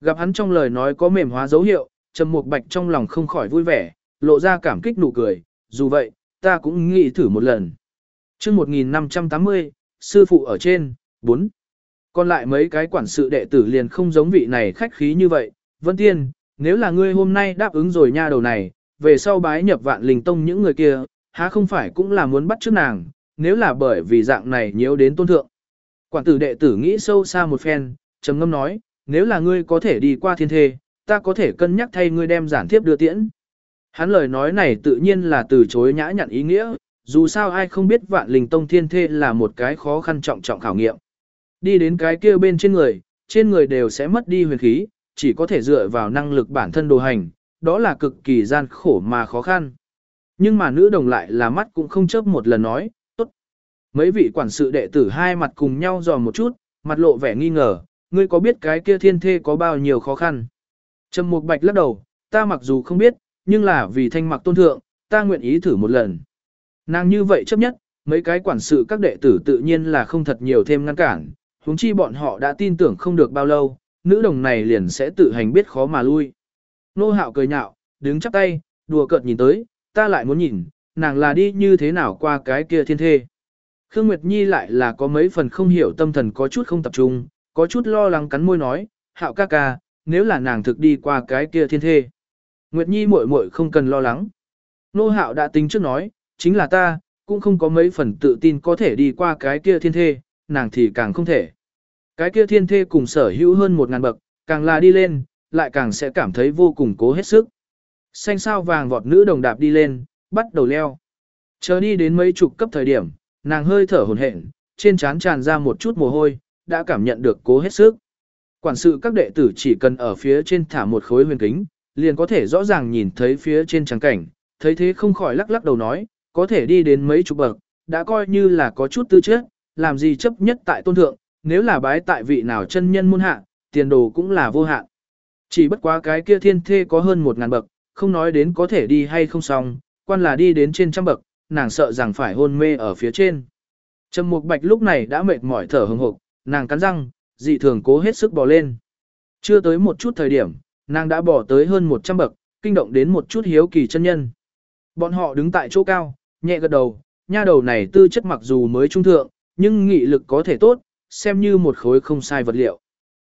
Gặp hắn trong lời nói có mềm hóa dấu hiệu, Trầm Mục Bạch trong lòng không khỏi vui vẻ, lộ ra cảm kích nụ cười, dù vậy, ta cũng nghĩ thử một lần. Trước 1580, sư phụ ở trên, 4. Còn lại mấy cái quản sự đệ tử liền không giống vị này khách khí như vậy, Vân Tiên, nếu là ngươi hôm nay đáp ứng rồi nha đầu này, về sau bái nhập vạn linh tông những người kia, há không phải cũng là muốn bắt trước nàng, nếu là bởi vì dạng này nhiễu đến tôn thượng. Quản tử đệ tử nghĩ sâu xa một phen, trầm ngâm nói, nếu là ngươi có thể đi qua thiên thê, ta có thể cân nhắc thay ngươi đem giản thiếp đưa tiễn. Hắn lời nói này tự nhiên là từ chối nhã nhặn ý nghĩa, dù sao ai không biết vạn linh tông thiên thê là một cái khó khăn trọng trọng khảo nghiệm. Đi đến cái kia bên trên người, trên người đều sẽ mất đi huyền khí, chỉ có thể dựa vào năng lực bản thân đồ hành, đó là cực kỳ gian khổ mà khó khăn. Nhưng mà nữ đồng lại là mắt cũng không chớp một lần nói, tốt. Mấy vị quản sự đệ tử hai mặt cùng nhau dò một chút, mặt lộ vẻ nghi ngờ, ngươi có biết cái kia thiên thê có bao nhiêu khó khăn? Trầm Mục Bạch lắc đầu, ta mặc dù không biết, nhưng là vì thanh mặc tôn thượng, ta nguyện ý thử một lần. Nàng như vậy chấp nhất, mấy cái quản sự các đệ tử tự nhiên là không thật nhiều thêm ngăn cản, huống chi bọn họ đã tin tưởng không được bao lâu, nữ đồng này liền sẽ tự hành biết khó mà lui. Nô hạo cười nhạo, đứng chắp tay, đùa cợt nhìn tới, ta lại muốn nhìn, nàng là đi như thế nào qua cái kia thiên thê. Khương Nguyệt Nhi lại là có mấy phần không hiểu tâm thần có chút không tập trung, có chút lo lắng cắn môi nói, hạo ca ca, nếu là nàng thực đi qua cái kia thiên thê. Nguyệt Nhi muội muội không cần lo lắng. Nô hạo đã tính trước nói, chính là ta, cũng không có mấy phần tự tin có thể đi qua cái kia thiên thê, nàng thì càng không thể. Cái kia thiên thê cùng sở hữu hơn một ngàn bậc, càng là đi lên, lại càng sẽ cảm thấy vô cùng cố hết sức. Xanh sao vàng vọt nữ đồng đạp đi lên, bắt đầu leo. Chờ đi đến mấy chục cấp thời điểm, nàng hơi thở hồn hển, trên trán tràn ra một chút mồ hôi, đã cảm nhận được cố hết sức. Quản sự các đệ tử chỉ cần ở phía trên thả một khối huyền kính, liền có thể rõ ràng nhìn thấy phía trên trắng cảnh, thấy thế không khỏi lắc lắc đầu nói, có thể đi đến mấy chục bậc, đã coi như là có chút tư chất, làm gì chấp nhất tại tôn thượng, nếu là bái tại vị nào chân nhân môn hạ, tiền đồ cũng là vô hạn. Chỉ bất quá cái kia thiên thê có hơn một ngàn bậc, không nói đến có thể đi hay không xong, quan là đi đến trên trăm bậc, nàng sợ rằng phải hôn mê ở phía trên. Trầm Mục Bạch lúc này đã mệt mỏi thở hừng hực, nàng cắn răng, dị thường cố hết sức bò lên. Chưa tới một chút thời điểm, nàng đã bỏ tới hơn 100 bậc, kinh động đến một chút hiếu kỳ chân nhân. Bọn họ đứng tại chỗ cao, nhẹ gật đầu, nha đầu này tư chất mặc dù mới trung thượng, nhưng nghị lực có thể tốt, xem như một khối không sai vật liệu.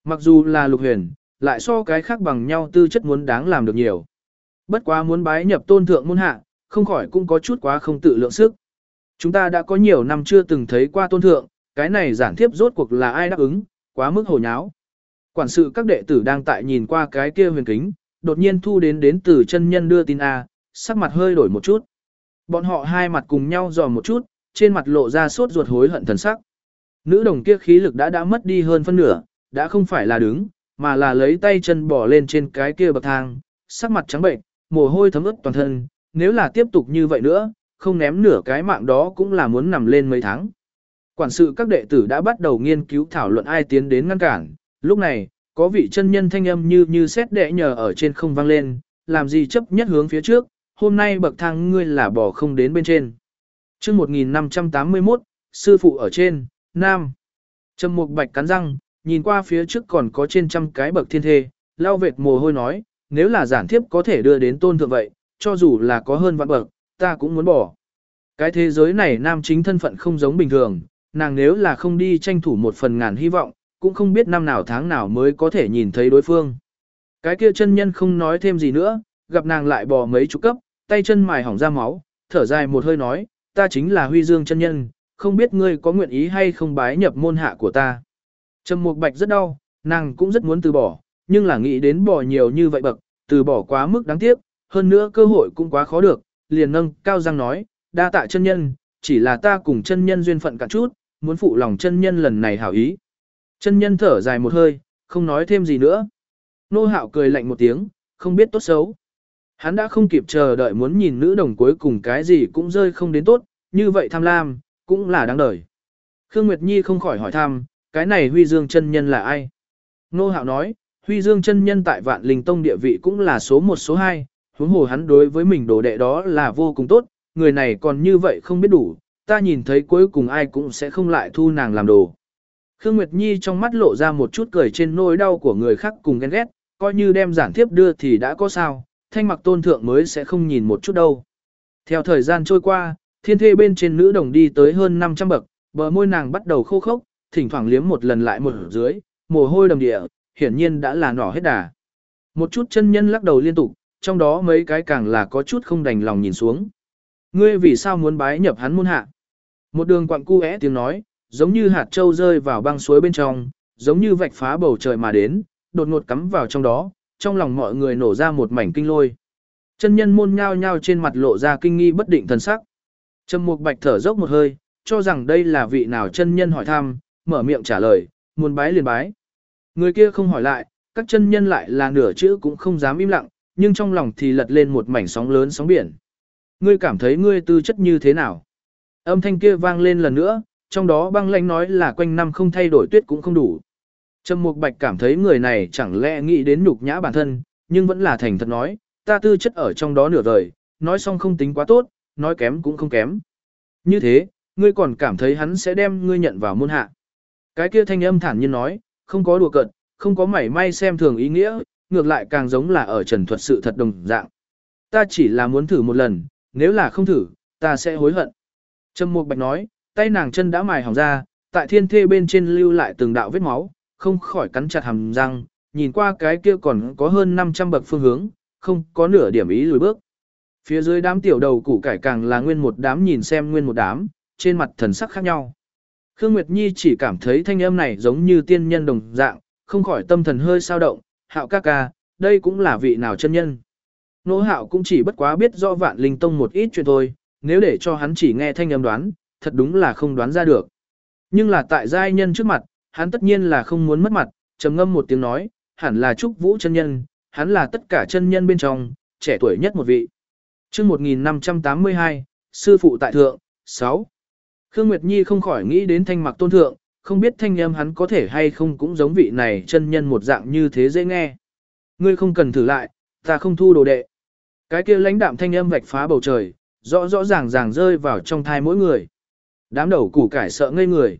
Mặc dù là lục huyền, lại so cái khác bằng nhau tư chất muốn đáng làm được nhiều. Bất quá muốn bái nhập tôn thượng môn hạ, không khỏi cũng có chút quá không tự lượng sức. Chúng ta đã có nhiều năm chưa từng thấy qua tôn thượng, cái này giản thiếp rốt cuộc là ai đáp ứng, quá mức hồ nháo. Quản sự các đệ tử đang tại nhìn qua cái kia huyền kính, đột nhiên thu đến đến từ chân nhân đưa tin A, sắc mặt hơi đổi một chút. Bọn họ hai mặt cùng nhau dò một chút, trên mặt lộ ra sốt ruột hối hận thần sắc. Nữ đồng kia khí lực đã đã mất đi hơn phân nửa, đã không phải là đứng, mà là lấy tay chân bỏ lên trên cái kia bậc thang, sắc mặt trắng bệnh, mồ hôi thấm ướt toàn thân, nếu là tiếp tục như vậy nữa, không ném nửa cái mạng đó cũng là muốn nằm lên mấy tháng. Quản sự các đệ tử đã bắt đầu nghiên cứu thảo luận ai tiến đến ngăn cản, lúc này, có vị chân nhân thanh âm như như xét đệ nhờ ở trên không vang lên, làm gì chấp nhất hướng phía trước, hôm nay bậc thang ngươi là bỏ không đến bên trên. chương 1581, sư phụ ở trên, nam. Trầm mục bạch cắn răng, nhìn qua phía trước còn có trên trăm cái bậc thiên thê, lao vệt mồ hôi nói, nếu là giản thiếp có thể đưa đến tôn thượng vậy, cho dù là có hơn vạn bậc, ta cũng muốn bỏ. Cái thế giới này nam chính thân phận không giống bình thường, nàng nếu là không đi tranh thủ một phần ngàn hy vọng, cũng không biết năm nào tháng nào mới có thể nhìn thấy đối phương. Cái kia chân nhân không nói thêm gì nữa, gặp nàng lại bò mấy chục cấp, tay chân mài hỏng ra máu, thở dài một hơi nói, ta chính là huy dương chân nhân, không biết ngươi có nguyện ý hay không bái nhập môn hạ của ta. Trầm Mục Bạch rất đau, nàng cũng rất muốn từ bỏ, nhưng là nghĩ đến bỏ nhiều như vậy bậc, từ bỏ quá mức đáng tiếc, hơn nữa cơ hội cũng quá khó được, liền nâng cao răng nói, đa tạ chân nhân, chỉ là ta cùng chân nhân duyên phận cả chút, muốn phụ lòng chân nhân lần này hảo ý. Chân nhân thở dài một hơi, không nói thêm gì nữa. Nô hạo cười lạnh một tiếng, không biết tốt xấu. Hắn đã không kịp chờ đợi muốn nhìn nữ đồng cuối cùng cái gì cũng rơi không đến tốt, như vậy tham lam, cũng là đáng đời. Khương Nguyệt Nhi không khỏi hỏi thăm, cái này Huy Dương chân nhân là ai? Nô Hạo nói, Huy Dương chân nhân tại Vạn Linh Tông địa vị cũng là số một số hai, huống hồ hắn đối với mình đồ đệ đó là vô cùng tốt, người này còn như vậy không biết đủ, ta nhìn thấy cuối cùng ai cũng sẽ không lại thu nàng làm đồ. Khương Nguyệt Nhi trong mắt lộ ra một chút cười trên nỗi đau của người khác cùng ghen ghét, coi như đem giản thiếp đưa thì đã có sao, thanh mặc tôn thượng mới sẽ không nhìn một chút đâu. Theo thời gian trôi qua, thiên thê bên trên nữ đồng đi tới hơn 500 bậc, bờ môi nàng bắt đầu khô khốc, thỉnh thoảng liếm một lần lại một dưới, mồ hôi đầm địa, hiển nhiên đã là nỏ hết đà. Một chút chân nhân lắc đầu liên tục, trong đó mấy cái càng là có chút không đành lòng nhìn xuống. Ngươi vì sao muốn bái nhập hắn môn hạ? Một đường quặng cu é tiếng nói, giống như hạt trâu rơi vào băng suối bên trong, giống như vạch phá bầu trời mà đến, đột ngột cắm vào trong đó, trong lòng mọi người nổ ra một mảnh kinh lôi. Chân nhân môn nhao nhao trên mặt lộ ra kinh nghi bất định thần sắc. Trầm Mục Bạch thở dốc một hơi, cho rằng đây là vị nào chân nhân hỏi thăm, mở miệng trả lời, muốn bái liền bái. Người kia không hỏi lại, các chân nhân lại là nửa chữ cũng không dám im lặng, nhưng trong lòng thì lật lên một mảnh sóng lớn sóng biển. Ngươi cảm thấy ngươi tư chất như thế nào? Âm thanh kia vang lên lần nữa, trong đó băng lãnh nói là quanh năm không thay đổi tuyết cũng không đủ. Trầm Mục Bạch cảm thấy người này chẳng lẽ nghĩ đến nhục nhã bản thân, nhưng vẫn là thành thật nói, ta tư chất ở trong đó nửa vời, nói xong không tính quá tốt, nói kém cũng không kém. Như thế, ngươi còn cảm thấy hắn sẽ đem ngươi nhận vào môn hạ. Cái kia thanh âm thản nhiên nói, không có đùa cợt, không có mảy may xem thường ý nghĩa, ngược lại càng giống là ở trần thuật sự thật đồng dạng. Ta chỉ là muốn thử một lần, nếu là không thử, ta sẽ hối hận. Trầm Mục Bạch nói, tay nàng chân đã mài hỏng ra, tại thiên thê bên trên lưu lại từng đạo vết máu, không khỏi cắn chặt hàm răng, nhìn qua cái kia còn có hơn 500 bậc phương hướng, không có nửa điểm ý lùi bước. Phía dưới đám tiểu đầu củ cải càng là nguyên một đám nhìn xem nguyên một đám, trên mặt thần sắc khác nhau. Khương Nguyệt Nhi chỉ cảm thấy thanh âm này giống như tiên nhân đồng dạng, không khỏi tâm thần hơi sao động, hạo ca ca, đây cũng là vị nào chân nhân. Nô hạo cũng chỉ bất quá biết do vạn linh tông một ít chuyện thôi, nếu để cho hắn chỉ nghe thanh âm đoán, thật đúng là không đoán ra được. Nhưng là tại giai nhân trước mặt, hắn tất nhiên là không muốn mất mặt, trầm ngâm một tiếng nói, hẳn là Trúc Vũ chân nhân, hắn là tất cả chân nhân bên trong, trẻ tuổi nhất một vị. Chương 1582, sư phụ tại thượng, 6. Khương Nguyệt Nhi không khỏi nghĩ đến thanh mặc tôn thượng, không biết thanh âm hắn có thể hay không cũng giống vị này chân nhân một dạng như thế dễ nghe. Ngươi không cần thử lại, ta không thu đồ đệ. Cái kia lãnh đạm thanh âm vạch phá bầu trời, rõ rõ ràng ràng rơi vào trong thai mỗi người. Đám đầu củ cải sợ ngây người.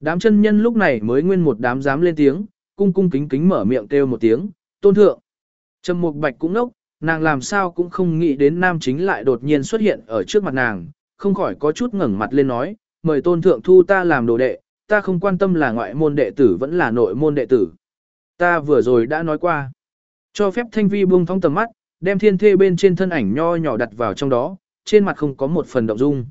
Đám chân nhân lúc này mới nguyên một đám dám lên tiếng, cung cung kính kính mở miệng kêu một tiếng, tôn thượng. Trầm Mục Bạch cũng nốc, nàng làm sao cũng không nghĩ đến nam chính lại đột nhiên xuất hiện ở trước mặt nàng, không khỏi có chút ngẩng mặt lên nói, mời tôn thượng thu ta làm đồ đệ, ta không quan tâm là ngoại môn đệ tử vẫn là nội môn đệ tử. Ta vừa rồi đã nói qua. Cho phép thanh vi buông thong tầm mắt, đem thiên thê bên trên thân ảnh nho nhỏ đặt vào trong đó, trên mặt không có một phần động dung.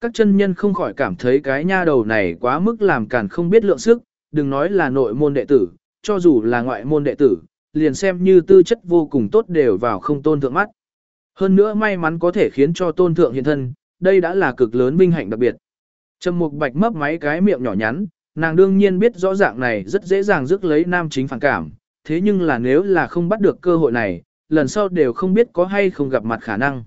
Các chân nhân không khỏi cảm thấy cái nha đầu này quá mức làm càn không biết lượng sức, đừng nói là nội môn đệ tử, cho dù là ngoại môn đệ tử, liền xem như tư chất vô cùng tốt đều vào không tôn thượng mắt. Hơn nữa may mắn có thể khiến cho tôn thượng hiện thân, đây đã là cực lớn vinh hạnh đặc biệt. Trầm Mục Bạch mấp máy cái miệng nhỏ nhắn, nàng đương nhiên biết rõ dạng này rất dễ dàng rước lấy nam chính phản cảm, thế nhưng là nếu là không bắt được cơ hội này, lần sau đều không biết có hay không gặp mặt khả năng.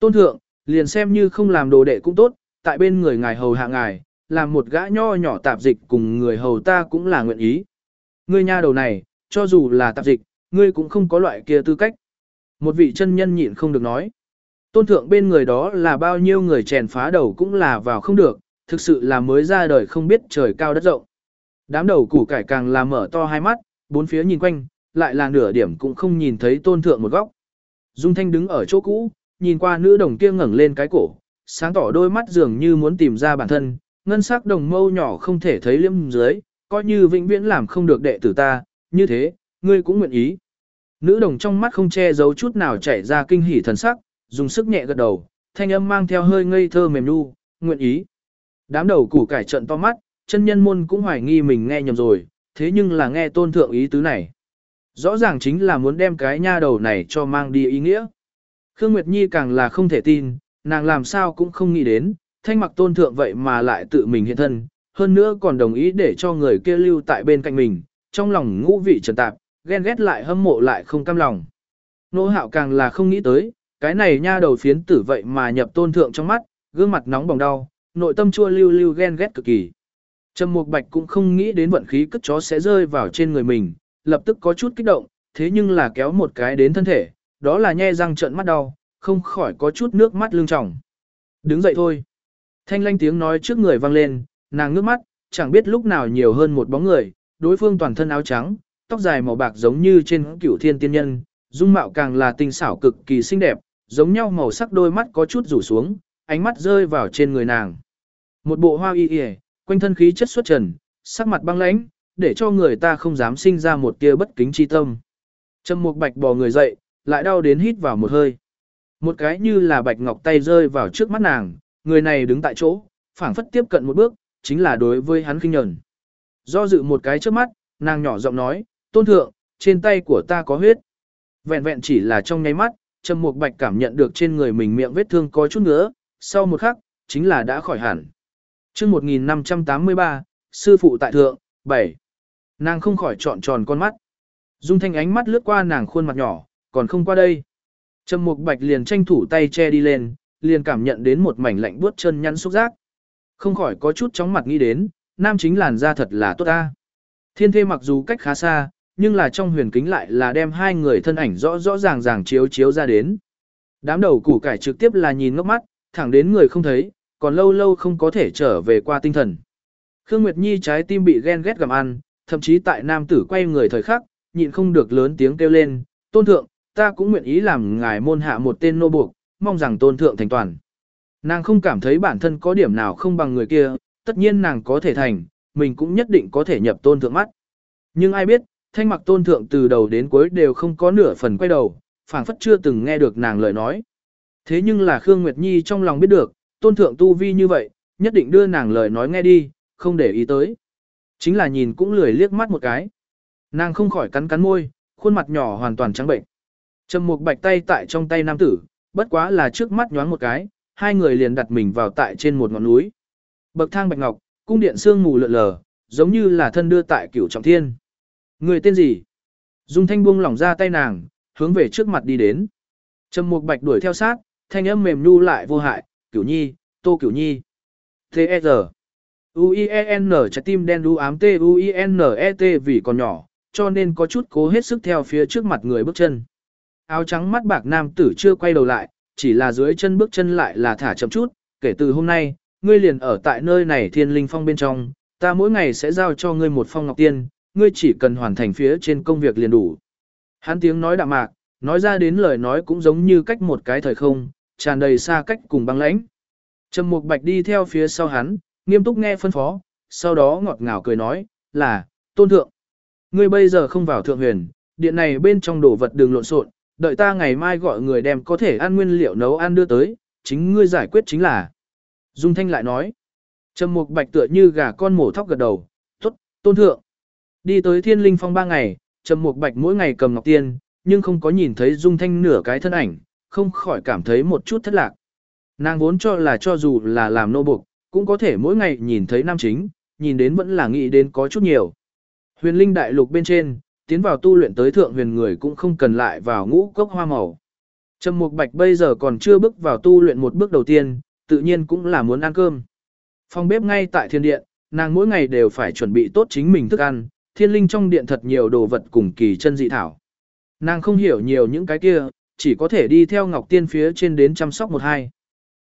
Tôn thượng, liền xem như không làm đồ đệ cũng tốt, tại bên người ngài hầu hạ ngài, làm một gã nho nhỏ tạp dịch cùng người hầu ta cũng là nguyện ý. Ngươi nha đầu này, cho dù là tạp dịch, ngươi cũng không có loại kia tư cách. Một vị chân nhân nhịn không được nói. Tôn thượng bên người đó là bao nhiêu người chèn phá đầu cũng là vào không được, thực sự là mới ra đời không biết trời cao đất rộng. Đám đầu củ cải càng là mở to hai mắt, bốn phía nhìn quanh, lại là nửa điểm cũng không nhìn thấy tôn thượng một góc. Dung Thanh đứng ở chỗ cũ, nhìn qua nữ đồng kia ngẩng lên cái cổ, sáng tỏ đôi mắt dường như muốn tìm ra bản thân, ngân sắc đồng mâu nhỏ không thể thấy liêm dưới, coi như vĩnh viễn làm không được đệ tử ta, như thế, ngươi cũng nguyện ý. Nữ đồng trong mắt không che giấu chút nào chảy ra kinh hỉ thần sắc, dùng sức nhẹ gật đầu, thanh âm mang theo hơi ngây thơ mềm nu, nguyện ý. Đám đầu củ cải trận to mắt, chân nhân môn cũng hoài nghi mình nghe nhầm rồi, thế nhưng là nghe tôn thượng ý tứ này. Rõ ràng chính là muốn đem cái nha đầu này cho mang đi ý nghĩa. Khương Nguyệt Nhi càng là không thể tin, nàng làm sao cũng không nghĩ đến, thanh mặc tôn thượng vậy mà lại tự mình hiện thân, hơn nữa còn đồng ý để cho người kia lưu tại bên cạnh mình, trong lòng ngũ vị trần tạp, ghen ghét lại hâm mộ lại không cam lòng. Nô hạo càng là không nghĩ tới, cái này nha đầu phiến tử vậy mà nhập tôn thượng trong mắt, gương mặt nóng bỏng đau, nội tâm chua lưu lưu ghen ghét cực kỳ. Trầm Mục Bạch cũng không nghĩ đến vận khí cất chó sẽ rơi vào trên người mình, lập tức có chút kích động, thế nhưng là kéo một cái đến thân thể, đó là nhe răng trợn mắt đau, không khỏi có chút nước mắt lưng tròng. Đứng dậy thôi. Thanh lanh tiếng nói trước người vang lên, nàng nước mắt, chẳng biết lúc nào nhiều hơn một bóng người, đối phương toàn thân áo trắng, tóc dài màu bạc giống như trên cửu thiên tiên nhân, dung mạo càng là tinh xảo cực kỳ xinh đẹp, giống nhau màu sắc đôi mắt có chút rủ xuống, ánh mắt rơi vào trên người nàng. Một bộ hoa y y, quanh thân khí chất xuất trần, sắc mặt băng lãnh, để cho người ta không dám sinh ra một tia bất kính chi tâm. Trầm Mục Bạch bò người dậy, lại đau đến hít vào một hơi. Một cái như là bạch ngọc tay rơi vào trước mắt nàng, người này đứng tại chỗ, phảng phất tiếp cận một bước, chính là đối với hắn kinh nhẫn. Do dự một cái trước mắt, nàng nhỏ giọng nói, tôn thượng, trên tay của ta có huyết. Vẹn vẹn chỉ là trong nháy mắt, Trầm Mục Bạch cảm nhận được trên người mình miệng vết thương có chút nữa, sau một khắc, chính là đã khỏi hẳn. Chương 1583, sư phụ tại thượng, 7. Nàng không khỏi trọn tròn con mắt. Dung Thanh ánh mắt lướt qua nàng khuôn mặt nhỏ, còn không qua đây. Trầm Mục Bạch liền tranh thủ tay che đi lên, liền cảm nhận đến một mảnh lạnh buốt chân nhăn xúc giác. Không khỏi có chút chóng mặt nghĩ đến, nam chính làn da thật là tốt ta. Thiên thê mặc dù cách khá xa, nhưng là trong huyền kính lại là đem hai người thân ảnh rõ rõ ràng ràng chiếu chiếu ra đến. Đám đầu củ cải trực tiếp là nhìn ngốc mắt, thẳng đến người không thấy, còn lâu lâu không có thể trở về qua tinh thần. Khương Nguyệt Nhi trái tim bị ghen ghét gặm ăn, thậm chí tại nam tử quay người thời khắc, nhịn không được lớn tiếng kêu lên, tôn thượng, ta cũng nguyện ý làm ngài môn hạ một tên nô buộc, mong rằng tôn thượng thành toàn. Nàng không cảm thấy bản thân có điểm nào không bằng người kia, tất nhiên nàng có thể thành, mình cũng nhất định có thể nhập tôn thượng mắt. Nhưng ai biết, thanh mặc tôn thượng từ đầu đến cuối đều không có nửa phần quay đầu, phảng phất chưa từng nghe được nàng lời nói. Thế nhưng là Khương Nguyệt Nhi trong lòng biết được, tôn thượng tu vi như vậy, nhất định đưa nàng lời nói nghe đi, không để ý tới. Chính là nhìn cũng lười liếc mắt một cái. Nàng không khỏi cắn cắn môi, khuôn mặt nhỏ hoàn toàn trắng bệnh. Trầm Mục Bạch tay tại trong tay nam tử, bất quá là trước mắt nhoáng một cái, hai người liền đặt mình vào tại trên một ngọn núi. Bậc thang bạch ngọc, cung điện sương mù lượn lờ, giống như là thân đưa tại cửu trọng thiên. Người tên gì? Dung Thanh buông lỏng ra tay nàng, hướng về trước mặt đi đến. Trầm Mục Bạch đuổi theo sát, thanh âm mềm nhu lại vô hại, "Cửu Nhi, Tô Cửu Nhi." T.E.R. U-I-E-N trái tim đen đu ám T-U-I-N-E-T vì còn nhỏ, cho nên có chút cố hết sức theo phía trước mặt người bước chân. Áo trắng mắt bạc nam tử chưa quay đầu lại, chỉ là dưới chân bước chân lại là thả chậm chút, kể từ hôm nay, ngươi liền ở tại nơi này thiên linh phong bên trong, ta mỗi ngày sẽ giao cho ngươi một phong ngọc tiên, ngươi chỉ cần hoàn thành phía trên công việc liền đủ. Hắn tiếng nói đạm mạc, nói ra đến lời nói cũng giống như cách một cái thời không, tràn đầy xa cách cùng băng lãnh. Trầm Mục Bạch đi theo phía sau hắn, nghiêm túc nghe phân phó, sau đó ngọt ngào cười nói, là, tôn thượng. Ngươi bây giờ không vào thượng huyền, điện này bên trong đồ vật đường lộn xộn, đợi ta ngày mai gọi người đem có thể ăn nguyên liệu nấu ăn đưa tới, chính ngươi giải quyết chính là. Dung Thanh lại nói, Trầm Mục Bạch tựa như gà con mổ thóc gật đầu, tốt, tôn thượng. Đi tới thiên linh phong ba ngày, Trầm Mục Bạch mỗi ngày cầm ngọc tiên, nhưng không có nhìn thấy Dung Thanh nửa cái thân ảnh, không khỏi cảm thấy một chút thất lạc. Nàng vốn cho là cho dù là làm nô buộc, cũng có thể mỗi ngày nhìn thấy nam chính, nhìn đến vẫn là nghĩ đến có chút nhiều. Huyền linh đại lục bên trên, tiến vào tu luyện tới thượng huyền người cũng không cần lại vào ngũ cốc hoa màu. Trầm Mục Bạch bây giờ còn chưa bước vào tu luyện một bước đầu tiên, tự nhiên cũng là muốn ăn cơm. Phòng bếp ngay tại thiên điện, nàng mỗi ngày đều phải chuẩn bị tốt chính mình thức ăn, thiên linh trong điện thật nhiều đồ vật cùng kỳ chân dị thảo. Nàng không hiểu nhiều những cái kia, chỉ có thể đi theo Ngọc Tiên phía trên đến chăm sóc một hai.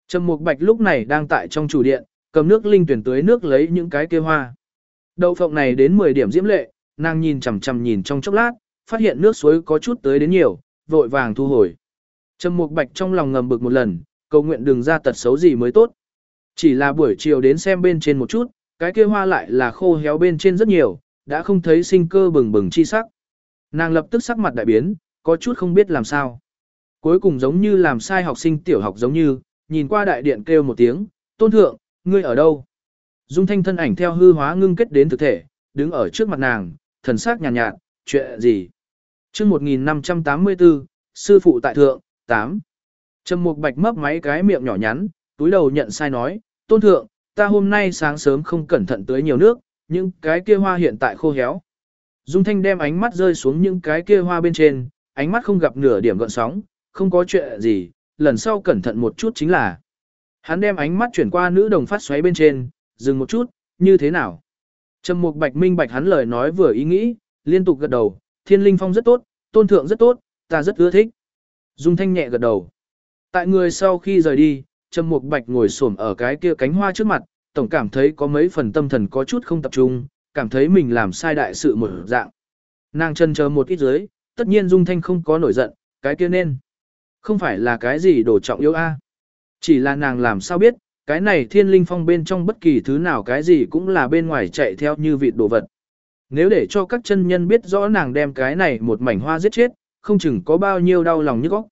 Trầm Mục Bạch lúc này đang tại trong chủ điện, cầm nước linh tuyển tưới nước lấy những cái kia hoa. Đậu phộng này đến 10 điểm diễm lệ, nàng nhìn chằm chằm nhìn trong chốc lát, phát hiện nước suối có chút tới đến nhiều, vội vàng thu hồi. Trầm Mục Bạch trong lòng ngầm bực một lần, cầu nguyện đừng ra tật xấu gì mới tốt. Chỉ là buổi chiều đến xem bên trên một chút, cái kia hoa lại là khô héo bên trên rất nhiều, đã không thấy sinh cơ bừng bừng chi sắc. Nàng lập tức sắc mặt đại biến, có chút không biết làm sao. Cuối cùng giống như làm sai học sinh tiểu học giống như, nhìn qua đại điện kêu một tiếng, tôn thượng, ngươi ở đâu? Dung thanh thân ảnh theo hư hóa ngưng kết đến thực thể, đứng ở trước mặt nàng, thần sắc nhàn nhạt, nhạt, chuyện gì? chương 1584, sư phụ tại thượng, 8. Trầm mục bạch mấp máy cái miệng nhỏ nhắn, túi đầu nhận sai nói, tôn thượng, ta hôm nay sáng sớm không cẩn thận tới nhiều nước, nhưng cái kia hoa hiện tại khô héo. Dung thanh đem ánh mắt rơi xuống những cái kia hoa bên trên, ánh mắt không gặp nửa điểm gợn sóng, không có chuyện gì, lần sau cẩn thận một chút chính là. Hắn đem ánh mắt chuyển qua nữ đồng phát xoáy bên trên, dừng một chút, như thế nào? Trầm Mục Bạch minh bạch hắn lời nói vừa ý nghĩ, liên tục gật đầu, Thiên Linh Phong rất tốt, Tôn Thượng rất tốt, ta rất ưa thích. Dung Thanh nhẹ gật đầu. Tại người sau khi rời đi, Trầm Mục Bạch ngồi xổm ở cái kia cánh hoa trước mặt, tổng cảm thấy có mấy phần tâm thần có chút không tập trung, cảm thấy mình làm sai đại sự một dạng. Nàng chân chờ một ít dưới, tất nhiên Dung Thanh không có nổi giận, cái kia nên. Không phải là cái gì đồ trọng yếu a chỉ là nàng làm sao biết, cái này thiên linh phong bên trong bất kỳ thứ nào cái gì cũng là bên ngoài chạy theo như vịt đồ vật. Nếu để cho các chân nhân biết rõ nàng đem cái này một mảnh hoa giết chết, không chừng có bao nhiêu đau lòng như óc.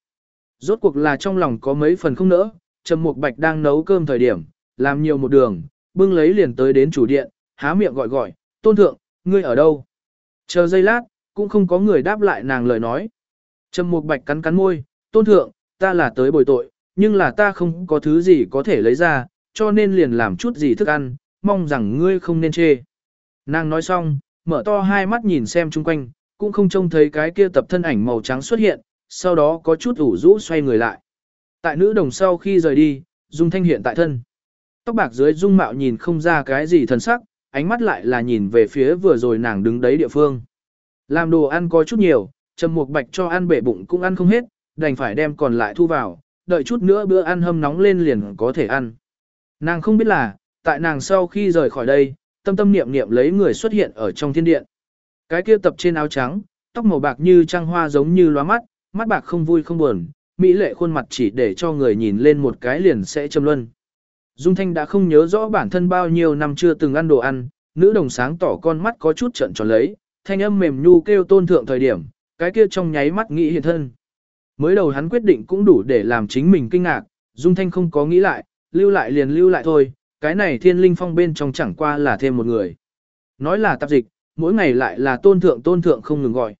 Rốt cuộc là trong lòng có mấy phần không nỡ, Trầm Mục Bạch đang nấu cơm thời điểm, làm nhiều một đường, bưng lấy liền tới đến chủ điện, há miệng gọi gọi, tôn thượng, ngươi ở đâu? Chờ giây lát, cũng không có người đáp lại nàng lời nói. Trầm Mục Bạch cắn cắn môi, tôn thượng, ta là tới bồi tội, nhưng là ta không có thứ gì có thể lấy ra, cho nên liền làm chút gì thức ăn, mong rằng ngươi không nên chê. Nàng nói xong, mở to hai mắt nhìn xem chung quanh, cũng không trông thấy cái kia tập thân ảnh màu trắng xuất hiện, sau đó có chút ủ rũ xoay người lại. Tại nữ đồng sau khi rời đi, Dung Thanh hiện tại thân. Tóc bạc dưới Dung Mạo nhìn không ra cái gì thần sắc, ánh mắt lại là nhìn về phía vừa rồi nàng đứng đấy địa phương. Làm đồ ăn có chút nhiều, Trầm Mục Bạch cho ăn bể bụng cũng ăn không hết, đành phải đem còn lại thu vào, đợi chút nữa bữa ăn hâm nóng lên liền có thể ăn. Nàng không biết là, tại nàng sau khi rời khỏi đây, tâm tâm niệm niệm lấy người xuất hiện ở trong thiên điện. Cái kia tập trên áo trắng, tóc màu bạc như trăng hoa giống như lóa mắt, mắt bạc không vui không buồn, mỹ lệ khuôn mặt chỉ để cho người nhìn lên một cái liền sẽ châm luân. Dung Thanh đã không nhớ rõ bản thân bao nhiêu năm chưa từng ăn đồ ăn, nữ đồng sáng tỏ con mắt có chút trận tròn lấy, thanh âm mềm nhu kêu tôn thượng thời điểm, cái kia trong nháy mắt nghĩ hiện thân. Mới đầu hắn quyết định cũng đủ để làm chính mình kinh ngạc, Dung Thanh không có nghĩ lại, lưu lại liền lưu lại thôi, cái này thiên linh phong bên trong chẳng qua là thêm một người. Nói là tạp dịch, mỗi ngày lại là tôn thượng tôn thượng không ngừng gọi.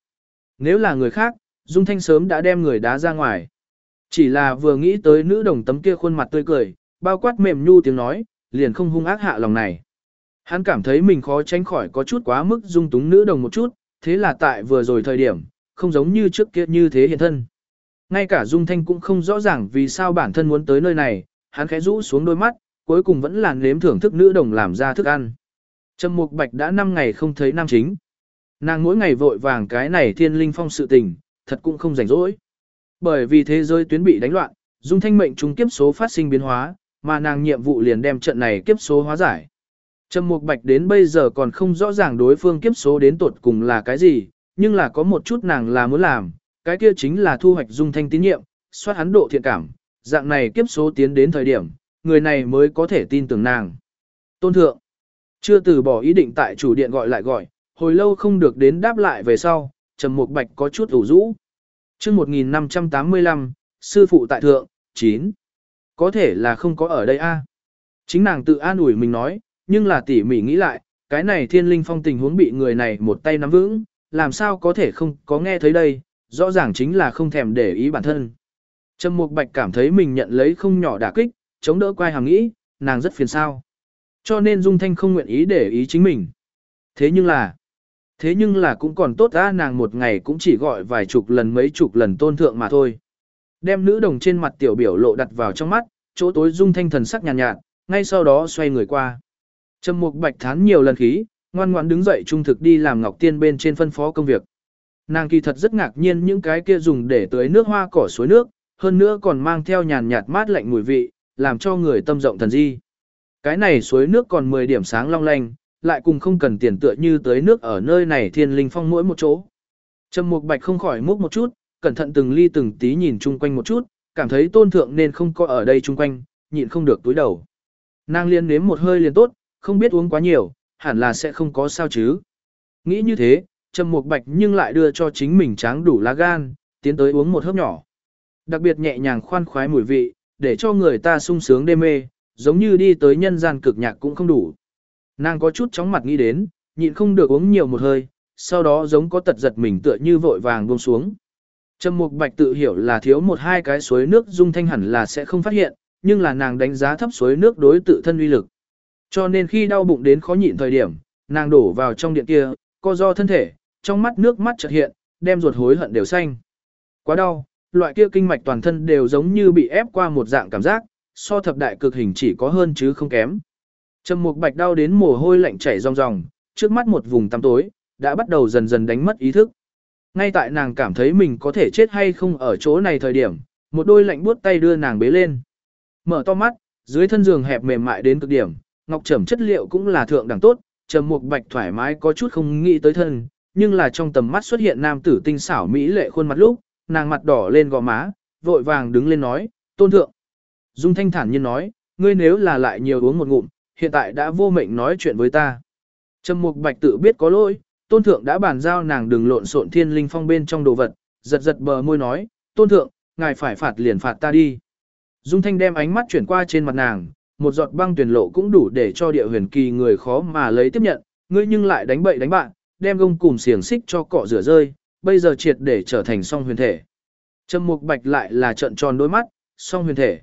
Nếu là người khác, Dung Thanh sớm đã đem người đá ra ngoài. Chỉ là vừa nghĩ tới nữ đồng tấm kia khuôn mặt tươi cười, bao quát mềm nhu tiếng nói, liền không hung ác hạ lòng này. Hắn cảm thấy mình khó tránh khỏi có chút quá mức dung túng nữ đồng một chút, thế là tại vừa rồi thời điểm, không giống như trước kia như thế hiện thân. Ngay cả Dung Thanh cũng không rõ ràng vì sao bản thân muốn tới nơi này, hắn khẽ rũ xuống đôi mắt, cuối cùng vẫn là nếm thưởng thức nữ đồng làm ra thức ăn. Trầm Mục Bạch đã 5 ngày không thấy nam chính. Nàng mỗi ngày vội vàng cái này thiên linh phong sự tình, thật cũng không rảnh rỗi. Bởi vì thế giới tuyến bị đánh loạn, Dung Thanh mệnh trùng kiếp số phát sinh biến hóa, mà nàng nhiệm vụ liền đem trận này kiếp số hóa giải. Trầm Mục Bạch đến bây giờ còn không rõ ràng đối phương kiếp số đến tột cùng là cái gì, nhưng là có một chút nàng là muốn làm, cái kia chính là thu hoạch Dung Thanh tín nhiệm, soát hắn độ thiện cảm, dạng này kiếp số tiến đến thời điểm, người này mới có thể tin tưởng nàng. Tôn thượng, chưa từ bỏ ý định tại chủ điện gọi lại gọi, hồi lâu không được đến đáp lại về sau, Trầm Mục Bạch có chút ủ rũ. Chương 1585, sư phụ tại thượng, 9. Có thể là không có ở đây a. Chính nàng tự an ủi mình nói, nhưng là tỉ mỉ nghĩ lại, cái này thiên linh phong tình huống bị người này một tay nắm vững, làm sao có thể không có nghe thấy đây, rõ ràng chính là không thèm để ý bản thân. Trầm Mục Bạch cảm thấy mình nhận lấy không nhỏ đả kích, chống đỡ quay hàng nghĩ, nàng rất phiền sao. Cho nên Dung Thanh không nguyện ý để ý chính mình. Thế nhưng là, thế nhưng là cũng còn tốt ra nàng một ngày cũng chỉ gọi vài chục lần mấy chục lần tôn thượng mà thôi. Đem nữ đồng trên mặt tiểu biểu lộ đặt vào trong mắt, chỗ tối Dung Thanh thần sắc nhàn nhạt, nhạt, ngay sau đó xoay người qua. Trầm Mục Bạch thán nhiều lần khí, ngoan ngoãn đứng dậy trung thực đi làm Ngọc Tiên bên trên phân phó công việc. Nàng kỳ thật rất ngạc nhiên những cái kia dùng để tưới nước hoa cỏ suối nước, hơn nữa còn mang theo nhàn nhạt mát lạnh mùi vị, làm cho người tâm rộng thần di. Cái này suối nước còn 10 điểm sáng long lanh, lại cùng không cần tiền tựa như tới nước ở nơi này thiên linh phong mỗi một chỗ. Trầm Mục Bạch không khỏi múc một chút, cẩn thận từng ly từng tí nhìn chung quanh một chút, cảm thấy tôn thượng nên không có ở đây chung quanh, nhịn không được túi đầu. Nàng liên nếm một hơi liền tốt, không biết uống quá nhiều, hẳn là sẽ không có sao chứ. Nghĩ như thế, Trầm Mục Bạch nhưng lại đưa cho chính mình tráng đủ lá gan, tiến tới uống một hớp nhỏ. Đặc biệt nhẹ nhàng khoan khoái mùi vị, để cho người ta sung sướng đê mê, giống như đi tới nhân gian cực nhạc cũng không đủ. Nàng có chút chóng mặt nghĩ đến, nhịn không được uống nhiều một hơi, sau đó giống có tật giật mình tựa như vội vàng buông xuống. Trầm Mục Bạch tự hiểu là thiếu một hai cái suối nước dung thanh hẳn là sẽ không phát hiện, nhưng là nàng đánh giá thấp suối nước đối tự thân uy lực. Cho nên khi đau bụng đến khó nhịn thời điểm, nàng đổ vào trong điện kia, co do thân thể, trong mắt nước mắt chợt hiện, đem ruột hối hận đều xanh. Quá đau, loại kia kinh mạch toàn thân đều giống như bị ép qua một dạng cảm giác, so thập đại cực hình chỉ có hơn chứ không kém. Trầm Mục Bạch đau đến mồ hôi lạnh chảy ròng ròng, trước mắt một vùng tăm tối, đã bắt đầu dần dần đánh mất ý thức. Ngay tại nàng cảm thấy mình có thể chết hay không ở chỗ này thời điểm, một đôi lạnh buốt tay đưa nàng bế lên. Mở to mắt, dưới thân giường hẹp mềm mại đến cực điểm, ngọc trầm chất liệu cũng là thượng đẳng tốt, trầm mục bạch thoải mái có chút không nghĩ tới thân, nhưng là trong tầm mắt xuất hiện nam tử tinh xảo mỹ lệ khuôn mặt lúc, nàng mặt đỏ lên gò má, vội vàng đứng lên nói, tôn thượng. Dung thanh thản nhiên nói, ngươi nếu là lại nhiều uống một ngụm, hiện tại đã vô mệnh nói chuyện với ta. Trầm mục bạch tự biết có lỗi, tôn thượng đã bàn giao nàng đừng lộn xộn thiên linh phong bên trong đồ vật, giật giật bờ môi nói, tôn thượng, ngài phải phạt liền phạt ta đi. Dung thanh đem ánh mắt chuyển qua trên mặt nàng, một giọt băng tuyển lộ cũng đủ để cho địa huyền kỳ người khó mà lấy tiếp nhận, ngươi nhưng lại đánh bậy đánh bạn, đem gông cùng xiềng xích cho cọ rửa rơi, bây giờ triệt để trở thành song huyền thể. Trầm mục bạch lại là trận tròn đôi mắt, song huyền thể.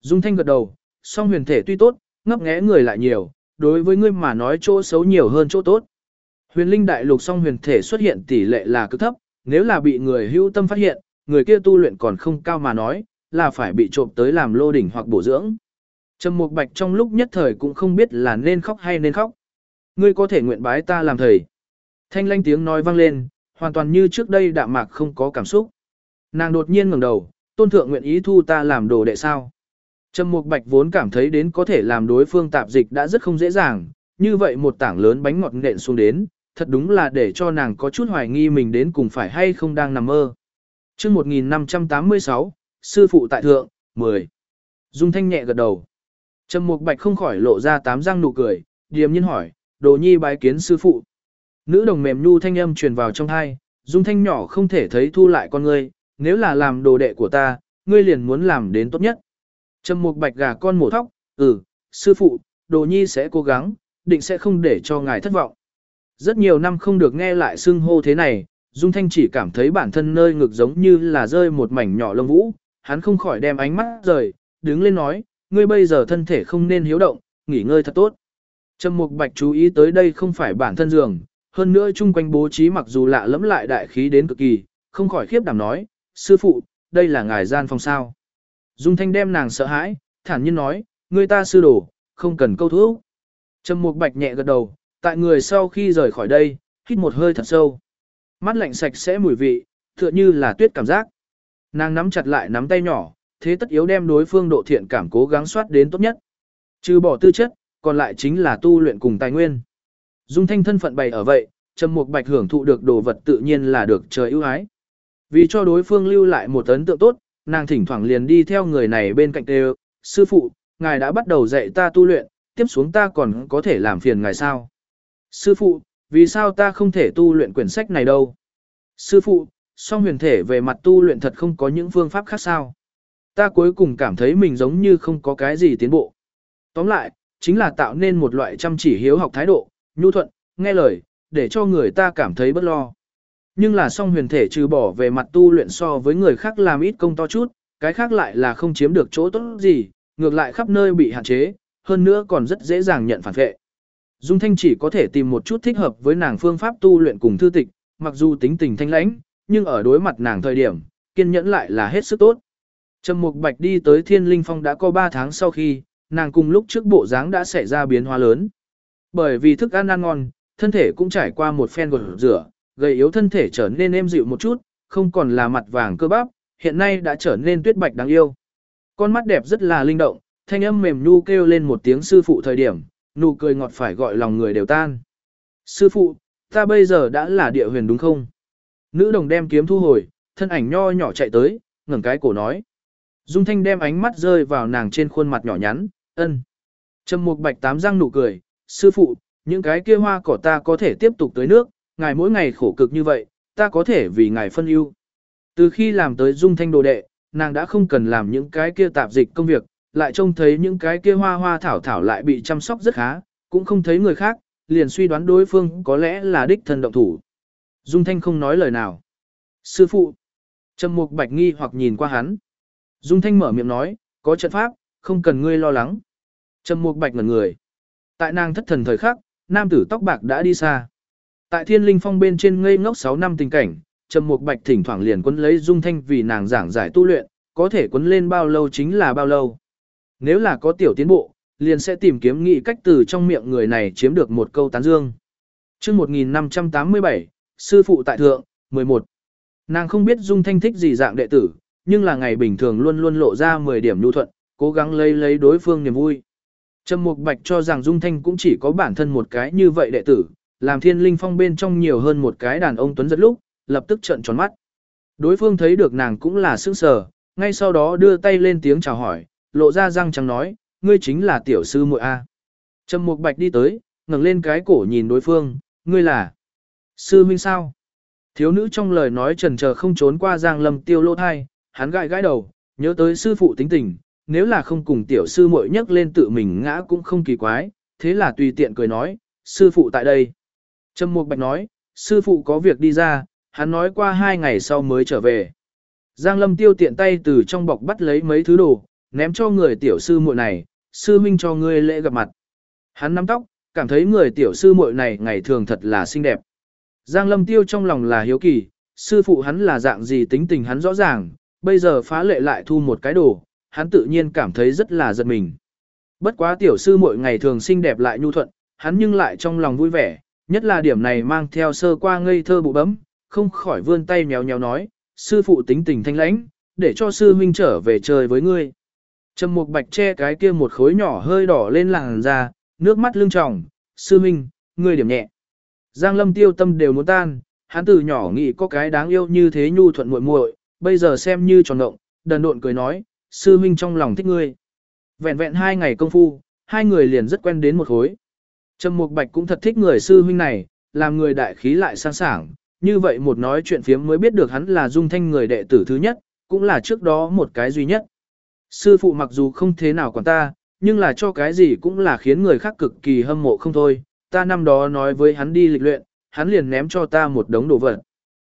Dung thanh gật đầu, song huyền thể tuy tốt, ngấp nghé người lại nhiều, đối với ngươi mà nói chỗ xấu nhiều hơn chỗ tốt. Huyền linh đại lục song huyền thể xuất hiện tỷ lệ là cực thấp, nếu là bị người hữu tâm phát hiện, người kia tu luyện còn không cao mà nói, là phải bị trộm tới làm lô đỉnh hoặc bổ dưỡng. Trầm Mục Bạch trong lúc nhất thời cũng không biết là nên khóc hay nên khóc. Ngươi có thể nguyện bái ta làm thầy. Thanh lanh tiếng nói vang lên, hoàn toàn như trước đây đạm mạc không có cảm xúc. Nàng đột nhiên ngẩng đầu, tôn thượng nguyện ý thu ta làm đồ đệ sao. Trầm Mục Bạch vốn cảm thấy đến có thể làm đối phương tạp dịch đã rất không dễ dàng, như vậy một tảng lớn bánh ngọt nện xuống đến, thật đúng là để cho nàng có chút hoài nghi mình đến cùng phải hay không đang nằm mơ. Trước 1586, Sư Phụ Tại Thượng, 10. Dung Thanh nhẹ gật đầu. Trầm Mục Bạch không khỏi lộ ra tám răng nụ cười, điềm nhiên hỏi, đồ nhi bái kiến sư phụ. Nữ đồng mềm nhu thanh âm truyền vào trong hai, dung thanh nhỏ không thể thấy thu lại con ngươi, nếu là làm đồ đệ của ta, ngươi liền muốn làm đến tốt nhất. Trầm Mục Bạch gà con mổ thóc, ừ, sư phụ, đồ nhi sẽ cố gắng, định sẽ không để cho ngài thất vọng. Rất nhiều năm không được nghe lại xưng hô thế này, Dung Thanh chỉ cảm thấy bản thân nơi ngực giống như là rơi một mảnh nhỏ lông vũ, hắn không khỏi đem ánh mắt rời, đứng lên nói, ngươi bây giờ thân thể không nên hiếu động, nghỉ ngơi thật tốt. Trầm Mục Bạch chú ý tới đây không phải bản thân giường, hơn nữa chung quanh bố trí mặc dù lạ lẫm lại đại khí đến cực kỳ, không khỏi khiếp đảm nói, sư phụ, đây là ngài gian phòng sao. Dung Thanh đem nàng sợ hãi, thản nhiên nói, người ta sư đồ, không cần câu thuốc Trầm Mục Bạch nhẹ gật đầu, tại người sau khi rời khỏi đây, hít một hơi thật sâu. Mắt lạnh sạch sẽ mùi vị, tựa như là tuyết cảm giác. Nàng nắm chặt lại nắm tay nhỏ, thế tất yếu đem đối phương độ thiện cảm cố gắng soát đến tốt nhất. Trừ bỏ tư chất, còn lại chính là tu luyện cùng tài nguyên. Dung Thanh thân phận bày ở vậy, Trầm Mục Bạch hưởng thụ được đồ vật tự nhiên là được trời ưu ái. Vì cho đối phương lưu lại một ấn tượng tốt, nàng thỉnh thoảng liền đi theo người này bên cạnh đều, sư phụ, ngài đã bắt đầu dạy ta tu luyện, tiếp xuống ta còn có thể làm phiền ngài sao? Sư phụ, vì sao ta không thể tu luyện quyển sách này đâu? Sư phụ, song huyền thể về mặt tu luyện thật không có những phương pháp khác sao? Ta cuối cùng cảm thấy mình giống như không có cái gì tiến bộ. Tóm lại, chính là tạo nên một loại chăm chỉ hiếu học thái độ, nhu thuận, nghe lời, để cho người ta cảm thấy bất lo. Nhưng là song huyền thể trừ bỏ về mặt tu luyện so với người khác làm ít công to chút, cái khác lại là không chiếm được chỗ tốt gì, ngược lại khắp nơi bị hạn chế, hơn nữa còn rất dễ dàng nhận phản vệ. Dung Thanh chỉ có thể tìm một chút thích hợp với nàng phương pháp tu luyện cùng thư tịch, mặc dù tính tình thanh lãnh, nhưng ở đối mặt nàng thời điểm, kiên nhẫn lại là hết sức tốt. Trầm Mục Bạch đi tới Thiên Linh Phong đã có 3 tháng sau khi, nàng cùng lúc trước bộ dáng đã xảy ra biến hóa lớn. Bởi vì thức ăn ăn ngon, thân thể cũng trải qua một phen gột rửa, gầy yếu thân thể trở nên êm dịu một chút, không còn là mặt vàng cơ bắp, hiện nay đã trở nên tuyết bạch đáng yêu. Con mắt đẹp rất là linh động, thanh âm mềm nu kêu lên một tiếng sư phụ thời điểm, nụ cười ngọt phải gọi lòng người đều tan. Sư phụ, ta bây giờ đã là địa huyền đúng không? Nữ đồng đem kiếm thu hồi, thân ảnh nho nhỏ chạy tới, ngẩng cái cổ nói. Dung Thanh đem ánh mắt rơi vào nàng trên khuôn mặt nhỏ nhắn, ân. Trầm Mục Bạch tám răng nụ cười, sư phụ, những cái kia hoa cỏ ta có thể tiếp tục tới nước, ngài mỗi ngày khổ cực như vậy, ta có thể vì ngài phân ưu. Từ khi làm tới Dung Thanh đồ đệ, nàng đã không cần làm những cái kia tạp dịch công việc, lại trông thấy những cái kia hoa hoa thảo thảo lại bị chăm sóc rất khá, cũng không thấy người khác, liền suy đoán đối phương có lẽ là đích thân động thủ. Dung Thanh không nói lời nào. Sư phụ. Trầm Mục Bạch nghi hoặc nhìn qua hắn. Dung Thanh mở miệng nói, có trận pháp, không cần ngươi lo lắng. Trầm Mục Bạch ngẩn người. Tại nàng thất thần thời khắc, nam tử tóc bạc đã đi xa. Tại Thiên Linh Phong bên trên ngây ngốc 6 năm tình cảnh, Trầm Mục Bạch thỉnh thoảng liền quấn lấy Dung Thanh vì nàng giảng giải tu luyện, có thể quấn lên bao lâu chính là bao lâu. Nếu là có tiểu tiến bộ, liền sẽ tìm kiếm nghị cách từ trong miệng người này chiếm được một câu tán dương. Chương 1587, sư phụ tại thượng, 11. Nàng không biết Dung Thanh thích gì dạng đệ tử, nhưng là ngày bình thường luôn luôn lộ ra 10 điểm nhu thuận, cố gắng lấy lấy đối phương niềm vui. Trầm Mục Bạch cho rằng Dung Thanh cũng chỉ có bản thân một cái như vậy đệ tử, làm thiên linh phong bên trong nhiều hơn một cái đàn ông tuấn rất lúc, lập tức trợn tròn mắt. Đối phương thấy được nàng cũng là sững sờ, ngay sau đó đưa tay lên tiếng chào hỏi, lộ ra răng trắng nói, ngươi chính là tiểu sư muội A. Trầm Mục Bạch đi tới, ngẩng lên cái cổ nhìn đối phương, ngươi là sư huynh sao? Thiếu nữ trong lời nói trần chờ không trốn qua Giang Lâm Tiêu lô thai, hắn gãi gãi đầu, nhớ tới sư phụ tính tình, nếu là không cùng tiểu sư muội nhắc lên tự mình ngã cũng không kỳ quái, thế là tùy tiện cười nói, sư phụ tại đây. Trầm Mục Bạch nói, sư phụ có việc đi ra, hắn nói qua hai ngày sau mới trở về. Giang Lâm Tiêu tiện tay từ trong bọc bắt lấy mấy thứ đồ, ném cho người tiểu sư muội này, sư minh cho ngươi lễ gặp mặt. Hắn nắm tóc, cảm thấy người tiểu sư muội này ngày thường thật là xinh đẹp. Giang Lâm Tiêu trong lòng là hiếu kỳ, sư phụ hắn là dạng gì tính tình hắn rõ ràng, bây giờ phá lệ lại thu một cái đồ, hắn tự nhiên cảm thấy rất là giật mình. Bất quá tiểu sư muội ngày thường xinh đẹp lại nhu thuận, hắn nhưng lại trong lòng vui vẻ, nhất là điểm này mang theo sơ qua ngây thơ bụ bấm, không khỏi vươn tay nhéo nhéo nói, sư phụ tính tình thanh lãnh, để cho sư huynh trở về chơi với ngươi. Trầm Mục Bạch che cái kia một khối nhỏ hơi đỏ lên làn da, nước mắt lưng tròng, sư huynh, ngươi điểm nhẹ. Giang Lâm tiêu tâm đều muốn tan, hắn từ nhỏ nghĩ có cái đáng yêu như thế nhu thuận muội muội, bây giờ xem như tròn động, đần độn cười nói, sư huynh trong lòng thích ngươi. Vẹn vẹn hai ngày công phu, hai người liền rất quen đến một khối. Trầm Mục Bạch cũng thật thích người sư huynh này, làm người đại khí lại sang sảng, như vậy một nói chuyện phiếm mới biết được hắn là dung thanh người đệ tử thứ nhất, cũng là trước đó một cái duy nhất. Sư phụ mặc dù không thế nào quản ta, nhưng là cho cái gì cũng là khiến người khác cực kỳ hâm mộ không thôi, ta năm đó nói với hắn đi lịch luyện, hắn liền ném cho ta một đống đồ vật.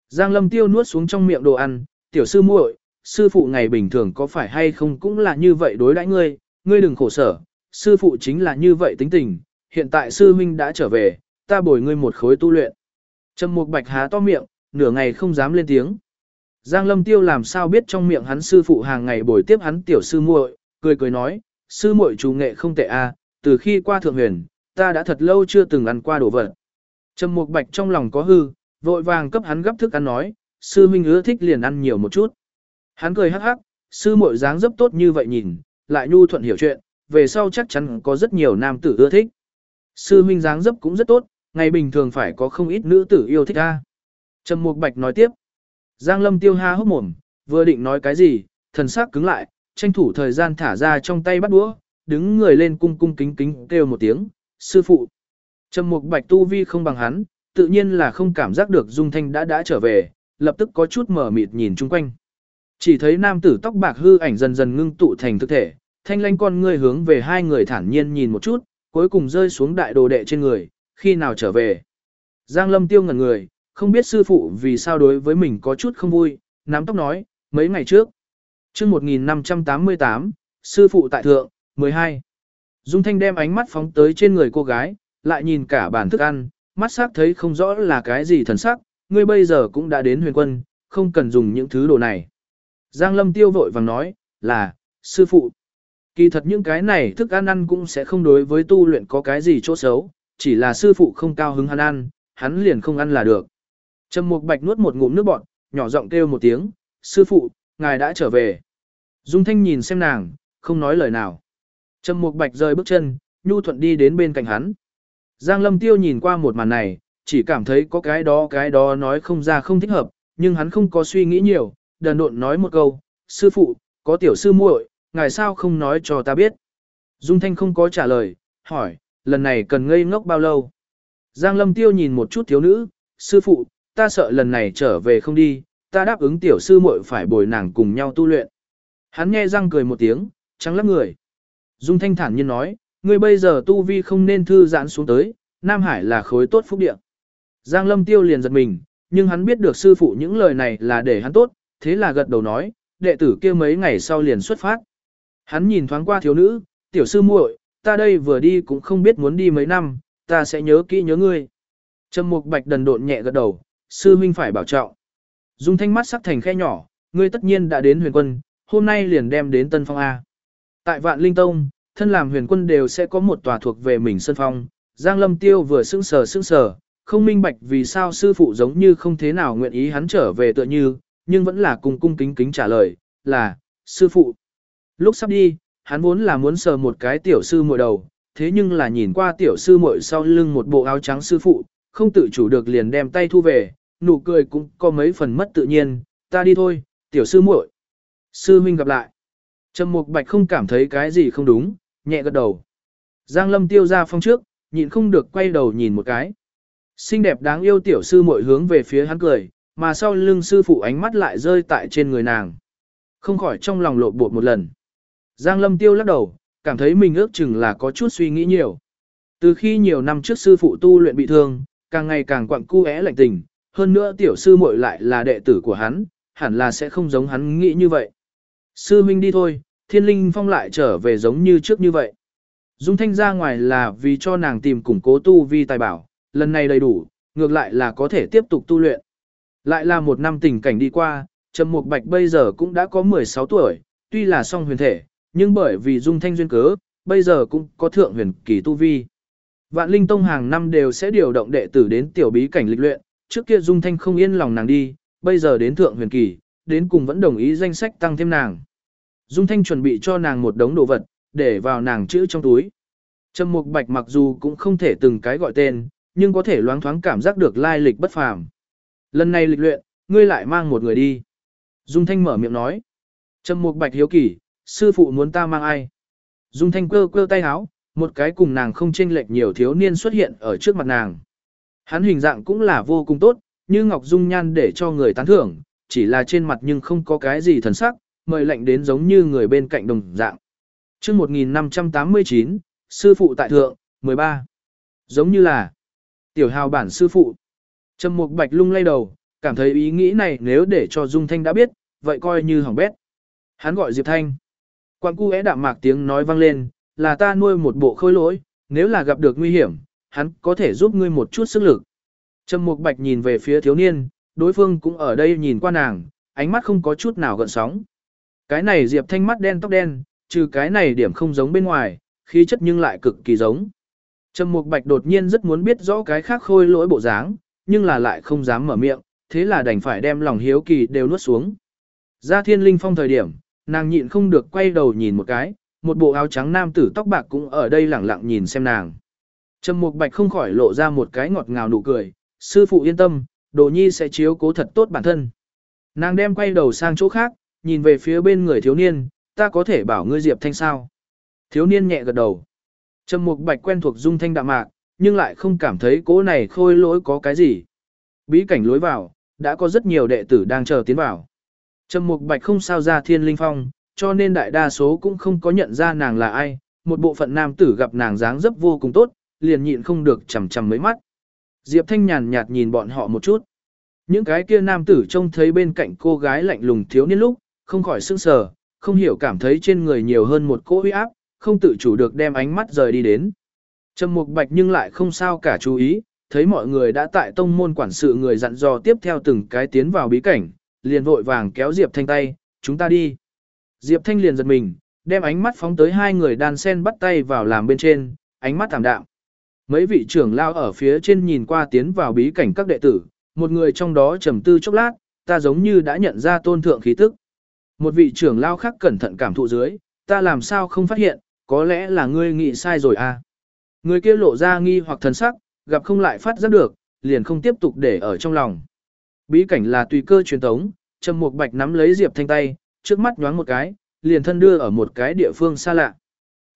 Giang Lâm Tiêu nuốt xuống trong miệng đồ ăn, tiểu sư muội, sư phụ ngày bình thường có phải hay không cũng là như vậy đối đãi ngươi, ngươi đừng khổ sở, sư phụ chính là như vậy tính tình, hiện tại sư huynh đã trở về, ta bồi ngươi một khối tu luyện. Trầm Mục Bạch há to miệng, nửa ngày không dám lên tiếng. Giang Lâm Tiêu làm sao biết trong miệng hắn sư phụ hàng ngày bồi tiếp hắn tiểu sư muội, cười cười nói, sư muội chủ nghệ không tệ a, từ khi qua thượng huyền, ta đã thật lâu chưa từng ăn qua đồ vật. Trầm Mục Bạch trong lòng có hư, vội vàng cấp hắn gấp thức ăn nói, sư huynh ưa thích liền ăn nhiều một chút. Hắn cười hắc hắc, sư muội dáng dấp tốt như vậy nhìn, lại nhu thuận hiểu chuyện, về sau chắc chắn có rất nhiều nam tử ưa thích. Sư huynh dáng dấp cũng rất tốt, ngày bình thường phải có không ít nữ tử yêu thích a. Trầm Mục Bạch nói tiếp. Giang Lâm tiêu ha hốc mồm, vừa định nói cái gì, thần sắc cứng lại, tranh thủ thời gian thả ra trong tay bắt đũa, đứng người lên cung cung kính kính kêu một tiếng, sư phụ. Trầm Mục Bạch tu vi không bằng hắn, tự nhiên là không cảm giác được Dung Thanh đã đã trở về, lập tức có chút mở mịt nhìn chung quanh. Chỉ thấy nam tử tóc bạc hư ảnh dần dần ngưng tụ thành thực thể, thanh lanh con ngươi hướng về hai người thản nhiên nhìn một chút, cuối cùng rơi xuống đại đồ đệ trên người, khi nào trở về. Giang Lâm tiêu ngẩn người, không biết sư phụ vì sao đối với mình có chút không vui, nắm tóc nói, mấy ngày trước. chương 1588, sư phụ tại thượng, 12. Dung Thanh đem ánh mắt phóng tới trên người cô gái, lại nhìn cả bản thức ăn, mắt sắc thấy không rõ là cái gì thần sắc, ngươi bây giờ cũng đã đến huyền quân, không cần dùng những thứ đồ này. Giang Lâm tiêu vội vàng nói, là, sư phụ. Kỳ thật những cái này thức ăn ăn cũng sẽ không đối với tu luyện có cái gì chỗ xấu, chỉ là sư phụ không cao hứng hắn ăn, hắn liền không ăn là được. Trầm Mục Bạch nuốt một ngụm nước bọt, nhỏ giọng kêu một tiếng, sư phụ, ngài đã trở về. Dung Thanh nhìn xem nàng, không nói lời nào. Trầm Mục Bạch rời bước chân, nhu thuận đi đến bên cạnh hắn. Giang Lâm Tiêu nhìn qua một màn này, chỉ cảm thấy có cái đó cái đó nói không ra không thích hợp, nhưng hắn không có suy nghĩ nhiều, đần độn nói một câu, sư phụ, có tiểu sư muội, ngài sao không nói cho ta biết. Dung Thanh không có trả lời, hỏi, lần này cần ngây ngốc bao lâu? Giang Lâm Tiêu nhìn một chút thiếu nữ, sư phụ, ta sợ lần này trở về không đi, ta đáp ứng tiểu sư muội phải bồi nàng cùng nhau tu luyện. Hắn nghe răng cười một tiếng, trắng lắc người. Dung Thanh thản nhiên nói, ngươi bây giờ tu vi không nên thư giãn xuống tới, Nam Hải là khối tốt phúc địa. Giang Lâm Tiêu liền giật mình, nhưng hắn biết được sư phụ những lời này là để hắn tốt, thế là gật đầu nói, đệ tử kia mấy ngày sau liền xuất phát. Hắn nhìn thoáng qua thiếu nữ, tiểu sư muội, ta đây vừa đi cũng không biết muốn đi mấy năm, ta sẽ nhớ kỹ nhớ ngươi. Trầm Mục Bạch đần độn nhẹ gật đầu, sư huynh phải bảo trọng. Dung thanh mắt sắc thành khe nhỏ, ngươi tất nhiên đã đến huyền quân, hôm nay liền đem đến Tân Phong A. Tại Vạn Linh Tông, thân làm huyền quân đều sẽ có một tòa thuộc về mình sân phong, Giang Lâm Tiêu vừa sững sờ sững sờ, không minh bạch vì sao sư phụ giống như không thế nào nguyện ý hắn trở về tựa như, nhưng vẫn là cung cung kính kính trả lời, là, sư phụ. Lúc sắp đi, hắn vốn là muốn sờ một cái tiểu sư muội đầu, thế nhưng là nhìn qua tiểu sư muội sau lưng một bộ áo trắng sư phụ, không tự chủ được liền đem tay thu về, nụ cười cũng có mấy phần mất tự nhiên, ta đi thôi, tiểu sư muội. Sư huynh gặp lại. Trầm Mục Bạch không cảm thấy cái gì không đúng, nhẹ gật đầu. Giang Lâm tiêu ra phong trước, nhịn không được quay đầu nhìn một cái. Xinh đẹp đáng yêu tiểu sư muội hướng về phía hắn cười, mà sau lưng sư phụ ánh mắt lại rơi tại trên người nàng. Không khỏi trong lòng lộ bột một lần. Giang Lâm tiêu lắc đầu, cảm thấy mình ước chừng là có chút suy nghĩ nhiều. Từ khi nhiều năm trước sư phụ tu luyện bị thương, càng ngày càng quặng cu é lạnh tình, hơn nữa tiểu sư muội lại là đệ tử của hắn, hẳn là sẽ không giống hắn nghĩ như vậy. Sư huynh đi thôi, thiên linh phong lại trở về giống như trước như vậy. Dung thanh ra ngoài là vì cho nàng tìm củng cố tu vi tài bảo, lần này đầy đủ, ngược lại là có thể tiếp tục tu luyện. Lại là một năm tình cảnh đi qua, Trầm Mục Bạch bây giờ cũng đã có 16 tuổi, tuy là song huyền thể, nhưng bởi vì dung thanh duyên cớ, bây giờ cũng có thượng huyền kỳ tu vi. Vạn Linh Tông hàng năm đều sẽ điều động đệ tử đến tiểu bí cảnh lịch luyện, trước kia dung thanh không yên lòng nàng đi, bây giờ đến thượng huyền kỳ, đến cùng vẫn đồng ý danh sách tăng thêm nàng. Dung thanh chuẩn bị cho nàng một đống đồ vật, để vào nàng chữ trong túi. Trầm Mục Bạch mặc dù cũng không thể từng cái gọi tên, nhưng có thể loáng thoáng cảm giác được lai lịch bất phàm. Lần này lịch luyện, ngươi lại mang một người đi. Dung Thanh mở miệng nói. Trầm Mục Bạch hiếu kỳ, sư phụ muốn ta mang ai? Dung Thanh quơ quơ tay háo một cái cùng nàng không chênh lệch nhiều thiếu niên xuất hiện ở trước mặt nàng. Hắn hình dạng cũng là vô cùng tốt, như ngọc dung nhan để cho người tán thưởng, chỉ là trên mặt nhưng không có cái gì thần sắc, mời lệnh đến giống như người bên cạnh đồng dạng. Chương 1589, sư phụ tại thượng, 13. Giống như là tiểu hào bản sư phụ. Trầm Mục Bạch lung lay đầu, cảm thấy ý nghĩ này nếu để cho Dung Thanh đã biết, vậy coi như hỏng bét. Hắn gọi Diệp Thanh. Quan cu é đạm mạc tiếng nói vang lên, là ta nuôi một bộ khôi lỗi, nếu là gặp được nguy hiểm, hắn có thể giúp ngươi một chút sức lực. Trầm Mục Bạch nhìn về phía thiếu niên, đối phương cũng ở đây nhìn qua nàng, ánh mắt không có chút nào gợn sóng. Cái này Diệp Thanh mắt đen tóc đen, trừ cái này điểm không giống bên ngoài, khí chất nhưng lại cực kỳ giống. Trầm Mục Bạch đột nhiên rất muốn biết rõ cái khác khôi lỗi bộ dáng, nhưng là lại không dám mở miệng, thế là đành phải đem lòng hiếu kỳ đều nuốt xuống. Ra thiên linh phong thời điểm, nàng nhịn không được quay đầu nhìn một cái, một bộ áo trắng nam tử tóc bạc cũng ở đây lẳng lặng nhìn xem nàng. Trầm Mục Bạch không khỏi lộ ra một cái ngọt ngào nụ cười, sư phụ yên tâm, đồ nhi sẽ chiếu cố thật tốt bản thân. Nàng đem quay đầu sang chỗ khác, nhìn về phía bên người thiếu niên, ta có thể bảo ngươi Diệp Thanh sao. Thiếu niên nhẹ gật đầu. Trầm Mục Bạch quen thuộc dung thanh đạm mạc, nhưng lại không cảm thấy cỗ này khôi lỗi có cái gì. Bí cảnh lối vào, đã có rất nhiều đệ tử đang chờ tiến vào. Trầm Mục Bạch không sao ra thiên linh phong, cho nên đại đa số cũng không có nhận ra nàng là ai, một bộ phận nam tử gặp nàng dáng dấp vô cùng tốt, liền nhịn không được chằm chằm mấy mắt. Diệp Thanh nhàn nhạt nhìn bọn họ một chút. Những cái kia nam tử trông thấy bên cạnh cô gái lạnh lùng thiếu niên lúc, không khỏi sững sờ, không hiểu cảm thấy trên người nhiều hơn một cỗ uy áp, không tự chủ được đem ánh mắt rời đi đến. Trầm Mục Bạch nhưng lại không sao cả chú ý, thấy mọi người đã tại tông môn quản sự người dặn dò tiếp theo từng cái tiến vào bí cảnh, liền vội vàng kéo Diệp Thanh tay, chúng ta đi. Diệp Thanh liền giật mình, đem ánh mắt phóng tới hai người đàn sen bắt tay vào làm bên trên, ánh mắt thảm đạm. Mấy vị trưởng lao ở phía trên nhìn qua tiến vào bí cảnh các đệ tử, một người trong đó trầm tư chốc lát, ta giống như đã nhận ra tôn thượng khí tức. Một vị trưởng lao khác cẩn thận cảm thụ dưới, ta làm sao không phát hiện, có lẽ là ngươi nghĩ sai rồi à. Người kia lộ ra nghi hoặc thần sắc, gặp không lại phát giác được, liền không tiếp tục để ở trong lòng. Bí cảnh là tùy cơ truyền tống, Trầm Mục Bạch nắm lấy Diệp Thanh tay, trước mắt nhoáng một cái, liền thân đưa ở một cái địa phương xa lạ.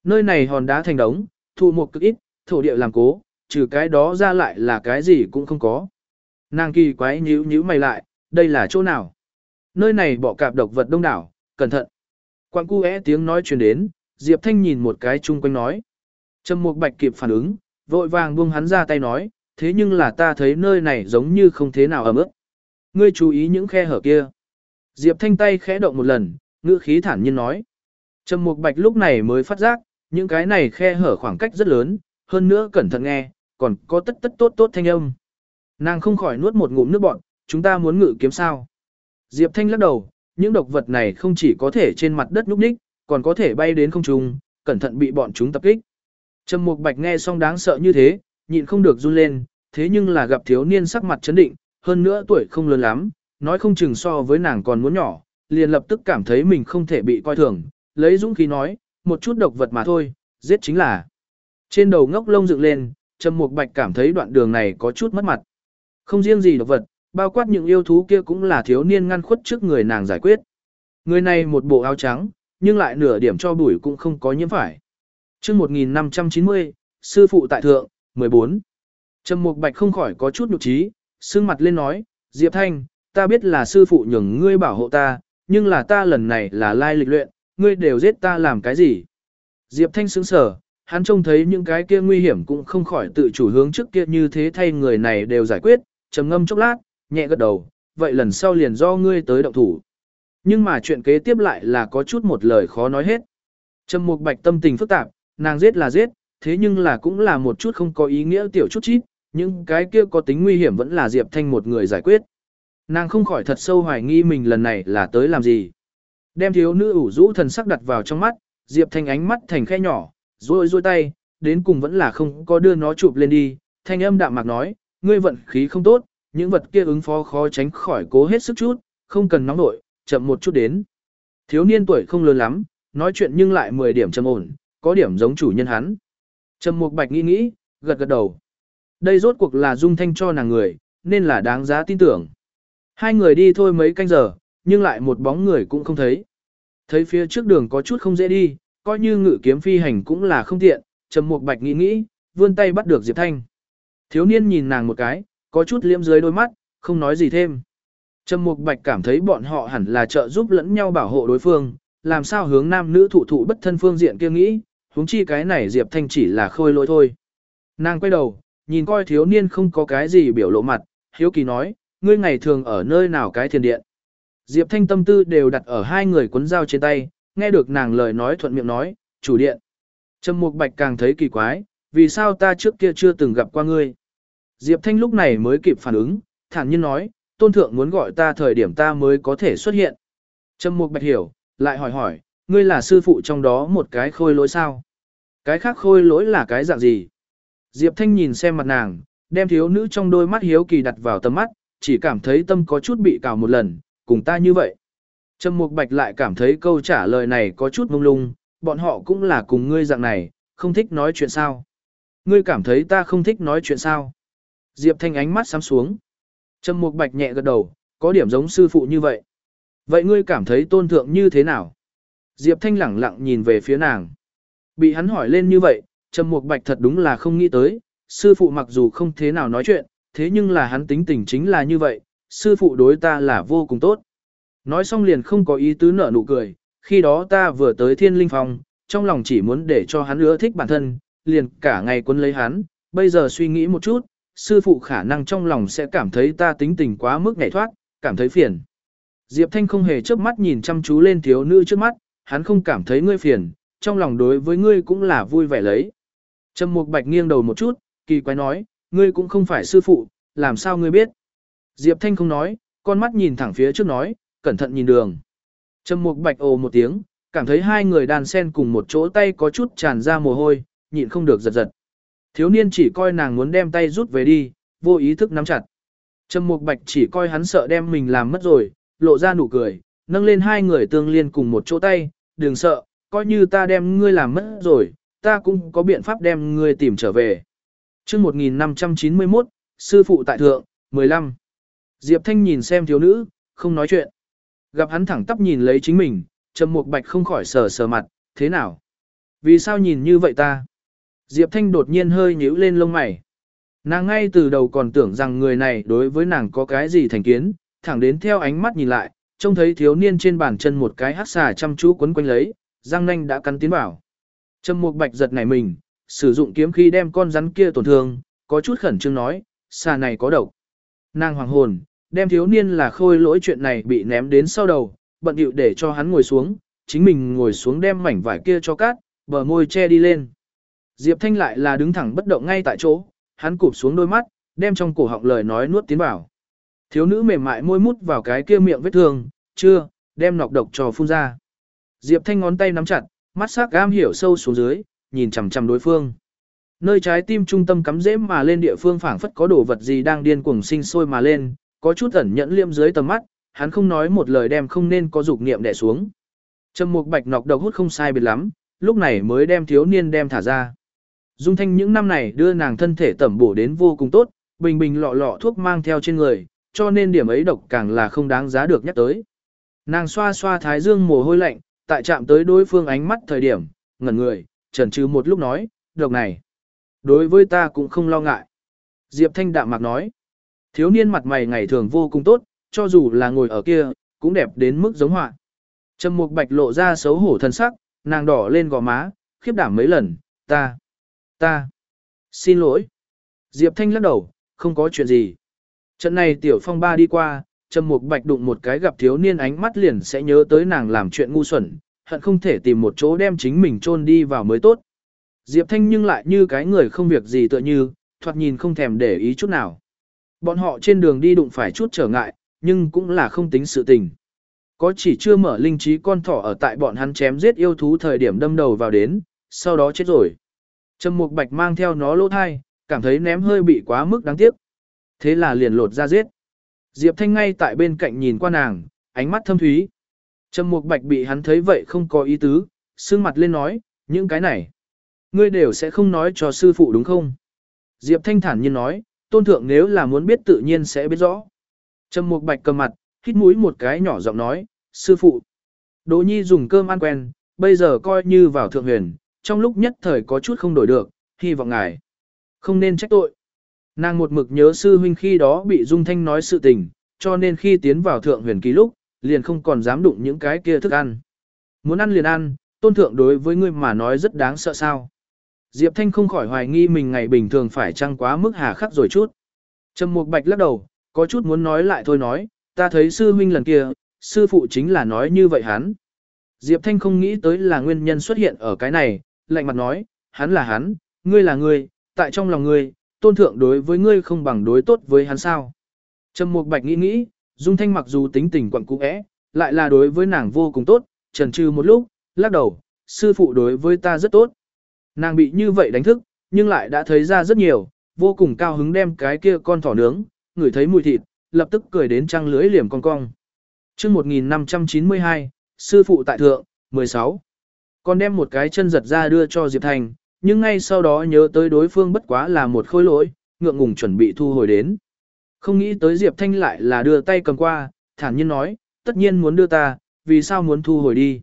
Nơi này hòn đá thành đống, thụ một cực ít, thổ địa làm cố, trừ cái đó ra lại là cái gì cũng không có. Nàng kỳ quái nhíu nhíu mày lại, đây là chỗ nào? Nơi này bỏ cạp độc vật đông đảo, cẩn thận. Quang cu é tiếng nói truyền đến, Diệp Thanh nhìn một cái chung quanh nói. Trầm Mục Bạch kịp phản ứng, vội vàng buông hắn ra tay nói, thế nhưng là ta thấy nơi này giống như không thế nào ẩm ướt. Ngươi chú ý những khe hở kia. Diệp Thanh tay khẽ động một lần, ngữ khí thản nhiên nói. Trầm Mục Bạch lúc này mới phát giác, những cái này khe hở khoảng cách rất lớn, hơn nữa cẩn thận nghe, còn có tất tất tốt tốt thanh âm. Nàng không khỏi nuốt một ngụm nước bọt, chúng ta muốn ngự kiếm sao. Diệp Thanh lắc đầu, những độc vật này không chỉ có thể trên mặt đất nhúc nhích, còn có thể bay đến không trung, cẩn thận bị bọn chúng tập kích. Trầm Mục Bạch nghe xong đáng sợ như thế, nhịn không được run lên, thế nhưng là gặp thiếu niên sắc mặt chấn định, hơn nữa tuổi không lớn lắm, nói không chừng so với nàng còn muốn nhỏ, liền lập tức cảm thấy mình không thể bị coi thường, lấy dũng khí nói, một chút độc vật mà thôi, giết chính là. Trên đầu ngốc lông dựng lên, Trầm Mục Bạch cảm thấy đoạn đường này có chút mất mặt. Không riêng gì độc vật, bao quát những yêu thú kia cũng là thiếu niên ngăn khuất trước người nàng giải quyết. Người này một bộ áo trắng, nhưng lại nửa điểm cho bụi cũng không có nhiễm phải. Chương 1590, sư phụ tại thượng, 14. Trầm Mục Bạch không khỏi có chút nhục trí, sương mặt lên nói, Diệp Thanh, ta biết là sư phụ nhường ngươi bảo hộ ta, nhưng là ta lần này là lai lịch luyện, ngươi đều giết ta làm cái gì? Diệp Thanh sững sờ, hắn trông thấy những cái kia nguy hiểm cũng không khỏi tự chủ hướng trước kia như thế thay người này đều giải quyết, trầm ngâm chốc lát, nhẹ gật đầu, vậy lần sau liền do ngươi tới động thủ. Nhưng mà chuyện kế tiếp lại là có chút một lời khó nói hết. Trầm Mục Bạch tâm tình phức tạp, nàng giết là giết, thế nhưng là cũng là một chút không có ý nghĩa tiểu chút chít, những cái kia có tính nguy hiểm vẫn là Diệp Thanh một người giải quyết. Nàng không khỏi thật sâu hoài nghi mình lần này là tới làm gì. Đem thiếu nữ ủ rũ thần sắc đặt vào trong mắt, Diệp Thanh ánh mắt thành khe nhỏ, rôi rôi tay, đến cùng vẫn là không có đưa nó chụp lên đi. Thanh âm đạm mạc nói, ngươi vận khí không tốt, những vật kia ứng phó khó tránh khỏi cố hết sức chút, không cần nóng nổi, chậm một chút đến. Thiếu niên tuổi không lớn lắm, nói chuyện nhưng lại 10 điểm trầm ổn, có điểm giống chủ nhân hắn. Trầm Mục Bạch nghĩ nghĩ, gật gật đầu. Đây rốt cuộc là dung thanh cho nàng người, nên là đáng giá tin tưởng. Hai người đi thôi mấy canh giờ, nhưng lại một bóng người cũng không thấy. Thấy phía trước đường có chút không dễ đi, coi như ngự kiếm phi hành cũng là không tiện, Trầm Mục Bạch nghĩ nghĩ, vươn tay bắt được Diệp Thanh. Thiếu niên nhìn nàng một cái, có chút liếm dưới đôi mắt, không nói gì thêm. Trầm Mục Bạch cảm thấy bọn họ hẳn là trợ giúp lẫn nhau bảo hộ đối phương, làm sao hướng nam nữ thụ thụ bất thân phương diện kia nghĩ, huống chi cái này Diệp Thanh chỉ là khôi lỗi thôi. Nàng quay đầu, nhìn coi thiếu niên không có cái gì biểu lộ mặt, hiếu kỳ nói, ngươi ngày thường ở nơi nào cái thiền điện. Diệp Thanh tâm tư đều đặt ở hai người cuốn dao trên tay, nghe được nàng lời nói thuận miệng nói, chủ điện. Trầm Mục Bạch càng thấy kỳ quái, vì sao ta trước kia chưa từng gặp qua ngươi. Diệp Thanh lúc này mới kịp phản ứng, thản nhiên nói, tôn thượng muốn gọi ta thời điểm ta mới có thể xuất hiện. Trầm Mục Bạch hiểu, lại hỏi hỏi, ngươi là sư phụ trong đó một cái khôi lỗi sao? Cái khác khôi lỗi là cái dạng gì? Diệp Thanh nhìn xem mặt nàng, đem thiếu nữ trong đôi mắt hiếu kỳ đặt vào tầm mắt, chỉ cảm thấy tâm có chút bị cào một lần, cùng ta như vậy. Trầm Mục Bạch lại cảm thấy câu trả lời này có chút mông lung, bọn họ cũng là cùng ngươi dạng này, không thích nói chuyện sao. Ngươi cảm thấy ta không thích nói chuyện sao. Diệp Thanh ánh mắt sám xuống. Trầm Mục Bạch nhẹ gật đầu, có điểm giống sư phụ như vậy. Vậy ngươi cảm thấy tôn thượng như thế nào? Diệp Thanh lẳng lặng nhìn về phía nàng. Bị hắn hỏi lên như vậy, Trầm Mục Bạch thật đúng là không nghĩ tới, sư phụ mặc dù không thế nào nói chuyện, thế nhưng là hắn tính tình chính là như vậy, sư phụ đối ta là vô cùng tốt. Nói xong liền không có ý tứ nở nụ cười, khi đó ta vừa tới thiên linh phong, trong lòng chỉ muốn để cho hắn ưa thích bản thân, liền cả ngày quân lấy hắn, bây giờ suy nghĩ một chút, sư phụ khả năng trong lòng sẽ cảm thấy ta tính tình quá mức nhảy thoát, cảm thấy phiền. Diệp Thanh không hề chớp mắt nhìn chăm chú lên thiếu nữ trước mắt, hắn không cảm thấy ngươi phiền, trong lòng đối với ngươi cũng là vui vẻ lấy. Trầm Mục Bạch nghiêng đầu một chút, kỳ quái nói, ngươi cũng không phải sư phụ, làm sao ngươi biết? Diệp Thanh không nói, con mắt nhìn thẳng phía trước nói, cẩn thận nhìn đường. Trầm Mục Bạch ồ một tiếng, cảm thấy hai người đàn sen cùng một chỗ tay có chút tràn ra mồ hôi, nhịn không được giật giật. Thiếu niên chỉ coi nàng muốn đem tay rút về đi, vô ý thức nắm chặt. Trầm Mục Bạch chỉ coi hắn sợ đem mình làm mất rồi, lộ ra nụ cười, nâng lên hai người tương liên cùng một chỗ tay, đừng sợ, coi như ta đem ngươi làm mất rồi, ta cũng có biện pháp đem ngươi tìm trở về. Trước 1591, Sư Phụ Tại Thượng, 15. Diệp Thanh nhìn xem thiếu nữ, không nói chuyện. Gặp hắn thẳng tắp nhìn lấy chính mình, Trầm Mục Bạch không khỏi sờ sờ mặt, thế nào? Vì sao nhìn như vậy ta? Diệp Thanh đột nhiên hơi nhíu lên lông mày. Nàng ngay từ đầu còn tưởng rằng người này đối với nàng có cái gì thành kiến, thẳng đến theo ánh mắt nhìn lại, trông thấy thiếu niên trên bàn chân một cái hắc xà chăm chú quấn quanh lấy, răng nanh đã cắn tiến vào. Trầm Mục Bạch giật nảy mình, sử dụng kiếm khi đem con rắn kia tổn thương, có chút khẩn trương nói, xà này có độc. Nàng hoàng hồn, đem thiếu niên là khôi lỗi chuyện này bị ném đến sau đầu, bận điệu để cho hắn ngồi xuống, chính mình ngồi xuống đem mảnh vải kia cho cát, bờ môi che đi lên. Diệp Thanh lại là đứng thẳng bất động ngay tại chỗ, hắn cụp xuống đôi mắt, đem trong cổ họng lời nói nuốt tiến vào. Thiếu nữ mềm mại môi mút vào cái kia miệng vết thương, chưa, đem nọc độc trò phun ra. Diệp Thanh ngón tay nắm chặt, mắt sắc gam hiểu sâu xuống dưới, nhìn chằm chằm đối phương. Nơi trái tim trung tâm cắm rễ mà lên địa phương phảng phất có đồ vật gì đang điên cuồng sinh sôi mà lên, có chút ẩn nhẫn liêm dưới tầm mắt, hắn không nói một lời đem không nên có dục niệm đè xuống. Trầm Mục Bạch nọc độc hút không sai biệt lắm, lúc này mới đem thiếu niên đem thả ra. Dung Thanh những năm này đưa nàng thân thể tẩm bổ đến vô cùng tốt, bình bình lọ lọ thuốc mang theo trên người, cho nên điểm ấy độc càng là không đáng giá được nhắc tới. Nàng xoa xoa thái dương mồ hôi lạnh, tại chạm tới đối phương ánh mắt thời điểm, ngẩn người, chần chừ một lúc nói, độc này. Đối với ta cũng không lo ngại. Diệp Thanh đạm mạc nói, thiếu niên mặt mày ngày thường vô cùng tốt, cho dù là ngồi ở kia, cũng đẹp đến mức giống họa. Trầm Mục Bạch lộ ra xấu hổ thân sắc, nàng đỏ lên gò má, khiếp đảm mấy lần, ta, ta, xin lỗi. Diệp Thanh lắc đầu, không có chuyện gì. Trận này tiểu phong ba đi qua, Trầm Mục Bạch đụng một cái gặp thiếu niên ánh mắt liền sẽ nhớ tới nàng làm chuyện ngu xuẩn, hận không thể tìm một chỗ đem chính mình chôn đi vào mới tốt. Diệp Thanh nhưng lại như cái người không việc gì tựa như, thoạt nhìn không thèm để ý chút nào. Bọn họ trên đường đi đụng phải chút trở ngại, nhưng cũng là không tính sự tình. Có chỉ chưa mở linh trí con thỏ ở tại bọn hắn chém giết yêu thú thời điểm đâm đầu vào đến, sau đó chết rồi. Trầm Mục Bạch mang theo nó lỗ thai, cảm thấy ném hơi bị quá mức đáng tiếc. Thế là liền lột ra giết. Diệp Thanh ngay tại bên cạnh nhìn qua nàng, ánh mắt thâm thúy. Trầm Mục Bạch bị hắn thấy vậy không có ý tứ, sương mặt lên nói, những cái này. Ngươi đều sẽ không nói cho sư phụ đúng không? Diệp Thanh thản nhiên nói, tôn thượng nếu là muốn biết tự nhiên sẽ biết rõ. Trầm Mục Bạch cầm mặt, hít mũi một cái nhỏ giọng nói, sư phụ. Đỗ Nhi dùng cơm ăn quen, bây giờ coi như vào thượng huyền, trong lúc nhất thời có chút không đổi được, hy vọng ngài. Không nên trách tội. Nàng một mực nhớ sư huynh khi đó bị Dung Thanh nói sự tình, cho nên khi tiến vào thượng huyền ký lúc, liền không còn dám đụng những cái kia thức ăn. Muốn ăn liền ăn, tôn thượng đối với ngươi mà nói rất đáng sợ sao. Diệp Thanh không khỏi hoài nghi mình ngày bình thường phải trăng quá mức hà khắc rồi chút. Trầm Mục Bạch lắc đầu, có chút muốn nói lại thôi nói, ta thấy sư huynh lần kia, sư phụ chính là nói như vậy hắn. Diệp Thanh không nghĩ tới là nguyên nhân xuất hiện ở cái này, lạnh mặt nói, hắn là hắn, ngươi là ngươi, tại trong lòng ngươi, tôn thượng đối với ngươi không bằng đối tốt với hắn sao. Trầm Mục Bạch nghĩ nghĩ, Dung Thanh mặc dù tính tình quặng cũ é, lại là đối với nàng vô cùng tốt, trần trừ một lúc, lắc đầu, sư phụ đối với ta rất tốt. Nàng bị như vậy đánh thức, nhưng lại đã thấy ra rất nhiều, vô cùng cao hứng đem cái kia con thỏ nướng, ngửi thấy mùi thịt, lập tức cười đến trăng lưới liềm cong cong. chương 1592, sư phụ tại thượng, 16. Còn đem một cái chân giật ra đưa cho Diệp Thành, nhưng ngay sau đó nhớ tới đối phương bất quá là một khối lỗi, ngượng ngùng chuẩn bị thu hồi đến. Không nghĩ tới Diệp Thanh lại là đưa tay cầm qua, thản nhiên nói, tất nhiên muốn đưa ta, vì sao muốn thu hồi đi.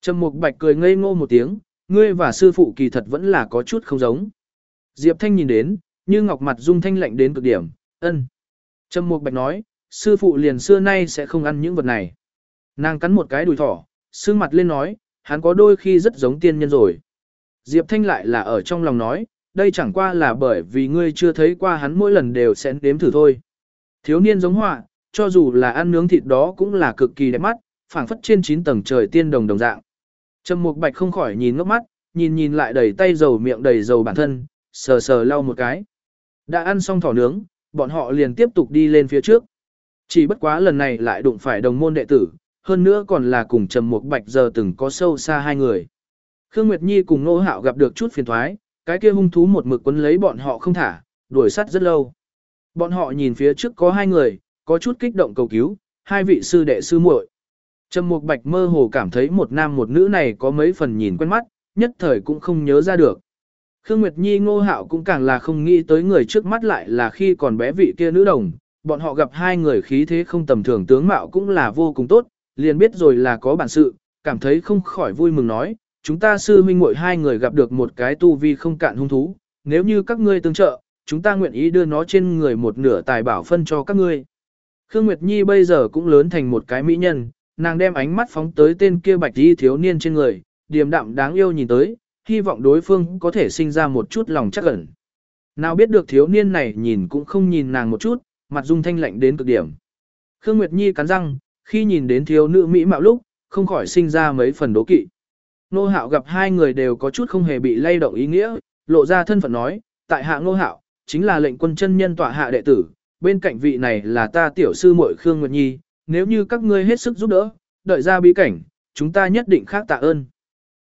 Trầm Mục Bạch cười ngây ngô một tiếng, ngươi và sư phụ kỳ thật vẫn là có chút không giống. Diệp Thanh nhìn đến, như ngọc mặt dung thanh lạnh đến cực điểm, ân. Trầm Mục Bạch nói, sư phụ liền xưa nay sẽ không ăn những vật này. Nàng cắn một cái đùi thỏ, sương mặt lên nói, hắn có đôi khi rất giống tiên nhân rồi. Diệp Thanh lại là ở trong lòng nói, đây chẳng qua là bởi vì ngươi chưa thấy qua hắn mỗi lần đều sẽ đếm thử thôi. Thiếu niên giống họa, cho dù là ăn nướng thịt đó cũng là cực kỳ đẹp mắt, phảng phất trên 9 tầng trời tiên đồng đồng dạng. Trầm Mục Bạch không khỏi nhìn ngốc mắt, nhìn nhìn lại đầy tay dầu miệng đầy dầu bản thân, sờ sờ lau một cái. Đã ăn xong thỏ nướng, bọn họ liền tiếp tục đi lên phía trước. Chỉ bất quá lần này lại đụng phải đồng môn đệ tử, hơn nữa còn là cùng Trầm Mục Bạch giờ từng có sâu xa hai người. Khương Nguyệt Nhi cùng Nô Hạo gặp được chút phiền thoái, cái kia hung thú một mực quấn lấy bọn họ không thả, đuổi sát rất lâu. Bọn họ nhìn phía trước có hai người, có chút kích động cầu cứu, hai vị sư đệ sư muội. Trầm Mục Bạch mơ hồ cảm thấy một nam một nữ này có mấy phần nhìn quen mắt, nhất thời cũng không nhớ ra được. Khương Nguyệt Nhi ngô hạo cũng càng là không nghĩ tới người trước mắt lại là khi còn bé vị kia nữ đồng, bọn họ gặp hai người khí thế không tầm thường tướng mạo cũng là vô cùng tốt, liền biết rồi là có bản sự, cảm thấy không khỏi vui mừng nói, chúng ta sư huynh muội hai người gặp được một cái tu vi không cạn hung thú, nếu như các ngươi tương trợ, chúng ta nguyện ý đưa nó trên người một nửa tài bảo phân cho các ngươi. Khương Nguyệt Nhi bây giờ cũng lớn thành một cái mỹ nhân, nàng đem ánh mắt phóng tới tên kia bạch y thiếu niên trên người, điềm đạm đáng yêu nhìn tới, hy vọng đối phương có thể sinh ra một chút lòng chắc ẩn. Nào biết được thiếu niên này nhìn cũng không nhìn nàng một chút, mặt dung thanh lạnh đến cực điểm. Khương Nguyệt Nhi cắn răng, khi nhìn đến thiếu nữ mỹ mạo lúc, không khỏi sinh ra mấy phần đố kỵ. Nô Hạo gặp hai người đều có chút không hề bị lay động ý nghĩa, lộ ra thân phận nói, tại hạ Nô Hạo, chính là lệnh quân chân nhân tọa hạ đệ tử, bên cạnh vị này là ta tiểu sư muội Khương Nguyệt Nhi, nếu như các ngươi hết sức giúp đỡ, đợi ra bí cảnh, chúng ta nhất định khác tạ ơn.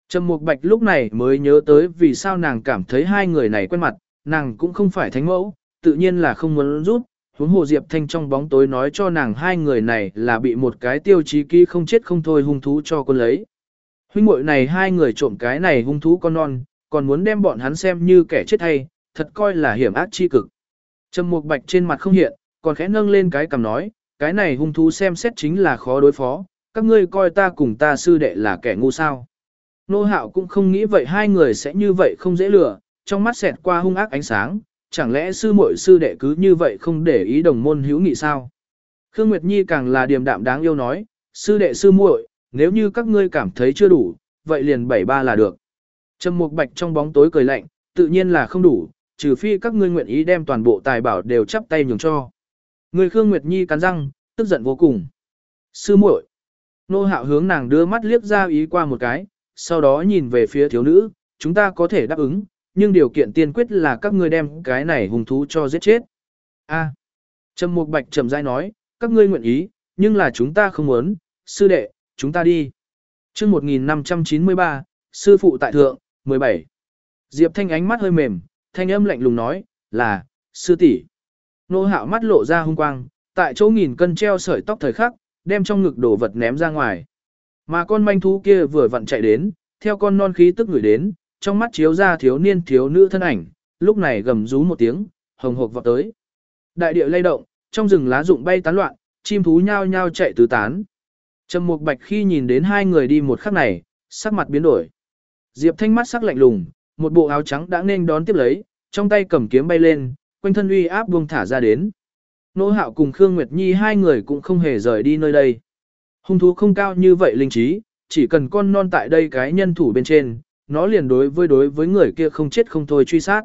Trầm Mục Bạch lúc này mới nhớ tới vì sao nàng cảm thấy hai người này quen mặt, nàng cũng không phải thánh mẫu, tự nhiên là không muốn giúp, huống hồ Diệp Thanh trong bóng tối nói cho nàng hai người này là bị một cái tiêu chí ký không chết không thôi hung thú cho con lấy. Huynh muội này hai người trộm cái này hung thú con non, còn muốn đem bọn hắn xem như kẻ chết hay, thật coi là hiểm ác chi cực. Trầm Mục Bạch trên mặt không hiện, còn khẽ nâng lên cái cằm nói, cái này hung thú xem xét chính là khó đối phó, các ngươi coi ta cùng ta sư đệ là kẻ ngu sao. Nô Hạo cũng không nghĩ vậy hai người sẽ như vậy không dễ lừa, trong mắt xẹt qua hung ác ánh sáng, chẳng lẽ sư muội sư đệ cứ như vậy không để ý đồng môn hữu nghị sao? Khương Nguyệt Nhi càng là điềm đạm đáng yêu nói, sư đệ sư muội, nếu như các ngươi cảm thấy chưa đủ, vậy liền bảy ba là được. Trầm Mục Bạch trong bóng tối cười lạnh, tự nhiên là không đủ, trừ phi các ngươi nguyện ý đem toàn bộ tài bảo đều chắp tay nhường cho. Người Khương Nguyệt Nhi cắn răng, tức giận vô cùng. Sư muội. Nô Hạo hướng nàng đưa mắt liếc ra ý qua một cái, sau đó nhìn về phía thiếu nữ, chúng ta có thể đáp ứng, nhưng điều kiện tiên quyết là các ngươi đem cái này hung thú cho giết chết. A. Trầm Mục Bạch trầm rãi nói, các ngươi nguyện ý, nhưng là chúng ta không muốn, sư đệ, chúng ta đi. Chương 1593, sư phụ tại thượng, 17. Diệp Thanh ánh mắt hơi mềm, thanh âm lạnh lùng nói, là, sư tỷ. Nô hạo mắt lộ ra hung quang, tại chỗ nghìn cân treo sợi tóc thời khắc, đem trong ngực đồ vật ném ra ngoài. Mà con manh thú kia vừa vặn chạy đến, theo con non khí tức người đến, trong mắt chiếu ra thiếu niên thiếu nữ thân ảnh, lúc này gầm rú một tiếng, hồng hộc vọt tới. Đại địa lay động, trong rừng lá rụng bay tán loạn, chim thú nhao nhao chạy tứ tán. Trầm Mục Bạch khi nhìn đến hai người đi một khắc này, sắc mặt biến đổi. Diệp Thanh mắt sắc lạnh lùng, một bộ áo trắng đã nên đón tiếp lấy, trong tay cầm kiếm bay lên, quanh thân uy áp buông thả ra đến. Nô Hạo cùng Khương Nguyệt Nhi hai người cũng không hề rời đi nơi đây. Hung thú không cao như vậy linh trí, chỉ cần con non tại đây cái nhân thủ bên trên, nó liền đối với đối với người kia không chết không thôi truy sát.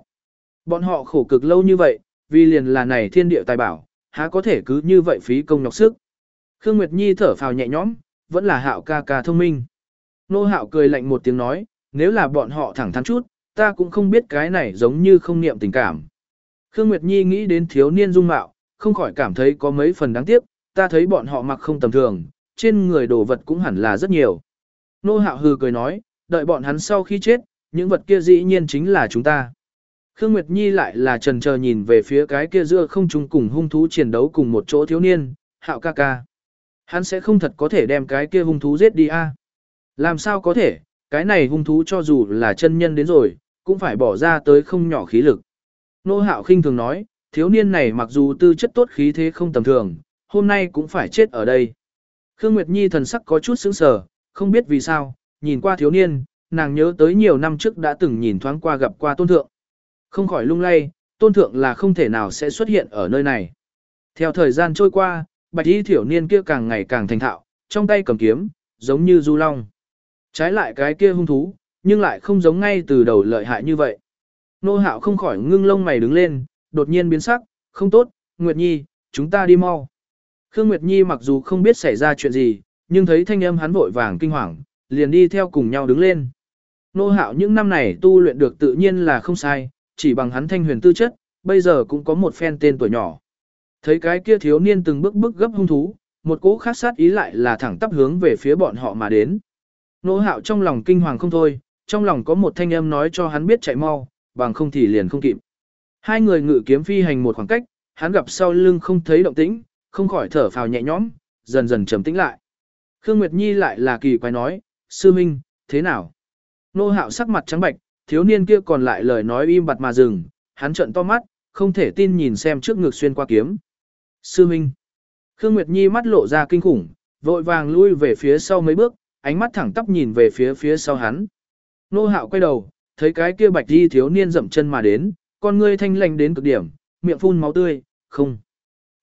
Bọn họ khổ cực lâu như vậy, vì liền là này thiên địa tài bảo, há có thể cứ như vậy phí công nhọc sức. Khương Nguyệt Nhi thở phào nhẹ nhõm, vẫn là hạo ca ca thông minh. Nô hạo cười lạnh một tiếng nói, nếu là bọn họ thẳng thắn chút, ta cũng không biết cái này giống như không niệm tình cảm. Khương Nguyệt Nhi nghĩ đến thiếu niên dung mạo, không khỏi cảm thấy có mấy phần đáng tiếc, ta thấy bọn họ mặc không tầm thường, trên người đồ vật cũng hẳn là rất nhiều. Nô hạo hừ cười nói, đợi bọn hắn sau khi chết, những vật kia dĩ nhiên chính là chúng ta. Khương Nguyệt Nhi lại là trần chờ nhìn về phía cái kia giữa không trung cùng hung thú chiến đấu cùng một chỗ thiếu niên, hạo ca ca. Hắn sẽ không thật có thể đem cái kia hung thú giết đi a Làm sao có thể, cái này hung thú cho dù là chân nhân đến rồi, cũng phải bỏ ra tới không nhỏ khí lực. Nô hạo khinh thường nói, thiếu niên này mặc dù tư chất tốt khí thế không tầm thường, hôm nay cũng phải chết ở đây. Khương Nguyệt Nhi thần sắc có chút sững sờ, không biết vì sao, nhìn qua thiếu niên, nàng nhớ tới nhiều năm trước đã từng nhìn thoáng qua gặp qua tôn thượng. Không khỏi lung lay, tôn thượng là không thể nào sẽ xuất hiện ở nơi này. Theo thời gian trôi qua, bạch y thiểu niên kia càng ngày càng thành thạo, trong tay cầm kiếm, giống như du long. Trái lại cái kia hung thú, nhưng lại không giống ngay từ đầu lợi hại như vậy. Nô hạo không khỏi ngưng lông mày đứng lên, đột nhiên biến sắc, không tốt, Nguyệt Nhi, chúng ta đi mau. Khương Nguyệt Nhi mặc dù không biết xảy ra chuyện gì, nhưng thấy thanh âm hắn vội vàng kinh hoàng, liền đi theo cùng nhau đứng lên. Nô hạo những năm này tu luyện được tự nhiên là không sai, chỉ bằng hắn thanh huyền tư chất, bây giờ cũng có một phen tên tuổi nhỏ. Thấy cái kia thiếu niên từng bước bước gấp hung thú, một cỗ khác sát ý lại là thẳng tắp hướng về phía bọn họ mà đến. Nô hạo trong lòng kinh hoàng không thôi, trong lòng có một thanh âm nói cho hắn biết chạy mau, bằng không thì liền không kịp. Hai người ngự kiếm phi hành một khoảng cách, hắn gặp sau lưng không thấy động tĩnh, không khỏi thở phào nhẹ nhõm, dần dần trầm tĩnh lại. Khương Nguyệt Nhi lại là kỳ quái nói, sư minh, thế nào? Nô hạo sắc mặt trắng bạch, thiếu niên kia còn lại lời nói im bặt mà dừng, hắn trợn to mắt, không thể tin nhìn xem trước ngực xuyên qua kiếm. Sư Minh. Khương Nguyệt Nhi mắt lộ ra kinh khủng, vội vàng lui về phía sau mấy bước, ánh mắt thẳng tắp nhìn về phía phía sau hắn. Nô hạo quay đầu, thấy cái kia bạch đi thiếu niên dậm chân mà đến, con ngươi thanh lành đến cực điểm, miệng phun máu tươi, không.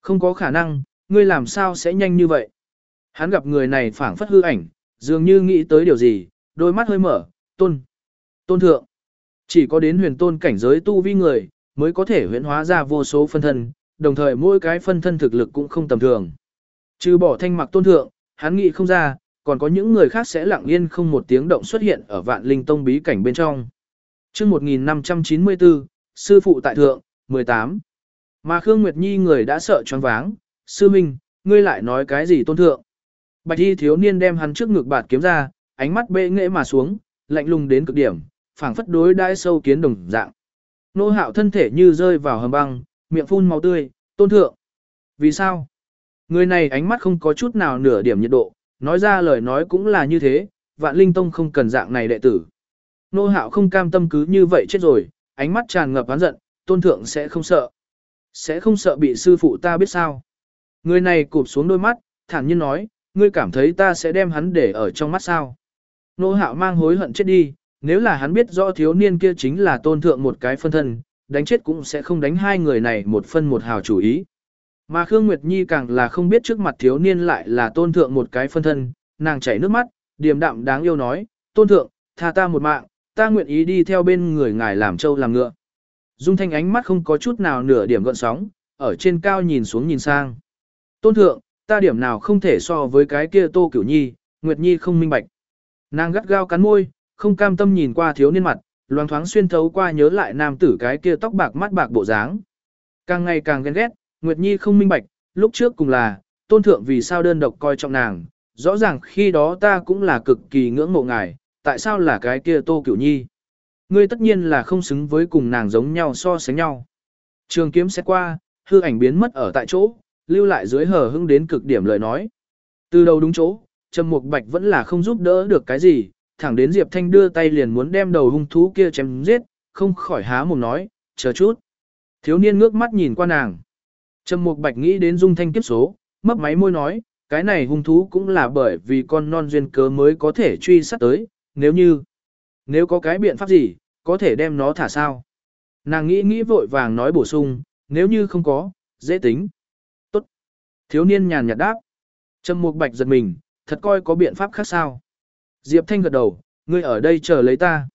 Không có khả năng, ngươi làm sao sẽ nhanh như vậy. Hắn gặp người này phảng phất hư ảnh, dường như nghĩ tới điều gì, đôi mắt hơi mở, tôn. Tôn thượng. Chỉ có đến huyền tôn cảnh giới tu vi người, mới có thể huyễn hóa ra vô số phân thân, đồng thời mỗi cái phân thân thực lực cũng không tầm thường. Trừ bỏ thanh mặc tôn thượng, hắn nghĩ không ra, còn có những người khác sẽ lặng yên không một tiếng động xuất hiện ở vạn linh tông bí cảnh bên trong. chương 1594, Sư Phụ Tại Thượng, 18. Mà Khương Nguyệt Nhi người đã sợ choáng váng, Sư Minh, ngươi lại nói cái gì tôn thượng? Bạch y thiếu niên đem hắn trước ngực bạt kiếm ra, ánh mắt bệ nghệ mà xuống, lạnh lùng đến cực điểm, phảng phất đối đãi sâu kiến đồng dạng. Nô hạo thân thể như rơi vào hầm băng, miệng phun máu tươi, tôn thượng. Vì sao? Người này ánh mắt không có chút nào nửa điểm nhiệt độ, nói ra lời nói cũng là như thế, vạn linh tông không cần dạng này đệ tử. Nô hạo không cam tâm cứ như vậy chết rồi, ánh mắt tràn ngập oán giận, tôn thượng sẽ không sợ. Sẽ không sợ bị sư phụ ta biết sao. Người này cụp xuống đôi mắt, thản nhiên nói, ngươi cảm thấy ta sẽ đem hắn để ở trong mắt sao. Nô hạo mang hối hận chết đi, nếu là hắn biết rõ thiếu niên kia chính là tôn thượng một cái phân thân, đánh chết cũng sẽ không đánh hai người này một phân một hào chủ ý. Mà Khương Nguyệt Nhi càng là không biết trước mặt thiếu niên lại là tôn thượng một cái phân thân, nàng chảy nước mắt, điềm đạm đáng yêu nói, tôn thượng, tha ta một mạng, ta nguyện ý đi theo bên người ngài làm trâu làm ngựa. Dung thanh ánh mắt không có chút nào nửa điểm gợn sóng, ở trên cao nhìn xuống nhìn sang. Tôn thượng, ta điểm nào không thể so với cái kia tô cửu nhi, Nguyệt Nhi không minh bạch. Nàng gắt gao cắn môi, không cam tâm nhìn qua thiếu niên mặt, loáng thoáng xuyên thấu qua nhớ lại nam tử cái kia tóc bạc mắt bạc bộ dáng. Càng ngày càng ghen ghét, Nguyệt Nhi không minh bạch, lúc trước cùng là, tôn thượng vì sao đơn độc coi trọng nàng, rõ ràng khi đó ta cũng là cực kỳ ngưỡng mộ ngài, tại sao là cái kia tô cửu nhi. Ngươi tất nhiên là không xứng với cùng nàng giống nhau so sánh nhau. Trường kiếm sẽ qua, hư ảnh biến mất ở tại chỗ, lưu lại dưới hờ hững đến cực điểm lời nói. Từ đầu đúng chỗ, Trầm Mục Bạch vẫn là không giúp đỡ được cái gì, thẳng đến Diệp Thanh đưa tay liền muốn đem đầu hung thú kia chém giết, không khỏi há mồm nói, chờ chút. Thiếu niên ngước mắt nhìn qua nàng. Trầm Mục Bạch nghĩ đến Dung Thanh kiếp số, mấp máy môi nói, cái này hung thú cũng là bởi vì con non duyên cớ mới có thể truy sát tới, nếu như, nếu có cái biện pháp gì, có thể đem nó thả sao. Nàng nghĩ nghĩ vội vàng nói bổ sung, nếu như không có, dễ tính. Tốt. Thiếu niên nhàn nhạt đáp. Trầm Mục Bạch giật mình, thật coi có biện pháp khác sao. Diệp Thanh gật đầu, ngươi ở đây chờ lấy ta.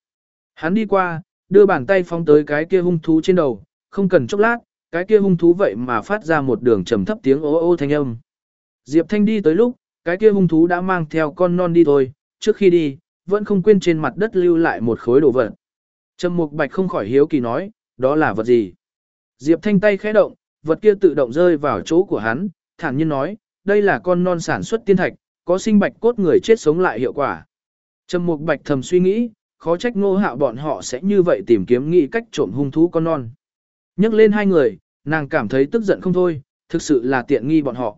Hắn đi qua, đưa bàn tay phóng tới cái kia hung thú trên đầu, không cần chốc lát, cái kia hung thú vậy mà phát ra một đường trầm thấp tiếng ô ô thanh âm. Diệp Thanh đi tới lúc, cái kia hung thú đã mang theo con non đi thôi, trước khi đi, vẫn không quên trên mặt đất lưu lại một khối đồ vật. Trầm Mục Bạch không khỏi hiếu kỳ nói, đó là vật gì? Diệp Thanh tay khẽ động, vật kia tự động rơi vào chỗ của hắn, thản nhiên nói, đây là con non sản xuất tiên thạch, có sinh bạch cốt người chết sống lại hiệu quả. Trầm Mục Bạch thầm suy nghĩ, khó trách ngô hạo bọn họ sẽ như vậy tìm kiếm nghĩ cách trộm hung thú con non. Nhắc lên hai người, nàng cảm thấy tức giận không thôi, thực sự là tiện nghi bọn họ.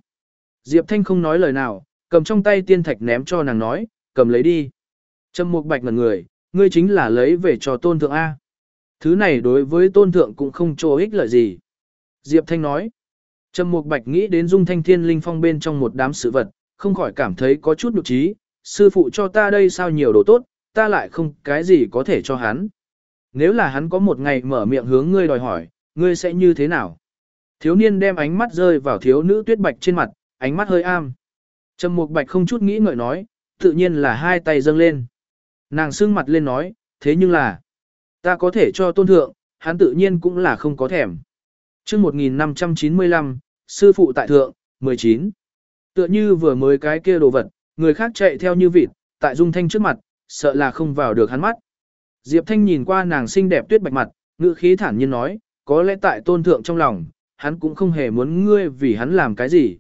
Diệp Thanh không nói lời nào, cầm trong tay tiên thạch ném cho nàng nói, cầm lấy đi. Trầm Mục Bạch ngẩn người, ngươi chính là lấy về cho tôn thượng A. Thứ này đối với tôn thượng cũng không cho ích lợi gì. Diệp Thanh nói, Trầm Mục Bạch nghĩ đến Dung Thanh Thiên Linh Phong bên trong một đám sự vật, không khỏi cảm thấy có chút nhục trí, sư phụ cho ta đây sao nhiều đồ tốt, ta lại không cái gì có thể cho hắn. Nếu là hắn có một ngày mở miệng hướng ngươi đòi hỏi, ngươi sẽ như thế nào? Thiếu niên đem ánh mắt rơi vào thiếu nữ tuyết bạch trên mặt, ánh mắt hơi am. Trầm Mục Bạch không chút nghĩ ngợi nói, tự nhiên là hai tay dâng lên. Nàng sưng mặt lên nói, thế nhưng là, ta có thể cho tôn thượng, hắn tự nhiên cũng là không có thèm. chương 1595, sư phụ tại thượng, 19. Tựa như vừa mới cái kia đồ vật, người khác chạy theo như vịt, tại Dung Thanh trước mặt, sợ là không vào được hắn mắt. Diệp Thanh nhìn qua nàng xinh đẹp tuyết bạch mặt, ngữ khí thản nhiên nói, có lẽ tại tôn thượng trong lòng, hắn cũng không hề muốn ngươi vì hắn làm cái gì.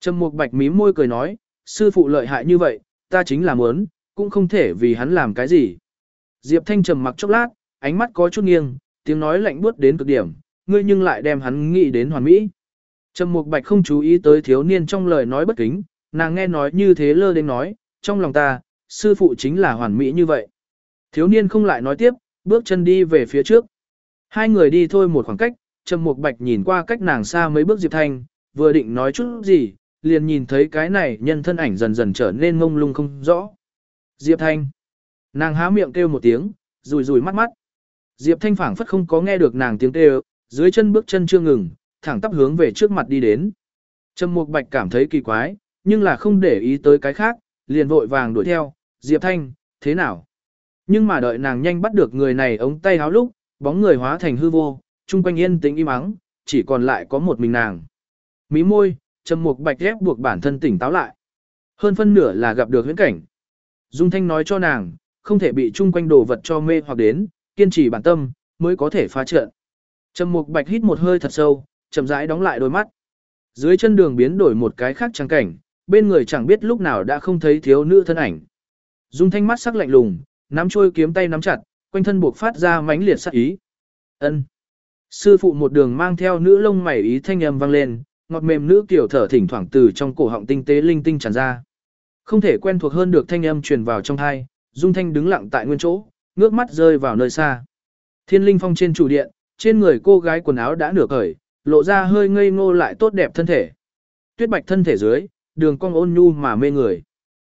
Trầm Mục Bạch mím môi cười nói, sư phụ lợi hại như vậy, ta chính là muốn, cũng không thể vì hắn làm cái gì. Diệp Thanh trầm mặc chốc lát, ánh mắt có chút nghiêng, tiếng nói lạnh buốt đến cực điểm, ngươi nhưng lại đem hắn nghĩ đến hoàn mỹ. Trầm Mục Bạch không chú ý tới thiếu niên trong lời nói bất kính, nàng nghe nói như thế lơ đến nói, trong lòng ta, sư phụ chính là hoàn mỹ như vậy. Thiếu niên không lại nói tiếp, bước chân đi về phía trước. Hai người đi thôi một khoảng cách, Trầm Mục Bạch nhìn qua cách nàng xa mấy bước Diệp Thanh, vừa định nói chút gì, liền nhìn thấy cái này nhân thân ảnh dần dần trở nên ngông lung không rõ. Diệp Thanh. Nàng há miệng kêu một tiếng, rùi rùi mắt mắt. Diệp Thanh phảng phất không có nghe được nàng tiếng kêu, dưới chân bước chân chưa ngừng, thẳng tắp hướng về trước mặt đi đến. Trầm Mục Bạch cảm thấy kỳ quái, nhưng là không để ý tới cái khác, liền vội vàng đuổi theo, Diệp Thanh, thế nào? Nhưng mà đợi nàng nhanh bắt được người này ống tay háo lúc, bóng người hóa thành hư vô, chung quanh yên tĩnh im ắng, chỉ còn lại có một mình nàng. Mí môi, Trầm Mục Bạch ép buộc bản thân tỉnh táo lại. Hơn phân nửa là gặp được huyễn cảnh. Dung Thanh nói cho nàng, không thể bị chung quanh đồ vật cho mê hoặc đến, kiên trì bản tâm, mới có thể phá trận. Trầm Mục Bạch hít một hơi thật sâu, chậm rãi đóng lại đôi mắt. Dưới chân đường biến đổi một cái khác trang cảnh, bên người chẳng biết lúc nào đã không thấy thiếu nữ thân ảnh. Dung Thanh mắt sắc lạnh lùng, nắm trôi kiếm tay nắm chặt, quanh thân buộc phát ra mãnh liệt sát ý. Ân. Sư phụ một đường mang theo nữ lông mày ý thanh âm vang lên, ngọt mềm nữ kiểu thở thỉnh thoảng từ trong cổ họng tinh tế linh tinh tràn ra. Không thể quen thuộc hơn được thanh âm truyền vào trong tai, Dung Thanh đứng lặng tại nguyên chỗ, ngước mắt rơi vào nơi xa. Thiên linh phong trên chủ điện, trên người cô gái quần áo đã nửa cởi, lộ ra hơi ngây ngô lại tốt đẹp thân thể. Tuyết bạch thân thể dưới, đường cong ôn nhu mà mê người.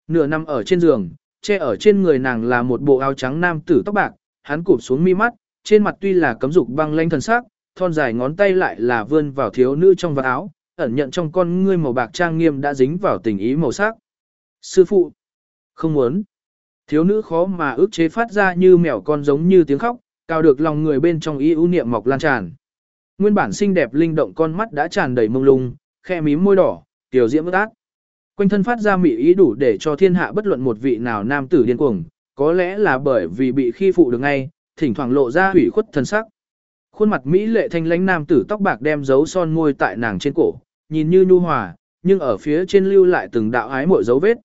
Nửa năm ở trên giường, che ở trên người nàng là một bộ áo trắng nam tử tóc bạc, hắn cụp xuống mi mắt, trên mặt tuy là cấm dục băng lanh thần sắc, thon dài ngón tay lại là vươn vào thiếu nữ trong vạt áo, ẩn nhận trong con ngươi màu bạc trang nghiêm đã dính vào tình ý màu sắc. Sư phụ, không muốn. Thiếu nữ khó mà ước chế phát ra như mèo con giống như tiếng khóc, cao được lòng người bên trong ý ưu niệm mọc lan tràn. Nguyên bản xinh đẹp linh động con mắt đã tràn đầy mông lung, khe mím môi đỏ, tiểu diễm ướt ác. Quanh thân phát ra mị ý đủ để cho thiên hạ bất luận một vị nào nam tử điên cuồng, có lẽ là bởi vì bị khi phụ được ngay, thỉnh thoảng lộ ra hủy khuất thân sắc. Khuôn mặt mỹ lệ thanh lãnh nam tử tóc bạc đem dấu son môi tại nàng trên cổ, nhìn như nhu hòa, nhưng ở phía trên lưu lại từng đạo ái mộ dấu vết.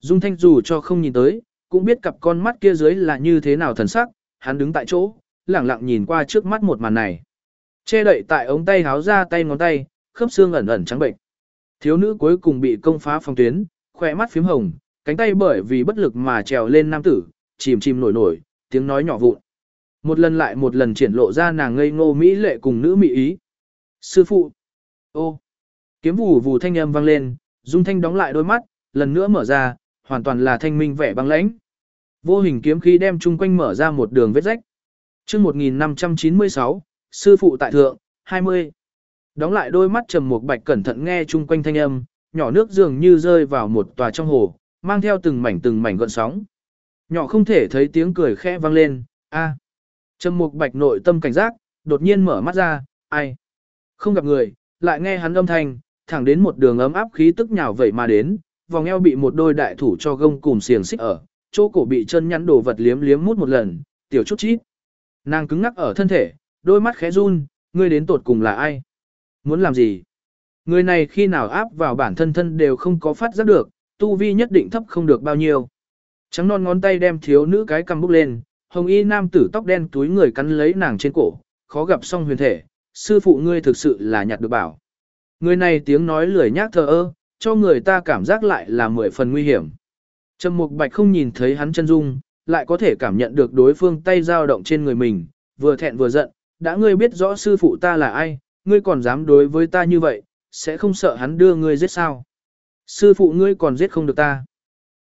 Dung Thanh dù cho không nhìn tới, cũng biết cặp con mắt kia dưới là như thế nào thần sắc, hắn đứng tại chỗ, lẳng lặng nhìn qua trước mắt một màn này. Che đậy tại ống tay háo ra tay ngón tay, khớp xương ẩn ẩn trắng bệnh. Thiếu nữ cuối cùng bị công phá phong tuyến, khỏe mắt phím hồng, cánh tay bởi vì bất lực mà trèo lên nam tử, chìm chìm nổi nổi, tiếng nói nhỏ vụn. Một lần lại một lần triển lộ ra nàng ngây ngô mỹ lệ cùng nữ mỹ ý. Sư phụ! Ô! Kiếm vù vù thanh âm vang lên, Dung Thanh đóng lại đôi mắt, lần nữa mở ra, hoàn toàn là thanh minh vẻ băng lãnh. Vô hình kiếm khí đem chung quanh mở ra một đường vết rách. Chương 1596, sư phụ tại thượng, 20. Đóng lại đôi mắt trầm một bạch cẩn thận nghe chung quanh thanh âm, nhỏ nước dường như rơi vào một tòa trong hồ, mang theo từng mảnh từng mảnh gợn sóng. Nhỏ không thể thấy tiếng cười khẽ vang lên, a. Trầm Mục Bạch nội tâm cảnh giác, đột nhiên mở mắt ra, ai? Không gặp người, lại nghe hắn âm thanh, thẳng đến một đường ấm áp khí tức nhào vậy mà đến, vòng eo bị một đôi đại thủ cho gông cùng xiềng xích ở, chỗ cổ bị chân nhắn đồ vật liếm liếm mút một lần, tiểu chút chít. Nàng cứng ngắc ở thân thể, đôi mắt khẽ run, ngươi đến tột cùng là ai? Muốn làm gì? Người này khi nào áp vào bản thân thân đều không có phát giác được, tu vi nhất định thấp không được bao nhiêu. Trắng non ngón tay đem thiếu nữ cái cầm bốc lên, hồng y nam tử tóc đen túi người cắn lấy nàng trên cổ, khó gặp song huyền thể, sư phụ ngươi thực sự là nhặt được bảo. Người này tiếng nói lười nhác thờ ơ, cho người ta cảm giác lại là mười phần nguy hiểm. Trầm Mục Bạch không nhìn thấy hắn chân dung, lại có thể cảm nhận được đối phương tay dao động trên người mình, vừa thẹn vừa giận, đã ngươi biết rõ sư phụ ta là ai, ngươi còn dám đối với ta như vậy, sẽ không sợ hắn đưa ngươi giết sao. Sư phụ ngươi còn giết không được ta.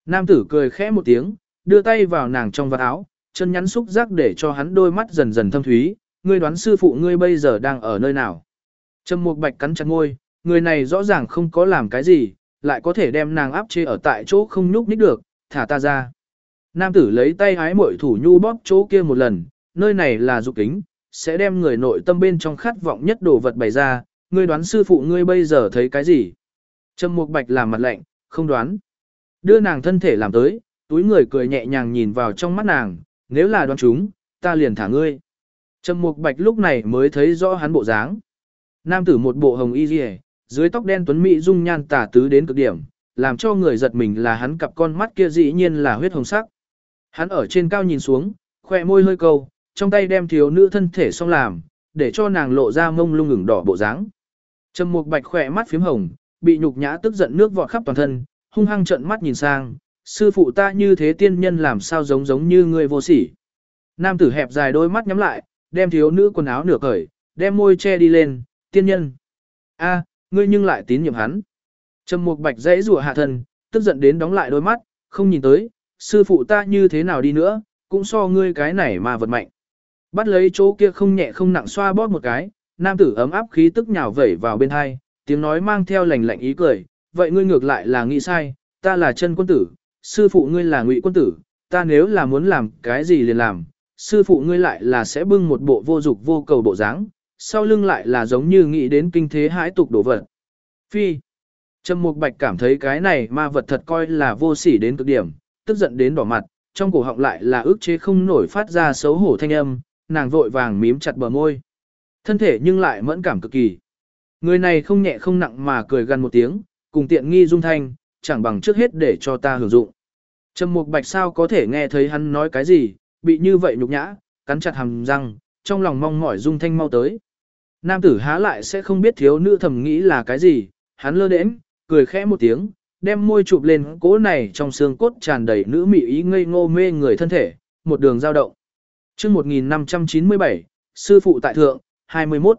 Nam tử cười khẽ một tiếng, đưa tay vào nàng trong vạt áo, chân nhắn xúc giác để cho hắn đôi mắt dần dần thâm thúy, ngươi đoán sư phụ ngươi bây giờ đang ở nơi nào. Trầm Mục Bạch cắn chặt môi, người này rõ ràng không có làm cái gì, lại có thể đem nàng áp chế ở tại chỗ không nhúc nhích được, thả ta ra. Nam tử lấy tay hái mội thủ nhu bóp chỗ kia một lần, nơi này là dục kính, sẽ đem người nội tâm bên trong khát vọng nhất đồ vật bày ra, ngươi đoán sư phụ ngươi bây giờ thấy cái gì? Trầm Mục Bạch làm mặt lạnh, không đoán. Đưa nàng thân thể làm tới, túi người cười nhẹ nhàng nhìn vào trong mắt nàng, nếu là đoán chúng, ta liền thả ngươi. Trầm Mục Bạch lúc này mới thấy rõ hắn bộ dáng. Nam tử một bộ hồng y liễu, dưới tóc đen tuấn mỹ dung nhan tả tứ đến cực điểm, làm cho người giật mình là hắn cặp con mắt kia dĩ nhiên là huyết hồng sắc. Hắn ở trên cao nhìn xuống, khỏe môi hơi câu, trong tay đem thiếu nữ thân thể xong làm, để cho nàng lộ ra mông lung ngừng đỏ bộ dáng. Trầm Mục Bạch khỏe mắt phím hồng, bị nhục nhã tức giận nước vọt khắp toàn thân, hung hăng trợn mắt nhìn sang, sư phụ ta như thế tiên nhân làm sao giống giống như người vô sỉ. Nam tử hẹp dài đôi mắt nhắm lại, đem thiếu nữ quần áo nửa cởi, đem môi che đi lên, tiên nhân. a ngươi nhưng lại tín nhiệm hắn. Trầm Mục Bạch dãy rủa hạ thân, tức giận đến đóng lại đôi mắt, không nhìn tới, sư phụ ta như thế nào đi nữa, cũng so ngươi cái này mà vật mạnh. Bắt lấy chỗ kia không nhẹ không nặng xoa bóp một cái, nam tử ấm áp khí tức nhào vẩy vào bên hai, tiếng nói mang theo lành lạnh ý cười, vậy ngươi ngược lại là nghĩ sai, ta là chân quân tử, sư phụ ngươi là ngụy quân tử, ta nếu là muốn làm cái gì liền làm, sư phụ ngươi lại là sẽ bưng một bộ vô dục vô cầu bộ dáng, sau lưng lại là giống như nghĩ đến kinh thế hãi tục đổ vật. Phi. Trầm Mục Bạch cảm thấy cái này ma vật thật coi là vô sỉ đến cực điểm, tức giận đến đỏ mặt, trong cổ họng lại là ức chế không nổi phát ra xấu hổ thanh âm, nàng vội vàng mím chặt bờ môi. Thân thể nhưng lại mẫn cảm cực kỳ. Người này không nhẹ không nặng mà cười gần một tiếng, cùng tiện nghi dung thanh, chẳng bằng trước hết để cho ta hưởng dụng. Trầm Mục Bạch sao có thể nghe thấy hắn nói cái gì, bị như vậy nhục nhã, cắn chặt hàm răng, trong lòng mong mỏi dung thanh mau tới. Nam tử há lại sẽ không biết thiếu nữ thầm nghĩ là cái gì, hắn lơ đễnh, cười khẽ một tiếng, đem môi chụp lên cố này trong xương cốt tràn đầy nữ mị ý ngây ngô mê người thân thể, một đường dao động chương 1597, sư phụ tại thượng, 21.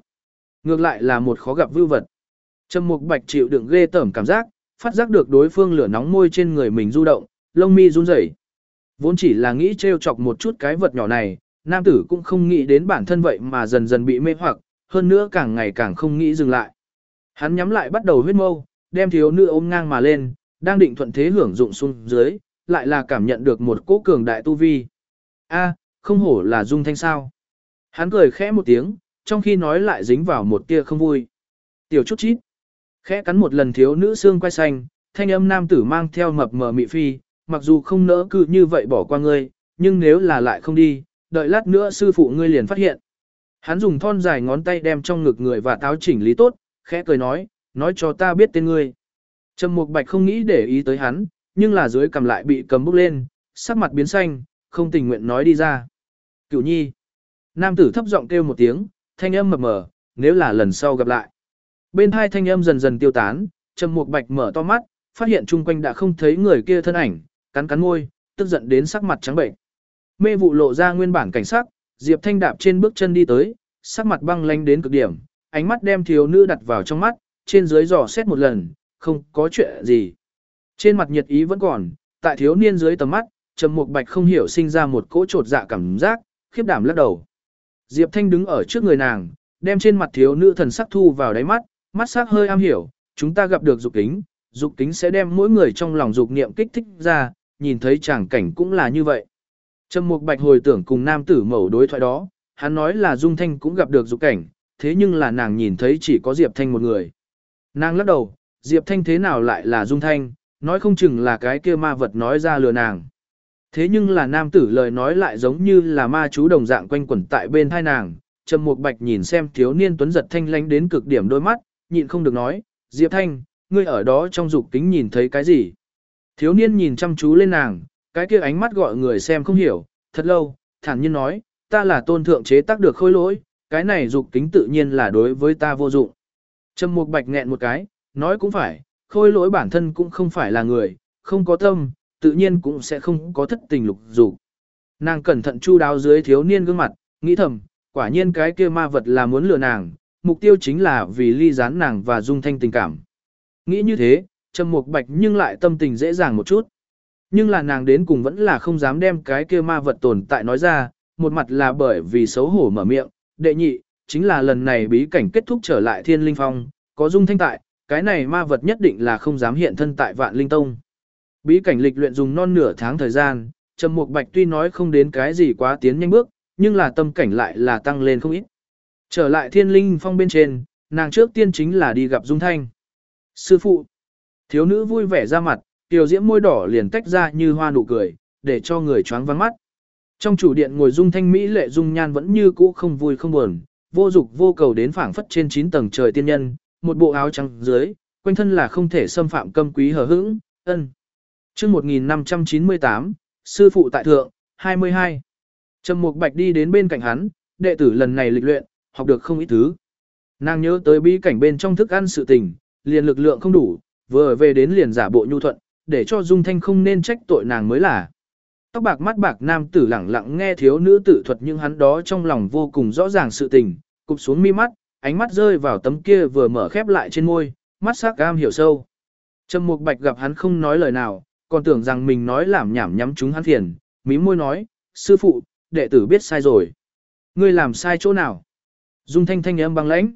Ngược lại là một khó gặp vưu vật. Trầm Mục Bạch chịu đựng ghê tởm cảm giác, phát giác được đối phương lửa nóng môi trên người mình du động, lông mi run rẩy. Vốn chỉ là nghĩ trêu chọc một chút cái vật nhỏ này, nam tử cũng không nghĩ đến bản thân vậy mà dần dần bị mê hoặc, hơn nữa càng ngày càng không nghĩ dừng lại. Hắn nhắm lại bắt đầu huyết mâu, đem thiếu nữ ôm ngang mà lên, đang định thuận thế hưởng dụng xuống dưới, lại là cảm nhận được một cỗ cường đại tu vi. A, không hổ là dung thanh sao. Hắn cười khẽ một tiếng, trong khi nói lại dính vào một tia không vui. Tiểu chút chít. Khẽ cắn một lần thiếu nữ xương quay xanh, thanh âm nam tử mang theo mập mờ mị phi, mặc dù không nỡ cứ như vậy bỏ qua ngươi, nhưng nếu là lại không đi, đợi lát nữa sư phụ ngươi liền phát hiện. Hắn dùng thon dài ngón tay đem trong ngực người và táo chỉnh lý tốt, khẽ cười nói, nói cho ta biết tên ngươi. Trầm Mục Bạch không nghĩ để ý tới hắn, nhưng là dưới cầm lại bị cầm bốc lên, sắc mặt biến xanh, không tình nguyện nói đi ra. Cửu nhi. Nam tử thấp giọng kêu một tiếng, thanh âm mập mờ, nếu là lần sau gặp lại. Bên hai thanh âm dần dần tiêu tán, Trầm Mục Bạch mở to mắt, phát hiện chung quanh đã không thấy người kia thân ảnh, cắn cắn môi, tức giận đến sắc mặt trắng bệnh. Mê vụ lộ ra nguyên bản cảnh sắc, Diệp Thanh đạp trên bước chân đi tới, sắc mặt băng lanh đến cực điểm, ánh mắt đem thiếu nữ đặt vào trong mắt, trên dưới dò xét một lần, không có chuyện gì. Trên mặt nhiệt ý vẫn còn, tại thiếu niên dưới tầm mắt, Trầm Mục Bạch không hiểu sinh ra một cỗ trột dạ cảm giác, khiếp đảm lắc đầu. Diệp Thanh đứng ở trước người nàng, đem trên mặt thiếu nữ thần sắc thu vào đáy mắt, mắt sắc hơi am hiểu, chúng ta gặp được dục kính, dục kính sẽ đem mỗi người trong lòng dục niệm kích thích ra, nhìn thấy chàng cảnh cũng là như vậy. Trầm Mục Bạch hồi tưởng cùng nam tử mẫu đối thoại đó, hắn nói là Dung Thanh cũng gặp được dục cảnh, thế nhưng là nàng nhìn thấy chỉ có Diệp Thanh một người. Nàng lắc đầu, Diệp Thanh thế nào lại là Dung Thanh, nói không chừng là cái kia ma vật nói ra lừa nàng. Thế nhưng là nam tử lời nói lại giống như là ma chú đồng dạng quanh quẩn tại bên thai nàng, Trầm Mục Bạch nhìn xem thiếu niên tuấn giật thanh lánh đến cực điểm đôi mắt, nhịn không được nói, Diệp Thanh, ngươi ở đó trong dục kính nhìn thấy cái gì? Thiếu niên nhìn chăm chú lên nàng, cái kia ánh mắt gọi người xem không hiểu, thật lâu, thản nhiên nói, ta là tôn thượng chế tác được khôi lỗi, cái này dục kính tự nhiên là đối với ta vô dụng. Trầm Mục Bạch nghẹn một cái, nói cũng phải, khôi lỗi bản thân cũng không phải là người, không có tâm, tự nhiên cũng sẽ không có thất tình lục dục. Nàng cẩn thận chu đáo dưới thiếu niên gương mặt, nghĩ thầm, quả nhiên cái kia ma vật là muốn lừa nàng, mục tiêu chính là vì ly gián nàng và dung thanh tình cảm. Nghĩ như thế, Trầm Mục Bạch nhưng lại tâm tình dễ dàng một chút. Nhưng là nàng đến cùng vẫn là không dám đem cái kia ma vật tồn tại nói ra, một mặt là bởi vì xấu hổ mở miệng, đệ nhị, chính là lần này bí cảnh kết thúc trở lại thiên linh phong, có dung thanh tại, cái này ma vật nhất định là không dám hiện thân tại vạn linh tông. Bí cảnh lịch luyện dùng non nửa tháng thời gian, Trầm Mục Bạch tuy nói không đến cái gì quá tiến nhanh bước, nhưng là tâm cảnh lại là tăng lên không ít. Trở lại thiên linh phong bên trên, nàng trước tiên chính là đi gặp Dung Thanh. Sư phụ, thiếu nữ vui vẻ ra mặt, tiểu diễm môi đỏ liền tách ra như hoa nụ cười, để cho người choáng vắng mắt. Trong chủ điện ngồi Dung Thanh Mỹ lệ Dung Nhan vẫn như cũ không vui không buồn, vô dục vô cầu đến phảng phất trên 9 tầng trời tiên nhân, một bộ áo trắng dưới, quanh thân là không thể xâm phạm cấm quý hờ hững, ân chương 1598, Sư phụ tại thượng, 22. Trầm Mục Bạch đi đến bên cạnh hắn, đệ tử lần này lịch luyện, học được không ít thứ. Nàng nhớ tới bi cảnh bên trong thức ăn sự tình, liền lực lượng không đủ, vừa về đến liền giả bộ nhu thuận, để cho Dung Thanh không nên trách tội nàng mới là. Tóc bạc mắt bạc nam tử lẳng lặng nghe thiếu nữ tự thuật nhưng hắn đó trong lòng vô cùng rõ ràng sự tình, cụp xuống mi mắt, ánh mắt rơi vào tấm kia vừa mở khép lại trên môi, mắt sắc cam hiểu sâu. Trầm Mục Bạch gặp hắn không nói lời nào, còn tưởng rằng mình nói làm nhảm nhắm chúng hắn phiền, mí môi nói, sư phụ, đệ tử biết sai rồi. Ngươi làm sai chỗ nào? Dung thanh thanh âm băng lãnh.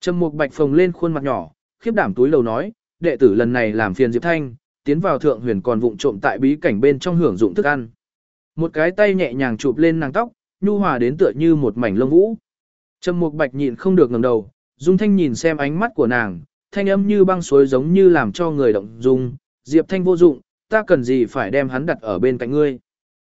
Trầm Mục Bạch phồng lên khuôn mặt nhỏ, khiếp đảm túi lầu nói, đệ tử lần này làm phiền Diệp Thanh, tiến vào thượng huyền còn vụng trộm tại bí cảnh bên trong hưởng dụng thức ăn. Một cái tay nhẹ nhàng chụp lên nàng tóc, nhu hòa đến tựa như một mảnh lông vũ. Trầm Mục Bạch nhịn không được ngẩng đầu, Dung Thanh nhìn xem ánh mắt của nàng, thanh âm như băng suối giống như làm cho người động dung, Diệp Thanh vô dụng, ta cần gì phải đem hắn đặt ở bên cạnh ngươi.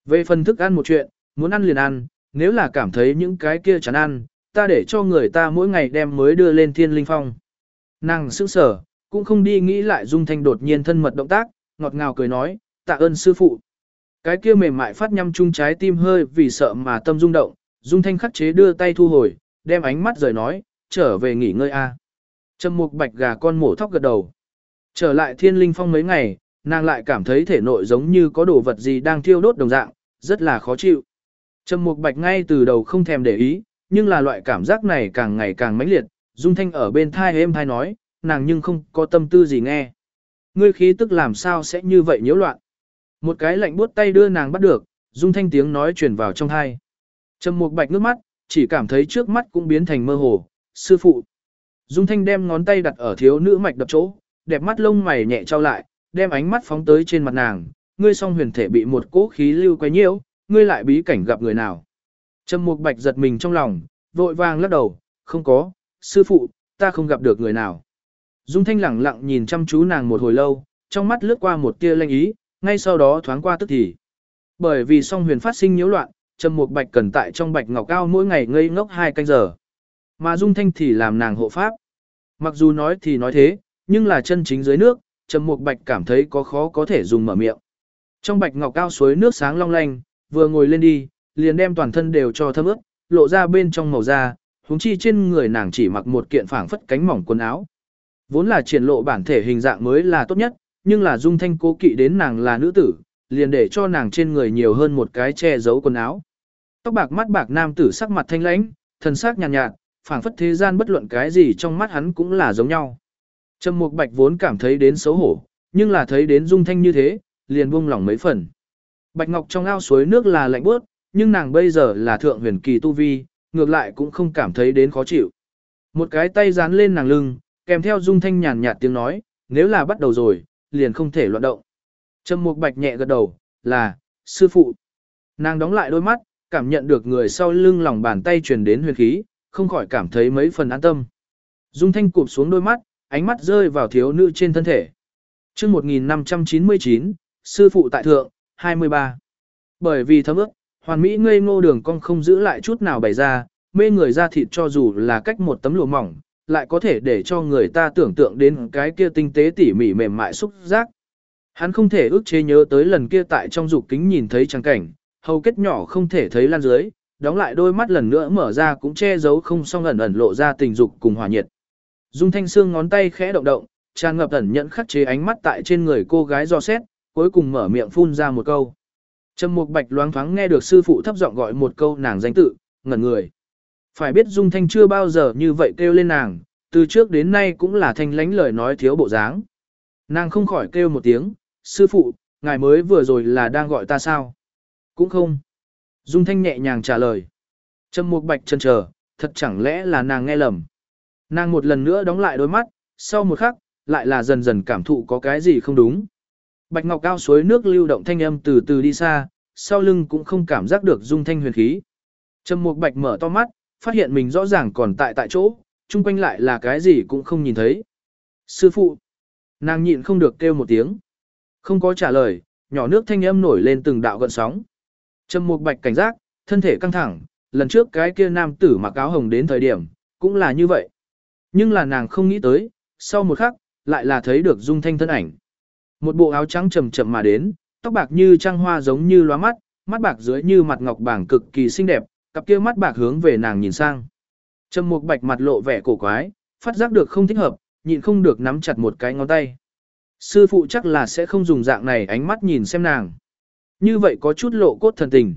Về phần thức ăn một chuyện, muốn ăn liền ăn, nếu là cảm thấy những cái kia chán ăn, ta để cho người ta mỗi ngày đem mới đưa lên thiên linh phong. Nàng sững sở, cũng không đi nghĩ lại Dung Thanh đột nhiên thân mật động tác, ngọt ngào cười nói, tạ ơn sư phụ. Cái kia mềm mại phát nhăm chung trái tim hơi vì sợ mà tâm rung động, Dung Thanh khắc chế đưa tay thu hồi, đem ánh mắt rời nói, trở về nghỉ ngơi a. Trầm Mục Bạch gà con mổ thóc gật đầu. Trở lại Thiên Linh Phong mấy ngày, nàng lại cảm thấy thể nội giống như có đồ vật gì đang thiêu đốt đồng dạng, rất là khó chịu. Trầm Mục Bạch ngay từ đầu không thèm để ý, nhưng là loại cảm giác này càng ngày càng mãnh liệt, Dung Thanh ở bên thai êm thai nói, nàng nhưng không có tâm tư gì nghe. Ngươi khí tức làm sao sẽ như vậy nhiễu loạn. Một cái lạnh buốt tay đưa nàng bắt được, Dung Thanh tiếng nói truyền vào trong thai. Trầm Mục Bạch nước mắt, chỉ cảm thấy trước mắt cũng biến thành mơ hồ, sư phụ. Dung Thanh đem ngón tay đặt ở thiếu nữ mạch đập chỗ, đẹp mắt lông mày nhẹ trao lại, đem ánh mắt phóng tới trên mặt nàng, ngươi song huyền thể bị một cỗ khí lưu quấy nhiễu, ngươi lại bí cảnh gặp người nào. Trầm Mục Bạch giật mình trong lòng, vội vàng lắc đầu, không có, sư phụ, ta không gặp được người nào. Dung Thanh lẳng lặng nhìn chăm chú nàng một hồi lâu, trong mắt lướt qua một tia lanh ý, ngay sau đó thoáng qua tức thì. Bởi vì song huyền phát sinh nhiễu loạn, Trầm Mục Bạch cần tại trong Bạch Ngọc Cao mỗi ngày ngây ngốc hai canh giờ. Mà Dung Thanh thì làm nàng hộ pháp. Mặc dù nói thì nói thế, nhưng là chân chính dưới nước, Trầm Mục Bạch cảm thấy có khó có thể dùng mở miệng. Trong Bạch Ngọc Cao suối nước sáng long lanh, vừa ngồi lên đi, liền đem toàn thân đều cho thấm ướt, lộ ra bên trong màu da, huống chi trên người nàng chỉ mặc một kiện phảng phất cánh mỏng quần áo. Vốn là triển lộ bản thể hình dạng mới là tốt nhất, nhưng là Dung Thanh cố kỵ đến nàng là nữ tử, liền để cho nàng trên người nhiều hơn một cái che giấu quần áo. Tóc bạc mắt bạc nam tử sắc mặt thanh lãnh, thần sắc nhàn nhạt, nhạt phảng phất thế gian bất luận cái gì trong mắt hắn cũng là giống nhau. Trầm Mục Bạch vốn cảm thấy đến xấu hổ, nhưng là thấy đến Dung Thanh như thế, liền buông lỏng mấy phần. Bạch Ngọc trong ao suối nước là lạnh buốt, nhưng nàng bây giờ là thượng huyền kỳ tu vi, ngược lại cũng không cảm thấy đến khó chịu. Một cái tay dán lên nàng lưng, kèm theo Dung Thanh nhàn nhạt tiếng nói, nếu là bắt đầu rồi, liền không thể loạn động. Trầm Mục Bạch nhẹ gật đầu, là, sư phụ. Nàng đóng lại đôi mắt, cảm nhận được người sau lưng lòng bàn tay truyền đến huyền khí, không khỏi cảm thấy mấy phần an tâm. Dung Thanh cụp xuống đôi mắt, ánh mắt rơi vào thiếu nữ trên thân thể. Trước 1599, sư phụ tại thượng, 23. Bởi vì thấm ước, hoàn mỹ ngây ngô đường cong không giữ lại chút nào bày ra, mê người ra thịt cho dù là cách một tấm lụa mỏng, lại có thể để cho người ta tưởng tượng đến cái kia tinh tế tỉ mỉ mềm mại xúc giác. Hắn không thể ước chế nhớ tới lần kia tại trong dục kính nhìn thấy trang cảnh, hầu kết nhỏ không thể thấy lan dưới, đóng lại đôi mắt lần nữa mở ra cũng che giấu không xong ẩn ẩn lộ ra tình dục cùng hỏa nhiệt. Dung Thanh Sương ngón tay khẽ động động, tràn ngập ẩn nhận khắc chế ánh mắt tại trên người cô gái do xét, cuối cùng mở miệng phun ra một câu. Trầm Mục Bạch loáng thoáng nghe được sư phụ thấp giọng gọi một câu nàng danh tự, ngẩn người. Phải biết Dung Thanh chưa bao giờ như vậy kêu lên nàng, từ trước đến nay cũng là thanh lánh lời nói thiếu bộ dáng. Nàng không khỏi kêu một tiếng, sư phụ, ngài mới vừa rồi là đang gọi ta sao? Cũng không. Dung Thanh nhẹ nhàng trả lời. Trầm Mục Bạch chần chờ, thật chẳng lẽ là nàng nghe lầm. Nàng một lần nữa đóng lại đôi mắt, sau một khắc, lại là dần dần cảm thụ có cái gì không đúng. Bạch Ngọc Cao suối nước lưu động thanh âm từ từ đi xa, sau lưng cũng không cảm giác được dung thanh huyền khí. Trầm Mục Bạch mở to mắt, phát hiện mình rõ ràng còn tại tại chỗ, chung quanh lại là cái gì cũng không nhìn thấy. Sư phụ! Nàng nhịn không được kêu một tiếng. Không có trả lời, nhỏ nước thanh âm nổi lên từng đạo gợn sóng. Trầm Mục Bạch cảnh giác, thân thể căng thẳng, lần trước cái kia nam tử mặc áo hồng đến thời điểm, cũng là như vậy. Nhưng là nàng không nghĩ tới, sau một khắc, lại là thấy được dung thanh thân ảnh. Một bộ áo trắng chậm chậm mà đến, tóc bạc như trăng hoa giống như lóa mắt, mắt bạc dưới như mặt ngọc bảng cực kỳ xinh đẹp, cặp kia mắt bạc hướng về nàng nhìn sang. Trầm Mục Bạch mặt lộ vẻ cổ quái, phát giác được không thích hợp, nhịn không được nắm chặt một cái ngón tay. Sư phụ chắc là sẽ không dùng dạng này ánh mắt nhìn xem nàng. Như vậy có chút lộ cốt thần tình.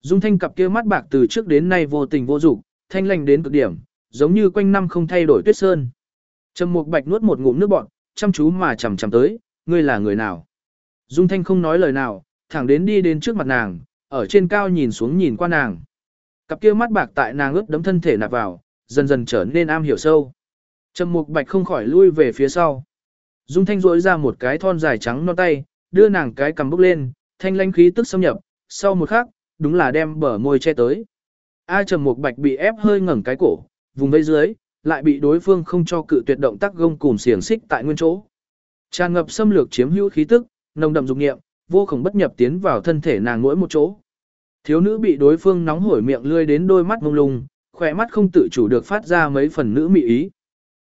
Dung Thanh cặp kia mắt bạc từ trước đến nay vô tình vô dục, thanh lành đến cực điểm, giống như quanh năm không thay đổi tuyết sơn. Trầm Mục Bạch nuốt một ngụm nước bọt, chăm chú mà chằm chằm tới, ngươi là người nào? Dung Thanh không nói lời nào, thẳng đến đi đến trước mặt nàng, ở trên cao nhìn xuống nhìn qua nàng. Cặp kia mắt bạc tại nàng ướt đấm thân thể nạp vào, dần dần trở nên am hiểu sâu. Trầm Mục Bạch không khỏi lui về phía sau. Dung Thanh rỗi ra một cái thon dài trắng non tay, đưa nàng cái cầm bốc lên, thanh lãnh khí tức xâm nhập, sau một khắc, đúng là đem bờ môi che tới. A Trầm Mục Bạch bị ép hơi ngẩng cái cổ, vùng vây dưới, lại bị đối phương không cho cự tuyệt động tác gông cùng xiềng xích tại nguyên chỗ. Tràn ngập xâm lược chiếm hữu khí tức, nồng đậm dục nghiệm, vô cùng bất nhập tiến vào thân thể nàng mỗi một chỗ. Thiếu nữ bị đối phương nóng hổi miệng lươi đến đôi mắt mông lung, khỏe mắt không tự chủ được phát ra mấy phần nữ mị ý.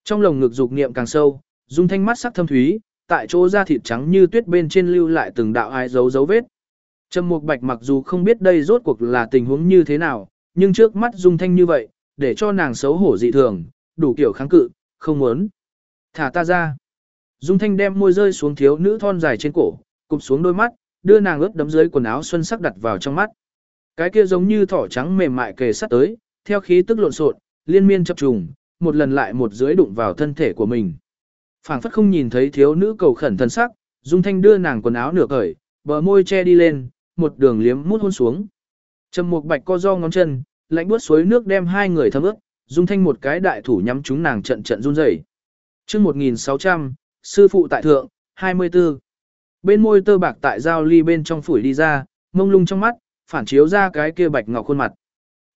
Trong lồng ngực dục niệm càng sâu, dung thanh mắt sắc thâm thúy, tại chỗ da thịt trắng như tuyết bên trên lưu lại từng đạo ai dấu dấu vết. Trầm Mục Bạch mặc dù không biết đây rốt cuộc là tình huống như thế nào, nhưng trước mắt dung thanh như vậy, để cho nàng xấu hổ dị thường, đủ kiểu kháng cự, không muốn. Thả ta ra. Dung Thanh đem môi rơi xuống thiếu nữ thon dài trên cổ, cụp xuống đôi mắt, đưa nàng ướt đấm dưới quần áo xuân sắc đặt vào trong mắt. Cái kia giống như thỏ trắng mềm mại kề sát tới, theo khí tức lộn xộn, liên miên chập trùng, một lần lại một dưới đụng vào thân thể của mình. Phảng phất không nhìn thấy thiếu nữ cầu khẩn thân sắc, Dung Thanh đưa nàng quần áo nửa cởi, bờ môi che đi lên, một đường liếm mút hôn xuống. Trầm Mục Bạch co do ngón chân, lạnh buốt suối nước đem hai người thấm ướt, Dung Thanh một cái đại thủ nhắm chúng nàng trận trận run rẩy. Chương 1600, sư phụ tại thượng, 24. Bên môi tơ bạc tại giao ly bên trong phủi đi ra, mông lung trong mắt, phản chiếu ra cái kia bạch ngọc khuôn mặt.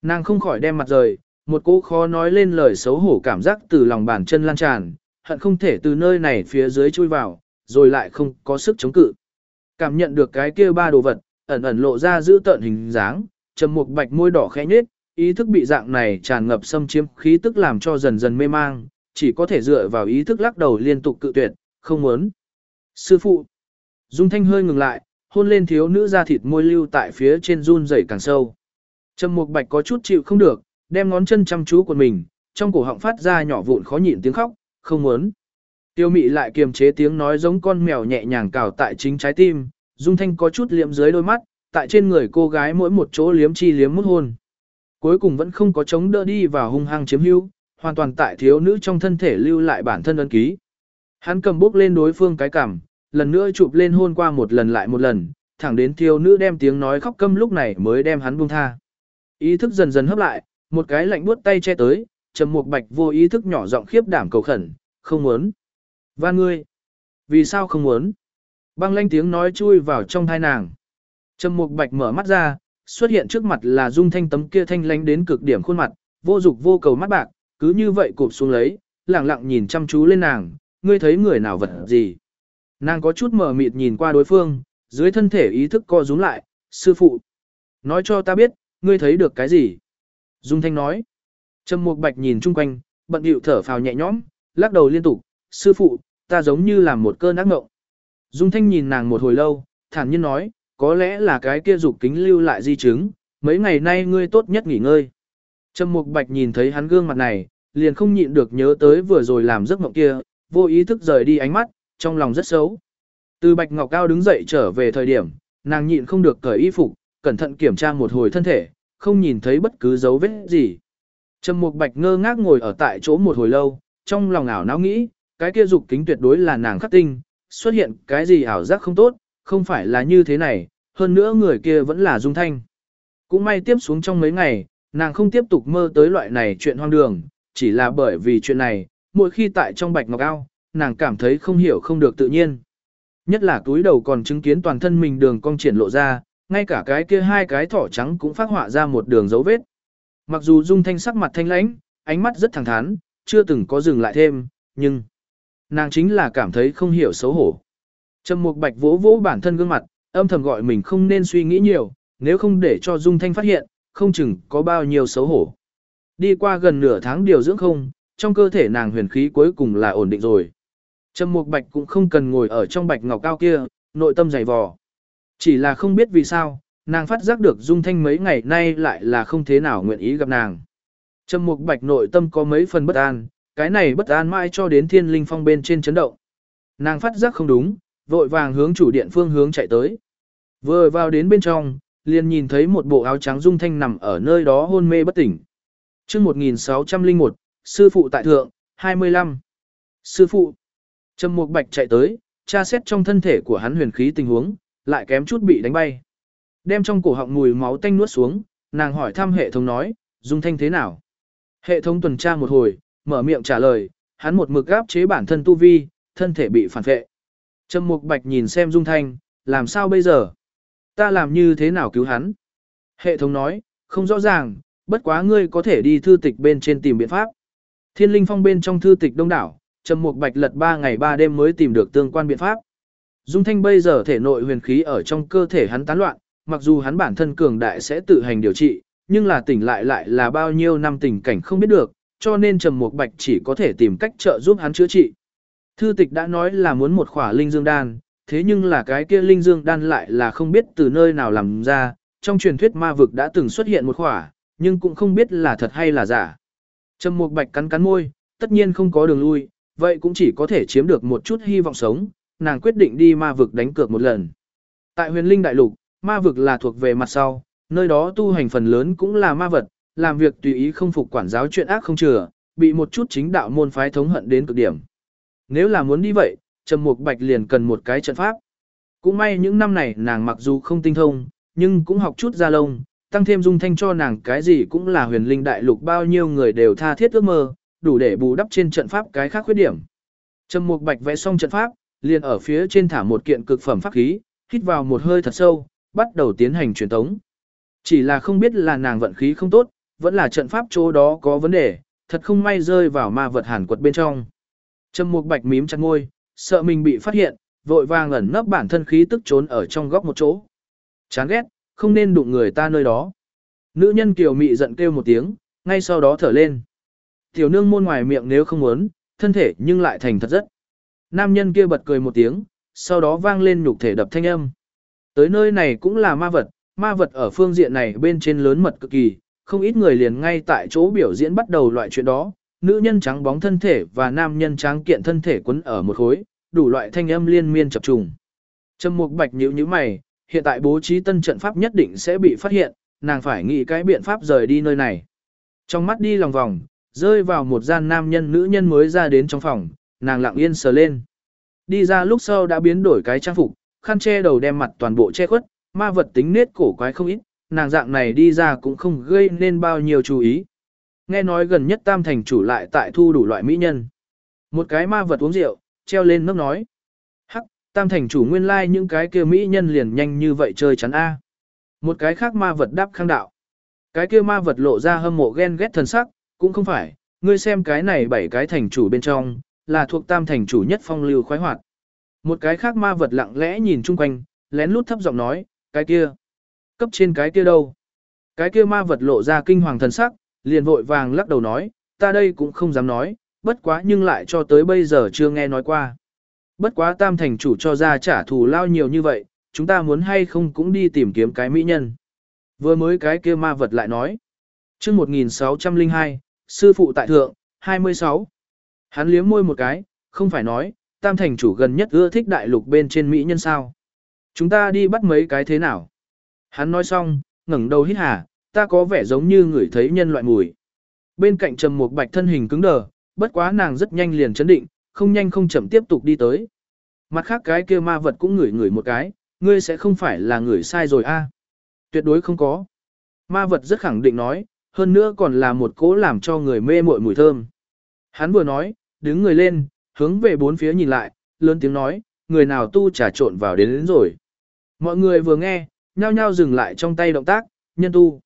Nàng không khỏi đem mặt rời, một cỗ khó nói lên lời xấu hổ cảm giác từ lòng bàn chân lan tràn, hận không thể từ nơi này phía dưới chui vào, rồi lại không có sức chống cự. Cảm nhận được cái kia ba đồ vật, ẩn ẩn lộ ra giữ tợn hình dáng, trầm một bạch môi đỏ khẽ nhếch, ý thức bị dạng này tràn ngập xâm chiếm khí tức làm cho dần dần mê mang, chỉ có thể dựa vào ý thức lắc đầu liên tục cự tuyệt, không muốn. Sư phụ. Dung Thanh hơi ngừng lại, hôn lên thiếu nữ da thịt môi lưu tại phía trên run rẩy càng sâu. Trầm Mục Bạch có chút chịu không được, đem ngón chân chăm chú của mình, trong cổ họng phát ra nhỏ vụn khó nhịn tiếng khóc, không muốn. Tiêu mị lại kiềm chế tiếng nói giống con mèo nhẹ nhàng cào tại chính trái tim, Dung Thanh có chút liệm dưới đôi mắt, tại trên người cô gái mỗi một chỗ liếm chi liếm mút hôn. Cuối cùng vẫn không có chống đỡ đi vào hung hăng chiếm hữu, hoàn toàn tại thiếu nữ trong thân thể lưu lại bản thân ấn ký. Hắn cầm bốc lên đối phương cái cằm, lần nữa chụp lên hôn qua một lần lại một lần, thẳng đến thiếu nữ đem tiếng nói khóc câm lúc này mới đem hắn buông tha. Ý thức dần dần hấp lại, một cái lạnh buốt tay che tới, trầm Mục bạch vô ý thức nhỏ giọng khiếp đảm cầu khẩn, không muốn. Van ngươi. Vì sao không muốn? Băng lanh tiếng nói chui vào trong thai nàng. Trầm Mục Bạch mở mắt ra, xuất hiện trước mặt là Dung Thanh tấm kia thanh lánh đến cực điểm khuôn mặt, vô dục vô cầu mắt bạc, cứ như vậy cụp xuống lấy, lẳng lặng nhìn chăm chú lên nàng, ngươi thấy người nào vật gì? Nàng có chút mờ mịt nhìn qua đối phương, dưới thân thể ý thức co rúm lại, sư phụ. Nói cho ta biết, ngươi thấy được cái gì? Dung Thanh nói. Trầm Mục Bạch nhìn chung quanh, bận điệu thở phào nhẹ nhõm, lắc đầu liên tục, sư phụ, ta giống như là một cơn ác ngộng. Dung Thanh nhìn nàng một hồi lâu, thản nhiên nói, có lẽ là cái kia dục kính lưu lại di chứng, mấy ngày nay ngươi tốt nhất nghỉ ngơi. Trầm Mục Bạch nhìn thấy hắn gương mặt này, liền không nhịn được nhớ tới vừa rồi làm giấc mộng kia, vô ý thức rời đi ánh mắt, trong lòng rất xấu. Từ Bạch Ngọc Cao đứng dậy trở về thời điểm, nàng nhịn không được cởi y phục, cẩn thận kiểm tra một hồi thân thể, không nhìn thấy bất cứ dấu vết gì. Trầm Mục Bạch ngơ ngác ngồi ở tại chỗ một hồi lâu, trong lòng ảo não nghĩ, cái kia dục kính tuyệt đối là nàng khắc tinh, xuất hiện cái gì ảo giác không tốt, không phải là như thế này, hơn nữa người kia vẫn là Dung Thanh. Cũng may tiếp xuống trong mấy ngày, nàng không tiếp tục mơ tới loại này chuyện hoang đường, chỉ là bởi vì chuyện này, mỗi khi tại trong bạch ngọc ao, nàng cảm thấy không hiểu không được tự nhiên. Nhất là túi đầu còn chứng kiến toàn thân mình đường cong triển lộ ra, ngay cả cái kia hai cái thỏ trắng cũng phát họa ra một đường dấu vết. Mặc dù Dung Thanh sắc mặt thanh lãnh, ánh mắt rất thẳng thắn, chưa từng có dừng lại thêm, nhưng nàng chính là cảm thấy không hiểu xấu hổ. Trầm Mục Bạch vỗ vỗ bản thân gương mặt, âm thầm gọi mình không nên suy nghĩ nhiều, nếu không để cho Dung Thanh phát hiện, không chừng có bao nhiêu xấu hổ. Đi qua gần nửa tháng điều dưỡng không, trong cơ thể nàng huyền khí cuối cùng là ổn định rồi. Trầm Mục Bạch cũng không cần ngồi ở trong bạch ngọc cao kia, nội tâm dày vò. Chỉ là không biết vì sao, nàng phát giác được Dung Thanh mấy ngày nay lại là không thế nào nguyện ý gặp nàng. Trầm Mục Bạch nội tâm có mấy phần bất an, cái này bất an mãi cho đến Thiên Linh Phong bên trên chấn động. Nàng phát giác không đúng, vội vàng hướng chủ điện phương hướng chạy tới. Vừa vào đến bên trong, liền nhìn thấy một bộ áo trắng Dung Thanh nằm ở nơi đó hôn mê bất tỉnh. Chương 1601, sư phụ tại thượng, 25. Sư phụ. Trầm Mục Bạch chạy tới, tra xét trong thân thể của hắn huyền khí tình huống, lại kém chút bị đánh bay. Đem trong cổ họng mùi máu tanh nuốt xuống, nàng hỏi thăm hệ thống nói, Dung Thanh thế nào? Hệ thống tuần tra một hồi, mở miệng trả lời, hắn một mực áp chế bản thân tu vi, thân thể bị phản vệ. Trầm Mục Bạch nhìn xem Dung Thanh, làm sao bây giờ? Ta làm như thế nào cứu hắn? Hệ thống nói, không rõ ràng, bất quá ngươi có thể đi thư tịch bên trên tìm biện pháp. Thiên linh phong bên trong thư tịch đông đảo, Trầm Mục Bạch lật 3 ngày 3 đêm mới tìm được tương quan biện pháp. Dung Thanh bây giờ thể nội huyền khí ở trong cơ thể hắn tán loạn, mặc dù hắn bản thân cường đại sẽ tự hành điều trị, nhưng là tỉnh lại lại là bao nhiêu năm tình cảnh không biết được, cho nên Trầm Mục Bạch chỉ có thể tìm cách trợ giúp hắn chữa trị. Thư tịch đã nói là muốn một khỏa linh dương đan, thế nhưng là cái kia linh dương đan lại là không biết từ nơi nào làm ra, trong truyền thuyết ma vực đã từng xuất hiện một khỏa, nhưng cũng không biết là thật hay là giả. Trầm Mục Bạch cắn cắn môi, tất nhiên không có đường lui, vậy cũng chỉ có thể chiếm được một chút hy vọng sống, nàng quyết định đi ma vực đánh cược một lần. Tại huyền linh đại lục, ma vực là thuộc về mặt sau, Nơi đó tu hành phần lớn cũng là ma vật, làm việc tùy ý không phục quản giáo chuyện ác không chừa, bị một chút chính đạo môn phái thống hận đến cực điểm. Nếu là muốn đi vậy, Trầm Mục Bạch liền cần một cái trận pháp. Cũng may những năm này nàng mặc dù không tinh thông, nhưng cũng học chút ra lông, tăng thêm dung thanh cho nàng cái gì cũng là huyền linh đại lục bao nhiêu người đều tha thiết ước mơ, đủ để bù đắp trên trận pháp cái khác khuyết điểm. Trầm Mục Bạch vẽ xong trận pháp, liền ở phía trên thả một kiện cực phẩm pháp khí, hít vào một hơi thật sâu, bắt đầu tiến hành truyền tống. Chỉ là không biết là nàng vận khí không tốt, vẫn là trận pháp chỗ đó có vấn đề, thật không may rơi vào ma vật hàn quật bên trong. Trầm Mục Bạch mím chặt môi, sợ mình bị phát hiện, vội vàng ẩn nấp bản thân khí tức trốn ở trong góc một chỗ. Chán ghét, không nên đụng người ta nơi đó. Nữ nhân kiều mị giận kêu một tiếng, ngay sau đó thở lên. Tiểu nương môn ngoài miệng nếu không muốn, thân thể nhưng lại thành thật rất. Nam nhân kia bật cười một tiếng, sau đó vang lên nhục thể đập thanh âm. Tới nơi này cũng là ma vật, ma vật ở phương diện này bên trên lớn mật cực kỳ, không ít người liền ngay tại chỗ biểu diễn bắt đầu loại chuyện đó, nữ nhân trắng bóng thân thể và nam nhân trắng kiện thân thể quấn ở một khối, đủ loại thanh âm liên miên chập trùng. Trầm Mục Bạch nhíu nhíu mày, hiện tại bố trí tân trận pháp nhất định sẽ bị phát hiện, nàng phải nghĩ cái biện pháp rời đi nơi này. Trong mắt đi lòng vòng, rơi vào một gian nam nhân nữ nhân mới ra đến trong phòng, nàng lặng yên sờ lên. Đi ra lúc sau đã biến đổi cái trang phục, khăn che đầu đem mặt toàn bộ che khuất, ma vật tính nết cổ quái không ít, nàng dạng này đi ra cũng không gây nên bao nhiêu chú ý. Nghe nói gần nhất tam thành chủ lại tại thu đủ loại mỹ nhân. Một cái ma vật uống rượu, treo lên nước nói. Hắc, tam thành chủ nguyên lai like những cái kia mỹ nhân liền nhanh như vậy chơi chắn A. Một cái khác ma vật đáp khang đạo. Cái kia ma vật lộ ra hâm mộ ghen ghét thần sắc, cũng không phải, ngươi xem cái này bảy cái thành chủ bên trong, là thuộc tam thành chủ nhất phong lưu khoái hoạt. Một cái khác ma vật lặng lẽ nhìn chung quanh, lén lút thấp giọng nói, cái kia, cấp trên cái kia đâu? Cái kia ma vật lộ ra kinh hoàng thần sắc, liền vội vàng lắc đầu nói, ta đây cũng không dám nói, bất quá nhưng lại cho tới bây giờ chưa nghe nói qua. Bất quá tam thành chủ cho ra trả thù lao nhiều như vậy, chúng ta muốn hay không cũng đi tìm kiếm cái mỹ nhân. Vừa mới cái kia ma vật lại nói. chương 1602, sư phụ tại thượng, 26. Hắn liếm môi một cái, không phải nói, tam thành chủ gần nhất ưa thích đại lục bên trên mỹ nhân sao. Chúng ta đi bắt mấy cái thế nào? Hắn nói xong, ngẩng đầu hít hà, ta có vẻ giống như người thấy nhân loại mùi. Bên cạnh trầm một bạch thân hình cứng đờ, bất quá nàng rất nhanh liền chấn định, không nhanh không chậm tiếp tục đi tới. Mặt khác cái kia ma vật cũng ngửi ngửi một cái, ngươi sẽ không phải là người sai rồi a? Tuyệt đối không có. Ma vật rất khẳng định nói, hơn nữa còn là một cố làm cho người mê muội mùi thơm. Hắn vừa nói, đứng người lên, hướng về bốn phía nhìn lại, lớn tiếng nói, người nào tu trà trộn vào đến, đến rồi. Mọi người vừa nghe, nhao nhao dừng lại trong tay động tác, nhân tu.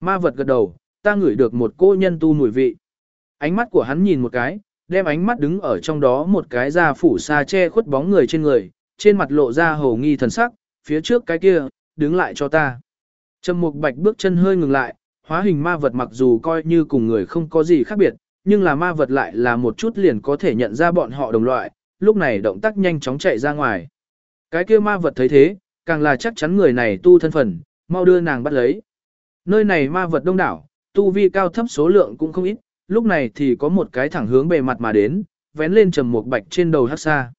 Ma vật gật đầu, ta ngửi được một cô nhân tu mùi vị. Ánh mắt của hắn nhìn một cái, đem ánh mắt đứng ở trong đó một cái da phủ xa che khuất bóng người trên người, trên mặt lộ ra hồ nghi thần sắc, phía trước cái kia, đứng lại cho ta. Trầm Mục Bạch bước chân hơi ngừng lại, hóa hình ma vật mặc dù coi như cùng người không có gì khác biệt, nhưng là ma vật lại là một chút liền có thể nhận ra bọn họ đồng loại, lúc này động tác nhanh chóng chạy ra ngoài. Cái kia ma vật thấy thế, càng là chắc chắn người này tu thân phận, mau đưa nàng bắt lấy. Nơi này ma vật đông đảo, tu vi cao thấp số lượng cũng không ít, lúc này thì có một cái thẳng hướng bề mặt mà đến, vén lên trầm một bạch trên đầu hát xa.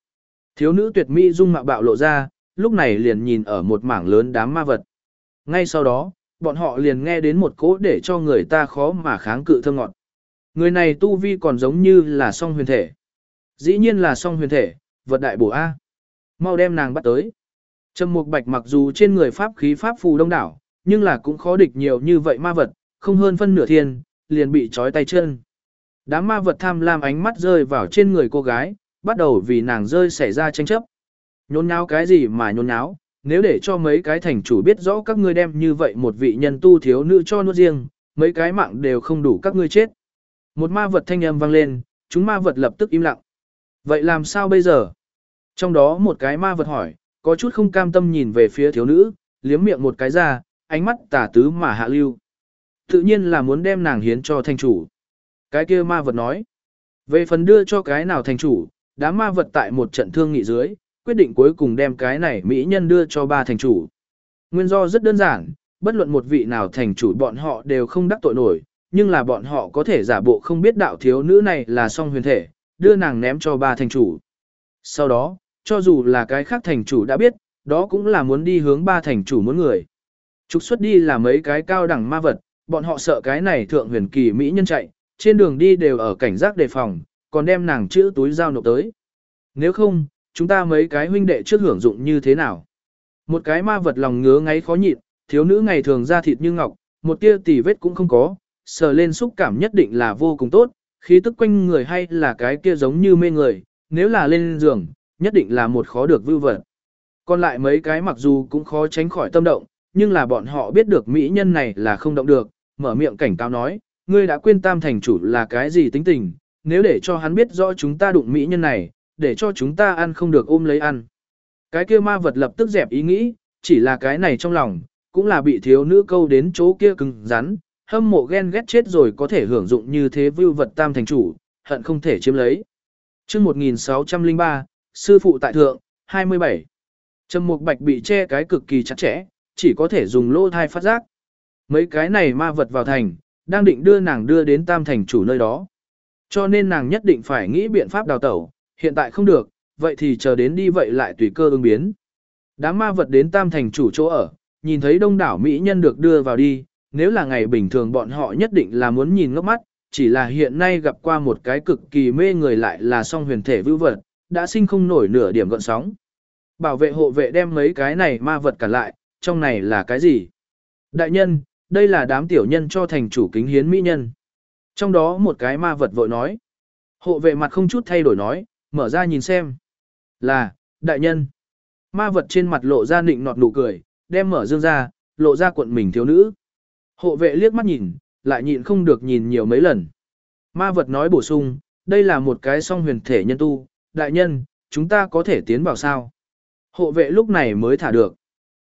Thiếu nữ tuyệt mỹ dung mạo bạo lộ ra, lúc này liền nhìn ở một mảng lớn đám ma vật. Ngay sau đó, bọn họ liền nghe đến một cỗ để cho người ta khó mà kháng cự thơ ngọt. Người này tu vi còn giống như là song huyền thể. Dĩ nhiên là song huyền thể, vật đại bổ A. Mau đem nàng bắt tới. Trầm Mục Bạch mặc dù trên người pháp khí pháp phù đông đảo, nhưng là cũng khó địch nhiều như vậy ma vật, không hơn phân nửa thiên, liền bị trói tay chân. Đám ma vật tham lam ánh mắt rơi vào trên người cô gái, bắt đầu vì nàng rơi xảy ra tranh chấp. Nhốn nháo cái gì mà nhốn nháo, nếu để cho mấy cái thành chủ biết rõ các ngươi đem như vậy một vị nhân tu thiếu nữ cho nuốt riêng, mấy cái mạng đều không đủ các ngươi chết. Một ma vật thanh âm vang lên, chúng ma vật lập tức im lặng. Vậy làm sao bây giờ? Trong đó một cái ma vật hỏi, có chút không cam tâm nhìn về phía thiếu nữ, liếm miệng một cái ra, ánh mắt tả tứ mà hạ lưu. Tự nhiên là muốn đem nàng hiến cho thành chủ. Cái kia ma vật nói. Về phần đưa cho cái nào thành chủ, đám ma vật tại một trận thương nghị dưới, quyết định cuối cùng đem cái này mỹ nhân đưa cho ba thành chủ. Nguyên do rất đơn giản, bất luận một vị nào thành chủ bọn họ đều không đắc tội nổi, nhưng là bọn họ có thể giả bộ không biết đạo thiếu nữ này là song huyền thể, đưa nàng ném cho ba thành chủ. Sau đó, cho dù là cái khác thành chủ đã biết, đó cũng là muốn đi hướng ba thành chủ muốn người. Trục xuất đi là mấy cái cao đẳng ma vật, bọn họ sợ cái này thượng huyền kỳ mỹ nhân chạy, trên đường đi đều ở cảnh giác đề phòng, còn đem nàng chữ túi giao nộp tới. Nếu không, chúng ta mấy cái huynh đệ trước hưởng dụng như thế nào? Một cái ma vật lòng ngứa ngáy khó nhịn, thiếu nữ ngày thường da thịt như ngọc, một tia tỉ vết cũng không có, sờ lên xúc cảm nhất định là vô cùng tốt, khí tức quanh người hay là cái kia giống như mê người, nếu là lên giường, nhất định là một khó được vưu vật. Còn lại mấy cái mặc dù cũng khó tránh khỏi tâm động, nhưng là bọn họ biết được mỹ nhân này là không động được, mở miệng cảnh cáo nói, ngươi đã quên tam thành chủ là cái gì tính tình, nếu để cho hắn biết rõ chúng ta đụng mỹ nhân này, để cho chúng ta ăn không được ôm lấy ăn. Cái kia ma vật lập tức dẹp ý nghĩ, chỉ là cái này trong lòng, cũng là bị thiếu nữ câu đến chỗ kia cứng rắn, hâm mộ ghen ghét chết rồi có thể hưởng dụng như thế vưu vật tam thành chủ, hận không thể chiếm lấy. chương 1603, Sư phụ tại thượng, 27. Trầm mục bạch bị che cái cực kỳ chặt chẽ, chỉ có thể dùng lô thai phát giác. Mấy cái này ma vật vào thành, đang định đưa nàng đưa đến tam thành chủ nơi đó. Cho nên nàng nhất định phải nghĩ biện pháp đào tẩu, hiện tại không được, vậy thì chờ đến đi vậy lại tùy cơ ứng biến. Đám ma vật đến tam thành chủ chỗ ở, nhìn thấy đông đảo mỹ nhân được đưa vào đi, nếu là ngày bình thường bọn họ nhất định là muốn nhìn ngốc mắt, chỉ là hiện nay gặp qua một cái cực kỳ mê người lại là song huyền thể vưu vật, đã sinh không nổi nửa điểm gọn sóng. Bảo vệ hộ vệ đem mấy cái này ma vật cả lại, trong này là cái gì? Đại nhân, đây là đám tiểu nhân cho thành chủ kính hiến mỹ nhân. Trong đó một cái ma vật vội nói. Hộ vệ mặt không chút thay đổi nói, mở ra nhìn xem. Là, đại nhân. Ma vật trên mặt lộ ra nịnh nọt nụ cười, đem mở dương ra, lộ ra cuộn mình thiếu nữ. Hộ vệ liếc mắt nhìn, lại nhịn không được nhìn nhiều mấy lần. Ma vật nói bổ sung, đây là một cái song huyền thể nhân tu, đại nhân, chúng ta có thể tiến vào sao? Hộ vệ lúc này mới thả được.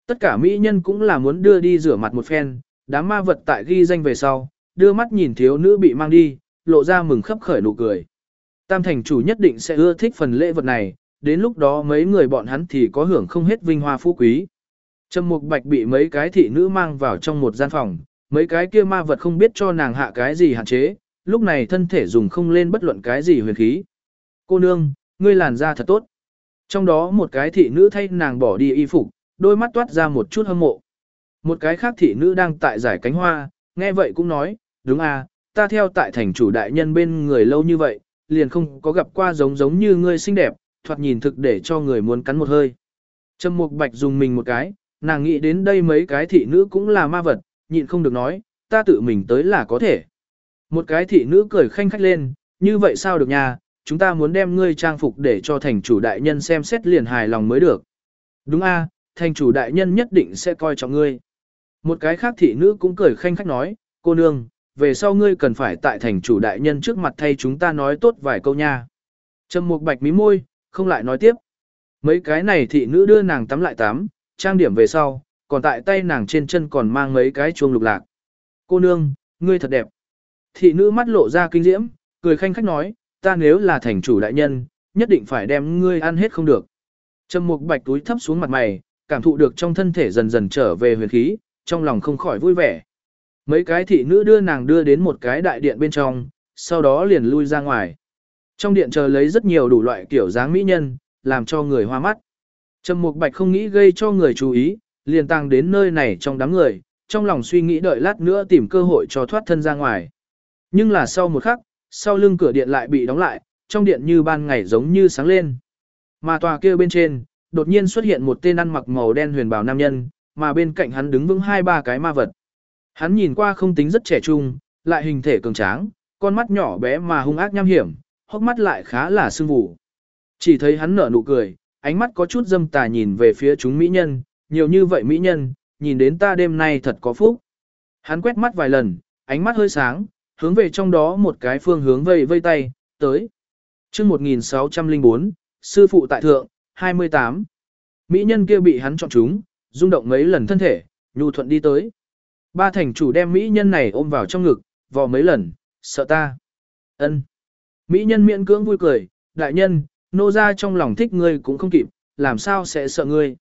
Tất cả mỹ nhân cũng là muốn đưa đi rửa mặt một phen, đám ma vật tại ghi danh về sau, đưa mắt nhìn thiếu nữ bị mang đi, lộ ra mừng khấp khởi nụ cười. Tam thành chủ nhất định sẽ ưa thích phần lễ vật này, đến lúc đó mấy người bọn hắn thì có hưởng không hết vinh hoa phú quý. Trầm Mục Bạch bị mấy cái thị nữ mang vào trong một gian phòng, mấy cái kia ma vật không biết cho nàng hạ cái gì hạn chế, lúc này thân thể dùng không lên bất luận cái gì huyền khí. Cô nương, ngươi làn da thật tốt. Trong đó một cái thị nữ thay nàng bỏ đi y phục, đôi mắt toát ra một chút hâm mộ. Một cái khác thị nữ đang tại giải cánh hoa, nghe vậy cũng nói, đúng à, ta theo tại thành chủ đại nhân bên người lâu như vậy, liền không có gặp qua giống giống như ngươi xinh đẹp, thoạt nhìn thực để cho người muốn cắn một hơi. Trầm Mục Bạch dùng mình một cái, nàng nghĩ đến đây mấy cái thị nữ cũng là ma vật, nhịn không được nói, ta tự mình tới là có thể. Một cái thị nữ cười khanh khách lên, như vậy sao được nha, chúng ta muốn đem ngươi trang phục để cho thành chủ đại nhân xem xét liền hài lòng mới được. Đúng a, thành chủ đại nhân nhất định sẽ coi trọng ngươi. Một cái khác thị nữ cũng cười khanh khách nói, cô nương, về sau ngươi cần phải tại thành chủ đại nhân trước mặt thay chúng ta nói tốt vài câu nha. Trầm Mục Bạch mí môi, không lại nói tiếp. Mấy cái này thị nữ đưa nàng tắm lại tắm, trang điểm về sau, còn tại tay nàng trên chân còn mang mấy cái chuông lục lạc. Cô nương, ngươi thật đẹp. Thị nữ mắt lộ ra kinh diễm, cười khanh khách nói, ta nếu là thành chủ đại nhân, nhất định phải đem ngươi ăn hết không được. Trầm Mục Bạch túi thấp xuống mặt mày, cảm thụ được trong thân thể dần dần trở về huyền khí, trong lòng không khỏi vui vẻ. Mấy cái thị nữ đưa nàng đưa đến một cái đại điện bên trong, sau đó liền lui ra ngoài. Trong điện chờ lấy rất nhiều đủ loại kiểu dáng mỹ nhân, làm cho người hoa mắt. Trầm Mục Bạch không nghĩ gây cho người chú ý, liền tăng đến nơi này trong đám người, trong lòng suy nghĩ đợi lát nữa tìm cơ hội cho thoát thân ra ngoài. Nhưng là sau một khắc, sau lưng cửa điện lại bị đóng lại, trong điện như ban ngày giống như sáng lên. Mà tòa kia bên trên, đột nhiên xuất hiện một tên ăn mặc màu đen huyền bào nam nhân, mà bên cạnh hắn đứng vững hai ba cái ma vật. Hắn nhìn qua không tính rất trẻ trung, lại hình thể cường tráng, con mắt nhỏ bé mà hung ác nham hiểm, hốc mắt lại khá là sưng vụ. Chỉ thấy hắn nở nụ cười, ánh mắt có chút dâm tà nhìn về phía chúng mỹ nhân, nhiều như vậy mỹ nhân, nhìn đến ta đêm nay thật có phúc. Hắn quét mắt vài lần, ánh mắt hơi sáng, hướng về trong đó một cái phương hướng vây vây tay, tới. chương 1604, sư phụ tại thượng, 28. Mỹ nhân kia bị hắn chọn chúng, rung động mấy lần thân thể, nhu thuận đi tới. Ba thành chủ đem mỹ nhân này ôm vào trong ngực, vò mấy lần, sợ ta. ân Mỹ nhân miễn cưỡng vui cười, đại nhân, nô ra trong lòng thích ngươi cũng không kịp, làm sao sẽ sợ ngươi.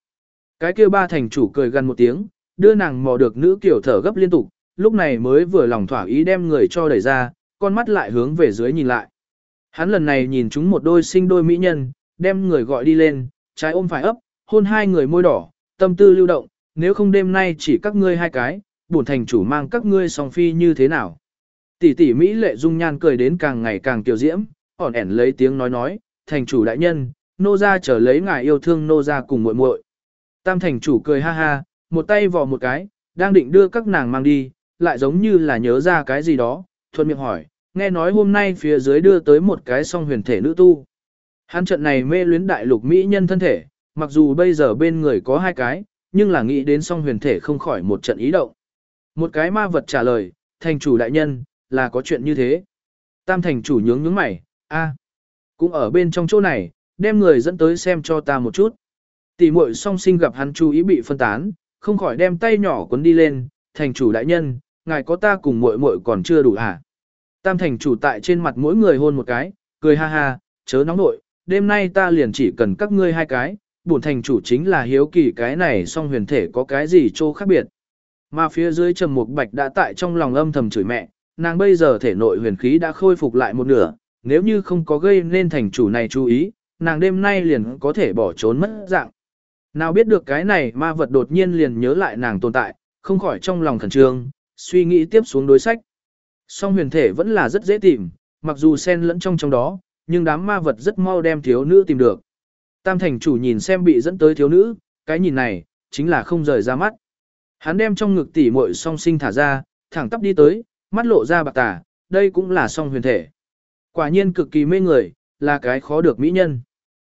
Cái kia ba thành chủ cười gần một tiếng, đưa nàng mò được nữ kiểu thở gấp liên tục, lúc này mới vừa lòng thỏa ý đem người cho đẩy ra, con mắt lại hướng về dưới nhìn lại. Hắn lần này nhìn chúng một đôi sinh đôi mỹ nhân, đem người gọi đi lên, trái ôm phải ấp, hôn hai người môi đỏ, tâm tư lưu động, nếu không đêm nay chỉ các ngươi hai cái, bổn thành chủ mang các ngươi song phi như thế nào. Tỷ tỷ Mỹ lệ dung nhan cười đến càng ngày càng tiểu diễm, ỏn ẻn lấy tiếng nói nói, thành chủ đại nhân, nô ra trở lấy ngài yêu thương nô ra cùng muội muội. Tam thành chủ cười ha ha, một tay vò một cái, đang định đưa các nàng mang đi, lại giống như là nhớ ra cái gì đó, thuận miệng hỏi, nghe nói hôm nay phía dưới đưa tới một cái song huyền thể nữ tu. Hắn trận này mê luyến đại lục mỹ nhân thân thể, mặc dù bây giờ bên người có hai cái, nhưng là nghĩ đến song huyền thể không khỏi một trận ý động. Một cái ma vật trả lời, thành chủ đại nhân, là có chuyện như thế. Tam thành chủ nhướng nhướng mày, a, cũng ở bên trong chỗ này, đem người dẫn tới xem cho ta một chút. Tỷ muội song sinh gặp hắn chú ý bị phân tán, không khỏi đem tay nhỏ cuốn đi lên, thành chủ đại nhân, ngài có ta cùng muội muội còn chưa đủ hả? Tam thành chủ tại trên mặt mỗi người hôn một cái, cười ha ha, chớ nóng nội, đêm nay ta liền chỉ cần các ngươi hai cái, bổn thành chủ chính là hiếu kỳ cái này song huyền thể có cái gì chỗ khác biệt. Mà phía dưới trầm mục bạch đã tại trong lòng âm thầm chửi mẹ, nàng bây giờ thể nội huyền khí đã khôi phục lại một nửa, nếu như không có gây nên thành chủ này chú ý, nàng đêm nay liền có thể bỏ trốn mất dạng. Nào biết được cái này ma vật đột nhiên liền nhớ lại nàng tồn tại, không khỏi trong lòng khẩn trương, suy nghĩ tiếp xuống đối sách. Song huyền thể vẫn là rất dễ tìm, mặc dù xen lẫn trong trong đó, nhưng đám ma vật rất mau đem thiếu nữ tìm được. Tam thành chủ nhìn xem bị dẫn tới thiếu nữ, cái nhìn này, chính là không rời ra mắt. Hắn đem trong ngực tỉ muội song sinh thả ra, thẳng tắp đi tới, mắt lộ ra bạc tà, đây cũng là song huyền thể. Quả nhiên cực kỳ mê người, là cái khó được mỹ nhân.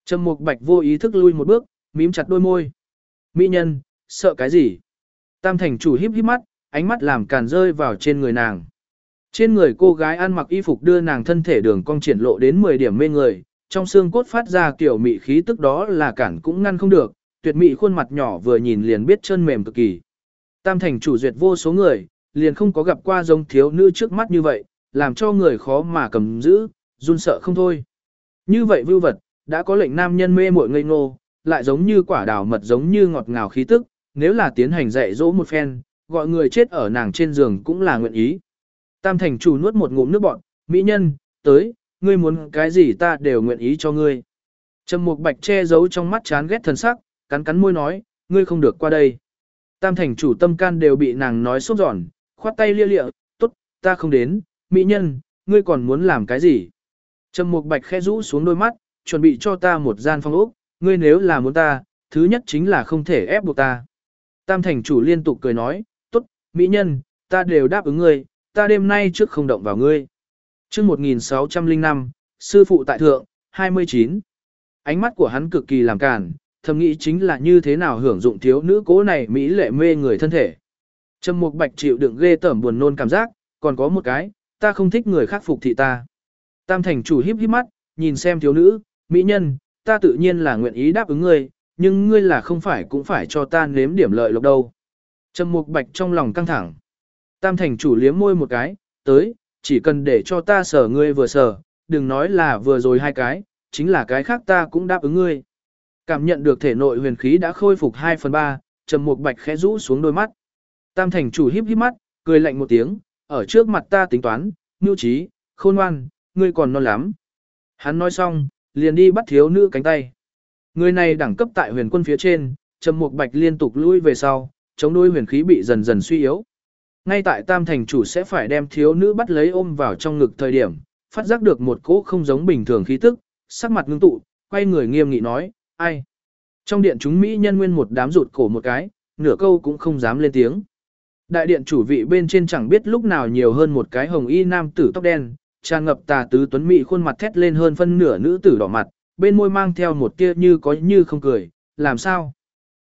Trầm Mục Bạch vô ý thức lui một bước, mím chặt đôi môi. Mỹ nhân, sợ cái gì? Tam thành chủ híp híp mắt, ánh mắt làm càn rơi vào trên người nàng. Trên người cô gái ăn mặc y phục đưa nàng thân thể đường cong triển lộ đến 10 điểm mê người, trong xương cốt phát ra kiểu mị khí tức đó là cản cũng ngăn không được, tuyệt mị khuôn mặt nhỏ vừa nhìn liền biết chân mềm cực kỳ. Tam thành chủ duyệt vô số người, liền không có gặp qua giống thiếu nữ trước mắt như vậy, làm cho người khó mà cầm giữ, run sợ không thôi. Như vậy vưu vật, đã có lệnh nam nhân mê muội ngây ngô, lại giống như quả đào mật giống như ngọt ngào khí tức, nếu là tiến hành dạy dỗ một phen, gọi người chết ở nàng trên giường cũng là nguyện ý. Tam thành chủ nuốt một ngụm nước bọn, mỹ nhân, tới, ngươi muốn cái gì ta đều nguyện ý cho ngươi. Trầm mục bạch che giấu trong mắt chán ghét thần sắc, cắn cắn môi nói, ngươi không được qua đây. Tam thành chủ tâm can đều bị nàng nói sốt giòn, khoát tay lia lịa, tốt, ta không đến, mỹ nhân, ngươi còn muốn làm cái gì? Trầm mục bạch khẽ rũ xuống đôi mắt, chuẩn bị cho ta một gian phong ốc, ngươi nếu là muốn ta, thứ nhất chính là không thể ép buộc ta. Tam thành chủ liên tục cười nói, tốt, mỹ nhân, ta đều đáp ứng ngươi, ta đêm nay trước không động vào ngươi. chương 1605, sư phụ tại thượng, 29. Ánh mắt của hắn cực kỳ làm cản, thầm nghĩ chính là như thế nào hưởng dụng thiếu nữ cố này mỹ lệ mê người thân thể. Trầm Mục Bạch chịu đựng ghê tởm buồn nôn cảm giác, còn có một cái, ta không thích người khác phục thị ta. Tam thành chủ híp híp mắt, nhìn xem thiếu nữ, mỹ nhân, ta tự nhiên là nguyện ý đáp ứng ngươi, nhưng ngươi là không phải cũng phải cho ta nếm điểm lợi lộc đâu. Trầm Mục Bạch trong lòng căng thẳng. Tam thành chủ liếm môi một cái, tới, chỉ cần để cho ta sở ngươi vừa sở, đừng nói là vừa rồi hai cái, chính là cái khác ta cũng đáp ứng ngươi. Cảm nhận được thể nội huyền khí đã khôi phục 2 phần 3, Trầm Mục Bạch khẽ rũ xuống đôi mắt. Tam thành chủ híp híp mắt, cười lạnh một tiếng, ở trước mặt ta tính toán, nhu trí, khôn ngoan, ngươi còn non lắm. Hắn nói xong, liền đi bắt thiếu nữ cánh tay. Người này đẳng cấp tại huyền quân phía trên, Trầm Mục Bạch liên tục lui về sau, chống đôi huyền khí bị dần dần suy yếu. Ngay tại Tam thành chủ sẽ phải đem thiếu nữ bắt lấy ôm vào trong ngực thời điểm, phát giác được một cỗ không giống bình thường khí tức, sắc mặt ngưng tụ, quay người nghiêm nghị nói, ai? Trong điện chúng Mỹ nhân nguyên một đám rụt cổ một cái, nửa câu cũng không dám lên tiếng. Đại điện chủ vị bên trên chẳng biết lúc nào nhiều hơn một cái hồng y nam tử tóc đen, tràn ngập tà tứ tuấn mỹ khuôn mặt thét lên hơn phân nửa nữ tử đỏ mặt, bên môi mang theo một tia như có như không cười, làm sao?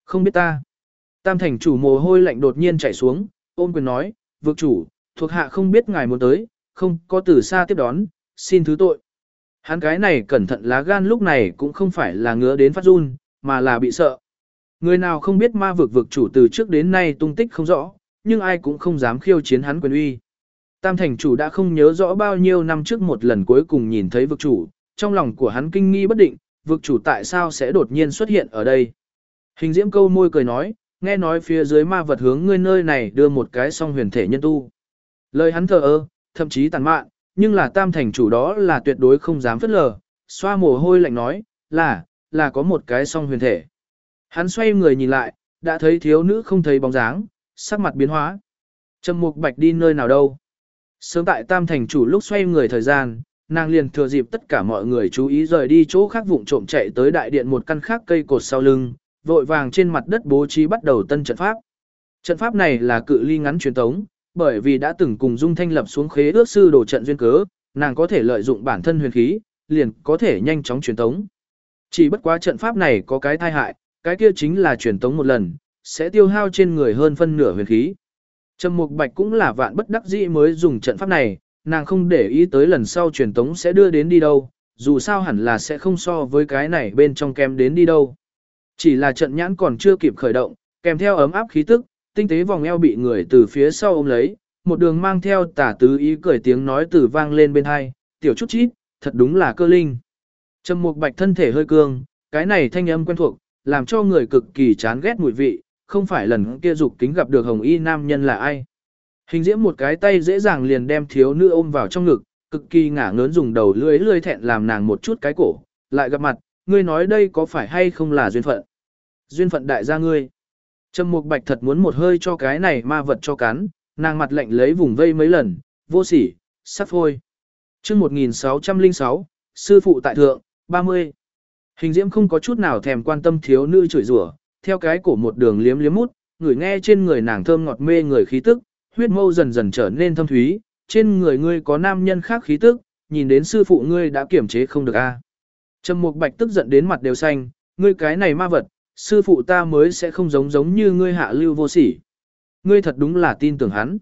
Không biết ta. Tam thành chủ mồ hôi lạnh đột nhiên chảy xuống, ôm quyền nói, vực chủ, thuộc hạ không biết ngài muốn tới, không có từ xa tiếp đón, xin thứ tội. Hắn cái này cẩn thận lá gan lúc này cũng không phải là ngứa đến phát run, mà là bị sợ. Người nào không biết ma vực vực chủ từ trước đến nay tung tích không rõ, nhưng ai cũng không dám khiêu chiến hắn quyền uy. Tam thành chủ đã không nhớ rõ bao nhiêu năm trước một lần cuối cùng nhìn thấy vực chủ, trong lòng của hắn kinh nghi bất định, vực chủ tại sao sẽ đột nhiên xuất hiện ở đây. Hình diễm câu môi cười nói, nghe nói phía dưới ma vật hướng ngươi nơi này đưa một cái song huyền thể nhân tu. Lời hắn thờ ơ, thậm chí tàn mạn, nhưng là tam thành chủ đó là tuyệt đối không dám phất lờ, xoa mồ hôi lạnh nói, là, là có một cái song huyền thể. Hắn xoay người nhìn lại, đã thấy thiếu nữ không thấy bóng dáng, sắc mặt biến hóa. Trầm Mục Bạch đi nơi nào đâu? Sớm tại Tam Thành chủ lúc xoay người thời gian, nàng liền thừa dịp tất cả mọi người chú ý rời đi chỗ khác vụng trộm chạy tới đại điện một căn khác cây cột sau lưng, vội vàng trên mặt đất bố trí bắt đầu tân trận pháp. Trận pháp này là cự ly ngắn truyền tống, bởi vì đã từng cùng Dung Thanh lập xuống khế ước sư đồ trận duyên cớ, nàng có thể lợi dụng bản thân huyền khí, liền có thể nhanh chóng truyền tống. Chỉ bất quá trận pháp này có cái tai hại, cái kia chính là truyền tống một lần, sẽ tiêu hao trên người hơn phân nửa huyền khí. Trầm Mục Bạch cũng là vạn bất đắc dĩ mới dùng trận pháp này, nàng không để ý tới lần sau truyền tống sẽ đưa đến đi đâu, dù sao hẳn là sẽ không so với cái này bên trong kém đến đi đâu. Chỉ là trận nhãn còn chưa kịp khởi động, kèm theo ấm áp khí tức, tinh tế vòng eo bị người từ phía sau ôm lấy, một đường mang theo tả tứ ý cười tiếng nói từ vang lên bên hai, tiểu chút chít, thật đúng là cơ linh. Trầm Mục Bạch thân thể hơi cương, cái này thanh âm quen thuộc, làm cho người cực kỳ chán ghét mùi vị, không phải lần kia dục kính gặp được hồng y nam nhân là ai. Hình diễm một cái tay dễ dàng liền đem thiếu nữ ôm vào trong ngực, cực kỳ ngả ngớn dùng đầu lưỡi lưỡi thẹn làm nàng một chút cái cổ, lại gặp mặt, ngươi nói đây có phải hay không là duyên phận. Duyên phận đại gia ngươi. Trầm Mục Bạch thật muốn một hơi cho cái này ma vật cho cắn, nàng mặt lạnh lấy vùng vây mấy lần, vô sỉ, sắp phôi. Chương 1606, sư phụ tại thượng, 30. Hình Diễm không có chút nào thèm quan tâm thiếu nữ chửi rủa, theo cái cổ một đường liếm liếm mút, người nghe trên người nàng thơm ngọt mê người khí tức, huyết mâu dần dần trở nên thâm thúy, trên người ngươi có nam nhân khác khí tức, nhìn đến sư phụ ngươi đã kiểm chế không được a. Trầm Mục Bạch tức giận đến mặt đều xanh, ngươi cái này ma vật, sư phụ ta mới sẽ không giống giống như ngươi hạ lưu vô sỉ. Ngươi thật đúng là tin tưởng hắn.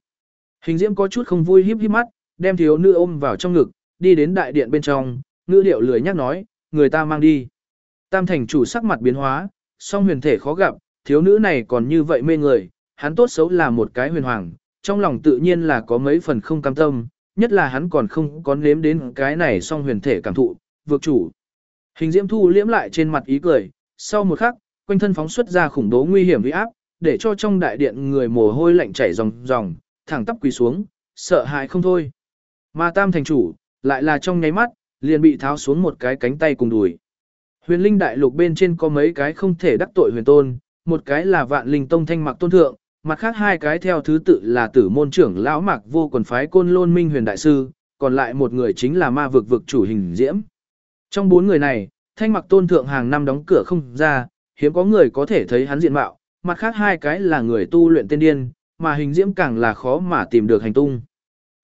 Hình Diễm có chút không vui híp híp mắt, đem thiếu nữ ôm vào trong ngực, đi đến đại điện bên trong, ngữ điệu lười nhắc nói, người ta mang đi. Tam thành chủ sắc mặt biến hóa, song huyền thể khó gặp, thiếu nữ này còn như vậy mê người, hắn tốt xấu là một cái huyền hoàng, trong lòng tự nhiên là có mấy phần không cam tâm, nhất là hắn còn không có nếm đến cái này song huyền thể cảm thụ, vượt chủ. Hình diễm thu liễm lại trên mặt ý cười, sau một khắc, quanh thân phóng xuất ra khủng bố nguy hiểm uy áp, để cho trong đại điện người mồ hôi lạnh chảy ròng ròng, thẳng tắp quỳ xuống, sợ hãi không thôi. Mà tam thành chủ, lại là trong nháy mắt, liền bị tháo xuống một cái cánh tay cùng đùi. Huyền linh đại lục bên trên có mấy cái không thể đắc tội huyền tôn, một cái là vạn linh tông thanh mặc tôn thượng, mặt khác hai cái theo thứ tự là tử môn trưởng lão mạc vô quần phái côn lôn minh huyền đại sư, còn lại một người chính là ma vực vực chủ hình diễm. Trong bốn người này, thanh mặc tôn thượng hàng năm đóng cửa không ra, hiếm có người có thể thấy hắn diện mạo, mặt khác hai cái là người tu luyện tiên điên, mà hình diễm càng là khó mà tìm được hành tung.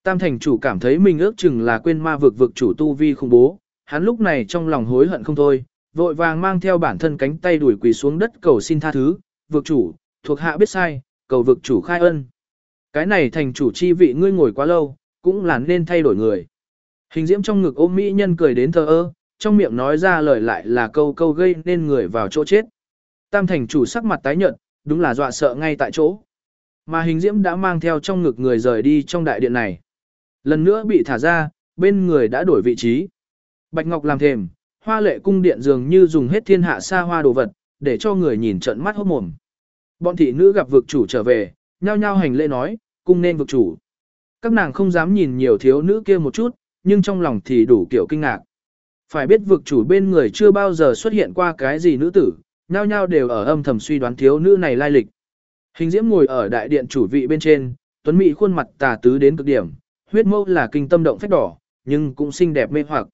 Tam thành chủ cảm thấy mình ước chừng là quên ma vực vực chủ tu vi không bố, hắn lúc này trong lòng hối hận không thôi, vội vàng mang theo bản thân cánh tay đuổi quỳ xuống đất cầu xin tha thứ, vực chủ, thuộc hạ biết sai, cầu vực chủ khai ân. Cái này thành chủ chi vị ngươi ngồi quá lâu, cũng là nên thay đổi người. Hình diễm trong ngực ôm mỹ nhân cười đến thờ ơ, trong miệng nói ra lời lại là câu câu gây nên người vào chỗ chết. Tam thành chủ sắc mặt tái nhợt, đúng là dọa sợ ngay tại chỗ. Mà hình diễm đã mang theo trong ngực người rời đi trong đại điện này. Lần nữa bị thả ra, bên người đã đổi vị trí. Bạch Ngọc làm thềm, hoa lệ cung điện dường như dùng hết thiên hạ xa hoa đồ vật, để cho người nhìn trận mắt hốt mồm. Bọn thị nữ gặp vực chủ trở về, nhao nhao hành lễ nói, cung nên vực chủ. Các nàng không dám nhìn nhiều thiếu nữ kia một chút, nhưng trong lòng thì đủ kiểu kinh ngạc. Phải biết vực chủ bên người chưa bao giờ xuất hiện qua cái gì nữ tử, nhao nhao đều ở âm thầm suy đoán thiếu nữ này lai lịch. Hình diễm ngồi ở đại điện chủ vị bên trên, tuấn mỹ khuôn mặt tà tứ đến cực điểm, huyết mâu là kinh tâm động phách đỏ, nhưng cũng xinh đẹp mê hoặc.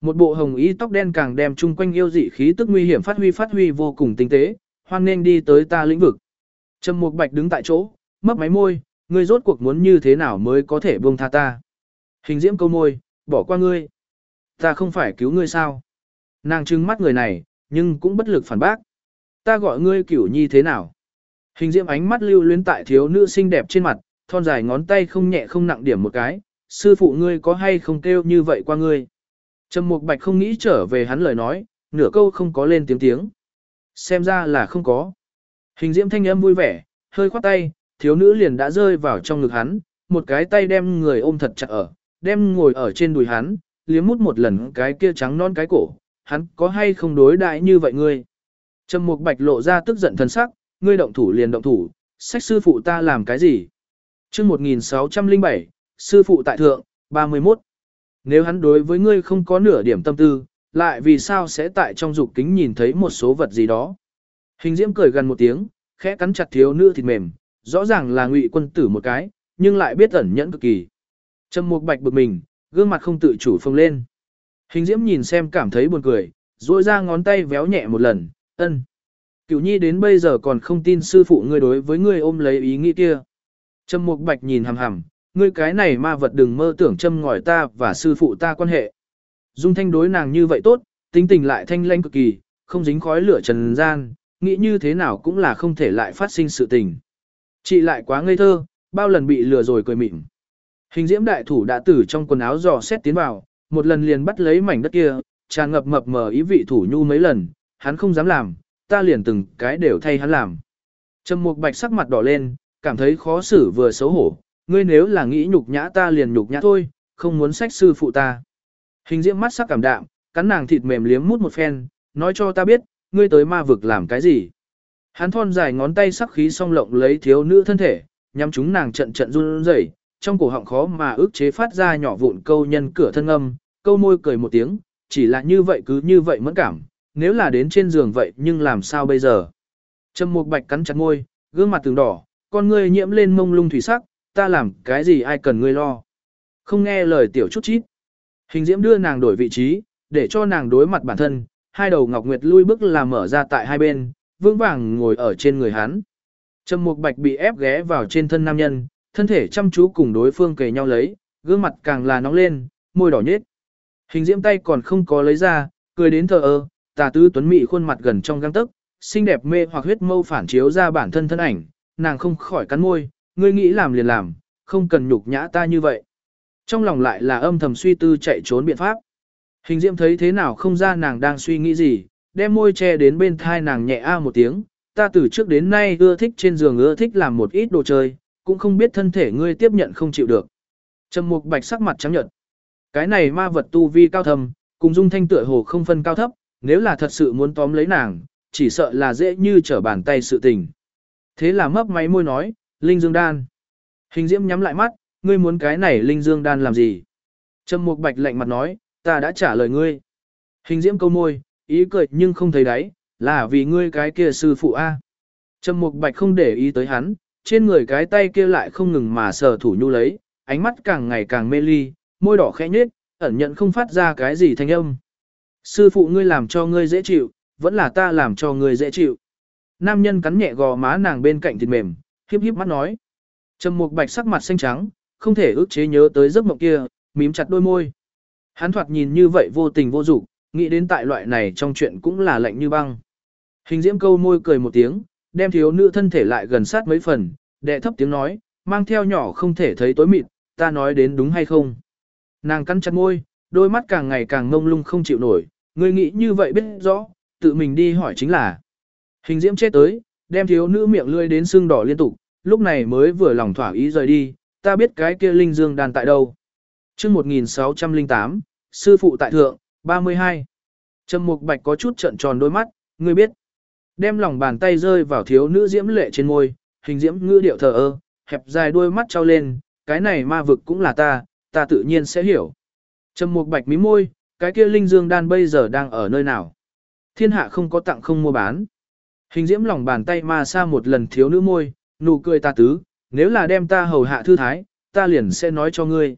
Một bộ hồng y tóc đen càng đem chung quanh yêu dị khí tức nguy hiểm phát huy phát huy vô cùng tinh tế, hoan nên đi tới ta lĩnh vực. Trầm Mục Bạch đứng tại chỗ, mấp máy môi, ngươi rốt cuộc muốn như thế nào mới có thể buông tha ta? Hình Diễm câu môi, bỏ qua ngươi. Ta không phải cứu ngươi sao? Nàng trừng mắt người này, nhưng cũng bất lực phản bác. Ta gọi ngươi cửu nhi thế nào? Hình Diễm ánh mắt lưu luyến tại thiếu nữ xinh đẹp trên mặt, thon dài ngón tay không nhẹ không nặng điểm một cái, sư phụ ngươi có hay không kêu như vậy qua ngươi? Trầm Mục Bạch không nghĩ trở về hắn lời nói, nửa câu không có lên tiếng tiếng. Xem ra là không có. Hình diễm thanh âm vui vẻ, hơi khoát tay, thiếu nữ liền đã rơi vào trong ngực hắn, một cái tay đem người ôm thật chặt ở, đem ngồi ở trên đùi hắn, liếm mút một lần cái kia trắng non cái cổ, hắn có hay không đối đại như vậy ngươi. Trầm Mục Bạch lộ ra tức giận thần sắc, ngươi động thủ liền động thủ, sách sư phụ ta làm cái gì? Chương 1607, sư phụ tại thượng, 31. Nếu hắn đối với ngươi không có nửa điểm tâm tư, lại vì sao sẽ tại trong dục kính nhìn thấy một số vật gì đó. Hình diễm cười gần một tiếng, khẽ cắn chặt thiếu nữ thịt mềm, rõ ràng là ngụy quân tử một cái, nhưng lại biết ẩn nhẫn cực kỳ. Trầm Mục Bạch bực mình, gương mặt không tự chủ phồng lên. Hình Diễm nhìn xem cảm thấy buồn cười, duỗi ra ngón tay véo nhẹ một lần, ân. Cửu Nhi đến bây giờ còn không tin sư phụ ngươi đối với ngươi ôm lấy ý nghĩ kia. Trầm Mục Bạch nhìn hằm hằm, ngươi cái này ma vật đừng mơ tưởng châm ngòi ta và sư phụ ta quan hệ. Dung Thanh đối nàng như vậy tốt, tính tình lại thanh lanh cực kỳ, không dính khói lửa trần gian, nghĩ như thế nào cũng là không thể lại phát sinh sự tình. Chị lại quá ngây thơ, bao lần bị lừa rồi cười mịn. Hình diễm đại thủ đã tử trong quần áo dò xét tiến vào, một lần liền bắt lấy mảnh đất kia, tràn ngập mập mờ ý vị thủ nhu mấy lần, hắn không dám làm, ta liền từng cái đều thay hắn làm. Trầm Mục Bạch sắc mặt đỏ lên, cảm thấy khó xử vừa xấu hổ, ngươi nếu là nghĩ nhục nhã ta liền nhục nhã thôi, không muốn sách sư phụ ta. Hình diễm mắt sắc cảm đạm, cắn nàng thịt mềm liếm mút một phen, nói cho ta biết, ngươi tới ma vực làm cái gì. Hắn thon dài ngón tay sắc khí song lộng lấy thiếu nữ thân thể, nhắm chúng nàng trận trận run rẩy, trong cổ họng khó mà ức chế phát ra nhỏ vụn câu nhân cửa thân âm, câu môi cười một tiếng, chỉ là như vậy cứ như vậy mẫn cảm, nếu là đến trên giường vậy nhưng làm sao bây giờ. Trầm Mục Bạch cắn chặt môi, gương mặt từng đỏ, con ngươi nhiễm lên mông lung thủy sắc, ta làm cái gì ai cần ngươi lo. Không nghe lời tiểu chút chít. Hình diễm đưa nàng đổi vị trí, để cho nàng đối mặt bản thân, hai đầu ngọc nguyệt lui bước làm mở ra tại hai bên, vững vàng ngồi ở trên người hắn. Trầm Mục Bạch bị ép ghé vào trên thân nam nhân, thân thể chăm chú cùng đối phương kề nhau lấy, gương mặt càng là nóng lên, môi đỏ nhết. Hình diễm tay còn không có lấy ra, cười đến thờ ơ, tà tứ tuấn mỹ khuôn mặt gần trong găng tức, xinh đẹp mê hoặc huyết mâu phản chiếu ra bản thân thân ảnh, nàng không khỏi cắn môi, ngươi nghĩ làm liền làm, không cần nhục nhã ta như vậy. Trong lòng lại là âm thầm suy tư chạy trốn biện pháp. Hình diễm thấy thế nào không ra nàng đang suy nghĩ gì, đem môi che đến bên thai nàng nhẹ a một tiếng, ta từ trước đến nay ưa thích trên giường ưa thích làm một ít đồ chơi, cũng không biết thân thể ngươi tiếp nhận không chịu được. Trầm mục bạch sắc mặt trắng nhợt. Cái này ma vật tu vi cao thầm, cùng dung thanh tựa hồ không phân cao thấp, nếu là thật sự muốn tóm lấy nàng, chỉ sợ là dễ như trở bàn tay sự tình. Thế là mấp máy môi nói, Linh Dương Đan. Hình diễm nhắm lại mắt, ngươi muốn cái này Linh Dương Đan làm gì? Trầm mục bạch lạnh mặt nói, ta đã trả lời ngươi. Hình diễm câu môi, ý cười nhưng không thấy đáy, là vì ngươi cái kia sư phụ A. Trầm mục bạch không để ý tới hắn, trên người cái tay kia lại không ngừng mà sờ thủ nhu lấy, ánh mắt càng ngày càng mê ly, môi đỏ khẽ nhếch, ẩn nhận không phát ra cái gì thanh âm. Sư phụ ngươi làm cho ngươi dễ chịu, vẫn là ta làm cho ngươi dễ chịu. Nam nhân cắn nhẹ gò má nàng bên cạnh thịt mềm, hiếp hiếp mắt nói. Trầm Mục Bạch sắc mặt xanh trắng, không thể ức chế nhớ tới giấc mộng kia, mím chặt đôi môi. Hắn thoạt nhìn như vậy vô tình vô dục, nghĩ đến tại loại này trong chuyện cũng là lạnh như băng. Hình Diễm câu môi cười một tiếng, đem thiếu nữ thân thể lại gần sát mấy phần, đệ thấp tiếng nói, mang theo nhỏ không thể thấy tối mịt, ta nói đến đúng hay không. Nàng cắn chặt môi, đôi mắt càng ngày càng ngông lung không chịu nổi, người nghĩ như vậy biết rõ, tự mình đi hỏi chính là. Hình diễm chết tới, đem thiếu nữ miệng lươi đến sưng đỏ liên tục, lúc này mới vừa lòng thỏa ý rời đi, ta biết cái kia linh dương đàn tại đâu. chương 1608, sư phụ tại thượng, 32. Trầm mục bạch có chút trận tròn đôi mắt, ngươi biết. Đem lòng bàn tay rơi vào thiếu nữ diễm lệ trên môi, hình diễm ngữ điệu thờ ơ, hẹp dài đôi mắt trao lên, cái này ma vực cũng là ta, ta tự nhiên sẽ hiểu. Trầm mục bạch mí môi, cái kia linh dương đan bây giờ đang ở nơi nào? Thiên hạ không có tặng không mua bán. Hình diễm lòng bàn tay ma xa một lần thiếu nữ môi, nụ cười ta tứ, nếu là đem ta hầu hạ thư thái, ta liền sẽ nói cho ngươi.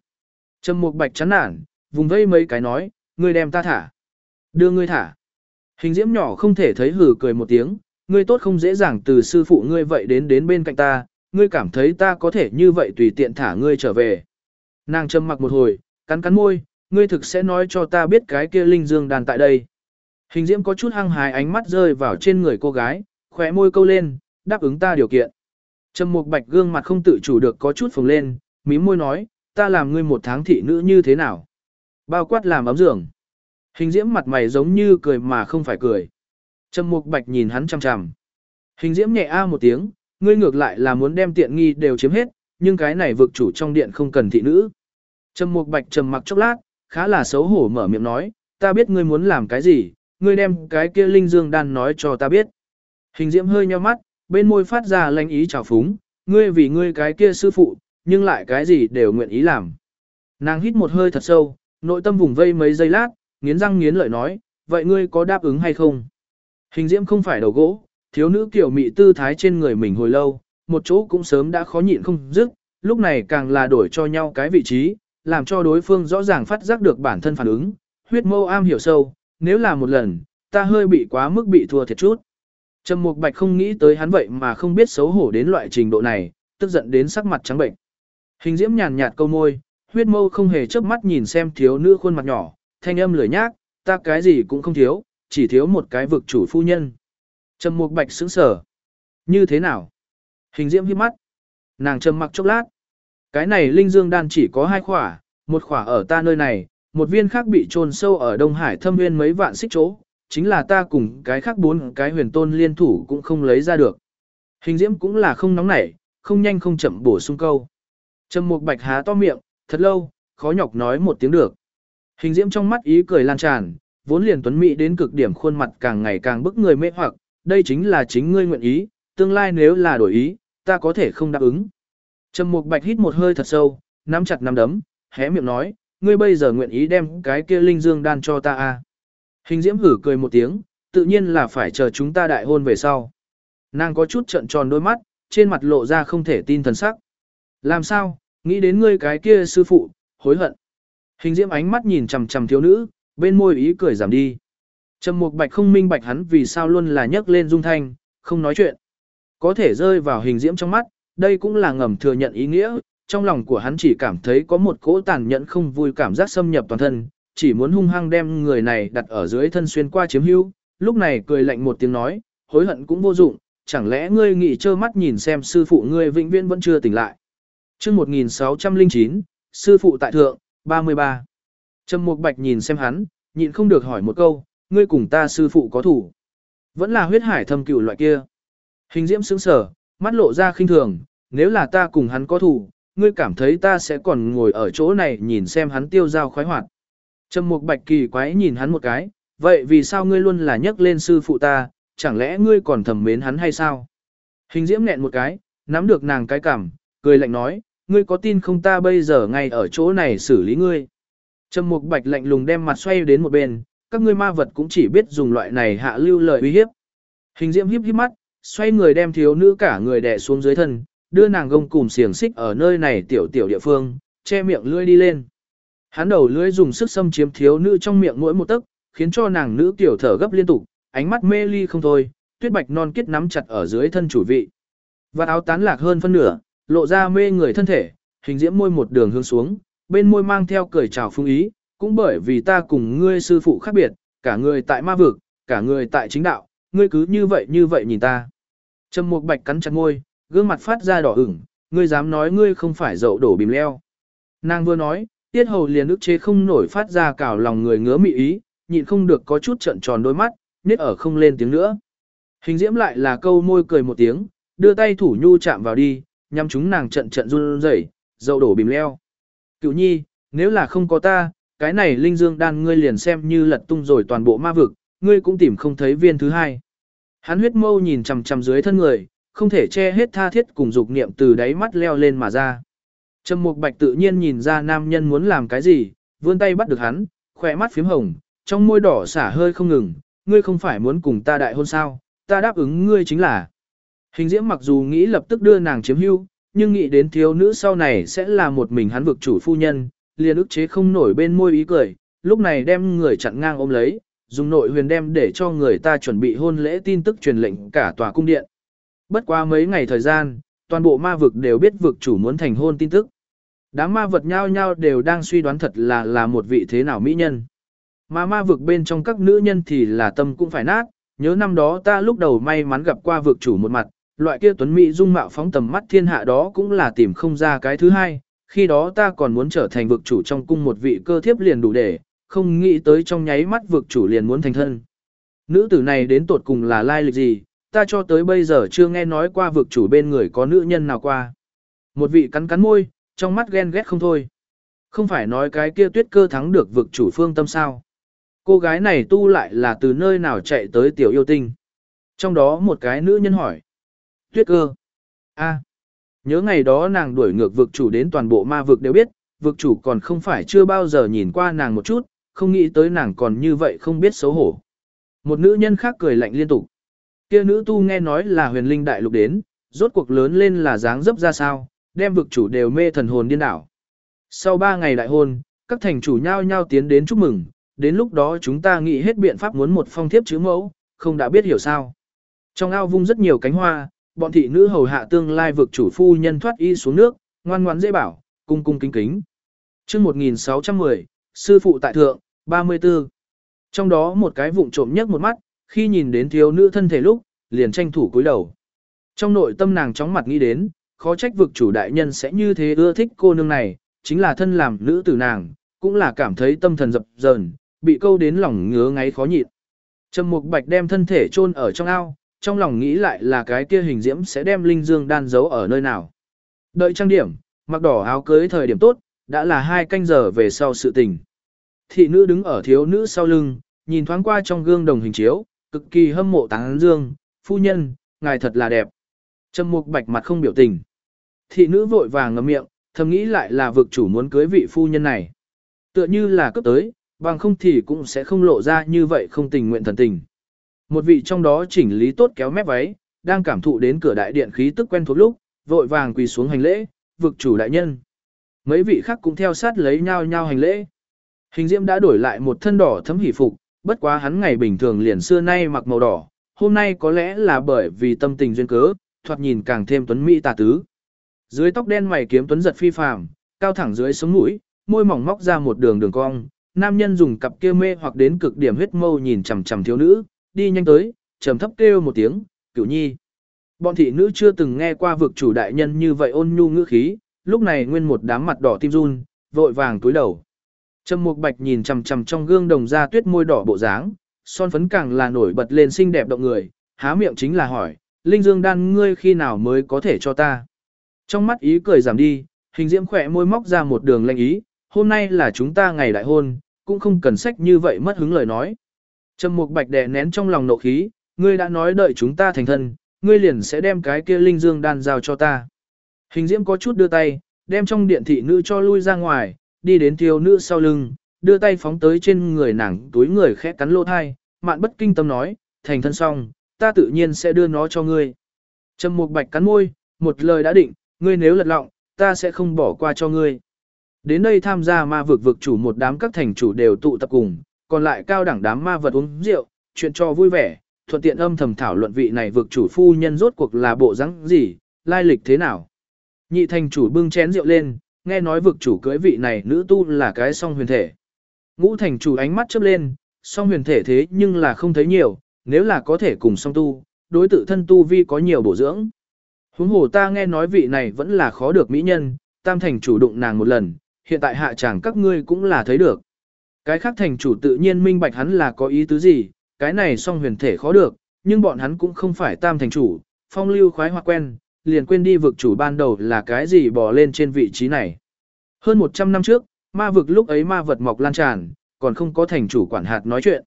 Trầm mục bạch chán nản, vùng vây mấy cái nói, ngươi đem ta thả. Đưa ngươi thả. Hình diễm nhỏ không thể thấy hử cười một tiếng, ngươi tốt không dễ dàng từ sư phụ ngươi vậy đến đến bên cạnh ta, ngươi cảm thấy ta có thể như vậy tùy tiện thả ngươi trở về. Nàng trầm mặc một hồi, cắn cắn môi, ngươi thực sẽ nói cho ta biết cái kia linh dương đàn tại đây. Hình diễm có chút hăng hái ánh mắt rơi vào trên người cô gái, khóe môi câu lên, đáp ứng ta điều kiện. Trầm mục bạch gương mặt không tự chủ được có chút phồng lên, mím môi nói, ta làm ngươi một tháng thị nữ như thế nào? Bao quát làm ấm giường. Hình diễm mặt mày giống như cười mà không phải cười. Trầm mục bạch nhìn hắn chằm chằm. Hình diễm nhẹ a một tiếng, ngươi ngược lại là muốn đem tiện nghi đều chiếm hết, nhưng cái này vực chủ trong điện không cần thị nữ. Trầm mục bạch trầm mặc chốc lát, khá là xấu hổ mở miệng nói, ta biết ngươi muốn làm cái gì, ngươi đem cái kia linh dương đan nói cho ta biết. Hình diễm hơi nheo mắt, bên môi phát ra lanh ý trào phúng, ngươi vì ngươi cái kia sư phụ, nhưng lại cái gì đều nguyện ý làm. Nàng hít một hơi thật sâu, nội tâm vùng vây mấy giây lát, nghiến răng nghiến lợi nói, vậy ngươi có đáp ứng hay không? Hình diễm không phải đầu gỗ, thiếu nữ kiểu mị tư thái trên người mình hồi lâu, một chỗ cũng sớm đã khó nhịn không dứt, lúc này càng là đổi cho nhau cái vị trí, làm cho đối phương rõ ràng phát giác được bản thân phản ứng, huyết mâu am hiểu sâu, nếu là một lần, ta hơi bị quá mức bị thua thiệt chút. Trầm Mục Bạch không nghĩ tới hắn vậy mà không biết xấu hổ đến loại trình độ này, tức giận đến sắc mặt trắng bệnh. Hình diễm nhàn nhạt câu môi, huyết mâu không hề chớp mắt nhìn xem thiếu nữ khuôn mặt nhỏ, thanh âm lười nhác, ta cái gì cũng không thiếu, chỉ thiếu một cái vực chủ phu nhân. Trầm Mục Bạch sững sờ. Như thế nào? Hình diễm híp mắt. Nàng trầm mặc chốc lát. Cái này linh dương đan chỉ có hai khỏa, một khỏa ở ta nơi này, một viên khác bị chôn sâu ở Đông Hải thâm nguyên mấy vạn xích chỗ, chính là ta cùng cái khác bốn cái huyền tôn liên thủ cũng không lấy ra được. Hình diễm cũng là không nóng nảy, không nhanh không chậm bổ sung câu. Trầm Mục Bạch há to miệng, thật lâu, khó nhọc nói một tiếng được. Hình diễm trong mắt ý cười lan tràn, vốn liền tuấn mỹ đến cực điểm khuôn mặt càng ngày càng bức người mê hoặc, đây chính là chính ngươi nguyện ý, tương lai nếu là đổi ý, ta có thể không đáp ứng. Trầm Mục Bạch hít một hơi thật sâu, nắm chặt nắm đấm, hé miệng nói, ngươi bây giờ nguyện ý đem cái kia linh dương đan cho ta à. Hình diễm hử cười một tiếng, tự nhiên là phải chờ chúng ta đại hôn về sau. Nàng có chút trợn tròn đôi mắt, trên mặt lộ ra không thể tin thần sắc. Làm sao, nghĩ đến ngươi cái kia sư phụ, hối hận. Hình diễm ánh mắt nhìn chằm chằm thiếu nữ, bên môi ý cười giảm đi. Trầm Mục Bạch không minh bạch hắn vì sao luôn là nhấc lên dung thanh, không nói chuyện. Có thể rơi vào hình diễm trong mắt, đây cũng là ngầm thừa nhận ý nghĩa, trong lòng của hắn chỉ cảm thấy có một cỗ tàn nhẫn không vui cảm giác xâm nhập toàn thân, chỉ muốn hung hăng đem người này đặt ở dưới thân xuyên qua chiếm hữu, lúc này cười lạnh một tiếng nói, hối hận cũng vô dụng, chẳng lẽ ngươi nghĩ trơ mắt nhìn xem sư phụ ngươi vĩnh viễn vẫn chưa tỉnh lại. Chương 1609, sư phụ tại thượng, 33. Trầm Mục Bạch nhìn xem hắn, nhịn không được hỏi một câu, ngươi cùng ta sư phụ có thủ. Vẫn là huyết hải thâm cửu loại kia. Hình diễm sững sờ, mắt lộ ra khinh thường, nếu là ta cùng hắn có thủ, ngươi cảm thấy ta sẽ còn ngồi ở chỗ này nhìn xem hắn tiêu dao khoái hoạt. Trầm Mục Bạch kỳ quái nhìn hắn một cái, vậy vì sao ngươi luôn là nhắc lên sư phụ ta, chẳng lẽ ngươi còn thầm mến hắn hay sao? Hình diễm nghẹn một cái, nắm được nàng cái cảm, cười lạnh nói, ngươi có tin không ta bây giờ ngay ở chỗ này xử lý ngươi. Trầm Mục Bạch lạnh lùng đem mặt xoay đến một bên, các ngươi ma vật cũng chỉ biết dùng loại này hạ lưu lời uy hiếp. Hình diễm híp híp mắt, xoay người đem thiếu nữ cả người đè xuống dưới thân, đưa nàng gông cùm xiềng xích ở nơi này tiểu tiểu địa phương, che miệng lưỡi đi lên. Hắn đầu lưỡi dùng sức xâm chiếm thiếu nữ trong miệng mỗi một tấc, khiến cho nàng nữ tiểu thở gấp liên tục, ánh mắt mê ly không thôi, tuyết bạch non kết nắm chặt ở dưới thân chủ vị. Và áo tán lạc hơn phân nửa, lộ ra mê người thân thể, hình diễm môi một đường hướng xuống, bên môi mang theo cười chào phương ý, cũng bởi vì ta cùng ngươi sư phụ khác biệt, cả người tại ma vực, cả người tại chính đạo, ngươi cứ như vậy như vậy nhìn ta. Trầm Mục Bạch cắn chặt môi, gương mặt phát ra đỏ ửng, ngươi dám nói ngươi không phải dậu đổ bìm leo. Nàng vừa nói, tiết hầu liền ức chế không nổi phát ra cào lòng người ngứa mị ý, nhịn không được có chút trận tròn đôi mắt, nết ở không lên tiếng nữa. Hình diễm lại là câu môi cười một tiếng, đưa tay thủ nhu chạm vào đi, nhằm chúng nàng trận trận run rẩy, dậu đổ bìm leo. Cựu nhi, nếu là không có ta, cái này linh dương đan ngươi liền xem như lật tung rồi toàn bộ ma vực, ngươi cũng tìm không thấy viên thứ hai. Hắn huyết mâu nhìn chằm chằm dưới thân người, không thể che hết tha thiết cùng dục niệm từ đáy mắt leo lên mà ra. Trầm Mục Bạch tự nhiên nhìn ra nam nhân muốn làm cái gì, vươn tay bắt được hắn, khỏe mắt phím hồng, trong môi đỏ xả hơi không ngừng, ngươi không phải muốn cùng ta đại hôn sao, ta đáp ứng ngươi chính là. Hình diễm mặc dù nghĩ lập tức đưa nàng chiếm hưu, nhưng nghĩ đến thiếu nữ sau này sẽ là một mình hắn vực chủ phu nhân, liền ức chế không nổi bên môi ý cười, lúc này đem người chặn ngang ôm lấy, dùng nội huyền đem để cho người ta chuẩn bị hôn lễ tin tức truyền lệnh cả tòa cung điện. Bất qua mấy ngày thời gian, toàn bộ ma vực đều biết vực chủ muốn thành hôn tin tức. Đám ma vật nhao nhao đều đang suy đoán thật là là một vị thế nào mỹ nhân. Mà ma vực bên trong các nữ nhân thì là tâm cũng phải nát, nhớ năm đó ta lúc đầu may mắn gặp qua vực chủ một mặt, loại kia tuấn mỹ dung mạo phóng tầm mắt thiên hạ đó cũng là tìm không ra cái thứ hai, khi đó ta còn muốn trở thành vực chủ trong cung một vị cơ thiếp liền đủ để, không nghĩ tới trong nháy mắt vực chủ liền muốn thành thân. Nữ tử này đến tột cùng là lai lịch gì, ta cho tới bây giờ chưa nghe nói qua vực chủ bên người có nữ nhân nào qua. Một vị cắn cắn môi, trong mắt ghen ghét không thôi. Không phải nói cái kia tuyết cơ thắng được vực chủ phương tâm sao. Cô gái này tu lại là từ nơi nào chạy tới tiểu yêu tinh. Trong đó một cái nữ nhân hỏi. Tuyết cơ. a Nhớ ngày đó nàng đuổi ngược vực chủ đến toàn bộ ma vực đều biết, vực chủ còn không phải chưa bao giờ nhìn qua nàng một chút, không nghĩ tới nàng còn như vậy không biết xấu hổ. Một nữ nhân khác cười lạnh liên tục. kia nữ tu nghe nói là huyền linh đại lục đến, rốt cuộc lớn lên là dáng dấp ra sao, đem vực chủ đều mê thần hồn điên đảo. Sau 3 ngày đại hôn, các thành chủ nhau nhau tiến đến chúc mừng, đến lúc đó chúng ta nghĩ hết biện pháp muốn một phong thiếp chữ mẫu, không đã biết hiểu sao. Trong ao vung rất nhiều cánh hoa, bọn thị nữ hầu hạ tương lai vực chủ phu nhân thoát y xuống nước, ngoan ngoãn dễ bảo, cung cung kính kính. chương 1610, sư phụ tại thượng, 34. Trong đó một cái vụng trộm nhất một mắt, khi nhìn đến thiếu nữ thân thể lúc, liền tranh thủ cúi đầu. Trong nội tâm nàng chóng mặt nghĩ đến, khó trách vực chủ đại nhân sẽ như thế ưa thích cô nương này, chính là thân làm nữ tử nàng, cũng là cảm thấy tâm thần dập dờn, bị câu đến lòng ngứa ngáy khó nhịn. Trầm Mục Bạch đem thân thể chôn ở trong ao, trong lòng nghĩ lại là cái kia hình diễm sẽ đem linh dương đan giấu ở nơi nào. Đợi trang điểm, mặc đỏ áo cưới thời điểm tốt, đã là hai canh giờ về sau sự tình. Thị nữ đứng ở thiếu nữ sau lưng, nhìn thoáng qua trong gương đồng hình chiếu, cực kỳ hâm mộ táng dương, phu nhân, ngài thật là đẹp. Trầm mục bạch mặt không biểu tình. Thị nữ vội vàng ngậm miệng, thầm nghĩ lại là vực chủ muốn cưới vị phu nhân này. Tựa như là cấp tới, bằng không thì cũng sẽ không lộ ra như vậy không tình nguyện thần tình. Một vị trong đó chỉnh lý tốt kéo mép váy, đang cảm thụ đến cửa đại điện khí tức quen thuộc lúc, vội vàng quỳ xuống hành lễ, vực chủ đại nhân. Mấy vị khác cũng theo sát lấy nhau nhau hành lễ. Hình diễm đã đổi lại một thân đỏ thấm hỉ phục, bất quá hắn ngày bình thường liền xưa nay mặc màu đỏ, hôm nay có lẽ là bởi vì tâm tình duyên cớ, thoạt nhìn càng thêm tuấn mỹ tà tứ. Dưới tóc đen mày kiếm tuấn giật phi phàm, cao thẳng dưới sống mũi, môi mỏng móc ra một đường đường cong, nam nhân dùng cặp kia mê hoặc đến cực điểm huyết mâu nhìn chằm chằm thiếu nữ, đi nhanh tới, trầm thấp kêu một tiếng, "Cửu Nhi." Bọn thị nữ chưa từng nghe qua vực chủ đại nhân như vậy ôn nhu ngữ khí, lúc này nguyên một đám mặt đỏ tim run, vội vàng túi đầu. Trầm Mục Bạch nhìn chằm chằm trong gương đồng da tuyết môi đỏ bộ dáng, son phấn càng là nổi bật lên xinh đẹp động người, há miệng chính là hỏi, Linh Dương đan ngươi khi nào mới có thể cho ta? Trong mắt ý cười giảm đi, hình diễm khỏe môi móc ra một đường lanh ý, hôm nay là chúng ta ngày đại hôn, cũng không cần sách như vậy mất hứng lời nói. Trầm Mục Bạch đè nén trong lòng nộ khí, ngươi đã nói đợi chúng ta thành thân, ngươi liền sẽ đem cái kia linh dương đan giao cho ta. Hình diễm có chút đưa tay, đem trong điện thị nữ cho lui ra ngoài, đi đến thiếu nữ sau lưng, đưa tay phóng tới trên người nàng túi người khẽ cắn lỗ thai, mạn bất kinh tâm nói, thành thân xong, ta tự nhiên sẽ đưa nó cho ngươi. Trầm Mục Bạch cắn môi, một lời đã định, ngươi nếu lật lọng, ta sẽ không bỏ qua cho ngươi. Đến đây tham gia ma vực vực chủ một đám các thành chủ đều tụ tập cùng, còn lại cao đẳng đám ma vật uống rượu, chuyện cho vui vẻ, thuận tiện âm thầm thảo luận vị này vực chủ phu nhân rốt cuộc là bộ rắn gì, lai lịch thế nào. Nhị thành chủ bưng chén rượu lên, nghe nói vực chủ cưới vị này nữ tu là cái song huyền thể. Ngũ thành chủ ánh mắt chớp lên, song huyền thể thế nhưng là không thấy nhiều, nếu là có thể cùng song tu, đối tự thân tu vi có nhiều bổ dưỡng. Huống hồ ta nghe nói vị này vẫn là khó được mỹ nhân, tam thành chủ đụng nàng một lần, hiện tại hạ chàng các ngươi cũng là thấy được. Cái khác thành chủ tự nhiên minh bạch hắn là có ý tứ gì, cái này song huyền thể khó được, nhưng bọn hắn cũng không phải tam thành chủ, phong lưu khoái hoặc quen, liền quên đi vực chủ ban đầu là cái gì bỏ lên trên vị trí này. Hơn 100 năm trước, ma vực lúc ấy ma vật mọc lan tràn, còn không có thành chủ quản hạt nói chuyện.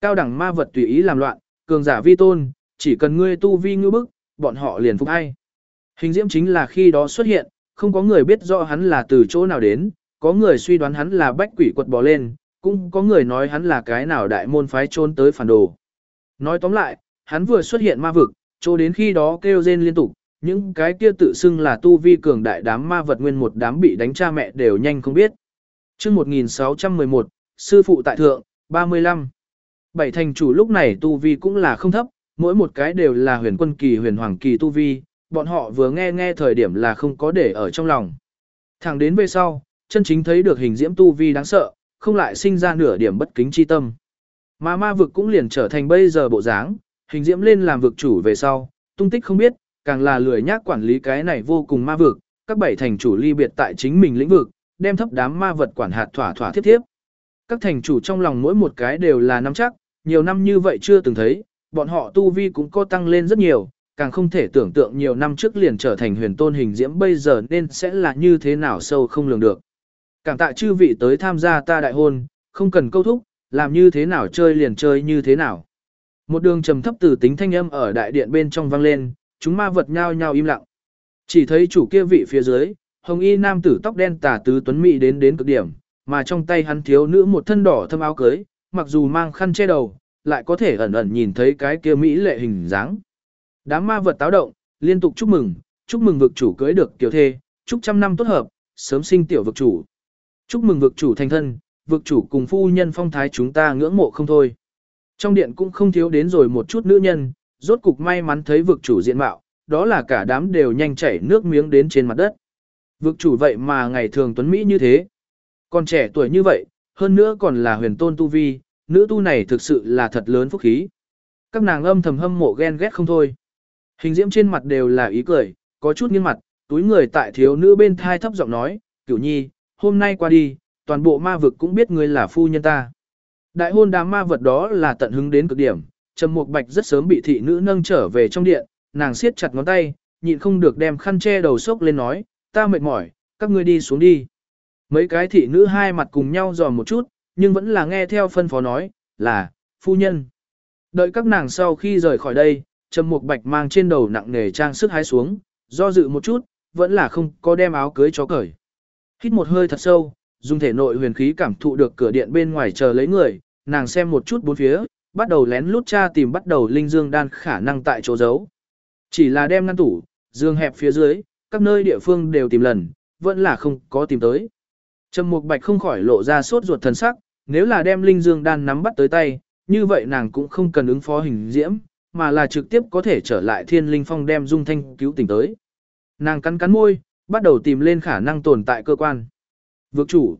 Cao đẳng ma vật tùy ý làm loạn, cường giả vi tôn, chỉ cần ngươi tu vi ngư bức, bọn họ liền phục hay. Hình diễm chính là khi đó xuất hiện, không có người biết rõ hắn là từ chỗ nào đến, có người suy đoán hắn là bách quỷ quật bò lên, cũng có người nói hắn là cái nào đại môn phái trôn tới phản đồ. Nói tóm lại, hắn vừa xuất hiện ma vực, cho đến khi đó kêu rên liên tục, những cái kia tự xưng là tu vi cường đại đám ma vật nguyên một đám bị đánh cha mẹ đều nhanh không biết. Trước 1611, sư phụ tại thượng, 35. Bảy thành chủ lúc này tu vi cũng là không thấp, mỗi một cái đều là huyền quân kỳ huyền hoàng kỳ tu vi, bọn họ vừa nghe nghe thời điểm là không có để ở trong lòng. Thẳng đến về sau, chân chính thấy được hình diễm tu vi đáng sợ, không lại sinh ra nửa điểm bất kính chi tâm. Mà ma vực cũng liền trở thành bây giờ bộ dáng, hình diễm lên làm vực chủ về sau, tung tích không biết, càng là lười nhác quản lý cái này vô cùng ma vực, các bảy thành chủ ly biệt tại chính mình lĩnh vực, đem thấp đám ma vật quản hạt thỏa thỏa thiết thiếp. Các thành chủ trong lòng mỗi một cái đều là nắm chắc, nhiều năm như vậy chưa từng thấy, bọn họ tu vi cũng có tăng lên rất nhiều, càng không thể tưởng tượng nhiều năm trước liền trở thành huyền tôn hình diễm bây giờ nên sẽ là như thế nào sâu không lường được. Cảm tạ chư vị tới tham gia ta đại hôn, không cần câu thúc, làm như thế nào chơi liền chơi như thế nào. Một đường trầm thấp từ tính thanh âm ở đại điện bên trong vang lên, chúng ma vật nhao nhao im lặng. Chỉ thấy chủ kia vị phía dưới, hồng y nam tử tóc đen tả tứ tuấn mỹ đến đến cực điểm, mà trong tay hắn thiếu nữ một thân đỏ thâm áo cưới, mặc dù mang khăn che đầu, lại có thể ẩn ẩn nhìn thấy cái kia mỹ lệ hình dáng. Đám ma vật táo động, liên tục chúc mừng, chúc mừng vực chủ cưới được tiểu thê, chúc trăm năm tốt hợp, sớm sinh tiểu vực chủ. Chúc mừng vực chủ thành thân, vực chủ cùng phu nhân phong thái chúng ta ngưỡng mộ không thôi. Trong điện cũng không thiếu đến rồi một chút nữ nhân, rốt cục may mắn thấy vực chủ diện mạo, đó là cả đám đều nhanh chảy nước miếng đến trên mặt đất. Vực chủ vậy mà ngày thường tuấn Mỹ như thế. Còn trẻ tuổi như vậy, hơn nữa còn là huyền tôn tu vi, nữ tu này thực sự là thật lớn phúc khí. Các nàng âm thầm hâm mộ ghen ghét không thôi. Hình diễm trên mặt đều là ý cười, có chút nghiêng mặt, túi người tại thiếu nữ bên thai thấp giọng nói, cửu nhi, hôm nay qua đi, toàn bộ ma vực cũng biết ngươi là phu nhân ta. Đại hôn đám ma vật đó là tận hứng đến cực điểm, Trầm Mục Bạch rất sớm bị thị nữ nâng trở về trong điện, nàng siết chặt ngón tay, nhịn không được đem khăn che đầu sốc lên nói, ta mệt mỏi, các ngươi đi xuống đi. Mấy cái thị nữ hai mặt cùng nhau dò một chút, nhưng vẫn là nghe theo phân phó nói, là, phu nhân. Đợi các nàng sau khi rời khỏi đây, Trầm Mục Bạch mang trên đầu nặng nề trang sức hái xuống, do dự một chút, vẫn là không có đem áo cưới cho cởi. Hít một hơi thật sâu, dùng thể nội huyền khí cảm thụ được cửa điện bên ngoài chờ lấy người, nàng xem một chút bốn phía, bắt đầu lén lút tra tìm bắt đầu linh dương đan khả năng tại chỗ giấu. Chỉ là đem ngăn tủ, dương hẹp phía dưới, các nơi địa phương đều tìm lần, vẫn là không có tìm tới. Trầm Mục Bạch không khỏi lộ ra sốt ruột thần sắc, nếu là đem linh dương đan nắm bắt tới tay, như vậy nàng cũng không cần ứng phó hình diễm, mà là trực tiếp có thể trở lại thiên linh phong đem dung thanh cứu tỉnh tới. Nàng cắn cắn môi, bắt đầu tìm lên khả năng tồn tại cơ quan. Vượt chủ.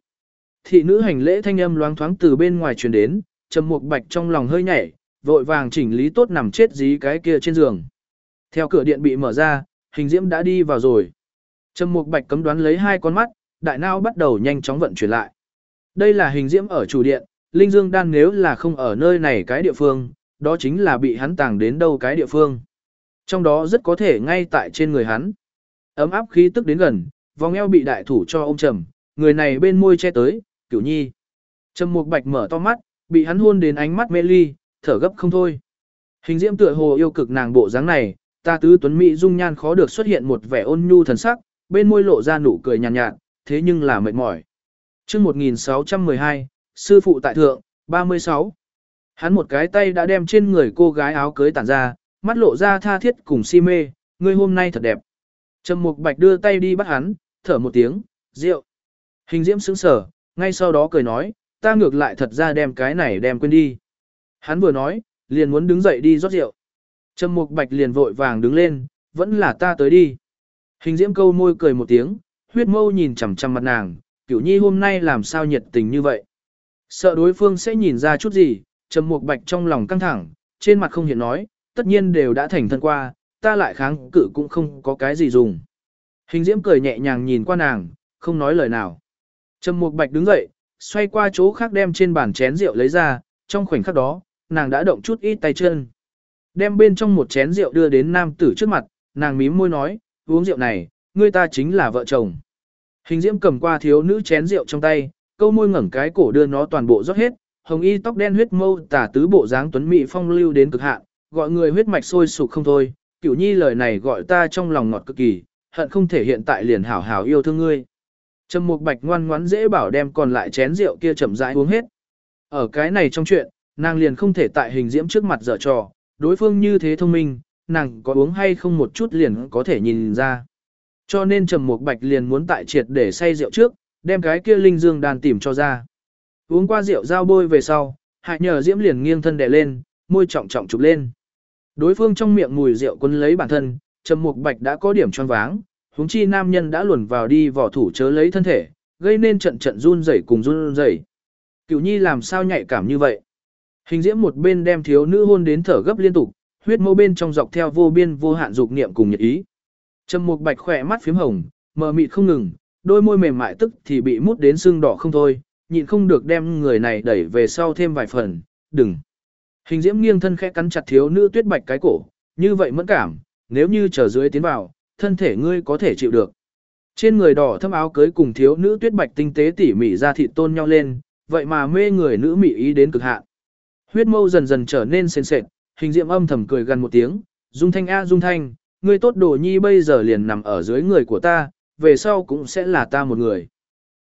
Thị nữ hành lễ thanh âm loáng thoáng từ bên ngoài truyền đến, Trầm Mục Bạch trong lòng hơi nhảy, vội vàng chỉnh lý tốt nằm chết dí cái kia trên giường. Theo cửa điện bị mở ra, hình diễm đã đi vào rồi. Trầm Mục Bạch cấm đoán lấy hai con mắt, đại não bắt đầu nhanh chóng vận chuyển lại. Đây là hình diễm ở chủ điện, Linh Dương đan nếu là không ở nơi này cái địa phương, đó chính là bị hắn tàng đến đâu cái địa phương. Trong đó rất có thể ngay tại trên người hắn. Ấm áp khí tức đến gần, vòng eo bị đại thủ cho ông trầm, người này bên môi che tới, cửu nhi. Trầm Mục Bạch mở to mắt, bị hắn hôn đến ánh mắt mê ly, thở gấp không thôi. Hình diễm tựa hồ yêu cực nàng bộ dáng này, ta tứ tuấn mỹ dung nhan khó được xuất hiện một vẻ ôn nhu thần sắc, bên môi lộ ra nụ cười nhàn nhạt, nhạt, thế nhưng là mệt mỏi. Chương 1612, sư phụ tại thượng, 36. Hắn một cái tay đã đem trên người cô gái áo cưới tản ra, mắt lộ ra tha thiết cùng si mê, ngươi hôm nay thật đẹp. Trầm Mục Bạch đưa tay đi bắt hắn, thở một tiếng, rượu. Hình diễm sững sờ, ngay sau đó cười nói, ta ngược lại thật ra đem cái này đem quên đi. Hắn vừa nói, liền muốn đứng dậy đi rót rượu. Trầm Mục Bạch liền vội vàng đứng lên, vẫn là ta tới đi. Hình diễm câu môi cười một tiếng, huyết mâu nhìn chằm chằm mặt nàng, cửu nhi hôm nay làm sao nhiệt tình như vậy. Sợ đối phương sẽ nhìn ra chút gì, Trầm Mục Bạch trong lòng căng thẳng, trên mặt không hiện nói, tất nhiên đều đã thành thân qua, ta lại kháng cự cũng không có cái gì dùng. Hình diễm cười nhẹ nhàng nhìn qua nàng, không nói lời nào. Trầm Mục Bạch đứng dậy, xoay qua chỗ khác đem trên bàn chén rượu lấy ra, trong khoảnh khắc đó, nàng đã động chút ít tay chân. Đem bên trong một chén rượu đưa đến nam tử trước mặt, nàng mím môi nói, uống rượu này, ngươi ta chính là vợ chồng. Hình diễm cầm qua thiếu nữ chén rượu trong tay, câu môi ngẩng cái cổ đưa nó toàn bộ rót hết, hồng y tóc đen huyết mâu tả tứ bộ dáng tuấn mỹ phong lưu đến cực hạn, gọi người huyết mạch sôi sục không thôi. Cửu nhi lời này gọi ta trong lòng ngọt cực kỳ, hận không thể hiện tại liền hảo hảo yêu thương ngươi. Trầm Mục Bạch ngoan ngoãn dễ bảo đem còn lại chén rượu kia chậm rãi uống hết. Ở cái này trong chuyện, nàng liền không thể tại hình diễm trước mặt dở trò, đối phương như thế thông minh, nàng có uống hay không một chút liền có thể nhìn ra. Cho nên Trầm Mục Bạch liền muốn tại triệt để say rượu trước, đem cái kia linh dương đàn tìm cho ra. Uống qua rượu giao bôi về sau, hại nhờ diễm liền nghiêng thân đè lên, môi trọng trọng chụp lên. Đối phương trong miệng mùi rượu quân lấy bản thân, Trầm Mục Bạch đã có điểm choáng váng, huống chi nam nhân đã luồn vào đi vỏ thủ chớ lấy thân thể, gây nên trận trận run rẩy cùng run rẩy. Cửu Nhi làm sao nhạy cảm như vậy? Hình diễm một bên đem thiếu nữ hôn đến thở gấp liên tục, huyết mâu bên trong dọc theo vô biên vô hạn dục niệm cùng nhiệt ý. Trầm Mục Bạch khỏe mắt phím hồng, mờ mịt không ngừng, đôi môi mềm mại tức thì bị mút đến sưng đỏ không thôi, nhịn không được đem người này đẩy về sau thêm vài phần, đừng. Hình diễm nghiêng thân khẽ cắn chặt thiếu nữ tuyết bạch cái cổ, như vậy mẫn cảm, nếu như trở dưới tiến vào, thân thể ngươi có thể chịu được. Trên người đỏ thâm áo cưới cùng thiếu nữ tuyết bạch tinh tế tỉ mỉ ra thịt tôn nhau lên, vậy mà mê người nữ mỹ ý đến cực hạn. Huyết mâu dần dần trở nên sền sệt, hình diệm âm thầm cười gần một tiếng, dung thanh a dung thanh, ngươi tốt đồ nhi bây giờ liền nằm ở dưới người của ta, về sau cũng sẽ là ta một người.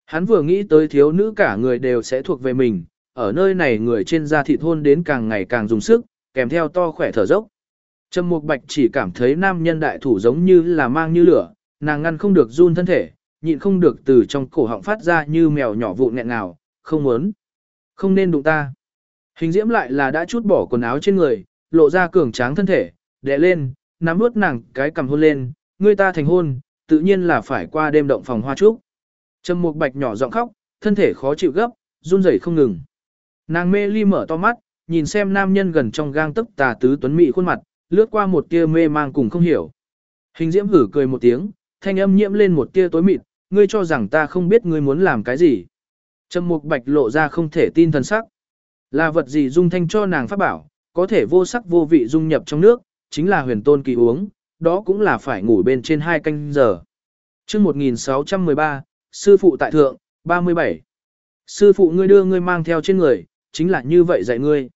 Hắn vừa nghĩ tới thiếu nữ cả người đều sẽ thuộc về mình, ở nơi này người trên da thịt hôn đến càng ngày càng dùng sức, kèm theo to khỏe thở dốc. Trầm Mục Bạch chỉ cảm thấy nam nhân đại thủ giống như là mang như lửa, nàng ngăn không được run thân thể, nhịn không được từ trong cổ họng phát ra như mèo nhỏ vụn nghẹn nào, không muốn. Không nên đụng ta. Hình diễm lại là đã chút bỏ quần áo trên người, lộ ra cường tráng thân thể, đè lên, nắm nuốt nàng cái cầm hôn lên, người ta thành hôn, tự nhiên là phải qua đêm động phòng hoa trúc. Trầm Mục Bạch nhỏ giọng khóc, thân thể khó chịu gấp, run rẩy không ngừng. Nàng mê ly mở to mắt, nhìn xem nam nhân gần trong gang tấc tà tứ tuấn mỹ khuôn mặt, lướt qua một tia mê mang cùng không hiểu. Hình diễm hử cười một tiếng, thanh âm nhiễm lên một tia tối mịt, ngươi cho rằng ta không biết ngươi muốn làm cái gì. Trầm mục bạch lộ ra không thể tin thần sắc. Là vật gì dung thanh cho nàng pháp bảo, có thể vô sắc vô vị dung nhập trong nước, chính là huyền tôn kỳ uống, đó cũng là phải ngủ bên trên hai canh giờ. chương 1613, Sư phụ tại thượng, 37. Sư phụ ngươi đưa ngươi mang theo trên người, chính là như vậy dạy ngươi.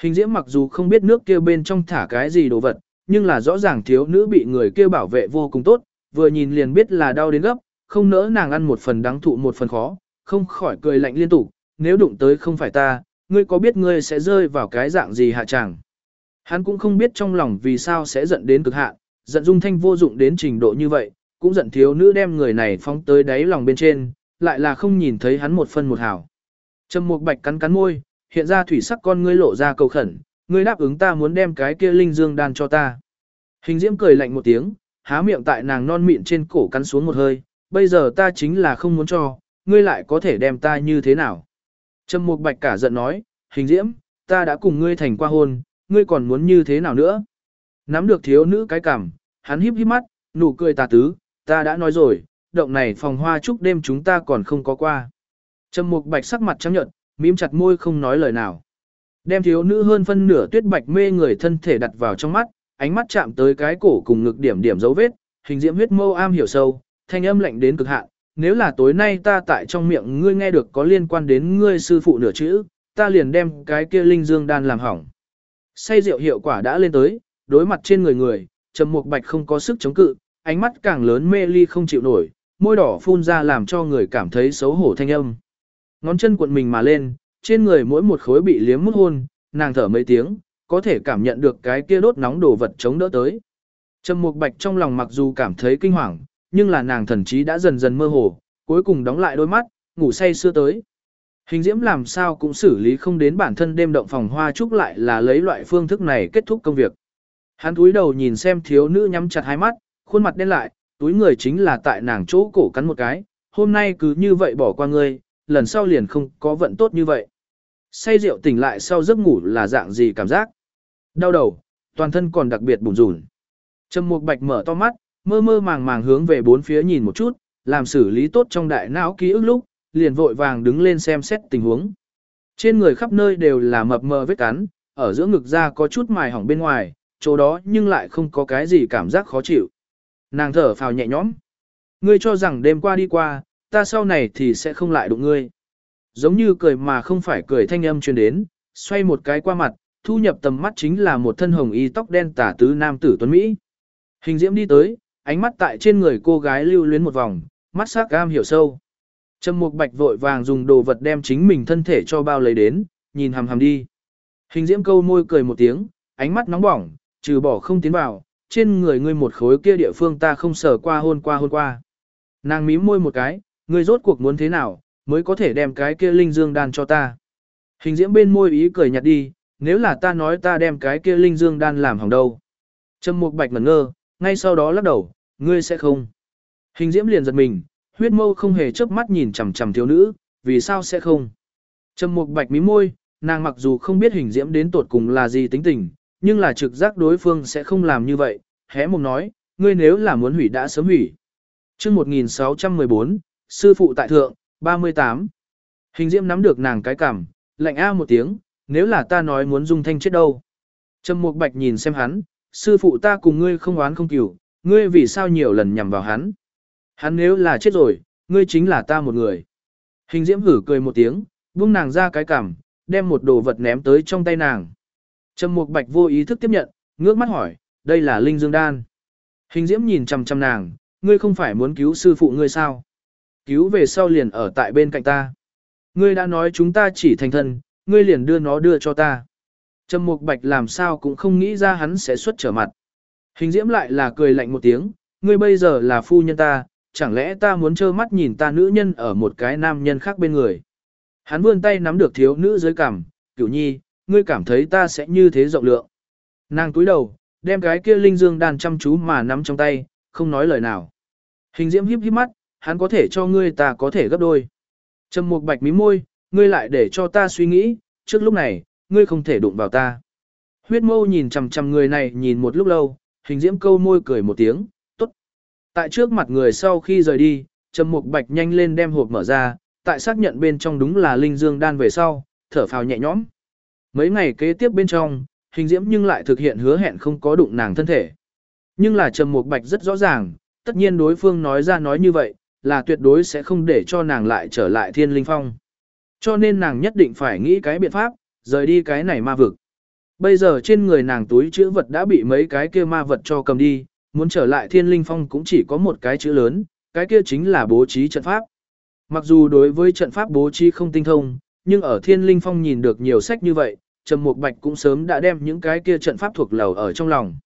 Hình diễm mặc dù không biết nước kia bên trong thả cái gì đồ vật, nhưng là rõ ràng thiếu nữ bị người kia bảo vệ vô cùng tốt, vừa nhìn liền biết là đau đến gấp, không nỡ nàng ăn một phần đáng thụ một phần khó, không khỏi cười lạnh liên tục, nếu đụng tới không phải ta, ngươi có biết ngươi sẽ rơi vào cái dạng gì hạ chẳng. Hắn cũng không biết trong lòng vì sao sẽ giận đến cực hạn, giận dung thanh vô dụng đến trình độ như vậy, cũng giận thiếu nữ đem người này phóng tới đáy lòng bên trên, lại là không nhìn thấy hắn một phân một hào. Trầm Mục Bạch cắn cắn môi, hiện ra thủy sắc con ngươi lộ ra cầu khẩn, ngươi đáp ứng ta muốn đem cái kia linh dương đan cho ta. Hình Diễm cười lạnh một tiếng, há miệng tại nàng non mịn trên cổ cắn xuống một hơi, bây giờ ta chính là không muốn cho, ngươi lại có thể đem ta như thế nào. Trầm Mục Bạch cả giận nói, Hình Diễm, ta đã cùng ngươi thành qua hôn, ngươi còn muốn như thế nào nữa? Nắm được thiếu nữ cái cảm, hắn híp híp mắt, nụ cười tà tứ, ta đã nói rồi, động này phòng hoa chúc đêm chúng ta còn không có qua. Trầm Mục Bạch sắc mặt trắng nhợt, mím chặt môi không nói lời nào. Đem thiếu nữ hơn phân nửa tuyết bạch mê người thân thể đặt vào trong mắt, ánh mắt chạm tới cái cổ cùng ngực điểm điểm dấu vết, hình diễm huyết mâu am hiểu sâu, thanh âm lạnh đến cực hạn. Nếu là tối nay ta tại trong miệng ngươi nghe được có liên quan đến ngươi sư phụ nửa chữ, ta liền đem cái kia linh dương đan làm hỏng. Say rượu hiệu quả đã lên tới, đối mặt trên người người, trầm mục bạch không có sức chống cự, ánh mắt càng lớn mê ly không chịu nổi, môi đỏ phun ra làm cho người cảm thấy xấu hổ thanh âm. Ngón chân cuộn mình mà lên, trên người mỗi một khối bị liếm mút hôn, nàng thở mấy tiếng, có thể cảm nhận được cái kia đốt nóng đồ vật chống đỡ tới. Trầm Mục Bạch trong lòng mặc dù cảm thấy kinh hoàng, nhưng là nàng thần trí đã dần dần mơ hồ, cuối cùng đóng lại đôi mắt, ngủ say sưa tới. Hình diễm làm sao cũng xử lý không đến bản thân đêm động phòng hoa trúc lại là lấy loại phương thức này kết thúc công việc. Hắn túi đầu nhìn xem thiếu nữ nhắm chặt hai mắt, khuôn mặt đen lại, túi người chính là tại nàng chỗ cổ cắn một cái, hôm nay cứ như vậy bỏ qua ngươi, lần sau liền không có vận tốt như vậy. Say rượu tỉnh lại sau giấc ngủ là dạng gì cảm giác? Đau đầu, toàn thân còn đặc biệt bùn rùn. Trầm Mục Bạch mở to mắt, mơ mơ màng màng hướng về bốn phía nhìn một chút, làm xử lý tốt trong đại não ký ức lúc, liền vội vàng đứng lên xem xét tình huống. Trên người khắp nơi đều là mập mờ vết cắn, ở giữa ngực da có chút mài hỏng bên ngoài, chỗ đó nhưng lại không có cái gì cảm giác khó chịu. Nàng thở phào nhẹ nhõm. Ngươi cho rằng đêm qua đi qua, ta sau này thì sẽ không lại đụng ngươi. Giống như cười mà không phải cười thanh âm truyền đến, xoay một cái qua mặt, thu nhập tầm mắt chính là một thân hồng y tóc đen tả tứ nam tử tuấn Mỹ. Hình diễm đi tới, ánh mắt tại trên người cô gái lưu luyến một vòng, mắt sắc cam hiểu sâu. Trầm mục bạch vội vàng dùng đồ vật đem chính mình thân thể cho bao lấy đến, nhìn hằm hằm đi. Hình diễm câu môi cười một tiếng, ánh mắt nóng bỏng, trừ bỏ không tiến vào, trên người ngươi một khối kia địa phương ta không sờ qua hôn qua hôn qua. Nàng mím môi một cái, ngươi rốt cuộc muốn thế nào, mới có thể đem cái kia linh dương đan cho ta. Hình diễm bên môi ý cười nhạt đi, nếu là ta nói ta đem cái kia linh dương đan làm hỏng đâu. Trầm mục bạch ngẩn ngơ, ngay sau đó lắc đầu, ngươi sẽ không. Hình diễm liền giật mình, huyết mâu không hề chớp mắt nhìn chằm chằm thiếu nữ, vì sao sẽ không. Trầm mục bạch mí môi, nàng mặc dù không biết hình diễm đến tột cùng là gì tính tình, nhưng là trực giác đối phương sẽ không làm như vậy, hé mồm nói, ngươi nếu là muốn hủy đã sớm hủy. Trước 1614, sư phụ tại thượng, 38. Hình diễm nắm được nàng cái cằm, lạnh a một tiếng, nếu là ta nói muốn dung thanh chết đâu. Trầm mục bạch nhìn xem hắn, sư phụ ta cùng ngươi không oán không cửu, ngươi vì sao nhiều lần nhằm vào hắn. Hắn nếu là chết rồi, ngươi chính là ta một người. Hình diễm hử cười một tiếng, buông nàng ra cái cằm, đem một đồ vật ném tới trong tay nàng. Trầm mục bạch vô ý thức tiếp nhận, ngước mắt hỏi, đây là linh dương đan. Hình diễm nhìn chằm chằm nàng, ngươi không phải muốn cứu sư phụ ngươi sao? Cứu về sau liền ở tại bên cạnh ta. Ngươi đã nói chúng ta chỉ thành thân, ngươi liền đưa nó đưa cho ta. Trầm Mục Bạch làm sao cũng không nghĩ ra hắn sẽ xuất trở mặt. Hình diễm lại là cười lạnh một tiếng, ngươi bây giờ là phu nhân ta, chẳng lẽ ta muốn trơ mắt nhìn ta nữ nhân ở một cái nam nhân khác bên người. Hắn vươn tay nắm được thiếu nữ dưới cằm, cửu nhi, ngươi cảm thấy ta sẽ như thế rộng lượng. Nàng túi đầu, đem cái kia linh dương đàn chăm chú mà nắm trong tay, không nói lời nào. Hình diễm híp híp mắt, hắn có thể cho ngươi ta có thể gấp đôi. Trầm mục bạch mí môi, ngươi lại để cho ta suy nghĩ, trước lúc này, ngươi không thể đụng vào ta. Huyết mâu nhìn chằm chằm người này nhìn một lúc lâu, hình diễm câu môi cười một tiếng, tốt. Tại trước mặt người sau khi rời đi, Trầm Mục Bạch nhanh lên đem hộp mở ra, tại xác nhận bên trong đúng là linh dương đan về sau, thở phào nhẹ nhõm. Mấy ngày kế tiếp bên trong, hình diễm nhưng lại thực hiện hứa hẹn không có đụng nàng thân thể. Nhưng là Trầm Mục Bạch rất rõ ràng, tất nhiên đối phương nói ra nói như vậy, là tuyệt đối sẽ không để cho nàng lại trở lại thiên linh phong. Cho nên nàng nhất định phải nghĩ cái biện pháp, rời đi cái này ma vực. Bây giờ trên người nàng túi chữ vật đã bị mấy cái kia ma vật cho cầm đi, muốn trở lại thiên linh phong cũng chỉ có một cái chữ lớn, cái kia chính là bố trí trận pháp. Mặc dù đối với trận pháp bố trí không tinh thông, nhưng ở thiên linh phong nhìn được nhiều sách như vậy, Trầm Mục Bạch cũng sớm đã đem những cái kia trận pháp thuộc lầu ở trong lòng.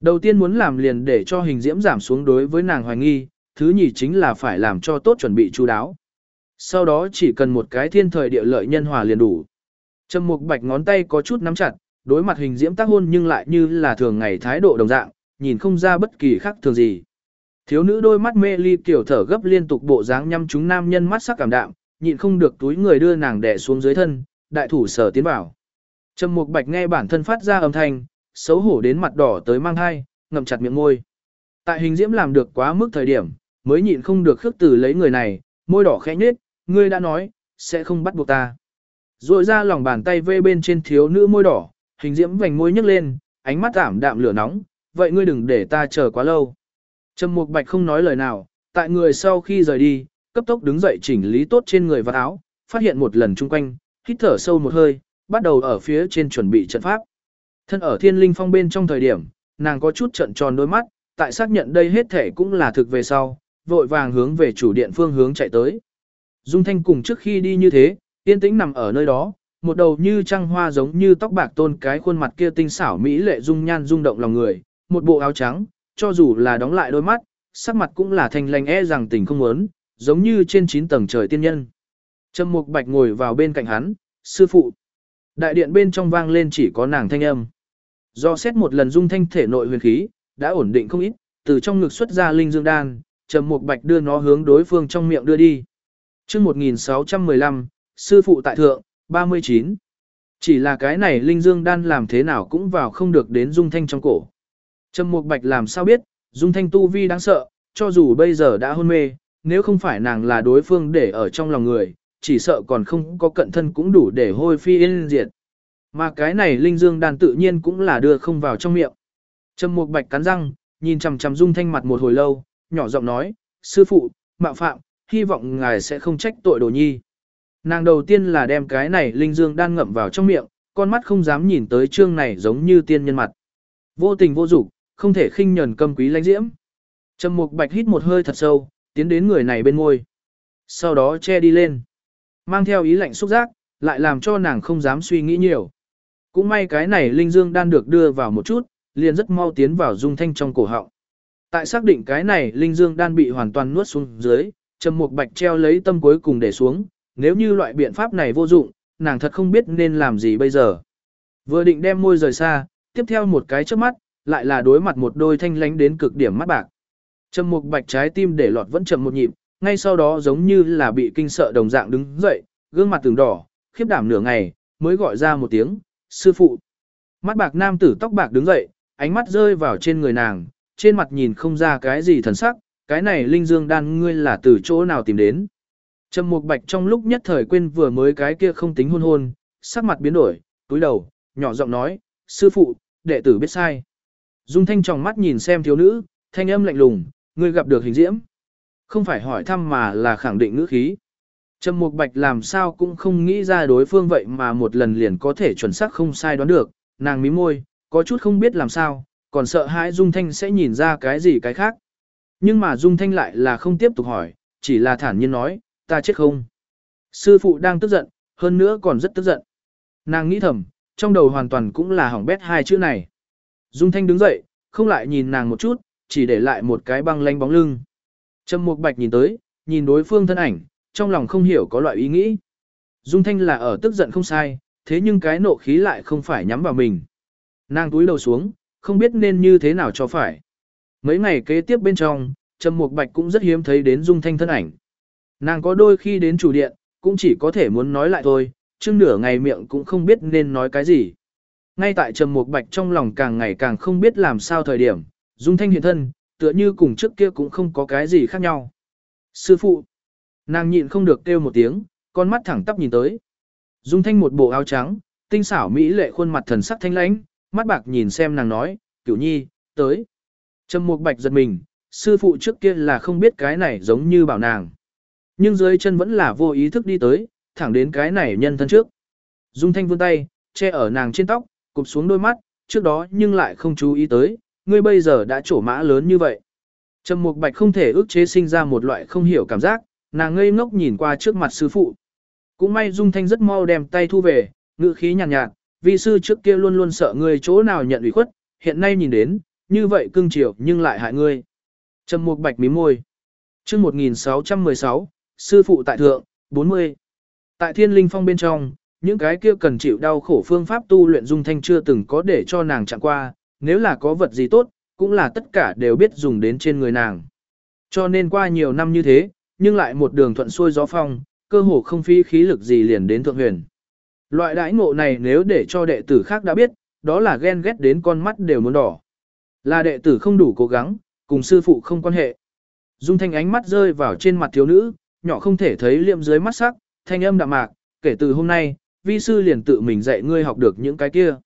Đầu tiên muốn làm liền để cho hình diễm giảm xuống đối với nàng hoài nghi, thứ nhì chính là phải làm cho tốt chuẩn bị chú đáo. Sau đó chỉ cần một cái thiên thời địa lợi nhân hòa liền đủ. Trầm Mục Bạch ngón tay có chút nắm chặt, đối mặt hình diễm tác hôn nhưng lại như là thường ngày thái độ đồng dạng, nhìn không ra bất kỳ khác thường gì. Thiếu nữ đôi mắt mê ly kiểu thở gấp liên tục bộ dáng nhăm chúng nam nhân mắt sắc cảm đạm, nhịn không được túi người đưa nàng đè xuống dưới thân, đại thủ sở tiến vào. Trầm Mục Bạch nghe bản thân phát ra âm thanh, xấu hổ đến mặt đỏ tới mang hai, ngậm chặt miệng môi. Tại hình diễm làm được quá mức thời điểm, mới nhịn không được khước từ lấy người này, môi đỏ khẽ nhếch, ngươi đã nói, sẽ không bắt buộc ta. Rồi ra lòng bàn tay vê bên trên thiếu nữ môi đỏ, hình diễm vành môi nhấc lên, ánh mắt ảm đạm lửa nóng, vậy ngươi đừng để ta chờ quá lâu. Trầm Mục Bạch không nói lời nào, tại người sau khi rời đi, cấp tốc đứng dậy chỉnh lý tốt trên người và áo, phát hiện một lần chung quanh, hít thở sâu một hơi, bắt đầu ở phía trên chuẩn bị trận pháp. Thân ở thiên linh phong bên trong thời điểm, nàng có chút trận tròn đôi mắt, tại xác nhận đây hết thể cũng là thực về sau, vội vàng hướng về chủ điện phương hướng chạy tới. Dung Thanh cùng trước khi đi như thế, yên tĩnh nằm ở nơi đó, một đầu như trăng hoa giống như tóc bạc tôn cái khuôn mặt kia tinh xảo mỹ lệ dung nhan rung động lòng người, một bộ áo trắng, cho dù là đóng lại đôi mắt, sắc mặt cũng là thanh lành e rằng tình không muốn, giống như trên 9 tầng trời tiên nhân. Trầm Mục Bạch ngồi vào bên cạnh hắn, sư phụ. Đại điện bên trong vang lên chỉ có nàng thanh âm. Do xét một lần dung thanh thể nội huyền khí, đã ổn định không ít, từ trong ngực xuất ra linh dương đan, Trầm Mục Bạch đưa nó hướng đối phương trong miệng đưa đi. Chương 1615, sư phụ tại thượng, 39. Chỉ là cái này linh dương đan làm thế nào cũng vào không được đến dung thanh trong cổ. Trầm Mục Bạch làm sao biết, dung thanh tu vi đáng sợ, cho dù bây giờ đã hôn mê, nếu không phải nàng là đối phương để ở trong lòng người, chỉ sợ còn không có cận thân cũng đủ để hôi phi yên diệt. Mà cái này linh dương đan tự nhiên cũng là đưa không vào trong miệng. Trầm Mục Bạch cắn răng, nhìn chằm chằm Dung Thanh mặt một hồi lâu, nhỏ giọng nói, sư phụ, mạo phạm, hy vọng ngài sẽ không trách tội đồ nhi. Nàng đầu tiên là đem cái này linh dương đan ngậm vào trong miệng, con mắt không dám nhìn tới trương này giống như tiên nhân mặt. Vô tình vô dục, không thể khinh nhẫn câm quý lãnh diễm. Trầm Mục Bạch hít một hơi thật sâu, tiến đến người này bên môi. Sau đó che đi lên. Mang theo ý lạnh xúc giác, lại làm cho nàng không dám suy nghĩ nhiều. Cũng may cái này linh dương đan được đưa vào một chút, liền rất mau tiến vào dung thanh trong cổ họng. Tại xác định cái này linh dương đan bị hoàn toàn nuốt xuống dưới, Trầm Mục Bạch treo lấy tâm cuối cùng để xuống, nếu như loại biện pháp này vô dụng, nàng thật không biết nên làm gì bây giờ. Vừa định đem môi rời xa, tiếp theo một cái chớp mắt, lại là đối mặt một đôi thanh lánh đến cực điểm mắt bạc. Trầm Mục Bạch trái tim để lọt vẫn chậm một nhịp, ngay sau đó giống như là bị kinh sợ đồng dạng đứng dậy, gương mặt từng đỏ, khiếp đảm nửa ngày, mới gọi ra một tiếng, "Sư phụ." Mắt bạc nam tử tóc bạc đứng dậy, ánh mắt rơi vào trên người nàng, trên mặt nhìn không ra cái gì thần sắc, cái này linh dương đan ngươi là từ chỗ nào tìm đến. Trầm Mục Bạch trong lúc nhất thời quên vừa mới cái kia không tính hôn hôn, sắc mặt biến đổi, túi đầu, nhỏ giọng nói, sư phụ, đệ tử biết sai. Dung Thanh trong mắt nhìn xem thiếu nữ, thanh âm lạnh lùng, ngươi gặp được hình diễm. Không phải hỏi thăm mà là khẳng định ngữ khí. Trầm Mục Bạch làm sao cũng không nghĩ ra đối phương vậy mà một lần liền có thể chuẩn xác không sai đoán được, nàng mím môi, có chút không biết làm sao, còn sợ hãi Dung Thanh sẽ nhìn ra cái gì cái khác. Nhưng mà Dung Thanh lại là không tiếp tục hỏi, chỉ là thản nhiên nói, ta chết không. Sư phụ đang tức giận, hơn nữa còn rất tức giận. nàng nghĩ thầm, trong đầu hoàn toàn cũng là hỏng bét hai chữ này. Dung Thanh đứng dậy, không lại nhìn nàng một chút, chỉ để lại một cái băng lanh bóng lưng. Trầm Mục Bạch nhìn tới, nhìn đối phương thân ảnh, trong lòng không hiểu có loại ý nghĩ. Dung Thanh là ở tức giận không sai, thế nhưng cái nộ khí lại không phải nhắm vào mình. Nàng túi đầu xuống, không biết nên như thế nào cho phải. Mấy ngày kế tiếp bên trong, Trầm Mục Bạch cũng rất hiếm thấy đến Dung Thanh thân ảnh. Nàng có đôi khi đến chủ điện, cũng chỉ có thể muốn nói lại thôi, chưng nửa ngày miệng cũng không biết nên nói cái gì. Ngay tại Trầm Mục Bạch trong lòng càng ngày càng không biết làm sao thời điểm, Dung Thanh hiện thân, tựa như cùng trước kia cũng không có cái gì khác nhau. Sư phụ, nàng nhịn không được kêu một tiếng, con mắt thẳng tắp nhìn tới. Dung Thanh một bộ áo trắng, tinh xảo mỹ lệ khuôn mặt thần sắc thanh lãnh, mắt bạc nhìn xem nàng nói, "Cửu Nhi, tới." Trầm Mục Bạch giật mình, sư phụ trước kia là không biết cái này giống như bảo nàng. Nhưng dưới chân vẫn là vô ý thức đi tới, thẳng đến cái này nhân thân trước. Dung Thanh vươn tay, che ở nàng trên tóc, cụp xuống đôi mắt, trước đó nhưng lại không chú ý tới, ngươi bây giờ đã trổ mã lớn như vậy. Trầm Mục Bạch không thể ước chế sinh ra một loại không hiểu cảm giác, nàng ngây ngốc nhìn qua trước mặt sư phụ. Cũng may Dung Thanh rất mau đem tay thu về, ngữ khí nhàn nhạt, nhạt, Vi sư trước kia luôn luôn sợ ngươi chỗ nào nhận ủy khuất, hiện nay nhìn đến, như vậy cưng chiều nhưng lại hại ngươi. Trầm Mục Bạch mím môi. Chương 1616, sư phụ tại thượng, 40. Tại Thiên Linh Phong bên trong, những cái kia cần chịu đau khổ phương pháp tu luyện Dung Thanh chưa từng có để cho nàng chạm qua, nếu là có vật gì tốt, cũng là tất cả đều biết dùng đến trên người nàng. Cho nên qua nhiều năm như thế, nhưng lại một đường thuận xuôi gió phong, cơ hồ không phí khí lực gì liền đến thượng huyền. Loại đãi ngộ này nếu để cho đệ tử khác đã biết, đó là ghen ghét đến con mắt đều muốn đỏ. Là đệ tử không đủ cố gắng, cùng sư phụ không quan hệ. Dung thanh ánh mắt rơi vào trên mặt thiếu nữ, nhỏ không thể thấy liệm dưới mắt sắc, thanh âm đạm mạc, kể từ hôm nay, vi sư liền tự mình dạy ngươi học được những cái kia.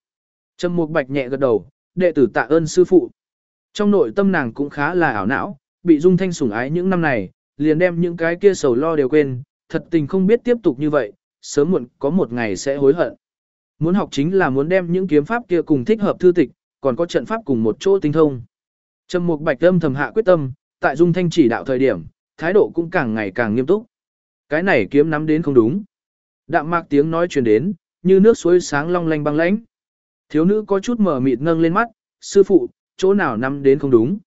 Trầm Mục Bạch nhẹ gật đầu, đệ tử tạ ơn sư phụ. Trong nội tâm nàng cũng khá là ảo não, bị Dung Thanh sủng ái những năm này, liền đem những cái kia sầu lo đều quên, thật tình không biết tiếp tục như vậy, sớm muộn có một ngày sẽ hối hận. Muốn học chính là muốn đem những kiếm pháp kia cùng thích hợp thư tịch, còn có trận pháp cùng một chỗ tinh thông. Trầm Mục Bạch âm thầm hạ quyết tâm, tại Dung Thanh chỉ đạo thời điểm, thái độ cũng càng ngày càng nghiêm túc. Cái này kiếm nắm đến không đúng. Đạm mạc tiếng nói truyền đến, như nước suối sáng long lanh băng lãnh. Thiếu nữ có chút mở mịt nâng lên mắt, sư phụ, chỗ nào nắm đến không đúng.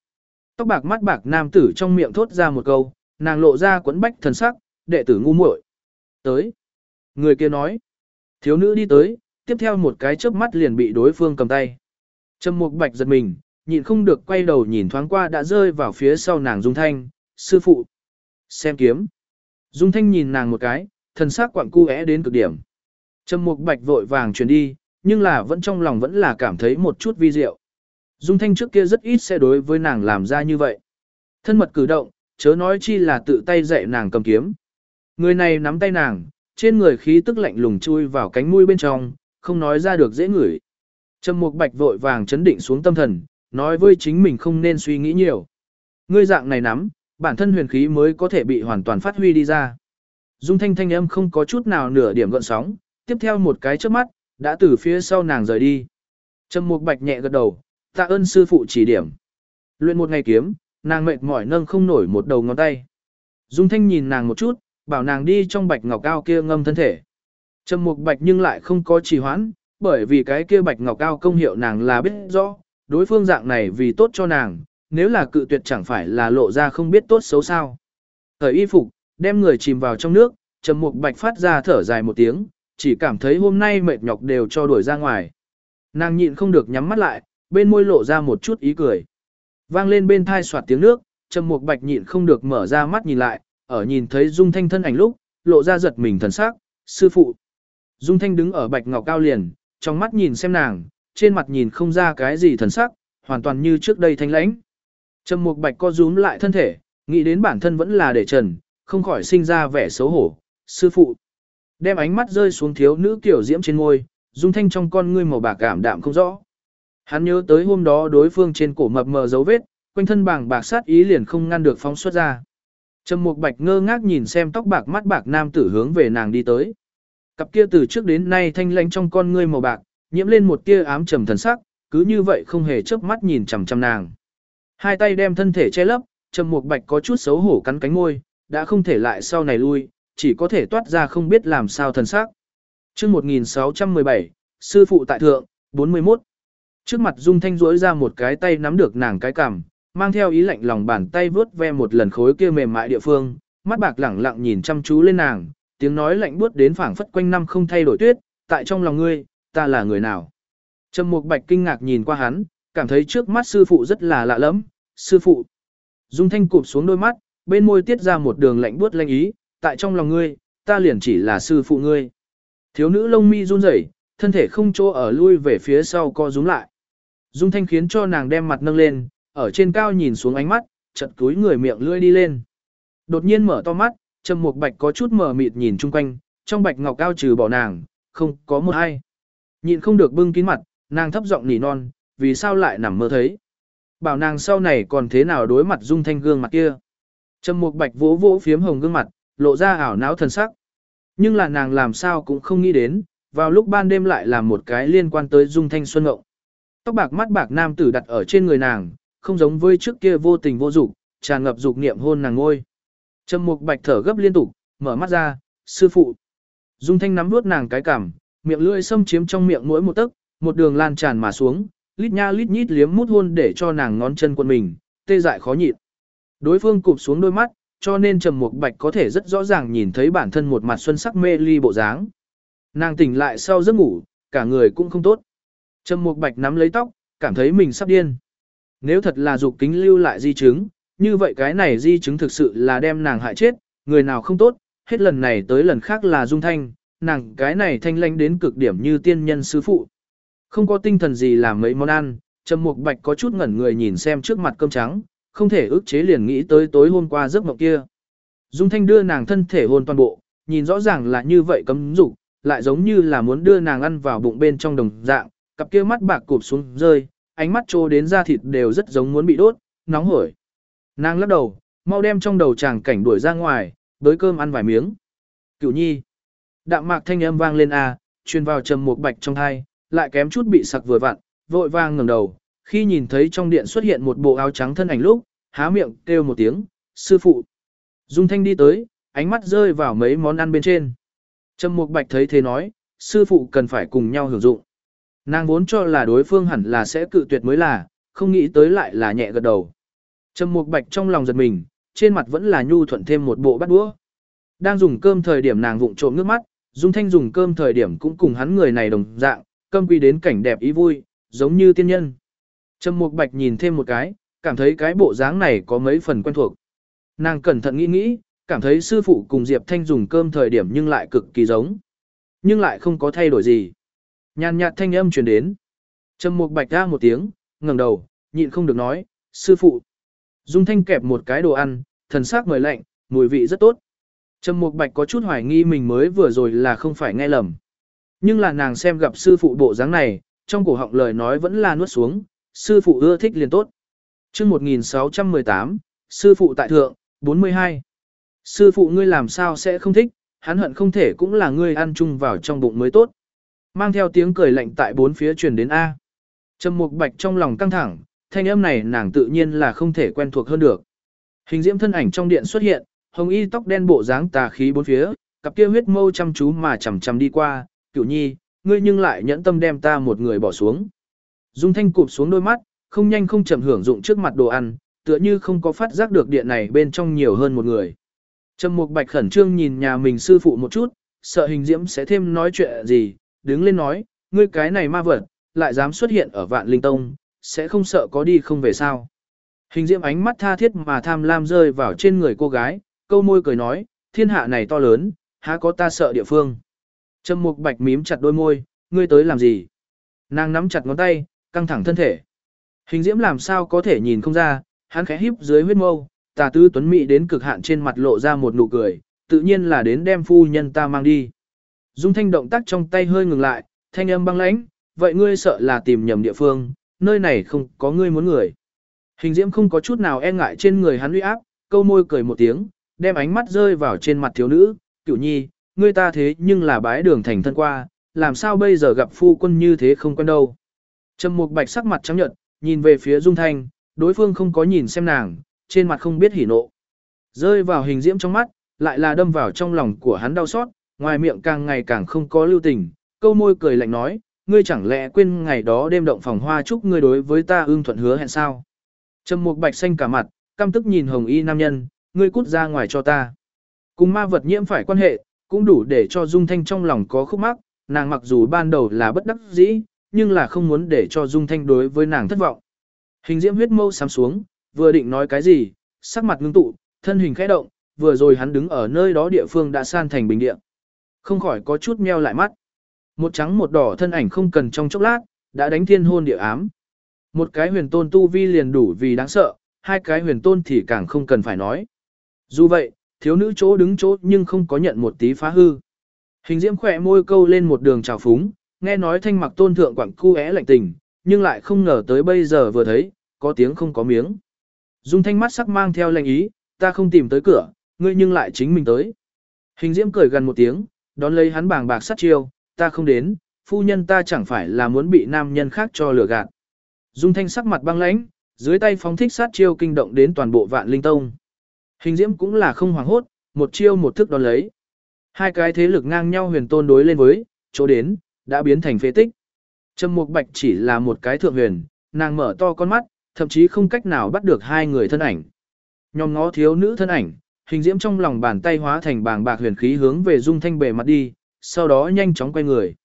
Tóc bạc mắt bạc nam tử trong miệng thốt ra một câu, nàng lộ ra quẫn bách thần sắc, đệ tử ngu muội. Tới. Người kia nói. Thiếu nữ đi tới, tiếp theo một cái chớp mắt liền bị đối phương cầm tay. Trầm Mục Bạch giật mình, nhịn không được quay đầu nhìn thoáng qua đã rơi vào phía sau nàng Dung Thanh, sư phụ. Xem kiếm. Dung Thanh nhìn nàng một cái, thần sắc quặng cu é đến cực điểm. Trầm Mục Bạch vội vàng chuyển đi, nhưng là vẫn trong lòng vẫn là cảm thấy một chút vi diệu. Dung Thanh trước kia rất ít sẽ đối với nàng làm ra như vậy. Thân mật cử động, chớ nói chi là tự tay dạy nàng cầm kiếm. Người này nắm tay nàng, trên người khí tức lạnh lùng chui vào cánh mũi bên trong, không nói ra được dễ ngửi. Trầm Mục Bạch vội vàng chấn định xuống tâm thần, nói với chính mình không nên suy nghĩ nhiều. Ngươi dạng này nắm, bản thân huyền khí mới có thể bị hoàn toàn phát huy đi ra. Dung Thanh thanh âm không có chút nào nửa điểm gợn sóng, tiếp theo một cái chớp mắt, đã từ phía sau nàng rời đi. Trầm Mục Bạch nhẹ gật đầu, tạ ơn sư phụ chỉ điểm. Luyện một ngày kiếm, nàng mệt mỏi nâng không nổi một đầu ngón tay. Dung Thanh nhìn nàng một chút, bảo nàng đi trong bạch ngọc cao kia ngâm thân thể. Trầm Mục Bạch nhưng lại không có trì hoãn, bởi vì cái kia bạch ngọc cao công hiệu nàng là biết rõ, đối phương dạng này vì tốt cho nàng, nếu là cự tuyệt chẳng phải là lộ ra không biết tốt xấu sao. Thời y phục, đem người chìm vào trong nước, Trầm Mục Bạch phát ra thở dài một tiếng, chỉ cảm thấy hôm nay mệt nhọc đều cho đuổi ra ngoài. Nàng nhịn không được nhắm mắt lại, bên môi lộ ra một chút ý cười. Vang lên bên thai soạt tiếng nước, Trầm Mục Bạch nhịn không được mở ra mắt nhìn lại, ở nhìn thấy Dung Thanh thân ảnh lúc, lộ ra giật mình thần sắc, "Sư phụ." Dung Thanh đứng ở Bạch Ngọc cao liền, trong mắt nhìn xem nàng, trên mặt nhìn không ra cái gì thần sắc, hoàn toàn như trước đây thanh lãnh. Trầm Mục Bạch co rúm lại thân thể, nghĩ đến bản thân vẫn là để trần, không khỏi sinh ra vẻ xấu hổ, "Sư phụ." Đem ánh mắt rơi xuống thiếu nữ kiểu diễm trên môi, Dung Thanh trong con ngươi màu bạc cảm đạm không rõ. Hắn nhớ tới hôm đó đối phương trên cổ mập mờ dấu vết, quanh thân bảng bạc sát ý liền không ngăn được phóng xuất ra. Trầm Mục Bạch ngơ ngác nhìn xem tóc bạc mắt bạc nam tử hướng về nàng đi tới. Cặp kia từ trước đến nay thanh lãnh trong con ngươi màu bạc, nhiễm lên một tia ám trầm thần sắc, cứ như vậy không hề chớp mắt nhìn chằm chằm nàng. Hai tay đem thân thể che lấp, Trầm Mục Bạch có chút xấu hổ cắn cánh môi, đã không thể lại sau này lui, chỉ có thể toát ra không biết làm sao thần sắc. chương 1617, sư phụ tại thượng, 41. Trước mặt Dung Thanh rỗi ra một cái tay nắm được nàng cái cằm, mang theo ý lạnh lòng bàn tay vướt ve một lần khối kia mềm mại địa phương, mắt bạc lẳng lặng nhìn chăm chú lên nàng, tiếng nói lạnh buốt đến phảng phất quanh năm không thay đổi tuyết, tại trong lòng ngươi, ta là người nào? Trầm Mục Bạch kinh ngạc nhìn qua hắn, cảm thấy trước mắt sư phụ rất là lạ lẫm, sư phụ. Dung Thanh cụp xuống đôi mắt, bên môi tiết ra một đường lạnh buốt lanh ý, tại trong lòng ngươi, ta liền chỉ là sư phụ ngươi. Thiếu nữ lông mi run rẩy, thân thể không chỗ ở lui về phía sau co rúm lại. Dung Thanh khiến cho nàng đem mặt nâng lên, ở trên cao nhìn xuống ánh mắt, chợt túi người miệng lưỡi đi lên. Đột nhiên mở to mắt, Trầm Mục Bạch có chút mờ mịt nhìn chung quanh, trong bạch ngọc cao trừ bỏ nàng, không có một ai. Nhịn không được bưng kín mặt, nàng thấp giọng nỉ non, vì sao lại nằm mơ thấy. Bảo nàng sau này còn thế nào đối mặt Dung Thanh gương mặt kia. Trầm Mục Bạch vỗ vỗ phiếm hồng gương mặt, lộ ra ảo não thần sắc. Nhưng là nàng làm sao cũng không nghĩ đến, vào lúc ban đêm lại là một cái liên quan tới Dung Thanh Xuân Ngộng. Tóc bạc mắt bạc nam tử đặt ở trên người nàng, không giống với trước kia vô tình vô dục, tràn ngập dục niệm hôn nàng ngôi. Trầm Mục Bạch thở gấp liên tục, mở mắt ra, "Sư phụ." Dung Thanh nắm nuốt nàng cái cằm, miệng lưỡi xâm chiếm trong miệng mỗi một tấc, một đường lan tràn mà xuống, lít nha lít nhít liếm mút hôn để cho nàng ngón chân quần mình, tê dại khó nhịn. Đối phương cụp xuống đôi mắt, cho nên Trầm Mục Bạch có thể rất rõ ràng nhìn thấy bản thân một mặt xuân sắc mê ly bộ dáng. Nàng tỉnh lại sau giấc ngủ, cả người cũng không tốt. Trầm Mục Bạch nắm lấy tóc, cảm thấy mình sắp điên. Nếu thật là dục kính lưu lại di chứng, như vậy cái này di chứng thực sự là đem nàng hại chết, người nào không tốt, hết lần này tới lần khác là Dung Thanh, nàng cái này thanh lanh đến cực điểm như tiên nhân sư phụ. Không có tinh thần gì làm mấy món ăn, Trầm Mục Bạch có chút ngẩn người nhìn xem trước mặt cơm trắng, không thể ức chế liền nghĩ tới tối hôm qua giấc mộng kia. Dung Thanh đưa nàng thân thể hôn toàn bộ, nhìn rõ ràng là như vậy cấm dục, lại giống như là muốn đưa nàng ăn vào bụng bên trong đồng dạng, cặp kia mắt bạc cụp xuống rơi, ánh mắt trô đến da thịt đều rất giống muốn bị đốt, nóng hổi. Nàng lắc đầu, mau đem trong đầu chàng cảnh đuổi ra ngoài, bới cơm ăn vài miếng. Cửu nhi. Đạm mạc thanh âm vang lên a, truyền vào trầm một bạch trong thai, lại kém chút bị sặc vừa vặn, vội vang ngẩng đầu, khi nhìn thấy trong điện xuất hiện một bộ áo trắng thân ảnh lúc, há miệng kêu một tiếng, sư phụ. Dung thanh đi tới, ánh mắt rơi vào mấy món ăn bên trên. Trầm Mục Bạch thấy thế nói, sư phụ cần phải cùng nhau hưởng dụng. Nàng vốn cho là đối phương hẳn là sẽ cự tuyệt mới là, không nghĩ tới lại là nhẹ gật đầu. Trầm Mục Bạch trong lòng giật mình, trên mặt vẫn là nhu thuận thêm một bộ bát đũa. Đang dùng cơm thời điểm nàng vụng trộm nước mắt, Dung Thanh dùng cơm thời điểm cũng cùng hắn người này đồng dạng, cơm quy đến cảnh đẹp ý vui, giống như tiên nhân. Trầm Mục Bạch nhìn thêm một cái, cảm thấy cái bộ dáng này có mấy phần quen thuộc. Nàng cẩn thận nghĩ nghĩ, cảm thấy sư phụ cùng Diệp Thanh dùng cơm thời điểm nhưng lại cực kỳ giống. Nhưng lại không có thay đổi gì. Nhàn nhạt thanh âm truyền đến. Trầm Mục Bạch ra một tiếng, ngẩng đầu, nhịn không được nói, sư phụ. Dung Thanh kẹp một cái đồ ăn, thần sắc mời lạnh, mùi vị rất tốt. Trầm Mục Bạch có chút hoài nghi mình mới vừa rồi là không phải nghe lầm. Nhưng là nàng xem gặp sư phụ bộ dáng này, trong cổ họng lời nói vẫn là nuốt xuống, sư phụ ưa thích liền tốt. Chương 1618, sư phụ tại thượng, 42. Sư phụ ngươi làm sao sẽ không thích, hắn hận không thể cũng là ngươi ăn chung vào trong bụng mới tốt. Mang theo tiếng cười lạnh tại bốn phía truyền đến A. Trầm Mục Bạch trong lòng căng thẳng, thanh âm này nàng tự nhiên là không thể quen thuộc hơn được. Hình diễm thân ảnh trong điện xuất hiện, hồng y tóc đen bộ dáng tà khí bốn phía, cặp kia huyết mâu chăm chú mà chằm chằm đi qua, "Cửu Nhi, ngươi nhưng lại nhẫn tâm đem ta một người bỏ xuống." Dung Thanh cụp xuống đôi mắt, không nhanh không chậm hưởng dụng trước mặt đồ ăn, tựa như không có phát giác được điện này bên trong nhiều hơn một người. Trầm Mục Bạch khẩn trương nhìn nhà mình sư phụ một chút, sợ hình diễm sẽ thêm nói chuyện gì, đứng lên nói, ngươi cái này ma vật, lại dám xuất hiện ở vạn linh tông, sẽ không sợ có đi không về sao. Hình diễm ánh mắt tha thiết mà tham lam rơi vào trên người cô gái, câu môi cười nói, thiên hạ này to lớn, há có ta sợ địa phương. Trầm Mục Bạch mím chặt đôi môi, ngươi tới làm gì? Nàng nắm chặt ngón tay, căng thẳng thân thể. Hình diễm làm sao có thể nhìn không ra, hắn khẽ híp dưới huyết mâu, tà tư tuấn mỹ đến cực hạn trên mặt lộ ra một nụ cười, tự nhiên là đến đem phu nhân ta mang đi. Dung thanh động tác trong tay hơi ngừng lại, thanh âm băng lãnh, vậy ngươi sợ là tìm nhầm địa phương, nơi này không có ngươi muốn người. Hình diễm không có chút nào e ngại trên người hắn uy áp, câu môi cười một tiếng, đem ánh mắt rơi vào trên mặt thiếu nữ, cửu nhi, ngươi ta thế nhưng là bái đường thành thân qua, làm sao bây giờ gặp phu quân như thế không quen đâu. Trầm mục bạch sắc mặt trắng nhợt, nhìn về phía dung thanh, đối phương không có nhìn xem nàng, trên mặt không biết hỉ nộ. Rơi vào hình diễm trong mắt, lại là đâm vào trong lòng của hắn đau xót, ngoài miệng càng ngày càng không có lưu tình, câu môi cười lạnh nói, ngươi chẳng lẽ quên ngày đó đêm động phòng hoa chúc ngươi đối với ta ưng thuận hứa hẹn sao? Trầm Mục Bạch xanh cả mặt, căm tức nhìn Hồng Y nam nhân, ngươi cút ra ngoài cho ta. Cùng ma vật nhiễm phải quan hệ, cũng đủ để cho Dung Thanh trong lòng có khúc mắc, nàng mặc dù ban đầu là bất đắc dĩ, nhưng là không muốn để cho Dung Thanh đối với nàng thất vọng. Hình diễm huyết mâu sám xuống, vừa định nói cái gì, sắc mặt ngưng tụ, thân hình khẽ động, vừa rồi hắn đứng ở nơi đó địa phương đã san thành bình địa. Không khỏi có chút meo lại mắt. Một trắng một đỏ thân ảnh không cần trong chốc lát, đã đánh thiên hôn địa ám. Một cái huyền tôn tu vi liền đủ vì đáng sợ, hai cái huyền tôn thì càng không cần phải nói. Dù vậy, thiếu nữ chỗ đứng chỗ nhưng không có nhận một tí phá hư. Hình diễm khỏe môi câu lên một đường trào phúng, nghe nói thanh mặc tôn thượng quảng cu é lạnh tình, nhưng lại không ngờ tới bây giờ vừa thấy, có tiếng không có miếng. Dung thanh mắt sắc mang theo lệnh ý, ta không tìm tới cửa, ngươi nhưng lại chính mình tới. Hình diễm cười gần một tiếng, đón lấy hắn bàng bạc sát chiêu, ta không đến, phu nhân ta chẳng phải là muốn bị nam nhân khác cho lừa gạt. Dung thanh sắc mặt băng lãnh, dưới tay phóng thích sát chiêu kinh động đến toàn bộ vạn linh tông. Hình diễm cũng là không hoảng hốt, một chiêu một thức đón lấy. Hai cái thế lực ngang nhau huyền tôn đối lên với, chỗ đến, đã biến thành phế tích. Trầm Mục Bạch chỉ là một cái thượng huyền, nàng mở to con mắt, thậm chí không cách nào bắt được hai người thân ảnh. Nhòm ngó thiếu nữ thân ảnh, hình diễm trong lòng bàn tay hóa thành bàng bạc huyền khí hướng về dung thanh bề mặt đi, sau đó nhanh chóng quay người.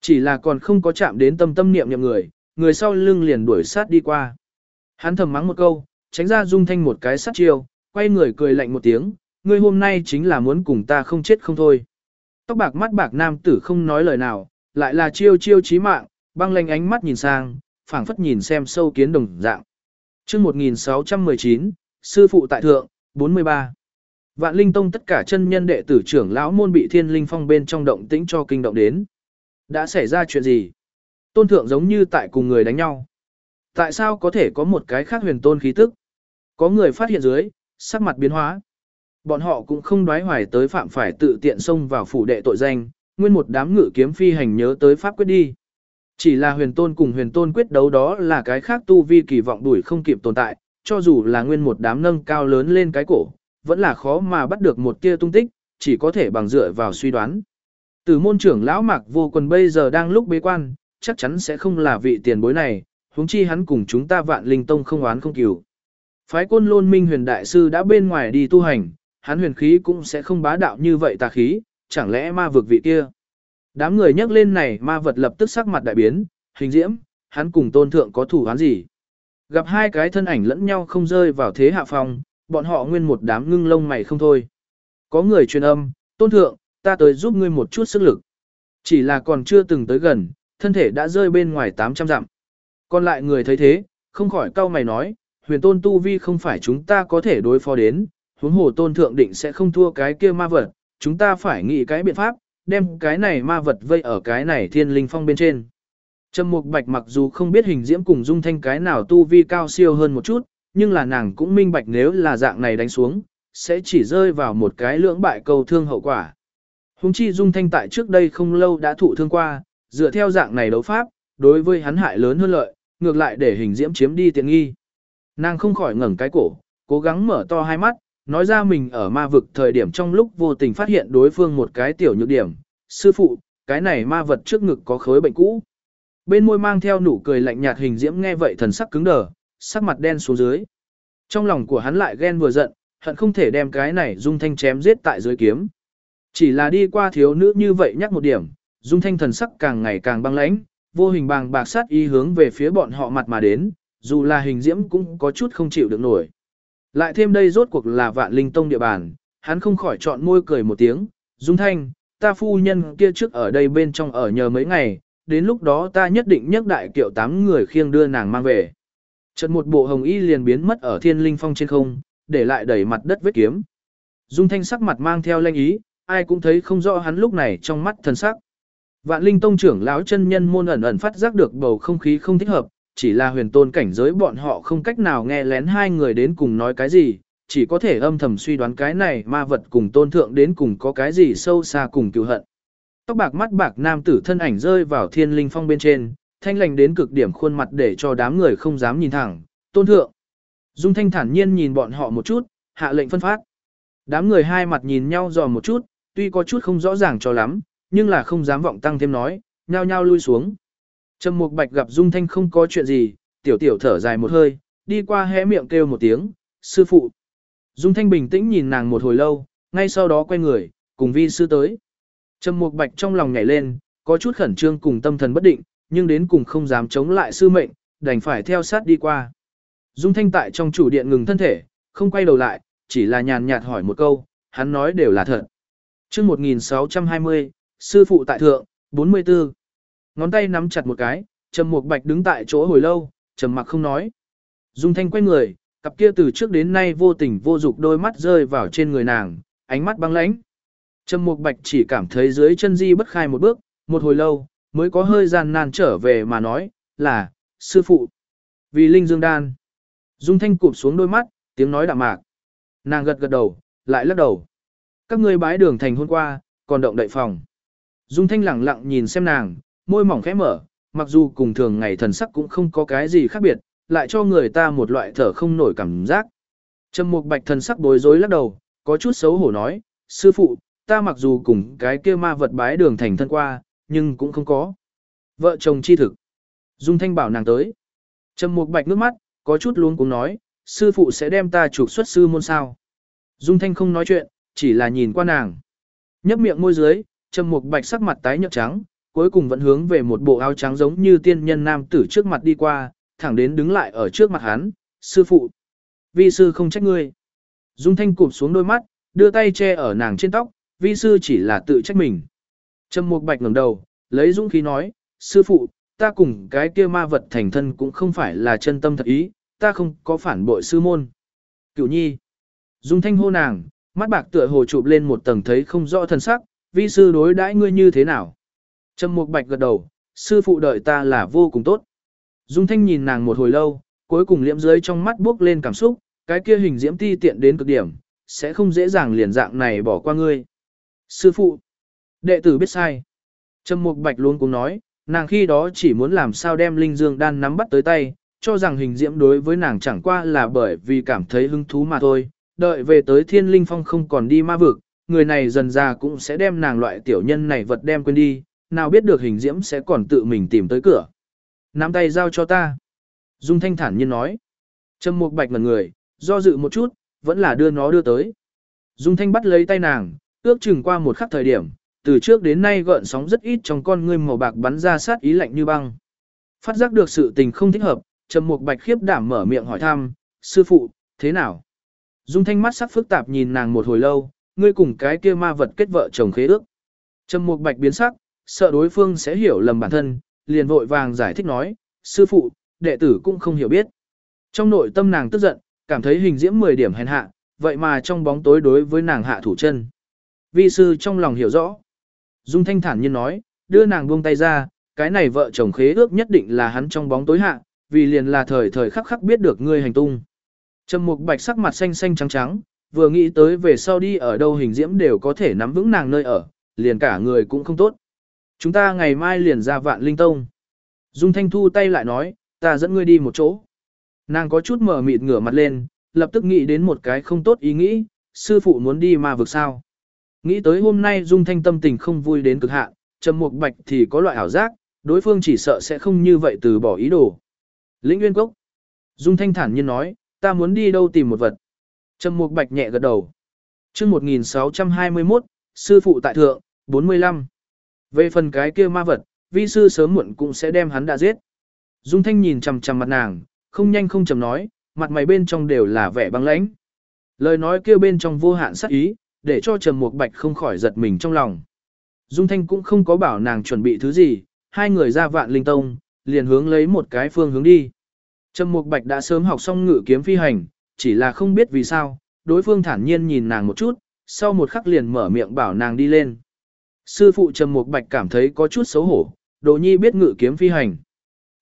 Chỉ là còn không có chạm đến tâm tâm niệm niệm người, người sau lưng liền đuổi sát đi qua. Hắn thầm mắng một câu, tránh ra dung thanh một cái sát chiêu, quay người cười lạnh một tiếng, ngươi hôm nay chính là muốn cùng ta không chết không thôi. Tóc bạc mắt bạc nam tử không nói lời nào, lại là chiêu chiêu chí mạng, băng lanh ánh mắt nhìn sang, phảng phất nhìn xem sâu kiến đồng dạng. Chương 1619, sư phụ tại thượng, 43. Vạn Linh Tông tất cả chân nhân đệ tử trưởng lão môn bị Thiên Linh Phong bên trong động tĩnh cho kinh động đến. Đã xảy ra chuyện gì? Tôn thượng giống như tại cùng người đánh nhau. Tại sao có thể có một cái khác huyền tôn khí tức? Có người phát hiện dưới, sắc mặt biến hóa. Bọn họ cũng không đoái hoài tới phạm phải tự tiện xông vào phủ đệ tội danh, nguyên một đám ngự kiếm phi hành nhớ tới pháp quyết đi. Chỉ là huyền tôn cùng huyền tôn quyết đấu đó là cái khác tu vi kỳ vọng đuổi không kịp tồn tại, cho dù là nguyên một đám nâng cao lớn lên cái cổ, vẫn là khó mà bắt được một tia tung tích, chỉ có thể bằng dựa vào suy đoán. Từ môn trưởng lão mạc vô quần bây giờ đang lúc bế quan, chắc chắn sẽ không là vị tiền bối này, huống chi hắn cùng chúng ta vạn linh tông không oán không cừu. Phái côn lôn minh huyền đại sư đã bên ngoài đi tu hành, hắn huyền khí cũng sẽ không bá đạo như vậy tà khí, chẳng lẽ ma vực vị kia. Đám người nhắc lên này ma vật lập tức sắc mặt đại biến, hình diễm, hắn cùng tôn thượng có thủ hắn gì. Gặp hai cái thân ảnh lẫn nhau không rơi vào thế hạ phong, bọn họ nguyên một đám ngưng lông mày không thôi. Có người truyền âm, tôn thượng, ta tới giúp ngươi một chút sức lực. Chỉ là còn chưa từng tới gần, thân thể đã rơi bên ngoài 800 dặm. Còn lại người thấy thế, không khỏi cau mày nói, huyền tôn tu vi không phải chúng ta có thể đối phó đến, huống hồ tôn thượng định sẽ không thua cái kia ma vật, chúng ta phải nghĩ cái biện pháp, đem cái này ma vật vây ở cái này thiên linh phong bên trên. Trầm Mục Bạch mặc dù không biết hình diễm cùng dung thanh cái nào tu vi cao siêu hơn một chút, nhưng là nàng cũng minh bạch nếu là dạng này đánh xuống, sẽ chỉ rơi vào một cái lưỡng bại cầu thương hậu quả. Hùng chi dung thanh tại trước đây không lâu đã thụ thương qua, dựa theo dạng này đấu pháp, đối với hắn hại lớn hơn lợi, ngược lại để hình diễm chiếm đi tiện nghi. Nàng không khỏi ngẩng cái cổ, cố gắng mở to hai mắt, nói ra mình ở ma vực thời điểm trong lúc vô tình phát hiện đối phương một cái tiểu nhược điểm. Sư phụ, cái này ma vật trước ngực có khối bệnh cũ. Bên môi mang theo nụ cười lạnh nhạt hình diễm nghe vậy thần sắc cứng đờ, sắc mặt đen xuống dưới. Trong lòng của hắn lại ghen vừa giận, hận không thể đem cái này dung thanh chém giết tại dưới kiếm. Chỉ là đi qua thiếu nữ như vậy nhắc một điểm, dung thanh thần sắc càng ngày càng băng lãnh, vô hình bàng bạc sát y hướng về phía bọn họ mặt mà đến, dù là hình diễm cũng có chút không chịu được nổi. Lại thêm đây rốt cuộc là vạn linh tông địa bàn, hắn không khỏi chọn môi cười một tiếng, dung thanh, ta phu nhân kia trước ở đây bên trong ở nhờ mấy ngày, đến lúc đó ta nhất định nhắc đại kiệu tám người khiêng đưa nàng mang về. Chợt một bộ hồng y liền biến mất ở thiên linh phong trên không, để lại đẩy mặt đất vết kiếm. Dung thanh sắc mặt mang theo lanh ý, ai cũng thấy không rõ hắn lúc này trong mắt thần sắc. Vạn linh tông trưởng lão chân nhân môn ẩn ẩn phát giác được bầu không khí không thích hợp, chỉ là huyền tôn cảnh giới bọn họ không cách nào nghe lén hai người đến cùng nói cái gì, chỉ có thể âm thầm suy đoán cái này ma vật cùng tôn thượng đến cùng có cái gì sâu xa cùng cựu hận. Tóc bạc mắt bạc nam tử thân ảnh rơi vào thiên linh phong bên trên, thanh lành đến cực điểm khuôn mặt để cho đám người không dám nhìn thẳng, tôn thượng. Dung thanh thản nhiên nhìn bọn họ một chút, hạ lệnh phân phát. Đám người hai mặt nhìn nhau dò một chút, tuy có chút không rõ ràng cho lắm, nhưng là không dám vọng tăng thêm nói, nhao nhao lui xuống. Trầm Mục Bạch gặp Dung Thanh không có chuyện gì, tiểu tiểu thở dài một hơi, đi qua hé miệng kêu một tiếng, sư phụ. Dung Thanh bình tĩnh nhìn nàng một hồi lâu, ngay sau đó quay người, cùng vi sư tới. Trầm Mục Bạch trong lòng nhảy lên, có chút khẩn trương cùng tâm thần bất định, nhưng đến cùng không dám chống lại sư mệnh, đành phải theo sát đi qua. Dung Thanh tại trong chủ điện ngừng thân thể, không quay đầu lại, chỉ là nhàn nhạt hỏi một câu, hắn nói đều là thật. chương 1620, sư phụ tại thượng, 44. Ngón tay nắm chặt một cái, Trầm Mục Bạch đứng tại chỗ hồi lâu, trầm mặc không nói. Dung Thanh quay người, cặp kia từ trước đến nay vô tình vô dục đôi mắt rơi vào trên người nàng, ánh mắt băng lãnh. Trầm Mục Bạch chỉ cảm thấy dưới chân di bất khai một bước, một hồi lâu, mới có hơi gian nan trở về mà nói, là, sư phụ. Vì Linh Dương Đan. Dung Thanh cụp xuống đôi mắt, tiếng nói đạm mạc. Nàng gật gật đầu, lại lắc đầu. Các ngươi bái đường thành hôm qua, còn động đậy phòng. Dung Thanh lặng lặng nhìn xem nàng, môi mỏng khẽ mở, mặc dù cùng thường ngày thần sắc cũng không có cái gì khác biệt, lại cho người ta một loại thở không nổi cảm giác. Trầm Mục Bạch thần sắc bối rối lắc đầu, có chút xấu hổ nói, sư phụ, ta mặc dù cùng cái kia ma vật bái đường thành thân qua, nhưng cũng không có. Vợ chồng chi thực. Dung Thanh bảo nàng tới. Trầm Mục Bạch nước mắt, có chút luống cuống nói, sư phụ sẽ đem ta trục xuất sư môn sao. Dung Thanh không nói chuyện, chỉ là nhìn qua nàng. Nhấp miệng môi dưới, Trầm Mục Bạch sắc mặt tái nhợt trắng, cuối cùng vẫn hướng về một bộ áo trắng giống như tiên nhân nam tử trước mặt đi qua, thẳng đến đứng lại ở trước mặt hắn, sư phụ. Vi sư không trách ngươi. Dung Thanh cụp xuống đôi mắt, đưa tay che ở nàng trên tóc, vi sư chỉ là tự trách mình. Trầm Mục Bạch ngẩng đầu, lấy dũng khí nói, sư phụ, ta cùng cái kia ma vật thành thân cũng không phải là chân tâm thật ý, ta không có phản bội sư môn. Cửu nhi. Dung Thanh hô nàng, mắt bạc tựa hồ chụp lên một tầng thấy không rõ thân sắc, vi sư đối đãi ngươi như thế nào. Trầm Mục Bạch gật đầu, sư phụ đợi ta là vô cùng tốt. Dung Thanh nhìn nàng một hồi lâu, cuối cùng liễm dưới trong mắt bước lên cảm xúc, cái kia hình diễm ti tiện đến cực điểm, sẽ không dễ dàng liền dạng này bỏ qua ngươi. Sư phụ, đệ tử biết sai. Trầm Mục Bạch luôn cũng nói, nàng khi đó chỉ muốn làm sao đem Linh Dương đan nắm bắt tới tay, cho rằng hình diễm đối với nàng chẳng qua là bởi vì cảm thấy hứng thú mà thôi. Đợi về tới Thiên Linh Phong không còn đi ma vực, người này dần ra cũng sẽ đem nàng loại tiểu nhân này vật đem quên đi, nào biết được hình diễm sẽ còn tự mình tìm tới cửa. Nắm tay giao cho ta. Dung thanh thản nhiên nói. Trầm mục bạch ngần người, do dự một chút, vẫn là đưa nó đưa tới. Dung thanh bắt lấy tay nàng, ước chừng qua một khắc thời điểm, từ trước đến nay gợn sóng rất ít trong con ngươi màu bạc bắn ra sát ý lạnh như băng. Phát giác được sự tình không thích hợp, Trầm Mục Bạch khiếp đảm mở miệng hỏi thăm, "Sư phụ, thế nào?" Dung Thanh mắt sắc phức tạp nhìn nàng một hồi lâu, "Ngươi cùng cái kia ma vật kết vợ chồng khế ước." Trầm Mục Bạch biến sắc, sợ đối phương sẽ hiểu lầm bản thân, liền vội vàng giải thích nói, sư phụ, đệ tử cũng không hiểu biết. Trong nội tâm nàng tức giận, cảm thấy hình diễm 10 điểm hèn hạ, vậy mà trong bóng tối đối với nàng hạ thủ chân. Vi sư trong lòng hiểu rõ. Dung thanh thản nhiên nói, đưa nàng buông tay ra, cái này vợ chồng khế ước nhất định là hắn trong bóng tối hạ, vì liền là thời thời khắc khắc biết được ngươi hành tung. Trầm mục bạch sắc mặt xanh xanh trắng trắng, vừa nghĩ tới về sau đi ở đâu hình diễm đều có thể nắm vững nàng nơi ở, liền cả người cũng không tốt. Chúng ta ngày mai liền ra vạn linh tông. Dung Thanh thu tay lại nói, ta dẫn ngươi đi một chỗ. Nàng có chút mở mịt ngửa mặt lên, lập tức nghĩ đến một cái không tốt ý nghĩ, sư phụ muốn đi mà vực sao. Nghĩ tới hôm nay Dung Thanh tâm tình không vui đến cực hạn, Trầm Mục Bạch thì có loại ảo giác, đối phương chỉ sợ sẽ không như vậy từ bỏ ý đồ. Lĩnh Nguyên Cốc. Dung Thanh thản nhiên nói, ta muốn đi đâu tìm một vật. Trầm Mục Bạch nhẹ gật đầu. Chương 1621, sư phụ tại thượng, 45. Về phần cái kia ma vật, vi sư sớm muộn cũng sẽ đem hắn đã giết. Dung Thanh nhìn chằm chằm mặt nàng, không nhanh không chậm nói, mặt mày bên trong đều là vẻ băng lãnh. Lời nói kia bên trong vô hạn sát ý, để cho Trầm Mục Bạch không khỏi giật mình trong lòng. Dung Thanh cũng không có bảo nàng chuẩn bị thứ gì, hai người ra vạn linh tông, liền hướng lấy một cái phương hướng đi. Trầm Mục Bạch đã sớm học xong ngự kiếm phi hành, chỉ là không biết vì sao, đối phương thản nhiên nhìn nàng một chút, sau một khắc liền mở miệng bảo nàng đi lên. Sư phụ Trầm Mục Bạch cảm thấy có chút xấu hổ, Đồ Nhi biết ngự kiếm phi hành.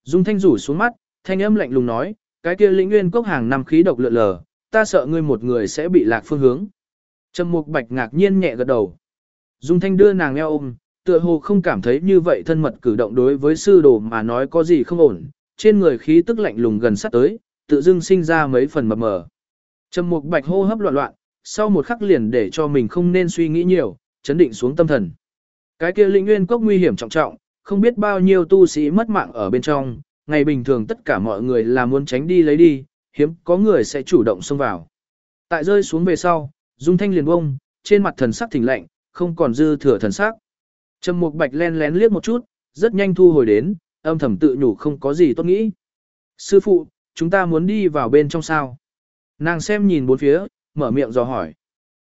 Dung Thanh rủ xuống mắt, thanh âm lạnh lùng nói, cái kia Lĩnh Nguyên cốc hàng năm khí độc lượn lờ, ta sợ ngươi một người sẽ bị lạc phương hướng. Trầm Mục Bạch ngạc nhiên nhẹ gật đầu. Dung Thanh đưa nàng eo ôm, tựa hồ không cảm thấy như vậy thân mật cử động đối với sư đồ mà nói có gì không ổn, trên người khí tức lạnh lùng gần sát tới, tự dưng sinh ra mấy phần mập mờ. Trầm Mục Bạch hô hấp loạn loạn, sau một khắc liền để cho mình không nên suy nghĩ nhiều, chấn định xuống tâm thần. Cái kia linh nguyên cốc nguy hiểm trọng trọng, không biết bao nhiêu tu sĩ mất mạng ở bên trong, ngày bình thường tất cả mọi người là muốn tránh đi lấy đi, hiếm có người sẽ chủ động xông vào. Tại rơi xuống về sau, Dung Thanh liền bông, trên mặt thần sắc thỉnh lạnh, không còn dư thừa thần sắc. Trầm Mục Bạch len lén liếc một chút, rất nhanh thu hồi đến, âm thầm tự nhủ không có gì tốt nghĩ. Sư phụ, chúng ta muốn đi vào bên trong sao? Nàng xem nhìn bốn phía, mở miệng dò hỏi.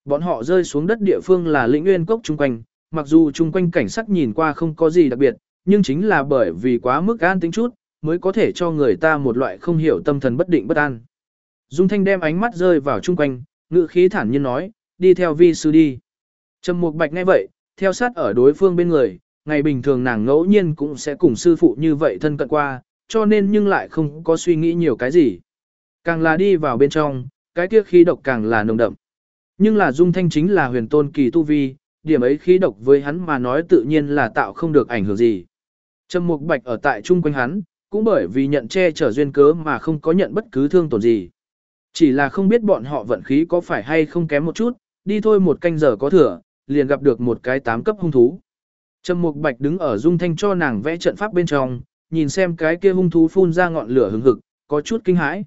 Bọn họ rơi xuống đất địa phương là lĩnh nguyên cốc chung quanh, mặc dù chung quanh cảnh sắc nhìn qua không có gì đặc biệt, nhưng chính là bởi vì quá mức an tính chút, mới có thể cho người ta một loại không hiểu tâm thần bất định bất an. Dung Thanh đem ánh mắt rơi vào chung quanh, ngự khí thản nhiên nói, đi theo vi sư đi. Trầm Mục Bạch nghe vậy, theo sát ở đối phương bên người, ngày bình thường nàng ngẫu nhiên cũng sẽ cùng sư phụ như vậy thân cận qua, cho nên nhưng lại không có suy nghĩ nhiều cái gì. Càng là đi vào bên trong, cái kia khí độc càng là nồng đậm. Nhưng là Dung Thanh chính là huyền tôn kỳ tu vi, điểm ấy khí độc với hắn mà nói tự nhiên là tạo không được ảnh hưởng gì. Trầm Mục Bạch ở tại chung quanh hắn, cũng bởi vì nhận che chở duyên cớ mà không có nhận bất cứ thương tổn gì. Chỉ là không biết bọn họ vận khí có phải hay không kém một chút, đi thôi một canh giờ có thừa, liền gặp được một cái tám cấp hung thú. Trầm Mục Bạch đứng ở Dung Thanh cho nàng vẽ trận pháp bên trong, nhìn xem cái kia hung thú phun ra ngọn lửa hừng hực, có chút kinh hãi.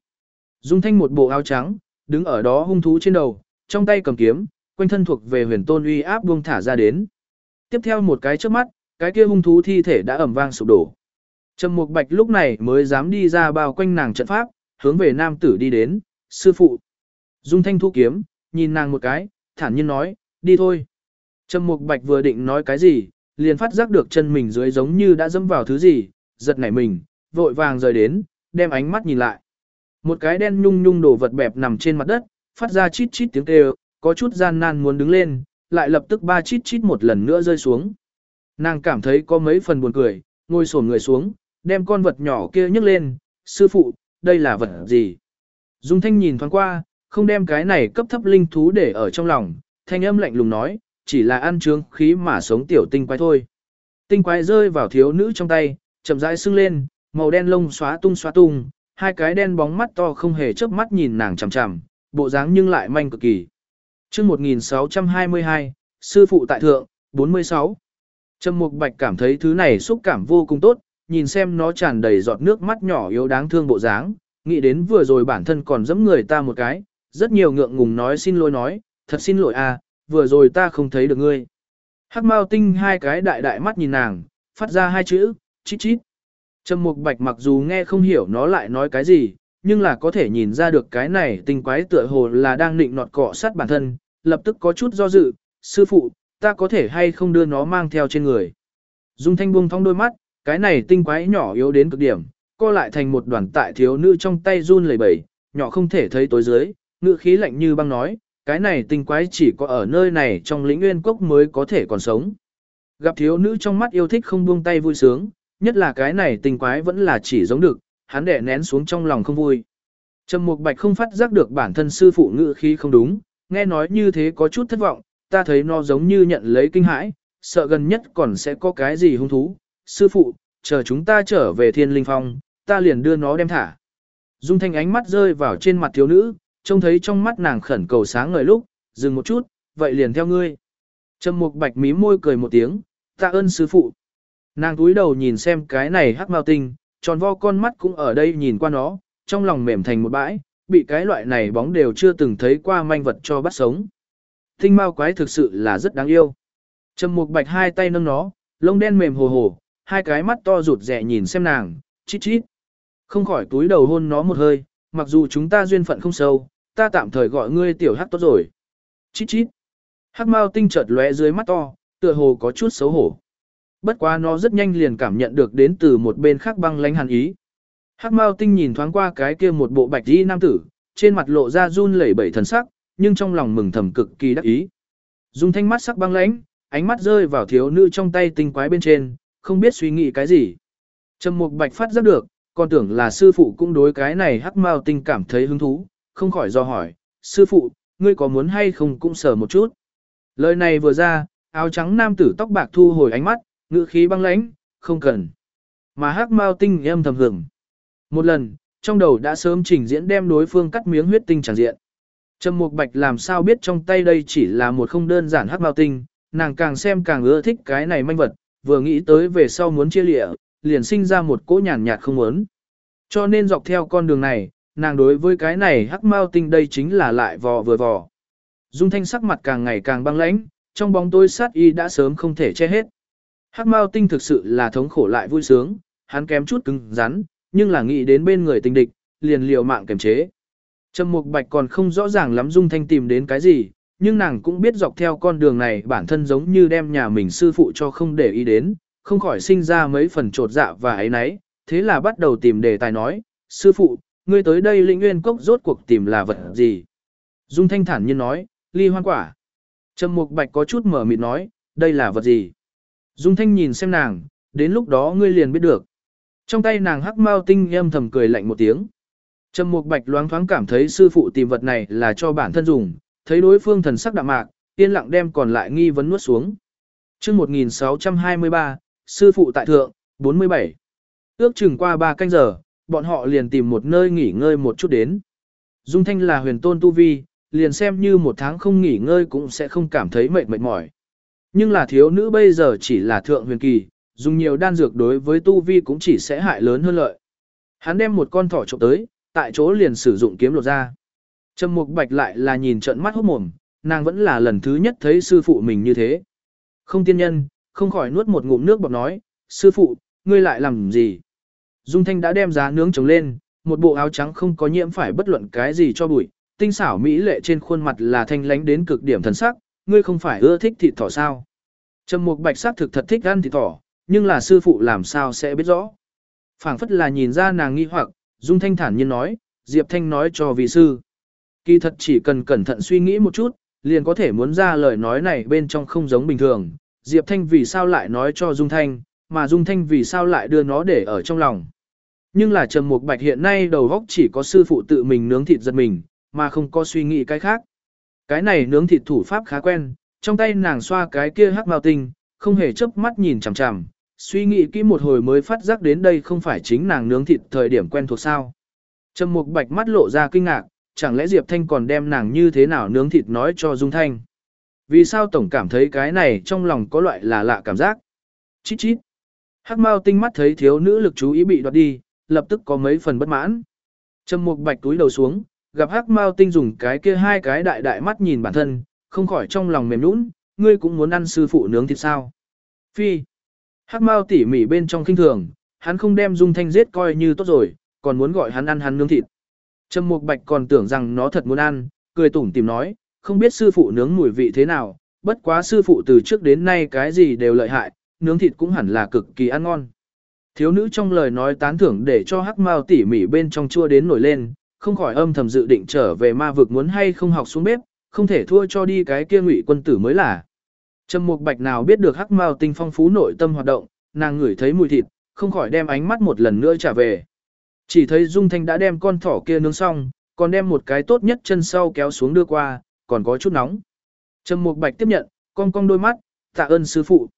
Dung Thanh một bộ áo trắng, đứng ở đó hung thú trên đầu, trong tay cầm kiếm, quanh thân thuộc về huyền tôn uy áp buông thả ra đến. Tiếp theo một cái trước mắt, cái kia hung thú thi thể đã ẩm vang sụp đổ. Trầm Mục Bạch lúc này mới dám đi ra bao quanh nàng trận pháp, hướng về nam tử đi đến, sư phụ. Dung Thanh thu kiếm, nhìn nàng một cái, thản nhiên nói, đi thôi. Trầm Mục Bạch vừa định nói cái gì, liền phát giác được chân mình dưới giống như đã dẫm vào thứ gì, giật nảy mình, vội vàng rời đến, đem ánh mắt nhìn lại. Một cái đen nhung nhung đồ vật bẹp nằm trên mặt đất, phát ra chít chít tiếng kêu, có chút gian nan muốn đứng lên, lại lập tức ba chít chít một lần nữa rơi xuống. Nàng cảm thấy có mấy phần buồn cười, ngồi xổm người xuống, đem con vật nhỏ kia nhấc lên, sư phụ, đây là vật gì? Dung Thanh nhìn thoáng qua, không đem cái này cấp thấp linh thú để ở trong lòng, thanh âm lạnh lùng nói, chỉ là ăn trướng khí mà sống tiểu tinh quái thôi. Tinh quái rơi vào thiếu nữ trong tay, chậm rãi sưng lên, màu đen lông xóa tung xóa tung, hai cái đen bóng mắt to không hề chớp mắt nhìn nàng chằm chằm, bộ dáng nhưng lại manh cực kỳ. Chương 1622, sư phụ tại thượng, 46. Trầm Mục Bạch cảm thấy thứ này xúc cảm vô cùng tốt, nhìn xem nó tràn đầy giọt nước mắt nhỏ yếu đáng thương bộ dáng, nghĩ đến vừa rồi bản thân còn giẫm người ta một cái, rất nhiều ngượng ngùng nói xin lỗi nói, thật xin lỗi à, vừa rồi ta không thấy được ngươi. Hắc Mao Tinh hai cái đại đại mắt nhìn nàng, phát ra hai chữ, chít chít. Trầm Mục Bạch mặc dù nghe không hiểu nó lại nói cái gì, nhưng là có thể nhìn ra được cái này tinh quái tựa hồ là đang định nọt cọ sát bản thân, lập tức có chút do dự, sư phụ, ta có thể hay không đưa nó mang theo trên người. Dung Thanh buông thong đôi mắt, cái này tinh quái nhỏ yếu đến cực điểm, co lại thành một đoàn tại thiếu nữ trong tay run lẩy bẩy, nhỏ không thể thấy tối dưới, ngữ khí lạnh như băng nói, cái này tinh quái chỉ có ở nơi này trong lĩnh nguyên cốc mới có thể còn sống. Gặp thiếu nữ trong mắt yêu thích không buông tay vui sướng, nhất là cái này tinh quái vẫn là chỉ giống được, hắn đè nén xuống trong lòng không vui. Trầm Mục Bạch không phát giác được bản thân sư phụ ngữ khí không đúng, nghe nói như thế có chút thất vọng, ta thấy nó giống như nhận lấy kinh hãi, sợ gần nhất còn sẽ có cái gì hung thú. Sư phụ, chờ chúng ta trở về thiên linh phong, ta liền đưa nó đem thả. Dung thanh ánh mắt rơi vào trên mặt thiếu nữ, trông thấy trong mắt nàng khẩn cầu sáng ngời lúc, dừng một chút, vậy liền theo ngươi. Trầm mục bạch mí môi cười một tiếng, tạ ơn sư phụ. Nàng túi đầu nhìn xem cái này hắc mao tinh, tròn vo con mắt cũng ở đây nhìn qua nó, trong lòng mềm thành một bãi, bị cái loại này bóng đều chưa từng thấy qua manh vật cho bắt sống. Tinh mao quái thực sự là rất đáng yêu. Trầm mục bạch hai tay nâng nó, lông đen mềm hồ hồ, hai cái mắt to rụt rẻ nhìn xem nàng, chít chít. Không khỏi túi đầu hôn nó một hơi, mặc dù chúng ta duyên phận không sâu, ta tạm thời gọi ngươi tiểu hắc tốt rồi. Chít chít. Hắc mao tinh chợt lóe dưới mắt to, tựa hồ có chút xấu hổ. Bất quá nó rất nhanh liền cảm nhận được đến từ một bên khác băng lánh hàn ý. Hắc mao tinh nhìn thoáng qua cái kia một bộ bạch y nam tử, trên mặt lộ ra run lẩy bẩy thần sắc, nhưng trong lòng mừng thầm cực kỳ đắc ý. Dung thanh mắt sắc băng lãnh, ánh mắt rơi vào thiếu nữ trong tay tinh quái bên trên, không biết suy nghĩ cái gì. Trầm Mục Bạch phát giác được, còn tưởng là sư phụ cũng đối cái này hắc mao tinh cảm thấy hứng thú, không khỏi do hỏi, sư phụ, ngươi có muốn hay không cũng sờ một chút. Lời này vừa ra, áo trắng nam tử tóc bạc thu hồi ánh mắt, ngữ khí băng lãnh, không cần. Mà hắc mao tinh em thầm hưởng. Một lần, trong đầu đã sớm trình diễn đem đối phương cắt miếng huyết tinh tràn diện. Trầm Mục Bạch làm sao biết trong tay đây chỉ là một không đơn giản hắc mao tinh, nàng càng xem càng ưa thích cái này manh vật, vừa nghĩ tới về sau muốn chia lịa, liền sinh ra một cỗ nhàn nhạt không muốn. Cho nên dọc theo con đường này, nàng đối với cái này hắc mao tinh đây chính là lại vò vừa vò. Dung thanh sắc mặt càng ngày càng băng lãnh, trong bóng tối sát y đã sớm không thể che hết. Hắc mao tinh thực sự là thống khổ lại vui sướng, hắn kém chút cứng rắn, nhưng là nghĩ đến bên người tình địch, liền liều mạng kiềm chế. Trầm Mục Bạch còn không rõ ràng lắm Dung Thanh tìm đến cái gì, nhưng nàng cũng biết dọc theo con đường này bản thân giống như đem nhà mình sư phụ cho không để ý đến, không khỏi sinh ra mấy phần trột dạ và ấy nấy, thế là bắt đầu tìm đề tài nói, sư phụ, ngươi tới đây lĩnh nguyên cốc rốt cuộc tìm là vật gì? Dung Thanh thản nhiên nói, ly hoan quả. Trầm Mục Bạch có chút mở mịt nói, đây là vật gì? Dung Thanh nhìn xem nàng, đến lúc đó ngươi liền biết được. Trong tay nàng hắc mao tinh em thầm cười lạnh một tiếng. Trầm Mục Bạch loáng thoáng cảm thấy sư phụ tìm vật này là cho bản thân dùng, thấy đối phương thần sắc đạm mạc, yên lặng đem còn lại nghi vấn nuốt xuống. Trước 1623, sư phụ tại thượng, 47. Ước chừng qua 3 canh giờ, bọn họ liền tìm một nơi nghỉ ngơi một chút đến. Dung Thanh là huyền tôn tu vi, liền xem như một tháng không nghỉ ngơi cũng sẽ không cảm thấy mệt mệt mỏi. Nhưng là thiếu nữ bây giờ chỉ là thượng huyền kỳ, dùng nhiều đan dược đối với tu vi cũng chỉ sẽ hại lớn hơn lợi. Hắn đem một con thỏ trộm tới, tại chỗ liền sử dụng kiếm lột ra. Trầm Mục Bạch lại là nhìn trận mắt hốt mồm, nàng vẫn là lần thứ nhất thấy sư phụ mình như thế. Không tiên nhân, không khỏi nuốt một ngụm nước bọt nói, sư phụ, ngươi lại làm gì? Dung Thanh đã đem giá nướng trồng lên, một bộ áo trắng không có nhiễm phải bất luận cái gì cho bụi, tinh xảo mỹ lệ trên khuôn mặt là thanh lánh đến cực điểm thần sắc, ngươi không phải ưa thích thịt thỏ sao? Trầm Mục Bạch sắc thực thật thích ăn thịt thỏ, nhưng là sư phụ làm sao sẽ biết rõ? Phảng phất là nhìn ra nàng nghi hoặc, Dung Thanh thản nhiên nói, Diệp Thanh nói cho vị sư. Kỳ thật chỉ cần cẩn thận suy nghĩ một chút, liền có thể muốn ra lời nói này bên trong không giống bình thường. Diệp Thanh vì sao lại nói cho Dung Thanh, mà Dung Thanh vì sao lại đưa nó để ở trong lòng. Nhưng là Trầm Mục Bạch hiện nay đầu góc chỉ có sư phụ tự mình nướng thịt giật mình, mà không có suy nghĩ cái khác. Cái này nướng thịt thủ pháp khá quen, trong tay nàng xoa cái kia hắc mao tinh, không hề chớp mắt nhìn chằm chằm, suy nghĩ kỹ một hồi mới phát giác đến đây không phải chính nàng nướng thịt thời điểm quen thuộc sao. Trầm Mục Bạch mắt lộ ra kinh ngạc, chẳng lẽ Diệp Thanh còn đem nàng như thế nào nướng thịt nói cho Dung Thanh. Vì sao tổng cảm thấy cái này trong lòng có loại là lạ cảm giác. Chít chít. Hắc Mao tinh mắt thấy thiếu nữ lực chú ý bị đoạt đi, lập tức có mấy phần bất mãn. Trầm Mục Bạch túi đầu xuống, gặp Hắc Mao tinh dùng cái kia hai cái đại đại mắt nhìn bản thân, không khỏi trong lòng mềm nhũn, ngươi cũng muốn ăn sư phụ nướng thịt sao? Phi. Hắc Mao tỉ mỉ bên trong kinh thường, hắn không đem Dung Thanh giết coi như tốt rồi, còn muốn gọi hắn ăn hắn nướng thịt. Trầm Mục Bạch còn tưởng rằng nó thật muốn ăn, cười tủm tìm nói, không biết sư phụ nướng mùi vị thế nào, bất quá sư phụ từ trước đến nay cái gì đều lợi hại, nướng thịt cũng hẳn là cực kỳ ăn ngon. Thiếu nữ trong lời nói tán thưởng để cho hắc mao tỉ mỉ bên trong chua đến nổi lên, không khỏi âm thầm dự định trở về ma vực muốn hay không học xuống bếp, không thể thua cho đi cái kia ngụy quân tử mới là. Trầm Mục Bạch nào biết được hắc mao tinh phong phú nội tâm hoạt động, nàng ngửi thấy mùi thịt, không khỏi đem ánh mắt một lần nữa trả về. Chỉ thấy Dung Thanh đã đem con thỏ kia nướng xong, còn đem một cái tốt nhất chân sau kéo xuống đưa qua, còn có chút nóng. Trầm Mục Bạch tiếp nhận, cong cong đôi mắt, tạ ơn sư phụ.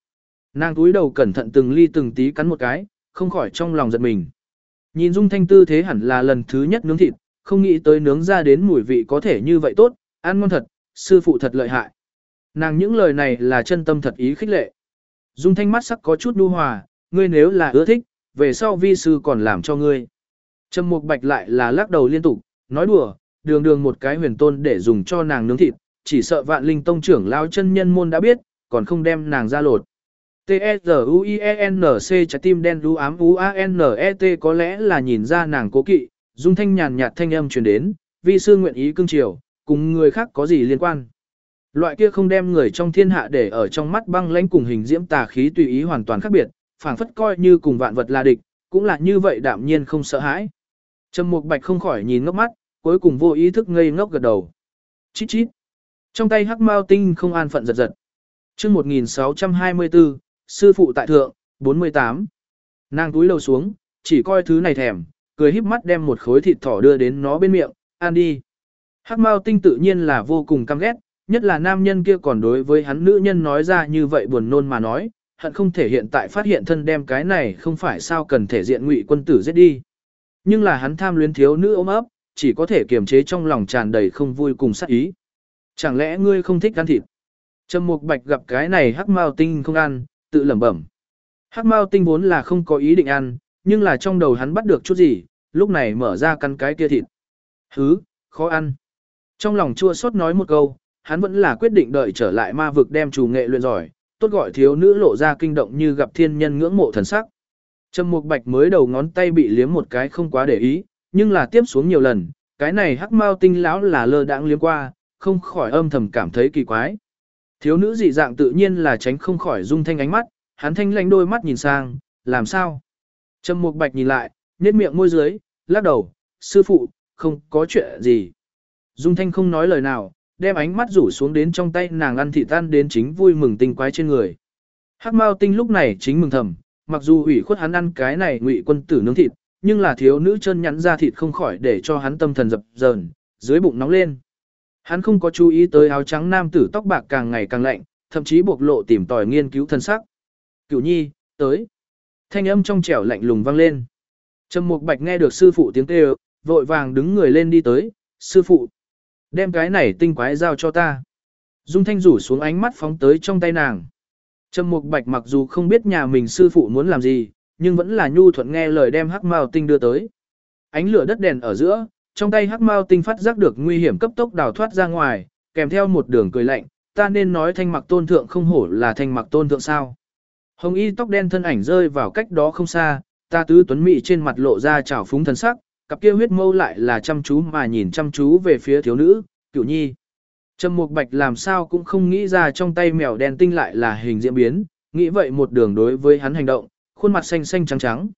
Nàng túi đầu cẩn thận từng ly từng tí cắn một cái, không khỏi trong lòng giật mình. Nhìn Dung Thanh tư thế hẳn là lần thứ nhất nướng thịt, không nghĩ tới nướng ra đến mùi vị có thể như vậy tốt, ăn ngon thật, sư phụ thật lợi hại. Nàng những lời này là chân tâm thật ý khích lệ. Dung Thanh mắt sắc có chút nhu hòa, ngươi nếu là ưa thích, về sau vi sư còn làm cho ngươi. Trầm Mục Bạch lại là lắc đầu liên tục, nói đùa, đường đường một cái huyền tôn để dùng cho nàng nướng thịt, chỉ sợ vạn linh tông trưởng lao chân nhân môn đã biết, còn không đem nàng ra lột. T-E-Z-U-I-E-N-C trái tim đen đu ám U-A-N-E-T có lẽ là nhìn ra nàng cố kỵ, dung thanh nhàn nhạt thanh âm truyền đến, vi sư nguyện ý cưng chiều, cùng người khác có gì liên quan. Loại kia không đem người trong thiên hạ để ở trong mắt băng lãnh cùng hình diễm tà khí tùy ý hoàn toàn khác biệt, phảng phất coi như cùng vạn vật là địch, cũng là như vậy đạm nhiên không sợ hãi. Trầm Mục Bạch không khỏi nhìn ngốc mắt, cuối cùng vô ý thức ngây ngốc gật đầu. Chít chít. Trong tay hắc mao tinh không an phận giật giật. Chương 1624, sư phụ tại thượng, 48. Nàng túi lầu xuống, chỉ coi thứ này thèm, cười híp mắt đem một khối thịt thỏ đưa đến nó bên miệng, ăn đi. Hắc mao tinh tự nhiên là vô cùng căm ghét, nhất là nam nhân kia còn đối với hắn nữ nhân nói ra như vậy buồn nôn mà nói, hận không thể hiện tại phát hiện thân đem cái này không phải sao cần thể diện ngụy quân tử giết đi. Nhưng là hắn tham luyến thiếu nữ ôm ấp, chỉ có thể kiềm chế trong lòng tràn đầy không vui cùng sát ý. Chẳng lẽ ngươi không thích ăn thịt? Trầm Mục Bạch gặp cái này hắc mao tinh không ăn, tự lẩm bẩm. Hắc mao tinh vốn là không có ý định ăn, nhưng là trong đầu hắn bắt được chút gì, lúc này mở ra căn cái kia thịt. Hứ, khó ăn. Trong lòng chua xót nói một câu, hắn vẫn là quyết định đợi trở lại ma vực đem chủ nghệ luyện giỏi, tốt gọi thiếu nữ lộ ra kinh động như gặp thiên nhân ngưỡng mộ thần sắc. Trầm Mục Bạch mới đầu ngón tay bị liếm một cái không quá để ý, nhưng là tiếp xuống nhiều lần, cái này hắc mao tinh lão là lơ đãng liếm qua, không khỏi âm thầm cảm thấy kỳ quái. Thiếu nữ dị dạng tự nhiên là tránh không khỏi dung thanh ánh mắt, hắn thanh lanh đôi mắt nhìn sang, làm sao? Trầm Mục Bạch nhìn lại, nhếch miệng môi dưới, lắc đầu, sư phụ, không có chuyện gì. Dung thanh không nói lời nào, đem ánh mắt rủ xuống đến trong tay nàng ăn thịt tan đến chính vui mừng tinh quái trên người. Hắc Mao Tinh lúc này chính mừng thầm, mặc dù ủy khuất hắn ăn cái này ngụy quân tử nướng thịt, nhưng là thiếu nữ chân nhắn ra thịt không khỏi để cho hắn tâm thần dập dờn, dưới bụng nóng lên. Hắn không có chú ý tới áo trắng nam tử tóc bạc càng ngày càng lạnh, thậm chí bộc lộ tìm tòi nghiên cứu thân sắc. Cửu nhi, tới. Thanh âm trong trẻo lạnh lùng vang lên. Trầm Mục Bạch nghe được sư phụ tiếng kêu, vội vàng đứng người lên đi tới, sư phụ. Đem cái này tinh quái giao cho ta. Dung Thanh rủ xuống ánh mắt phóng tới trong tay nàng. Trầm Mục Bạch mặc dù không biết nhà mình sư phụ muốn làm gì, nhưng vẫn là nhu thuận nghe lời đem hắc mao tinh đưa tới. Ánh lửa đất đèn ở giữa, trong tay hắc mao tinh phát giác được nguy hiểm cấp tốc đào thoát ra ngoài, kèm theo một đường cười lạnh, ta nên nói thanh mặc tôn thượng không hổ là thanh mặc tôn thượng sao. Hồng y tóc đen thân ảnh rơi vào cách đó không xa, ta tứ tuấn mị trên mặt lộ ra trào phúng thần sắc, cặp kia huyết mâu lại là chăm chú mà nhìn chăm chú về phía thiếu nữ, cửu nhi. Trầm Mục Bạch làm sao cũng không nghĩ ra trong tay mèo đen tinh lại là hình diễn biến, nghĩ vậy một đường đối với hắn hành động, khuôn mặt xanh xanh trắng trắng.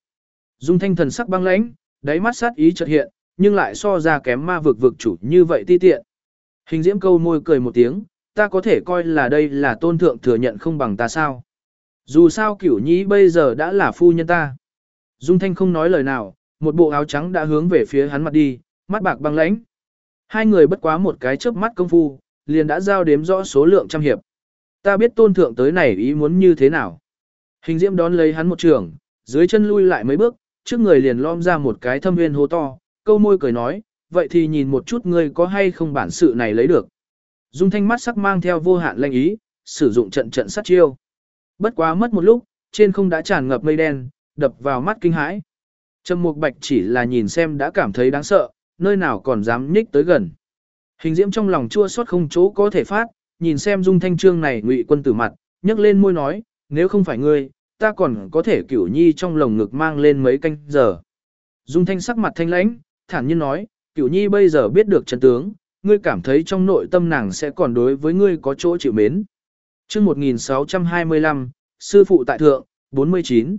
Dung thanh thần sắc băng lãnh, đáy mắt sát ý chợt hiện, nhưng lại so ra kém ma vực vực chủ như vậy ti tiện. Hình diễm câu môi cười một tiếng, ta có thể coi là đây là tôn thượng thừa nhận không bằng ta sao. Dù sao cửu nhĩ bây giờ đã là phu nhân ta. Dung thanh không nói lời nào, một bộ áo trắng đã hướng về phía hắn mặt đi, mắt bạc băng lãnh. Hai người bất quá một cái chớp mắt công phu, liền đã giao đếm rõ số lượng trăm hiệp. Ta biết tôn thượng tới này ý muốn như thế nào. Hình diễm đón lấy hắn một trường, dưới chân lui lại mấy bước, trước người liền lom ra một cái thâm viên hố to, câu môi cười nói, vậy thì nhìn một chút ngươi có hay không bản sự này lấy được. Dung thanh mắt sắc mang theo vô hạn lanh ý, sử dụng trận trận sát chiêu. Bất quá mất một lúc, trên không đã tràn ngập mây đen, đập vào mắt kinh hãi. Trầm Mục Bạch chỉ là nhìn xem đã cảm thấy đáng sợ, nơi nào còn dám nhích tới gần. Hình diễm trong lòng chua xót không chỗ có thể phát, nhìn xem dung thanh trương này ngụy quân tử mặt, nhấc lên môi nói, nếu không phải ngươi, ta còn có thể cửu nhi trong lồng ngực mang lên mấy canh giờ. Dung thanh sắc mặt thanh lãnh, thản nhiên nói, cửu nhi bây giờ biết được chân tướng, ngươi cảm thấy trong nội tâm nàng sẽ còn đối với ngươi có chỗ chịu mến. chương 1625, Sư Phụ Tại Thượng, 49.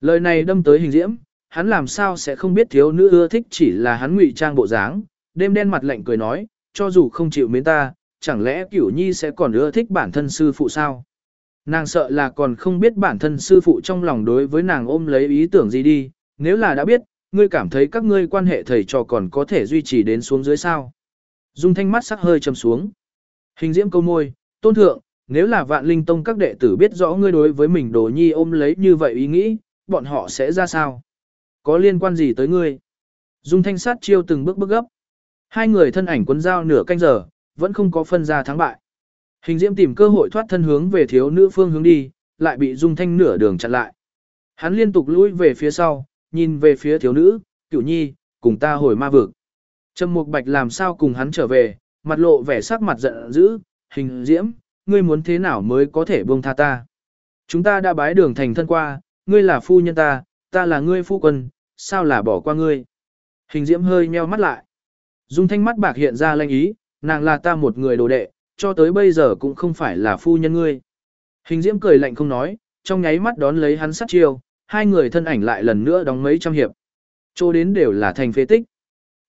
Lời này đâm tới hình diễm, hắn làm sao sẽ không biết thiếu nữ ưa thích chỉ là hắn ngụy trang bộ dáng, đêm đen mặt lạnh cười nói, cho dù không chịu mến ta, chẳng lẽ cửu nhi sẽ còn ưa thích bản thân sư phụ sao? Nàng sợ là còn không biết bản thân sư phụ trong lòng đối với nàng ôm lấy ý tưởng gì đi, nếu là đã biết, ngươi cảm thấy các ngươi quan hệ thầy trò còn có thể duy trì đến xuống dưới sao. Dung thanh mắt sắc hơi trầm xuống. Hình diễm câu môi, tôn thượng, nếu là vạn linh tông các đệ tử biết rõ ngươi đối với mình đồ nhi ôm lấy như vậy ý nghĩ, bọn họ sẽ ra sao? Có liên quan gì tới ngươi? Dung thanh sát chiêu từng bước bước gấp. Hai người thân ảnh quân giao nửa canh giờ, vẫn không có phân ra thắng bại. Hình diễm tìm cơ hội thoát thân hướng về thiếu nữ phương hướng đi, lại bị dung thanh nửa đường chặn lại. Hắn liên tục lùi về phía sau, nhìn về phía thiếu nữ, cửu nhi, cùng ta hồi ma vực. Trầm Mục Bạch làm sao cùng hắn trở về, mặt lộ vẻ sắc mặt giận dữ, hình diễm, ngươi muốn thế nào mới có thể buông tha ta. Chúng ta đã bái đường thành thân qua, ngươi là phu nhân ta, ta là ngươi phu quân, sao là bỏ qua ngươi. Hình diễm hơi nheo mắt lại. Dung thanh mắt bạc hiện ra lanh ý, nàng là ta một người đồ đệ, cho tới bây giờ cũng không phải là phu nhân ngươi. Hình diễm cười lạnh không nói, trong nháy mắt đón lấy hắn sát chiêu, hai người thân ảnh lại lần nữa đóng mấy trăm hiệp. Chỗ đến đều là thành phế tích.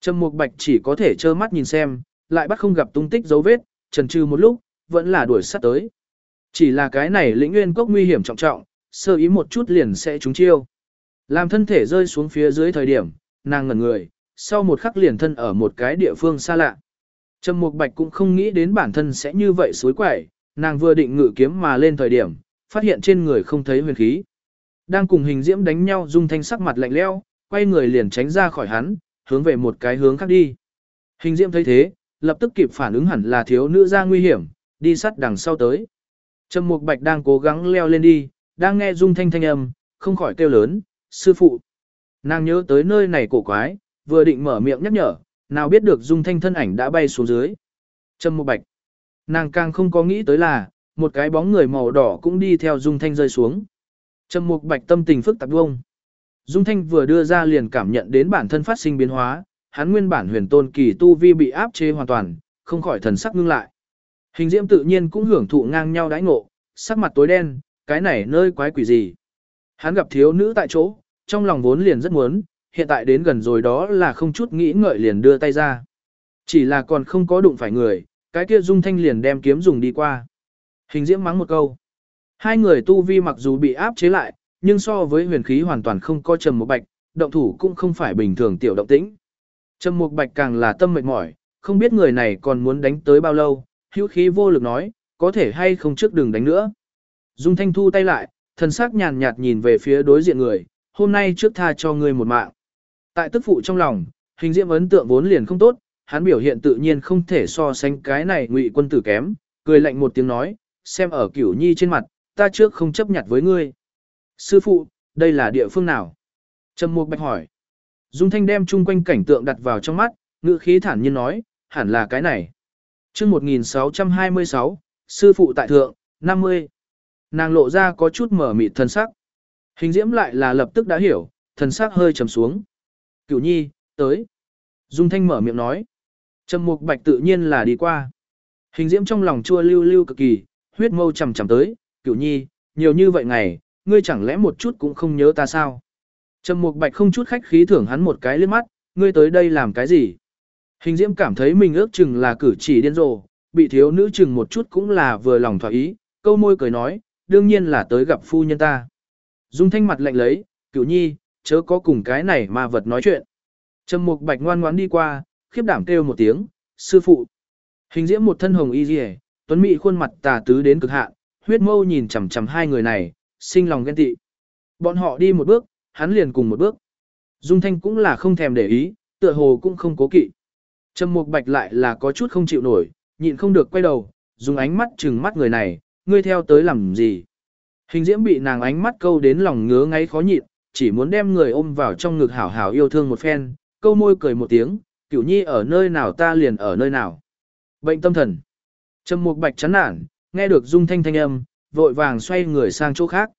Trầm Mục Bạch chỉ có thể trơ mắt nhìn xem, lại bắt không gặp tung tích dấu vết, trần trừ một lúc, vẫn là đuổi sát tới. Chỉ là cái này lĩnh nguyên cốc nguy hiểm trọng trọng, sơ ý một chút liền sẽ trúng chiêu. Làm thân thể rơi xuống phía dưới thời điểm, nàng ngẩn người, sau một khắc liền thân ở một cái địa phương xa lạ. Trầm Mục Bạch cũng không nghĩ đến bản thân sẽ như vậy suối quẩy, nàng vừa định ngự kiếm mà lên thời điểm, phát hiện trên người không thấy huyền khí. Đang cùng hình diễm đánh nhau dung thanh sắc mặt lạnh lẽo, quay người liền tránh ra khỏi hắn, hướng về một cái hướng khác đi. Hình diễm thấy thế, lập tức kịp phản ứng hẳn là thiếu nữ ra nguy hiểm, đi sắt đằng sau tới. Trầm Mục Bạch đang cố gắng leo lên đi, đang nghe Dung Thanh thanh âm, không khỏi kêu lớn, sư phụ. Nàng nhớ tới nơi này cổ quái, vừa định mở miệng nhắc nhở, nào biết được Dung Thanh thân ảnh đã bay xuống dưới. Trầm Mục Bạch. Nàng càng không có nghĩ tới là, một cái bóng người màu đỏ cũng đi theo Dung Thanh rơi xuống. Trầm Mục Bạch tâm tình phức tạp vông. Dung Thanh vừa đưa ra liền cảm nhận đến bản thân phát sinh biến hóa, hắn nguyên bản huyền tôn kỳ tu vi bị áp chế hoàn toàn, không khỏi thần sắc ngưng lại. Hình diễm tự nhiên cũng hưởng thụ ngang nhau đãi ngộ, sắc mặt tối đen, cái này nơi quái quỷ gì. Hắn gặp thiếu nữ tại chỗ, trong lòng vốn liền rất muốn, hiện tại đến gần rồi đó là không chút nghĩ ngợi liền đưa tay ra. Chỉ là còn không có đụng phải người, cái kia dung thanh liền đem kiếm dùng đi qua. Hình diễm mắng một câu. Hai người tu vi mặc dù bị áp chế lại, nhưng so với huyền khí hoàn toàn không có trầm một bạch, động thủ cũng không phải bình thường tiểu động tĩnh. Trầm một bạch càng là tâm mệt mỏi, không biết người này còn muốn đánh tới bao lâu, hữu khí vô lực nói, có thể hay không trước đừng đánh nữa. Dung Thanh thu tay lại, thần sắc nhàn nhạt nhìn về phía đối diện người, hôm nay trước tha cho ngươi một mạng. Tại tức phụ trong lòng, hình diễm ấn tượng vốn liền không tốt, hắn biểu hiện tự nhiên không thể so sánh cái này ngụy quân tử kém, cười lạnh một tiếng nói, xem ở cửu nhi trên mặt, ta trước không chấp nhặt với ngươi. Sư phụ, đây là địa phương nào? Trầm Mục Bạch hỏi. Dung Thanh đem chung quanh cảnh tượng đặt vào trong mắt, ngữ khí thản nhiên nói, hẳn là cái này. chương 1626, sư phụ tại thượng, 50. Nàng lộ ra có chút mở mịt thần sắc. Hình diễm lại là lập tức đã hiểu, thần sắc hơi trầm xuống. Cửu nhi, tới. Dung Thanh mở miệng nói. Trầm Mục Bạch tự nhiên là đi qua. Hình diễm trong lòng chua lưu lưu cực kỳ, huyết mâu chầm chầm tới, cửu nhi, nhiều như vậy ngày, ngươi chẳng lẽ một chút cũng không nhớ ta sao? Trầm Mục Bạch không chút khách khí thưởng hắn một cái liếc mắt, ngươi tới đây làm cái gì? Hình Diễm cảm thấy mình ước chừng là cử chỉ điên rồ, bị thiếu nữ chừng một chút cũng là vừa lòng thỏa ý, câu môi cười nói, đương nhiên là tới gặp phu nhân ta. Dung thanh mặt lạnh lấy, cửu nhi, chớ có cùng cái này mà vật nói chuyện. Trầm Mục Bạch ngoan ngoãn đi qua, khiếp đảm kêu một tiếng, sư phụ. Hình Diễm một thân hồng y liễu, tuấn mỹ khuôn mặt tà tứ đến cực hạn, huyết mâu nhìn chằm chằm hai người này, sinh lòng ghen tị. Bọn họ đi một bước, hắn liền cùng một bước. Dung Thanh cũng là không thèm để ý, tựa hồ cũng không cố kỵ. Trầm Mục Bạch lại là có chút không chịu nổi, nhịn không được quay đầu, dùng ánh mắt trừng mắt người này, ngươi theo tới làm gì? Hình diễm bị nàng ánh mắt câu đến lòng ngứa ngáy khó nhịn, chỉ muốn đem người ôm vào trong ngực hảo hảo yêu thương một phen, câu môi cười một tiếng, cửu nhi ở nơi nào ta liền ở nơi nào. Bệnh tâm thần. Trầm Mục Bạch chán nản, nghe được Dung Thanh thanh âm, vội vàng xoay người sang chỗ khác.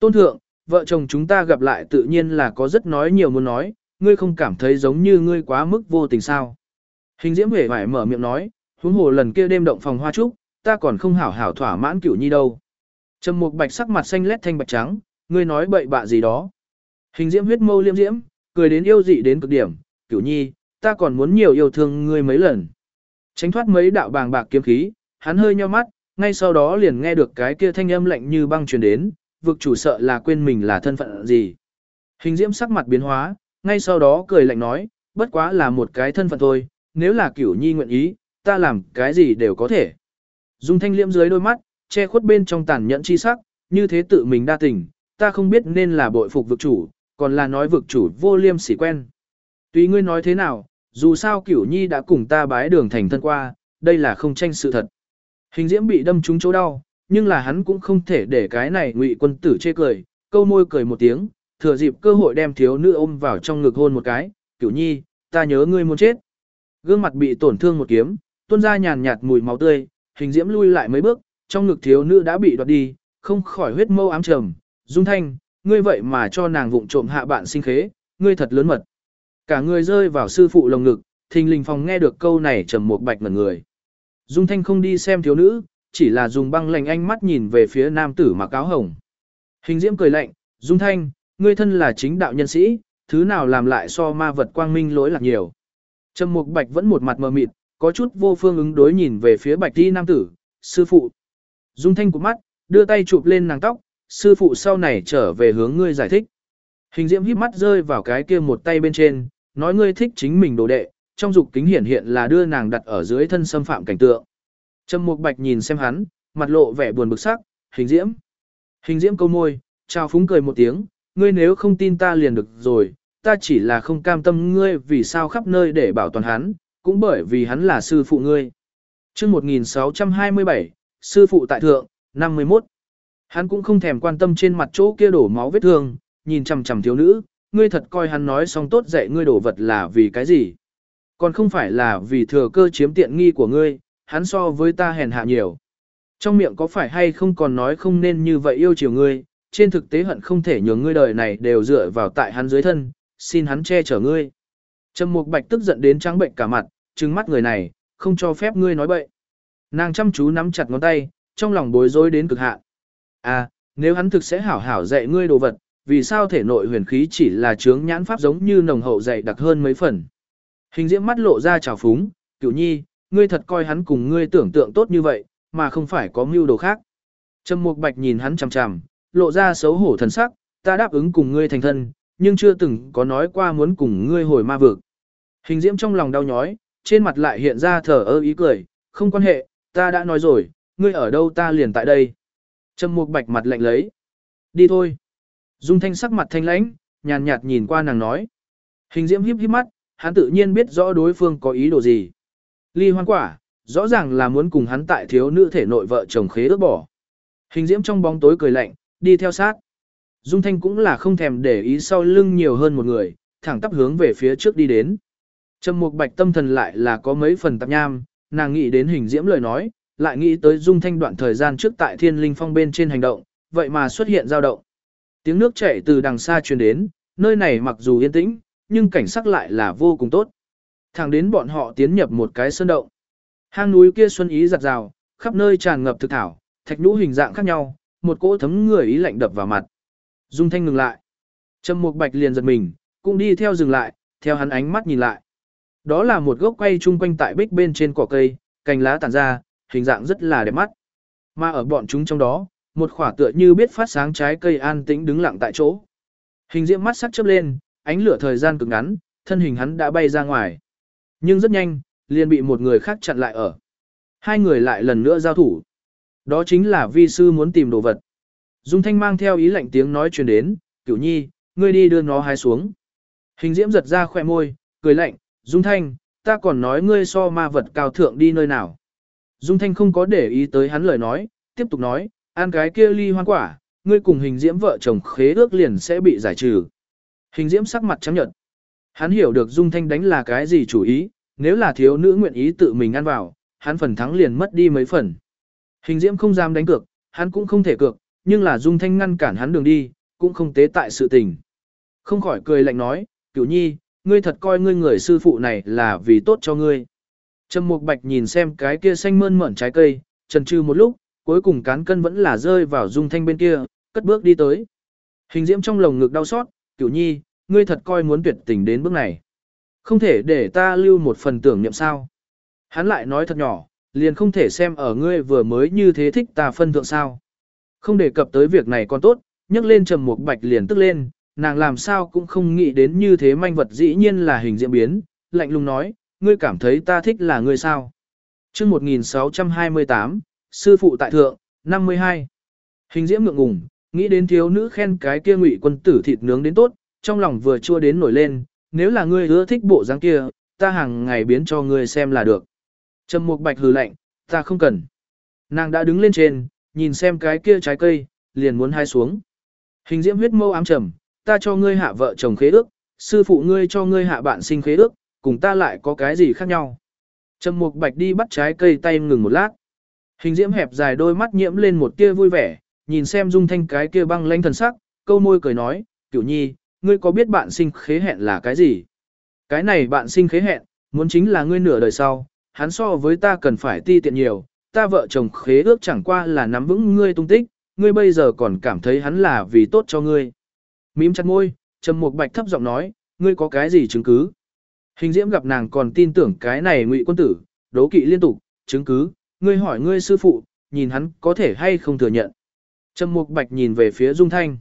Tôn thượng, vợ chồng chúng ta gặp lại tự nhiên là có rất nói nhiều muốn nói, ngươi không cảm thấy giống như ngươi quá mức vô tình sao. Hình diễm hề phải mở miệng nói, huống hồ lần kia đêm động phòng hoa trúc, ta còn không hảo hảo thỏa mãn cửu nhi đâu. Trầm mục bạch sắc mặt xanh lét thanh bạch trắng, ngươi nói bậy bạ gì đó. Hình diễm huyết mâu liêm diễm, cười đến yêu dị đến cực điểm, cửu nhi, ta còn muốn nhiều yêu thương ngươi mấy lần. Tránh thoát mấy đạo bàng bạc kiếm khí, hắn hơi nheo mắt, ngay sau đó liền nghe được cái kia thanh âm lạnh như băng truyền đến, vực chủ sợ là quên mình là thân phận gì. Hình diễm sắc mặt biến hóa, ngay sau đó cười lạnh nói, bất quá là một cái thân phận thôi, nếu là cửu nhi nguyện ý, ta làm cái gì đều có thể. Dung thanh liễm dưới đôi mắt, che khuất bên trong tàn nhẫn chi sắc, như thế tự mình đa tình, ta không biết nên là bội phục vực chủ, còn là nói vực chủ vô liêm sỉ quen. Tùy ngươi nói thế nào, dù sao cửu nhi đã cùng ta bái đường thành thân qua, đây là không tranh sự thật. Hình diễm bị đâm trúng chỗ đau, nhưng là hắn cũng không thể để cái này ngụy quân tử chê cười, câu môi cười một tiếng, thừa dịp cơ hội đem thiếu nữ ôm vào trong ngực hôn một cái, cửu nhi, ta nhớ ngươi muốn chết. Gương mặt bị tổn thương một kiếm, tuôn ra nhàn nhạt mùi máu tươi, hình diễm lui lại mấy bước, trong ngực thiếu nữ đã bị đoạt đi, không khỏi huyết mâu ám trầm, dung thanh, ngươi vậy mà cho nàng vụng trộm hạ bạn sinh khế, ngươi thật lớn mật. Cả người rơi vào sư phụ lồng ngực, thình lình phòng nghe được câu này trầm một bạch ngẩn người. Dung Thanh không đi xem thiếu nữ, chỉ là dùng băng lạnh ánh mắt nhìn về phía nam tử mặc áo hồng. Hình diễm cười lạnh, Dung Thanh, ngươi thân là chính đạo nhân sĩ, thứ nào làm lại so ma vật quang minh lỗi lạc nhiều. Trầm Mục Bạch vẫn một mặt mờ mịt, có chút vô phương ứng đối nhìn về phía Bạch Ti nam tử, sư phụ. Dung Thanh của mắt, đưa tay chụp lên nàng tóc, sư phụ sau này trở về hướng ngươi giải thích. Hình diễm híp mắt rơi vào cái kia một tay bên trên, nói ngươi thích chính mình đồ đệ, trong dục kính hiển hiện là đưa nàng đặt ở dưới thân xâm phạm cảnh tượng. Trầm Mục Bạch nhìn xem hắn, mặt lộ vẻ buồn bực sắc, "Hình Diễm." Hình Diễm câu môi, chào phúng cười một tiếng, "Ngươi nếu không tin ta liền được rồi, ta chỉ là không cam tâm ngươi vì sao khắp nơi để bảo toàn hắn, cũng bởi vì hắn là sư phụ ngươi." Chương 1627, sư phụ tại thượng, 51. Hắn cũng không thèm quan tâm trên mặt chỗ kia đổ máu vết thương, nhìn chằm chằm thiếu nữ, ngươi thật coi hắn nói xong tốt dạy ngươi đổ vật là vì cái gì? Còn không phải là vì thừa cơ chiếm tiện nghi của ngươi, hắn so với ta hèn hạ nhiều. Trong miệng có phải hay không còn nói không nên như vậy yêu chiều ngươi, trên thực tế hận không thể nhường ngươi đời này đều dựa vào tại hắn dưới thân, xin hắn che chở ngươi. Trầm Mục Bạch tức giận đến trắng bệnh cả mặt, trừng mắt người này, không cho phép ngươi nói bậy. Nàng chăm chú nắm chặt ngón tay, trong lòng bối rối đến cực hạn. À, nếu hắn thực sẽ hảo hảo dạy ngươi đồ vật, vì sao thể nội huyền khí chỉ là chướng nhãn pháp giống như nồng hậu dạy đặc hơn mấy phần. Hình diễm mắt lộ ra trào phúng, cửu nhi, ngươi thật coi hắn cùng ngươi tưởng tượng tốt như vậy, mà không phải có mưu đồ khác. Trầm Mục Bạch nhìn hắn chằm chằm, lộ ra xấu hổ thần sắc, ta đáp ứng cùng ngươi thành thân, nhưng chưa từng có nói qua muốn cùng ngươi hồi ma vực. Hình diễm trong lòng đau nhói, trên mặt lại hiện ra thở ơ ý cười, không quan hệ, ta đã nói rồi, ngươi ở đâu ta liền tại đây. Trầm Mục Bạch mặt lạnh lấy. Đi thôi. Dung Thanh sắc mặt thanh lãnh, nhàn nhạt nhìn qua nàng nói. Hình diễm híp híp mắt, hắn tự nhiên biết rõ đối phương có ý đồ gì. Ly hoan quả, rõ ràng là muốn cùng hắn tại thiếu nữ thể nội vợ chồng khế ước bỏ. Hình diễm trong bóng tối cười lạnh, đi theo sát. Dung Thanh cũng là không thèm để ý sau lưng nhiều hơn một người, thẳng tắp hướng về phía trước đi đến. Trầm Mục Bạch tâm thần lại là có mấy phần tạp nham, nàng nghĩ đến hình diễm lời nói, lại nghĩ tới Dung Thanh đoạn thời gian trước tại Thiên Linh Phong bên trên hành động, vậy mà xuất hiện dao động. Tiếng nước chảy từ đằng xa truyền đến, nơi này mặc dù yên tĩnh, nhưng cảnh sắc lại là vô cùng tốt. Thẳng đến bọn họ tiến nhập một cái sơn động. Hang núi kia xuân ý giặt rào, khắp nơi tràn ngập thực thảo, thạch nhũ hình dạng khác nhau, một cỗ thấm người ý lạnh đập vào mặt. Dung Thanh ngừng lại. Trầm Mục Bạch liền giật mình, cũng đi theo dừng lại, theo hắn ánh mắt nhìn lại. Đó là một gốc quay chung quanh tại bích bên trên cỏ cây, cành lá tản ra, hình dạng rất là đẹp mắt. Mà ở bọn chúng trong đó, một khỏa tựa như biết phát sáng trái cây an tĩnh đứng lặng tại chỗ. Hình diễm mắt sắc chớp lên, ánh lửa thời gian cực ngắn, thân hình hắn đã bay ra ngoài. Nhưng rất nhanh, liền bị một người khác chặn lại ở. Hai người lại lần nữa giao thủ. Đó chính là vi sư muốn tìm đồ vật. Dung Thanh mang theo ý lạnh tiếng nói truyền đến, "Cửu Nhi, ngươi đi đưa nó hái xuống." Hình Diễm giật ra khóe môi, cười lạnh, "Dung Thanh, ta còn nói ngươi so ma vật cao thượng đi nơi nào?" Dung Thanh không có để ý tới hắn lời nói, tiếp tục nói, "Ăn cái kia ly hoan quả, ngươi cùng Hình Diễm vợ chồng khế ước liền sẽ bị giải trừ." Hình Diễm sắc mặt trắng nhợt. Hắn hiểu được Dung Thanh đánh là cái gì chủ ý, nếu là thiếu nữ nguyện ý tự mình ăn vào, hắn phần thắng liền mất đi mấy phần. Hình Diễm không dám đánh cược, hắn cũng không thể cược, nhưng là Dung Thanh ngăn cản hắn đường đi, cũng không tế tại sự tình. Không khỏi cười lạnh nói, cửu nhi, ngươi thật coi ngươi người sư phụ này là vì tốt cho ngươi. Trầm Mục Bạch nhìn xem cái kia xanh mơn mởn trái cây, chần chừ một lúc, cuối cùng cán cân vẫn là rơi vào Dung Thanh bên kia, cất bước đi tới. Hình Diễm trong lồng ngực đau xót, cửu nhi, ngươi thật coi muốn tuyệt tình đến bước này. Không thể để ta lưu một phần tưởng niệm sao. Hắn lại nói thật nhỏ, liền không thể xem ở ngươi vừa mới như thế thích ta phân thượng sao. Không đề cập tới việc này còn tốt, nhắc lên trầm mục bạch liền tức lên, nàng làm sao cũng không nghĩ đến như thế manh vật dĩ nhiên là hình diễm biến, lạnh lùng nói, ngươi cảm thấy ta thích là ngươi sao. chương 1628, Sư phụ tại thượng, 52. Hình diễm ngượng ngùng, nghĩ đến thiếu nữ khen cái kia ngụy quân tử thịt nướng đến tốt, trong lòng vừa chua đến nổi lên, nếu là ngươi ưa thích bộ dáng kia, ta hàng ngày biến cho ngươi xem là được. Trầm Mục Bạch hừ lạnh, ta không cần. Nàng đã đứng lên trên, nhìn xem cái kia trái cây, liền muốn hai xuống. Hình diễm huyết mâu ám trầm, ta cho ngươi hạ vợ chồng khế ước, sư phụ ngươi cho ngươi hạ bạn sinh khế ước, cùng ta lại có cái gì khác nhau. Trầm Mục Bạch đi bắt trái cây tay ngừng một lát. Hình diễm hẹp dài đôi mắt nhiễm lên một tia vui vẻ, nhìn xem dung thanh cái kia băng lãnh thần sắc, câu môi cười nói, cửu nhi, ngươi có biết bạn sinh khế hẹn là cái gì? Cái này bạn sinh khế hẹn, muốn chính là ngươi nửa đời sau, hắn so với ta cần phải ti tiện nhiều, ta vợ chồng khế ước chẳng qua là nắm vững ngươi tung tích, ngươi bây giờ còn cảm thấy hắn là vì tốt cho ngươi. Mím chặt môi, trầm Mục bạch thấp giọng nói, ngươi có cái gì chứng cứ? Hình diễm gặp nàng còn tin tưởng cái này ngụy quân tử, đố kỵ liên tục, chứng cứ, ngươi hỏi ngươi sư phụ, nhìn hắn có thể hay không thừa nhận. Trầm mục bạch nhìn về phía Dung Thanh.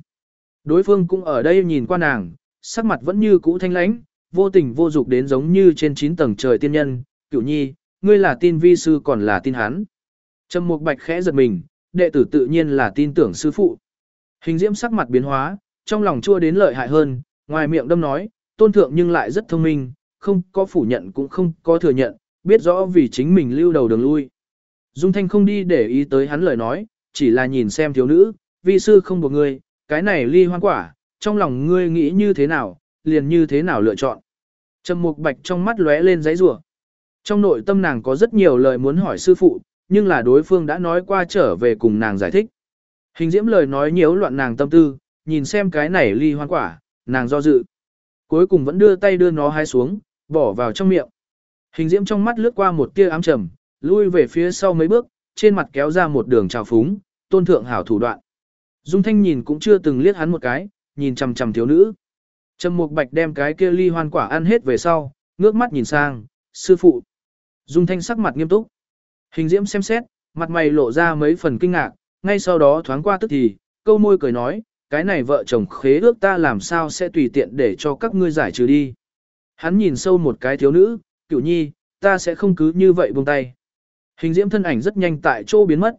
Đối phương cũng ở đây nhìn qua nàng, sắc mặt vẫn như cũ thanh lãnh, vô tình vô dục đến giống như trên 9 tầng trời tiên nhân, cửu nhi, ngươi là tin vi sư còn là tin hắn. Trầm Mục Bạch khẽ giật mình, đệ tử tự nhiên là tin tưởng sư phụ. Hình diễm sắc mặt biến hóa, trong lòng chua đến lợi hại hơn, ngoài miệng đâm nói, tôn thượng nhưng lại rất thông minh, không có phủ nhận cũng không có thừa nhận, biết rõ vì chính mình lưu đầu đường lui, Dung Thanh không đi để ý tới hắn lời nói, chỉ là nhìn xem thiếu nữ, vi sư không buộc ngươi, cái này ly hoan quả, trong lòng ngươi nghĩ như thế nào, liền như thế nào lựa chọn. Trầm Mục Bạch trong mắt lóe lên giấy rủa. Trong nội tâm nàng có rất nhiều lời muốn hỏi sư phụ, nhưng là đối phương đã nói qua trở về cùng nàng giải thích. Hình diễm lời nói nhiễu loạn nàng tâm tư, nhìn xem cái này ly hoan quả, nàng do dự. Cuối cùng vẫn đưa tay đưa nó hai xuống, bỏ vào trong miệng. Hình diễm trong mắt lướt qua một tia ám trầm, lui về phía sau mấy bước, trên mặt kéo ra một đường trào phúng, tôn thượng hảo thủ đoạn. Dung Thanh nhìn cũng chưa từng liếc hắn một cái, nhìn chằm chằm thiếu nữ. Trầm Mục Bạch đem cái kia ly hoan quả ăn hết về sau, ngước mắt nhìn sang, sư phụ. Dung Thanh sắc mặt nghiêm túc. Hình diễm xem xét, mặt mày lộ ra mấy phần kinh ngạc, ngay sau đó thoáng qua tức thì, câu môi cười nói, cái này vợ chồng khế ước ta làm sao sẽ tùy tiện để cho các ngươi giải trừ đi. Hắn nhìn sâu một cái thiếu nữ, cửu nhi, ta sẽ không cứ như vậy buông tay. Hình diễm thân ảnh rất nhanh tại chỗ biến mất.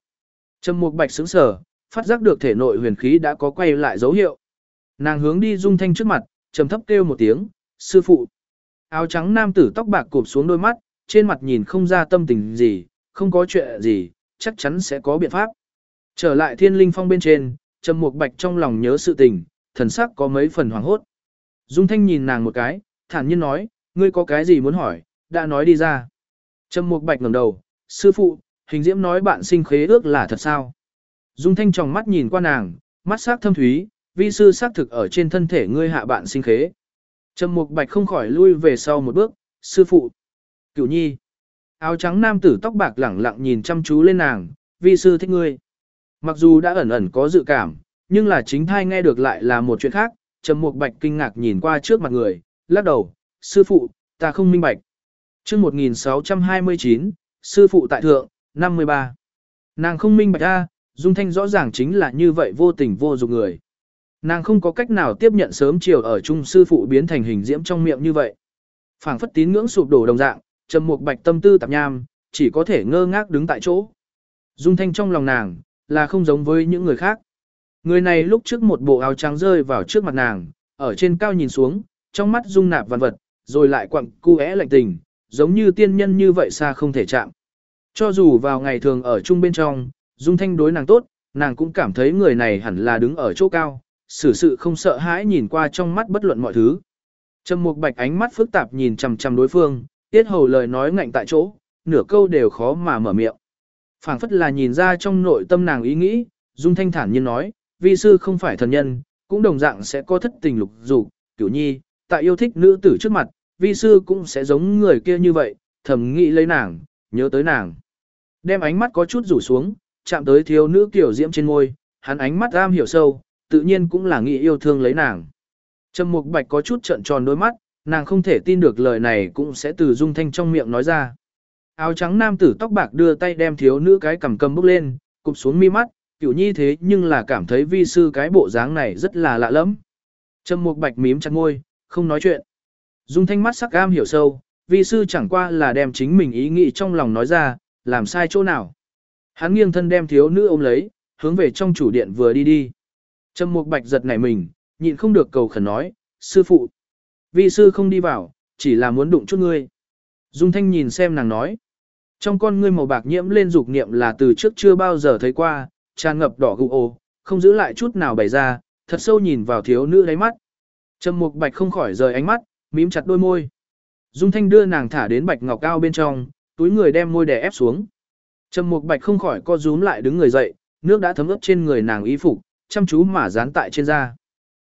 Trầm Mục Bạch sững sờ, phát giác được thể nội huyền khí đã có quay lại dấu hiệu. Nàng hướng đi Dung Thanh trước mặt, trầm thấp kêu một tiếng, "Sư phụ." Áo trắng nam tử tóc bạc cụp xuống đôi mắt, trên mặt nhìn không ra tâm tình gì, không có chuyện gì, chắc chắn sẽ có biện pháp. Trở lại Thiên Linh Phong bên trên, Trầm Mục Bạch trong lòng nhớ sự tình, thần sắc có mấy phần hoảng hốt. Dung Thanh nhìn nàng một cái, thản nhiên nói, "Ngươi có cái gì muốn hỏi, đã nói đi ra." Trầm Mục Bạch ngẩng đầu, "Sư phụ, hình diễm nói bạn sinh khế ước là thật sao?" Dung Thanh tròng mắt nhìn qua nàng, mắt sắc thâm thúy, vi sư xác thực ở trên thân thể ngươi hạ bạn sinh khế. Trầm Mục Bạch không khỏi lui về sau một bước, sư phụ. Cửu nhi. Áo trắng nam tử tóc bạc lẳng lặng nhìn chăm chú lên nàng, vi sư thích ngươi. Mặc dù đã ẩn ẩn có dự cảm, nhưng là chính thai nghe được lại là một chuyện khác, Trầm Mục Bạch kinh ngạc nhìn qua trước mặt người, lắc đầu, sư phụ, ta không minh bạch. chương 1629, sư phụ tại thượng, 53. Nàng không minh bạch a, Dung Thanh rõ ràng chính là như vậy vô tình vô dụng người. Nàng không có cách nào tiếp nhận sớm chiều ở chung sư phụ biến thành hình diễm trong miệng như vậy. Phảng phất tín ngưỡng sụp đổ đồng dạng, trầm mục bạch tâm tư tạp nham, chỉ có thể ngơ ngác đứng tại chỗ. Dung Thanh trong lòng nàng, là không giống với những người khác. Người này lúc trước một bộ áo trắng rơi vào trước mặt nàng, ở trên cao nhìn xuống, trong mắt dung nạp văn vật, rồi lại quặng cu é lạnh tình, giống như tiên nhân như vậy xa không thể chạm. Cho dù vào ngày thường ở chung bên trong, Dung Thanh đối nàng tốt, nàng cũng cảm thấy người này hẳn là đứng ở chỗ cao, xử sự không sợ hãi nhìn qua trong mắt bất luận mọi thứ. Trầm Mục Bạch ánh mắt phức tạp nhìn chằm chằm đối phương, tiết hầu lời nói ngạnh tại chỗ, nửa câu đều khó mà mở miệng. Phảng phất là nhìn ra trong nội tâm nàng ý nghĩ, Dung Thanh thản nhiên nói, vi sư không phải thần nhân, cũng đồng dạng sẽ có thất tình lục dục, kiểu nhi, tại yêu thích nữ tử trước mặt, vi sư cũng sẽ giống người kia như vậy, thầm nghĩ lấy nàng, nhớ tới nàng. Đem ánh mắt có chút rủ xuống, chạm tới thiếu nữ kiểu diễm trên môi, hắn ánh mắt am hiểu sâu, tự nhiên cũng là nghĩ yêu thương lấy nàng. Trầm Mục Bạch có chút trợn tròn đôi mắt, nàng không thể tin được lời này cũng sẽ từ Dung Thanh trong miệng nói ra. Áo trắng nam tử tóc bạc đưa tay đem thiếu nữ cái cầm cầm bước lên, cụp xuống mi mắt, kiểu nhi thế nhưng là cảm thấy vi sư cái bộ dáng này rất là lạ lẫm. Trầm Mục Bạch mím chặt môi, không nói chuyện. Dung Thanh mắt sắc am hiểu sâu, vi sư chẳng qua là đem chính mình ý nghĩ trong lòng nói ra, làm sai chỗ nào. Hắn nghiêng thân đem thiếu nữ ôm lấy, hướng về trong chủ điện vừa đi đi. Trầm Mục Bạch giật nảy mình, nhịn không được cầu khẩn nói, sư phụ. Vi sư không đi vào, chỉ là muốn đụng chút ngươi. Dung Thanh nhìn xem nàng nói. Trong con ngươi màu bạc nhiễm lên dục niệm là từ trước chưa bao giờ thấy qua, tràn ngập đỏ gụ ồ, không giữ lại chút nào bày ra, thật sâu nhìn vào thiếu nữ đáy mắt. Trầm Mục Bạch không khỏi rời ánh mắt, mím chặt đôi môi. Dung Thanh đưa nàng thả đến bạch ngọc cao bên trong, túi người đem môi đè ép xuống. Trầm Mục Bạch không khỏi co rúm lại đứng người dậy, nước đã thấm ướt trên người nàng y phục, chăm chú mà dán tại trên da.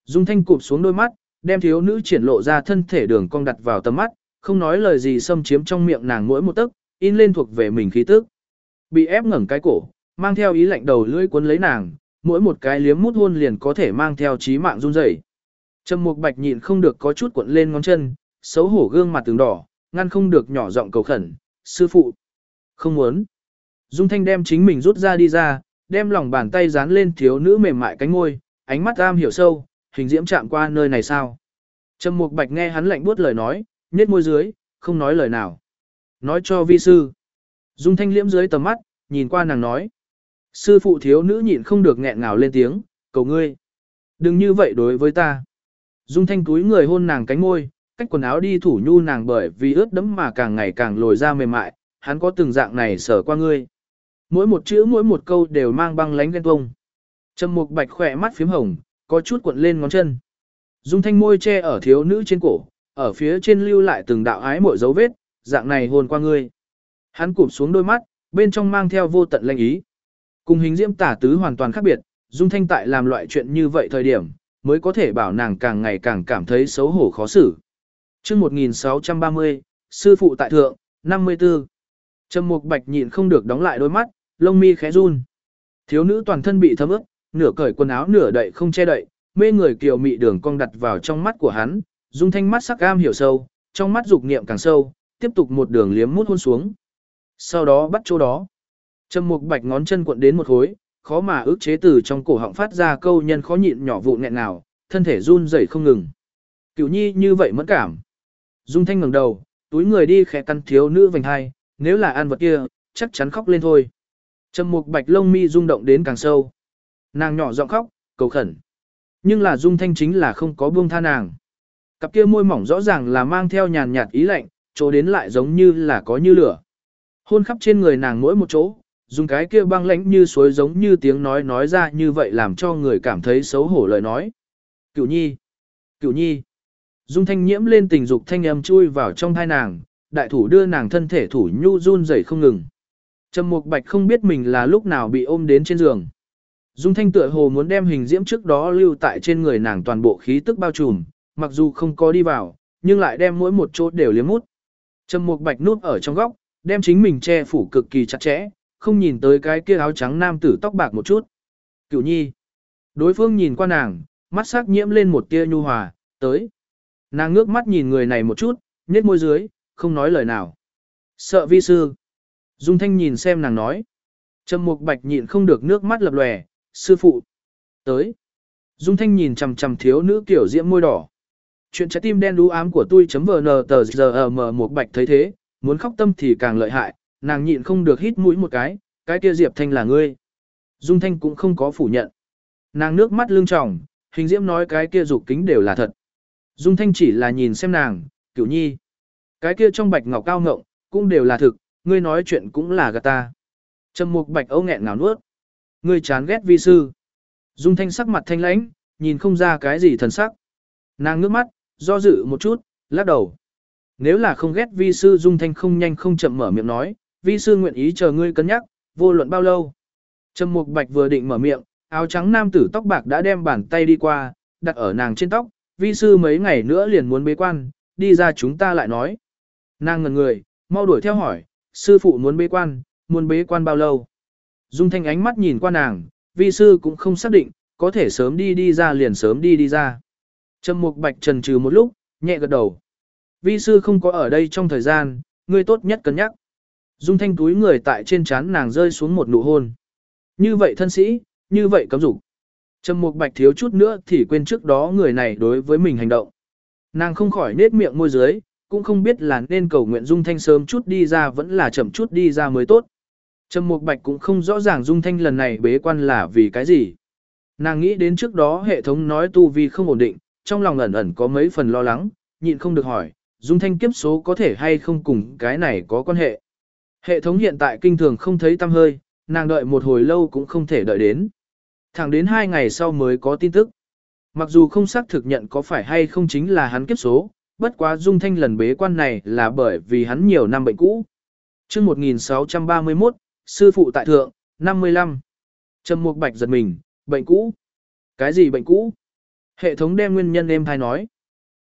Dung Thanh cụp xuống đôi mắt, đem thiếu nữ triển lộ ra thân thể đường cong đặt vào tầm mắt, không nói lời gì xâm chiếm trong miệng nàng mỗi một tấc, in lên thuộc về mình khí tức. Bị ép ngẩng cái cổ, mang theo ý lạnh đầu lưỡi cuốn lấy nàng, mỗi một cái liếm mút hôn liền có thể mang theo chí mạng run rẩy. Trầm Mục Bạch nhịn không được có chút cuộn lên ngón chân, xấu hổ gương mặt từng đỏ, ngăn không được nhỏ giọng cầu khẩn, "Sư phụ, không muốn." Dung Thanh đem chính mình rút ra đi ra, đem lòng bàn tay dán lên thiếu nữ mềm mại cánh môi, ánh mắt am hiểu sâu, hình diễm chạm qua nơi này sao? Trầm Mục Bạch nghe hắn lạnh buốt lời nói, nhếch môi dưới, không nói lời nào. Nói cho vi sư. Dung Thanh liễm dưới tầm mắt, nhìn qua nàng nói. Sư phụ thiếu nữ nhịn không được nghẹn ngào lên tiếng, cầu ngươi. Đừng như vậy đối với ta. Dung Thanh túi người hôn nàng cánh môi, cách quần áo đi thủ nhu nàng bởi vì ướt đẫm mà càng ngày càng lồi ra mềm mại, hắn có từng dạng này sở qua ngươi. Mỗi một chữ mỗi một câu đều mang băng lánh ghen tuông. Trầm Mục Bạch khỏe mắt phím hồng, có chút cuộn lên ngón chân. Dung thanh môi che ở thiếu nữ trên cổ, ở phía trên lưu lại từng đạo ái mỗi dấu vết, dạng này hôn qua ngươi. Hắn cụp xuống đôi mắt, bên trong mang theo vô tận lanh ý. Cùng hình diễm tả tứ hoàn toàn khác biệt, Dung Thanh tại làm loại chuyện như vậy thời điểm, mới có thể bảo nàng càng ngày càng cảm thấy xấu hổ khó xử. chương 1630, Sư phụ tại thượng, 54. Trầm Mục Bạch nhịn không được đóng lại đôi mắt, lông mi khẽ run. Thiếu nữ toàn thân bị thấm ướt, nửa cởi quần áo nửa đậy không che đậy, mê người kiều mị đường cong đặt vào trong mắt của hắn, Dung Thanh mắt sắc cam hiểu sâu, trong mắt dục niệm càng sâu, tiếp tục một đường liếm mút hôn xuống. Sau đó bắt chỗ đó. Trầm Mục Bạch ngón chân cuộn đến một khối, khó mà ức chế từ trong cổ họng phát ra câu nhân khó nhịn nhỏ vụn nghẹn nào, thân thể run rẩy không ngừng. Cửu Nhi như vậy mẫn cảm. Dung Thanh ngẩng đầu, túi người đi khẽ căn thiếu nữ vành hai, nếu là ăn vật kia, chắc chắn khóc lên thôi. Trầm Mục Bạch lông mi rung động đến càng sâu. Nàng nhỏ giọng khóc, cầu khẩn. Nhưng là Dung Thanh chính là không có buông tha nàng. Cặp kia môi mỏng rõ ràng là mang theo nhàn nhạt ý lạnh, chỗ đến lại giống như là có như lửa. Hôn khắp trên người nàng mỗi một chỗ, dùng cái kia băng lãnh như suối giống như tiếng nói nói ra như vậy làm cho người cảm thấy xấu hổ lời nói. Cửu nhi, cửu nhi. Dung thanh nhiễm lên tình dục thanh âm chui vào trong thai nàng, đại thủ đưa nàng thân thể thủ nhu run rẩy không ngừng. Trầm Mục Bạch không biết mình là lúc nào bị ôm đến trên giường. Dung Thanh tựa hồ muốn đem hình diễm trước đó lưu tại trên người nàng toàn bộ khí tức bao trùm, mặc dù không có đi vào, nhưng lại đem mỗi một chỗ đều liếm mút. Trầm Mục Bạch núp ở trong góc, đem chính mình che phủ cực kỳ chặt chẽ, không nhìn tới cái kia áo trắng nam tử tóc bạc một chút. Cửu Nhi. Đối phương nhìn qua nàng, mắt sắc nhiễm lên một tia nhu hòa, tới. Nàng ngước mắt nhìn người này một chút, nhếch môi dưới, không nói lời nào. Sợ vi sư. Dung Thanh nhìn xem nàng nói. Trầm Mục Bạch nhịn không được nước mắt lập lòe, sư phụ. Tới. Dung Thanh nhìn chằm chằm thiếu nữ kiểu diễm môi đỏ. Chuyện trái tim đen đú ám của tôi chấm vn tờ giờ ờ mở một bạch thấy thế, muốn khóc tâm thì càng lợi hại, nàng nhịn không được hít mũi một cái, cái kia Diệp Thanh là ngươi. Dung Thanh cũng không có phủ nhận. Nàng nước mắt lưng tròng, hình diễm nói cái kia dục kính đều là thật. Dung Thanh chỉ là nhìn xem nàng, cửu nhi. Cái kia trong bạch ngọc cao ngộng, cũng đều là thực, ngươi nói chuyện cũng là gạt ta. Trầm mục bạch âu nghẹn ngào nuốt. Ngươi chán ghét vi sư. Dung Thanh sắc mặt thanh lãnh, nhìn không ra cái gì thần sắc. Nàng ngước mắt, do dự một chút, lắc đầu. Nếu là không ghét vi sư Dung Thanh không nhanh không chậm mở miệng nói, vi sư nguyện ý chờ ngươi cân nhắc, vô luận bao lâu. Trầm Mục Bạch vừa định mở miệng, áo trắng nam tử tóc bạc đã đem bàn tay đi qua, đặt ở nàng trên tóc, vi sư mấy ngày nữa liền muốn bế quan, đi ra chúng ta lại nói. Nàng ngần người, mau đuổi theo hỏi, sư phụ muốn bế quan, muốn bế quan bao lâu. Dung Thanh ánh mắt nhìn qua nàng, vi sư cũng không xác định, có thể sớm đi đi ra liền sớm đi đi ra. Trầm Mục Bạch trần trừ một lúc, nhẹ gật đầu. Vi sư không có ở đây trong thời gian, ngươi tốt nhất cân nhắc. Dung thanh túi người tại trên trán nàng rơi xuống một nụ hôn. Như vậy thân sĩ, như vậy cấm dục. Trầm Mục Bạch thiếu chút nữa thì quên trước đó người này đối với mình hành động. Nàng không khỏi nết miệng môi dưới, cũng không biết là nên cầu nguyện Dung Thanh sớm chút đi ra vẫn là chậm chút đi ra mới tốt. Trầm Mục Bạch cũng không rõ ràng Dung Thanh lần này bế quan là vì cái gì. Nàng nghĩ đến trước đó hệ thống nói tu vi không ổn định, trong lòng ẩn ẩn có mấy phần lo lắng, nhịn không được hỏi, Dung Thanh kiếp số có thể hay không cùng cái này có quan hệ. Hệ thống hiện tại kinh thường không thấy tâm hơi, nàng đợi một hồi lâu cũng không thể đợi đến. Thẳng đến hai ngày sau mới có tin tức. Mặc dù không xác thực nhận có phải hay không chính là hắn kiếp số, bất quá Dung Thanh lần bế quan này là bởi vì hắn nhiều năm bệnh cũ. Trước 1631, sư phụ tại thượng, 55. Trầm Mục Bạch giật mình, bệnh cũ. Cái gì bệnh cũ? Hệ thống đem nguyên nhân em thai nói.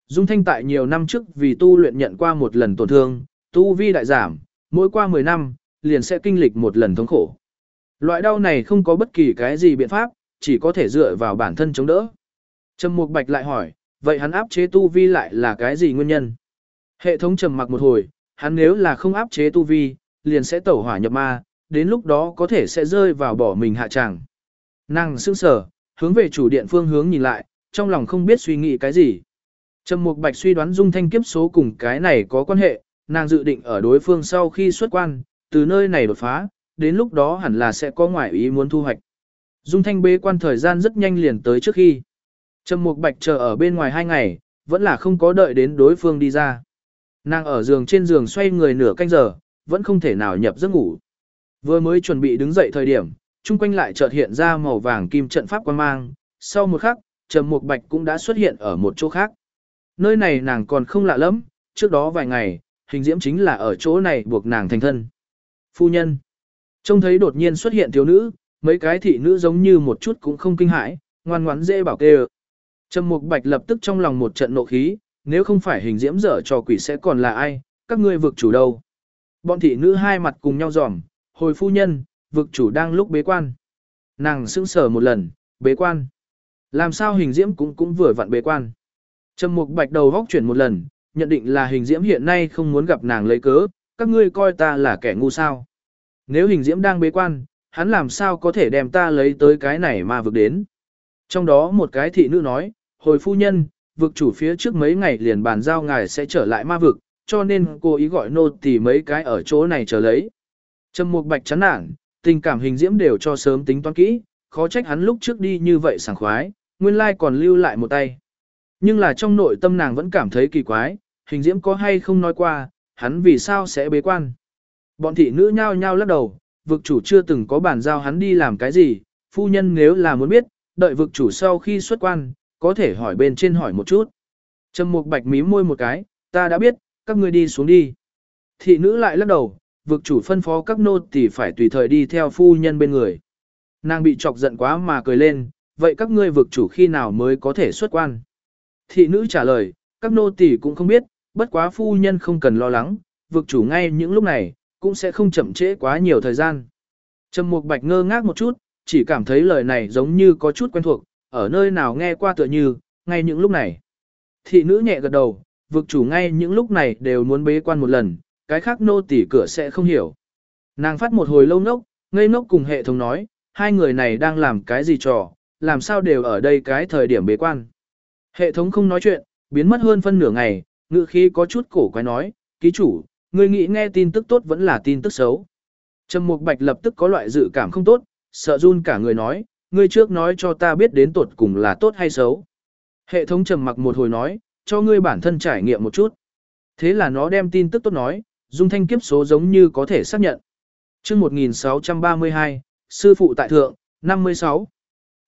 Dung Thanh tại nhiều năm trước vì tu luyện nhận qua một lần tổn thương, tu vi đại giảm, mỗi qua 10 năm, liền sẽ kinh lịch một lần thống khổ. Loại đau này không có bất kỳ cái gì biện pháp, chỉ có thể dựa vào bản thân chống đỡ. Trầm Mục Bạch lại hỏi, vậy hắn áp chế tu vi lại là cái gì nguyên nhân? Hệ thống trầm mặc một hồi, hắn nếu là không áp chế tu vi, liền sẽ tẩu hỏa nhập ma, đến lúc đó có thể sẽ rơi vào bỏ mình hạ tràng. Nàng sững sờ, hướng về chủ điện phương hướng nhìn lại, trong lòng không biết suy nghĩ cái gì. Trầm Mục Bạch suy đoán Dung Thanh kiếp số cùng cái này có quan hệ, nàng dự định ở đối phương sau khi xuất quan, từ nơi này đột phá, đến lúc đó hẳn là sẽ có ngoại ý muốn thu hoạch. Dung Thanh bế quan thời gian rất nhanh liền tới trước khi. Trầm Mục Bạch chờ ở bên ngoài hai ngày, vẫn là không có đợi đến đối phương đi ra. Nàng ở giường trên giường xoay người nửa canh giờ, vẫn không thể nào nhập giấc ngủ. Vừa mới chuẩn bị đứng dậy thời điểm, chung quanh lại chợt hiện ra màu vàng kim trận pháp quan mang, sau một khắc, Trầm Mục Bạch cũng đã xuất hiện ở một chỗ khác. Nơi này nàng còn không lạ lắm, trước đó vài ngày, hình diễm chính là ở chỗ này buộc nàng thành thân. Phu nhân. Trông thấy đột nhiên xuất hiện thiếu nữ, mấy cái thị nữ giống như một chút cũng không kinh hãi, ngoan ngoãn dễ bảo kê Trầm Mục Bạch lập tức trong lòng một trận nộ khí, nếu không phải hình diễm dở cho quỷ sẽ còn là ai, các ngươi vực chủ đâu. Bọn thị nữ hai mặt cùng nhau giòm, hồi phu nhân, vực chủ đang lúc bế quan. Nàng sững sờ một lần, bế quan. Làm sao hình diễm cũng cũng vừa vặn bế quan. Trầm Mục Bạch đầu góc chuyển một lần, nhận định là hình diễm hiện nay không muốn gặp nàng lấy cớ, các ngươi coi ta là kẻ ngu sao. Nếu hình diễm đang bế quan, hắn làm sao có thể đem ta lấy tới cái này mà vực đến. Trong đó một cái thị nữ nói, hồi phu nhân, vực chủ phía trước mấy ngày liền bàn giao ngài sẽ trở lại ma vực, cho nên cô ý gọi nô tỳ mấy cái ở chỗ này chờ lấy. Trầm Mục Bạch chán nản, tình cảm hình diễm đều cho sớm tính toán kỹ, khó trách hắn lúc trước đi như vậy sảng khoái, nguyên lai còn lưu lại một tay. Nhưng là trong nội tâm nàng vẫn cảm thấy kỳ quái, hình diễm có hay không nói qua, hắn vì sao sẽ bế quan. Bọn thị nữ nhao nhao lắc đầu, vực chủ chưa từng có bản giao hắn đi làm cái gì, phu nhân nếu là muốn biết, đợi vực chủ sau khi xuất quan, có thể hỏi bên trên hỏi một chút. Trầm Mục Bạch mím môi một cái, ta đã biết, các ngươi đi xuống đi. Thị nữ lại lắc đầu, vực chủ phân phó các nô tỳ phải tùy thời đi theo phu nhân bên người. Nàng bị chọc giận quá mà cười lên, vậy các ngươi vực chủ khi nào mới có thể xuất quan? Thị nữ trả lời, các nô tỳ cũng không biết, bất quá phu nhân không cần lo lắng, vực chủ ngay những lúc này, cũng sẽ không chậm trễ quá nhiều thời gian. Trầm Mục Bạch ngơ ngác một chút, chỉ cảm thấy lời này giống như có chút quen thuộc, ở nơi nào nghe qua tựa như, ngay những lúc này. Thị nữ nhẹ gật đầu, vực chủ ngay những lúc này đều muốn bế quan một lần, cái khác nô tỳ cửa sẽ không hiểu. Nàng phát một hồi lâu nốc, ngây ngốc cùng hệ thống nói, hai người này đang làm cái gì trò, làm sao đều ở đây cái thời điểm bế quan. Hệ thống không nói chuyện, biến mất hơn phân nửa ngày, ngữ khí có chút cổ quái nói, ký chủ, người nghĩ nghe tin tức tốt vẫn là tin tức xấu. Trầm Mục Bạch lập tức có loại dự cảm không tốt, sợ run cả người nói, ngươi trước nói cho ta biết đến tột cùng là tốt hay xấu. Hệ thống trầm mặc một hồi nói, cho ngươi bản thân trải nghiệm một chút. Thế là nó đem tin tức tốt nói, dung thanh kiếp số giống như có thể xác nhận. chương 1632, sư phụ tại thượng, 56.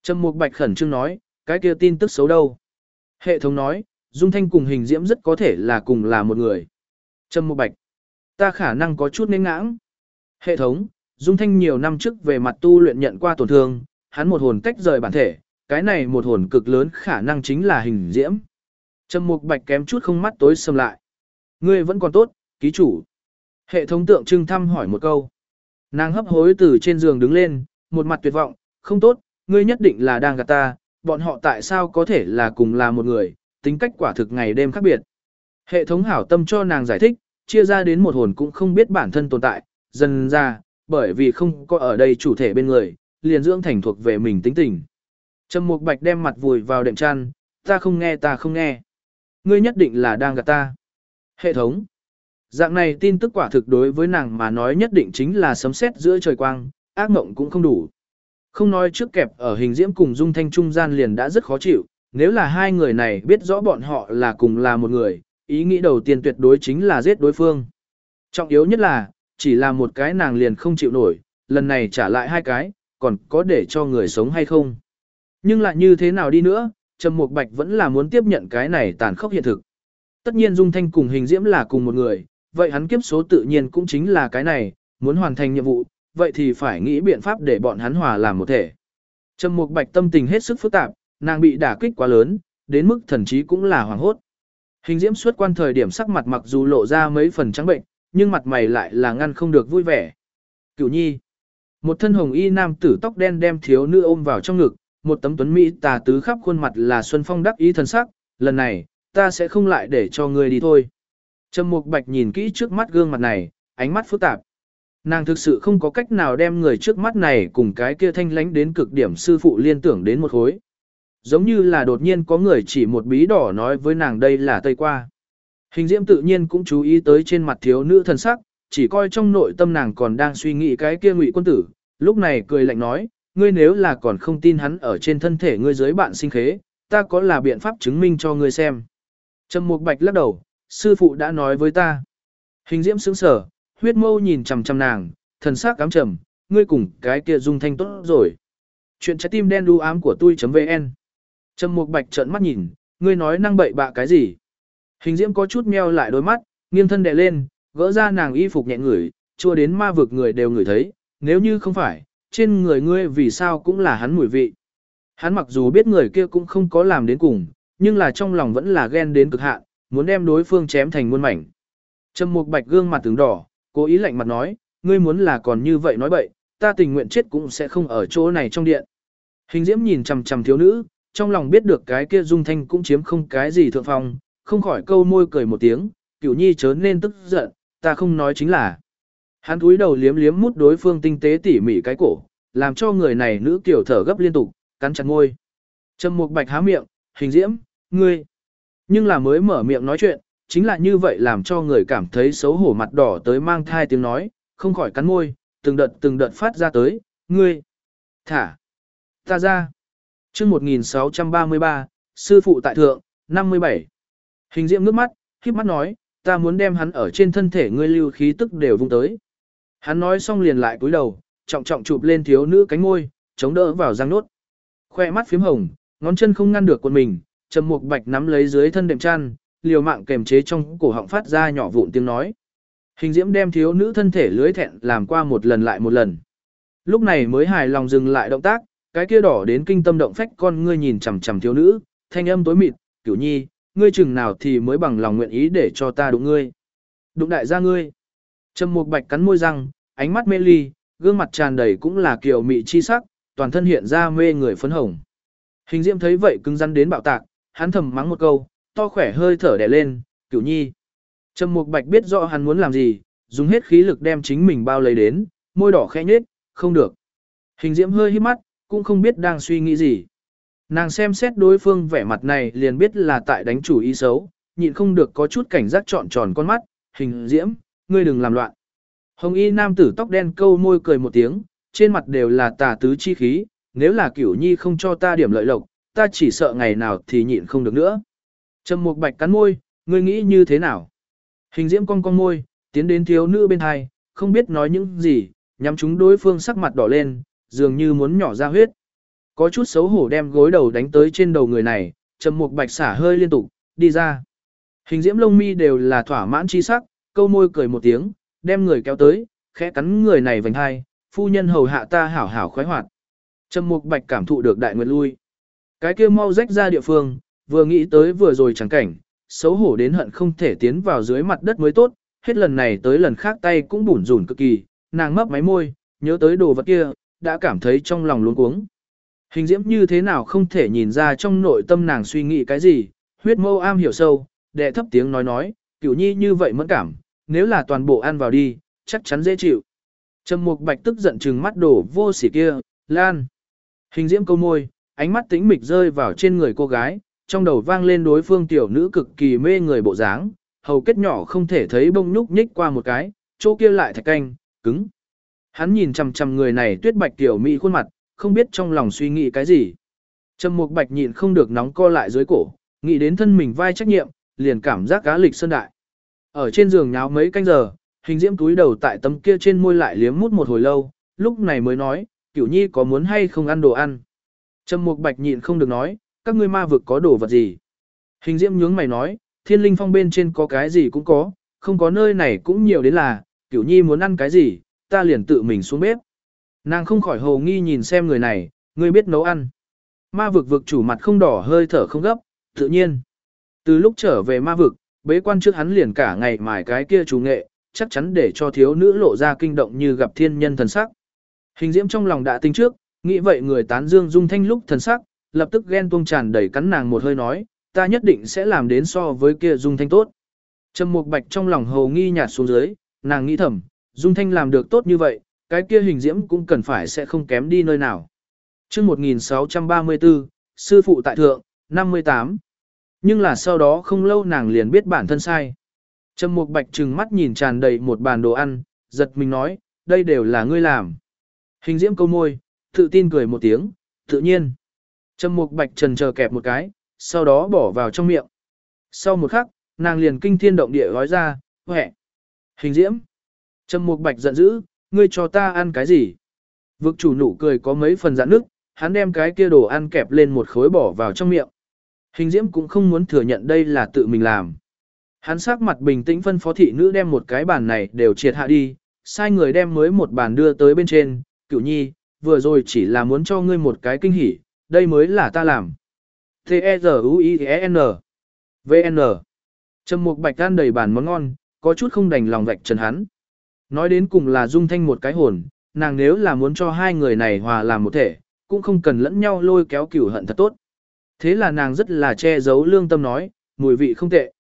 Trầm Mục Bạch khẩn trương nói, cái kia tin tức xấu đâu? Hệ thống nói, dung thanh cùng hình diễm rất có thể là cùng là một người. Trâm Mộ Bạch, ta khả năng có chút nên ngãng. Hệ thống, dung thanh nhiều năm trước về mặt tu luyện nhận qua tổn thương, hắn một hồn tách rời bản thể, cái này một hồn cực lớn khả năng chính là hình diễm. Trâm Mục Bạch kém chút không mắt tối sầm lại. Ngươi vẫn còn tốt, ký chủ. Hệ thống tượng trưng thăm hỏi một câu. Nàng hấp hối từ trên giường đứng lên, một mặt tuyệt vọng, không tốt, ngươi nhất định là đang gạt ta, bọn họ tại sao có thể là cùng là một người, tính cách quả thực ngày đêm khác biệt. Hệ thống hảo tâm cho nàng giải thích, chia ra đến một hồn cũng không biết bản thân tồn tại, dần ra, bởi vì không có ở đây chủ thể bên người, liền dưỡng thành thuộc về mình tính tình. Trầm Mục Bạch đem mặt vùi vào đệm chăn, ta không nghe ta không nghe. Ngươi nhất định là đang gạt ta. Hệ thống. Dạng này tin tức quả thực đối với nàng mà nói nhất định chính là sấm sét giữa trời quang, ác mộng cũng không đủ. Không nói trước kẹp ở hình diễm cùng dung thanh trung gian liền đã rất khó chịu, nếu là hai người này biết rõ bọn họ là cùng là một người, ý nghĩ đầu tiên tuyệt đối chính là giết đối phương. Trọng yếu nhất là, chỉ là một cái nàng liền không chịu nổi, lần này trả lại hai cái, còn có để cho người sống hay không. Nhưng lại như thế nào đi nữa, Trầm Mục Bạch vẫn là muốn tiếp nhận cái này tàn khốc hiện thực. Tất nhiên Dung Thanh cùng hình diễm là cùng một người, vậy hắn kiếp số tự nhiên cũng chính là cái này, muốn hoàn thành nhiệm vụ, vậy thì phải nghĩ biện pháp để bọn hắn hòa làm một thể. Trầm Mục Bạch tâm tình hết sức phức tạp, nàng bị đả kích quá lớn, đến mức thần trí cũng là hoảng hốt. Hình diễm xuất quan thời điểm sắc mặt mặc dù lộ ra mấy phần trắng bệnh, nhưng mặt mày lại là ngăn không được vui vẻ. Cửu nhi. Một thân hồng y nam tử tóc đen đem thiếu nữ ôm vào trong ngực, một tấm tuấn mỹ tà tứ khắp khuôn mặt là Xuân Phong đắc ý thần sắc, lần này, ta sẽ không lại để cho ngươi đi thôi. Trầm Mục Bạch nhìn kỹ trước mắt gương mặt này, ánh mắt phức tạp. Nàng thực sự không có cách nào đem người trước mắt này cùng cái kia thanh lánh đến cực điểm sư phụ liên tưởng đến một khối. Giống như là đột nhiên có người chỉ một bí đỏ nói với nàng đây là Tây Qua. Hình diễm tự nhiên cũng chú ý tới trên mặt thiếu nữ thần sắc, chỉ coi trong nội tâm nàng còn đang suy nghĩ cái kia ngụy quân tử, lúc này cười lạnh nói, ngươi nếu là còn không tin hắn ở trên thân thể ngươi dưới bạn sinh khế, ta có là biện pháp chứng minh cho ngươi xem. Trầm Mục Bạch lắc đầu, sư phụ đã nói với ta. Hình diễm sững sở, huyết mâu nhìn chằm chằm nàng, thần sắc cám trầm, ngươi cùng cái kia dung thanh tốt rồi. Chuyện trái tim đen đu ám của tôi.vn Trầm Mục Bạch trợn mắt nhìn, ngươi nói năng bậy bạ cái gì? Hình diễm có chút meo lại đôi mắt, nghiêng thân đè lên, gỡ ra nàng y phục nhẹ ngửi, chua đến ma vực người đều ngửi thấy, nếu như không phải, trên người ngươi vì sao cũng là hắn mùi vị. Hắn mặc dù biết người kia cũng không có làm đến cùng, nhưng là trong lòng vẫn là ghen đến cực hạn, muốn đem đối phương chém thành muôn mảnh. Trầm Mục Bạch gương mặt tướng đỏ, cố ý lạnh mặt nói, ngươi muốn là còn như vậy nói bậy, ta tình nguyện chết cũng sẽ không ở chỗ này trong điện. Hình diễm nhìn chằm chằm thiếu nữ, trong lòng biết được cái kia dung thanh cũng chiếm không cái gì thượng phong, không khỏi câu môi cười một tiếng, cửu nhi chớ nên tức giận, ta không nói chính là. Hắn cúi đầu liếm liếm mút đối phương tinh tế tỉ mỉ cái cổ, làm cho người này nữ kiểu thở gấp liên tục, cắn chặt môi. Trầm Mục Bạch há miệng, "Hình Diễm, ngươi." Nhưng là mới mở miệng nói chuyện, chính là như vậy làm cho người cảm thấy xấu hổ mặt đỏ tới mang thai tiếng nói, không khỏi cắn môi, từng đợt từng đợt phát ra tới, "Ngươi, thả ta ra." Chương 1633, sư phụ tại thượng, 57. Hình Diễm nước mắt, khiếp mắt nói, "Ta muốn đem hắn ở trên thân thể ngươi lưu khí tức đều vung tới." Hắn nói xong liền lại cúi đầu, trọng trọng chụp lên thiếu nữ cánh môi, chống đỡ vào răng nốt. Khoe mắt phím hồng, ngón chân không ngăn được quần mình, Trầm Mục Bạch nắm lấy dưới thân đệm chăn, liều mạng kềm chế trong cổ họng phát ra nhỏ vụn tiếng nói. Hình Diễm đem thiếu nữ thân thể lưới thẹn làm qua một lần lại một lần. Lúc này mới hài lòng dừng lại động tác, cái kia đỏ đến kinh tâm động phách con ngươi nhìn chằm chằm thiếu nữ, thanh âm tối mịt, "Cửu Nhi, ngươi chừng nào thì mới bằng lòng nguyện ý để cho ta đụng ngươi?" "Đụng đại gia ngươi." Trầm Mục Bạch cắn môi răng, ánh mắt mê ly, gương mặt tràn đầy cũng là kiều mị chi sắc, toàn thân hiện ra mê người phấn hồng. Hình Diễm thấy vậy cứng rắn đến bạo tạc, hắn thầm mắng một câu, to khỏe hơi thở đè lên, "Cửu Nhi." Trầm Mục Bạch biết rõ hắn muốn làm gì, dùng hết khí lực đem chính mình bao lấy đến, môi đỏ khẽ nhếch, "Không được." Hình Diễm hơi hít mắt, cũng không biết đang suy nghĩ gì. Nàng xem xét đối phương vẻ mặt này liền biết là tại đánh chủ ý xấu, nhịn không được có chút cảnh giác trọn tròn con mắt, "Hình Diễm, ngươi đừng làm loạn." Hồng y nam tử tóc đen câu môi cười một tiếng, trên mặt đều là tà tứ chi khí, nếu là cửu nhi không cho ta điểm lợi lộc, ta chỉ sợ ngày nào thì nhịn không được nữa. Trầm mục bạch cắn môi, ngươi nghĩ như thế nào? Hình diễm cong cong môi, tiến đến thiếu nữ bên hai, không biết nói những gì, nhắm chúng đối phương sắc mặt đỏ lên, dường như muốn nhỏ ra huyết. Có chút xấu hổ đem gối đầu đánh tới trên đầu người này, trầm mục bạch xả hơi liên tục, đi ra. Hình diễm lông mi đều là thỏa mãn chi sắc, câu môi cười một tiếng, đem người kéo tới, khẽ cắn người này vành hai, phu nhân hầu hạ ta hảo hảo khoái hoạt. Trầm Mục Bạch cảm thụ được đại nguyệt lui. Cái kia mau rách ra địa phương, vừa nghĩ tới vừa rồi chẳng cảnh, xấu hổ đến hận không thể tiến vào dưới mặt đất mới tốt, hết lần này tới lần khác tay cũng bủn rủn cực kỳ, nàng mấp máy môi, nhớ tới đồ vật kia, đã cảm thấy trong lòng luống cuống. Hình diễm như thế nào không thể nhìn ra trong nội tâm nàng suy nghĩ cái gì, huyết mâu am hiểu sâu, đệ thấp tiếng nói nói, cửu nhi như vậy mẫn cảm, nếu là toàn bộ ăn vào đi, chắc chắn dễ chịu. Trầm Mục Bạch tức giận trừng mắt đổ vô sỉ kia, "Lan." Hình diễm câu môi, ánh mắt tĩnh mịch rơi vào trên người cô gái, trong đầu vang lên đối phương tiểu nữ cực kỳ mê người bộ dáng, hầu kết nhỏ không thể thấy bông nhúc nhích qua một cái, chỗ kia lại thạch canh, cứng. Hắn nhìn chằm chằm người này tuyết bạch tiểu mỹ khuôn mặt, không biết trong lòng suy nghĩ cái gì. Trầm Mục Bạch nhịn không được nóng co lại dưới cổ, nghĩ đến thân mình vai trách nhiệm, liền cảm giác cá lịch sơn đại. Ở trên giường nháo mấy canh giờ, hình diễm túi đầu tại tấm kia trên môi lại liếm mút một hồi lâu, lúc này mới nói, cửu nhi có muốn hay không ăn đồ ăn. Trầm mục bạch nhịn không được nói, các ngươi ma vực có đồ vật gì. Hình diễm nhướng mày nói, thiên linh phong bên trên có cái gì cũng có, không có nơi này cũng nhiều đến là, cửu nhi muốn ăn cái gì, ta liền tự mình xuống bếp. Nàng không khỏi hồ nghi nhìn xem người này, ngươi biết nấu ăn. Ma vực vực chủ mặt không đỏ hơi thở không gấp, tự nhiên. Từ lúc trở về ma vực, bế quan trước hắn liền cả ngày mài cái kia chủ nghệ, chắc chắn để cho thiếu nữ lộ ra kinh động như gặp thiên nhân thần sắc. Hình diễm trong lòng đã tính trước, nghĩ vậy người tán dương dung thanh lúc thần sắc, lập tức ghen tuông tràn đầy cắn nàng một hơi nói, ta nhất định sẽ làm đến so với kia dung thanh tốt. Trầm mục bạch trong lòng hầu nghi nhạt xuống dưới, nàng nghĩ thầm, dung thanh làm được tốt như vậy, cái kia hình diễm cũng cần phải sẽ không kém đi nơi nào. Trước 1634, sư phụ tại thượng, 58. Nhưng là sau đó không lâu nàng liền biết bản thân sai. Trầm Mục Bạch trừng mắt nhìn tràn đầy một bàn đồ ăn, giật mình nói, đây đều là ngươi làm. Hình diễm câu môi, tự tin cười một tiếng, tự nhiên. Trầm Mục Bạch trần chờ kẹp một cái, sau đó bỏ vào trong miệng. Sau một khắc, nàng liền kinh thiên động địa gói ra, "Huệ." Hình diễm. Trầm Mục Bạch giận dữ, "Ngươi cho ta ăn cái gì?" Vực chủ nụ cười có mấy phần giãn nước, hắn đem cái kia đồ ăn kẹp lên một khối bỏ vào trong miệng. Hình diễm cũng không muốn thừa nhận đây là tự mình làm. Hắn sắc mặt bình tĩnh phân phó thị nữ đem một cái bàn này đều triệt hạ đi, sai người đem mới một bàn đưa tới bên trên, cửu nhi, vừa rồi chỉ là muốn cho ngươi một cái kinh hỉ, đây mới là ta làm. T-E-Z-U-I-E-N V-N Trầm mục bạch ăn đầy bàn món ngon, có chút không đành lòng vạch trần hắn. Nói đến cùng là dung thanh một cái hồn, nàng nếu là muốn cho hai người này hòa làm một thể, cũng không cần lẫn nhau lôi kéo cửu hận thật tốt. Thế là nàng rất là che giấu lương tâm nói, mùi vị không tệ.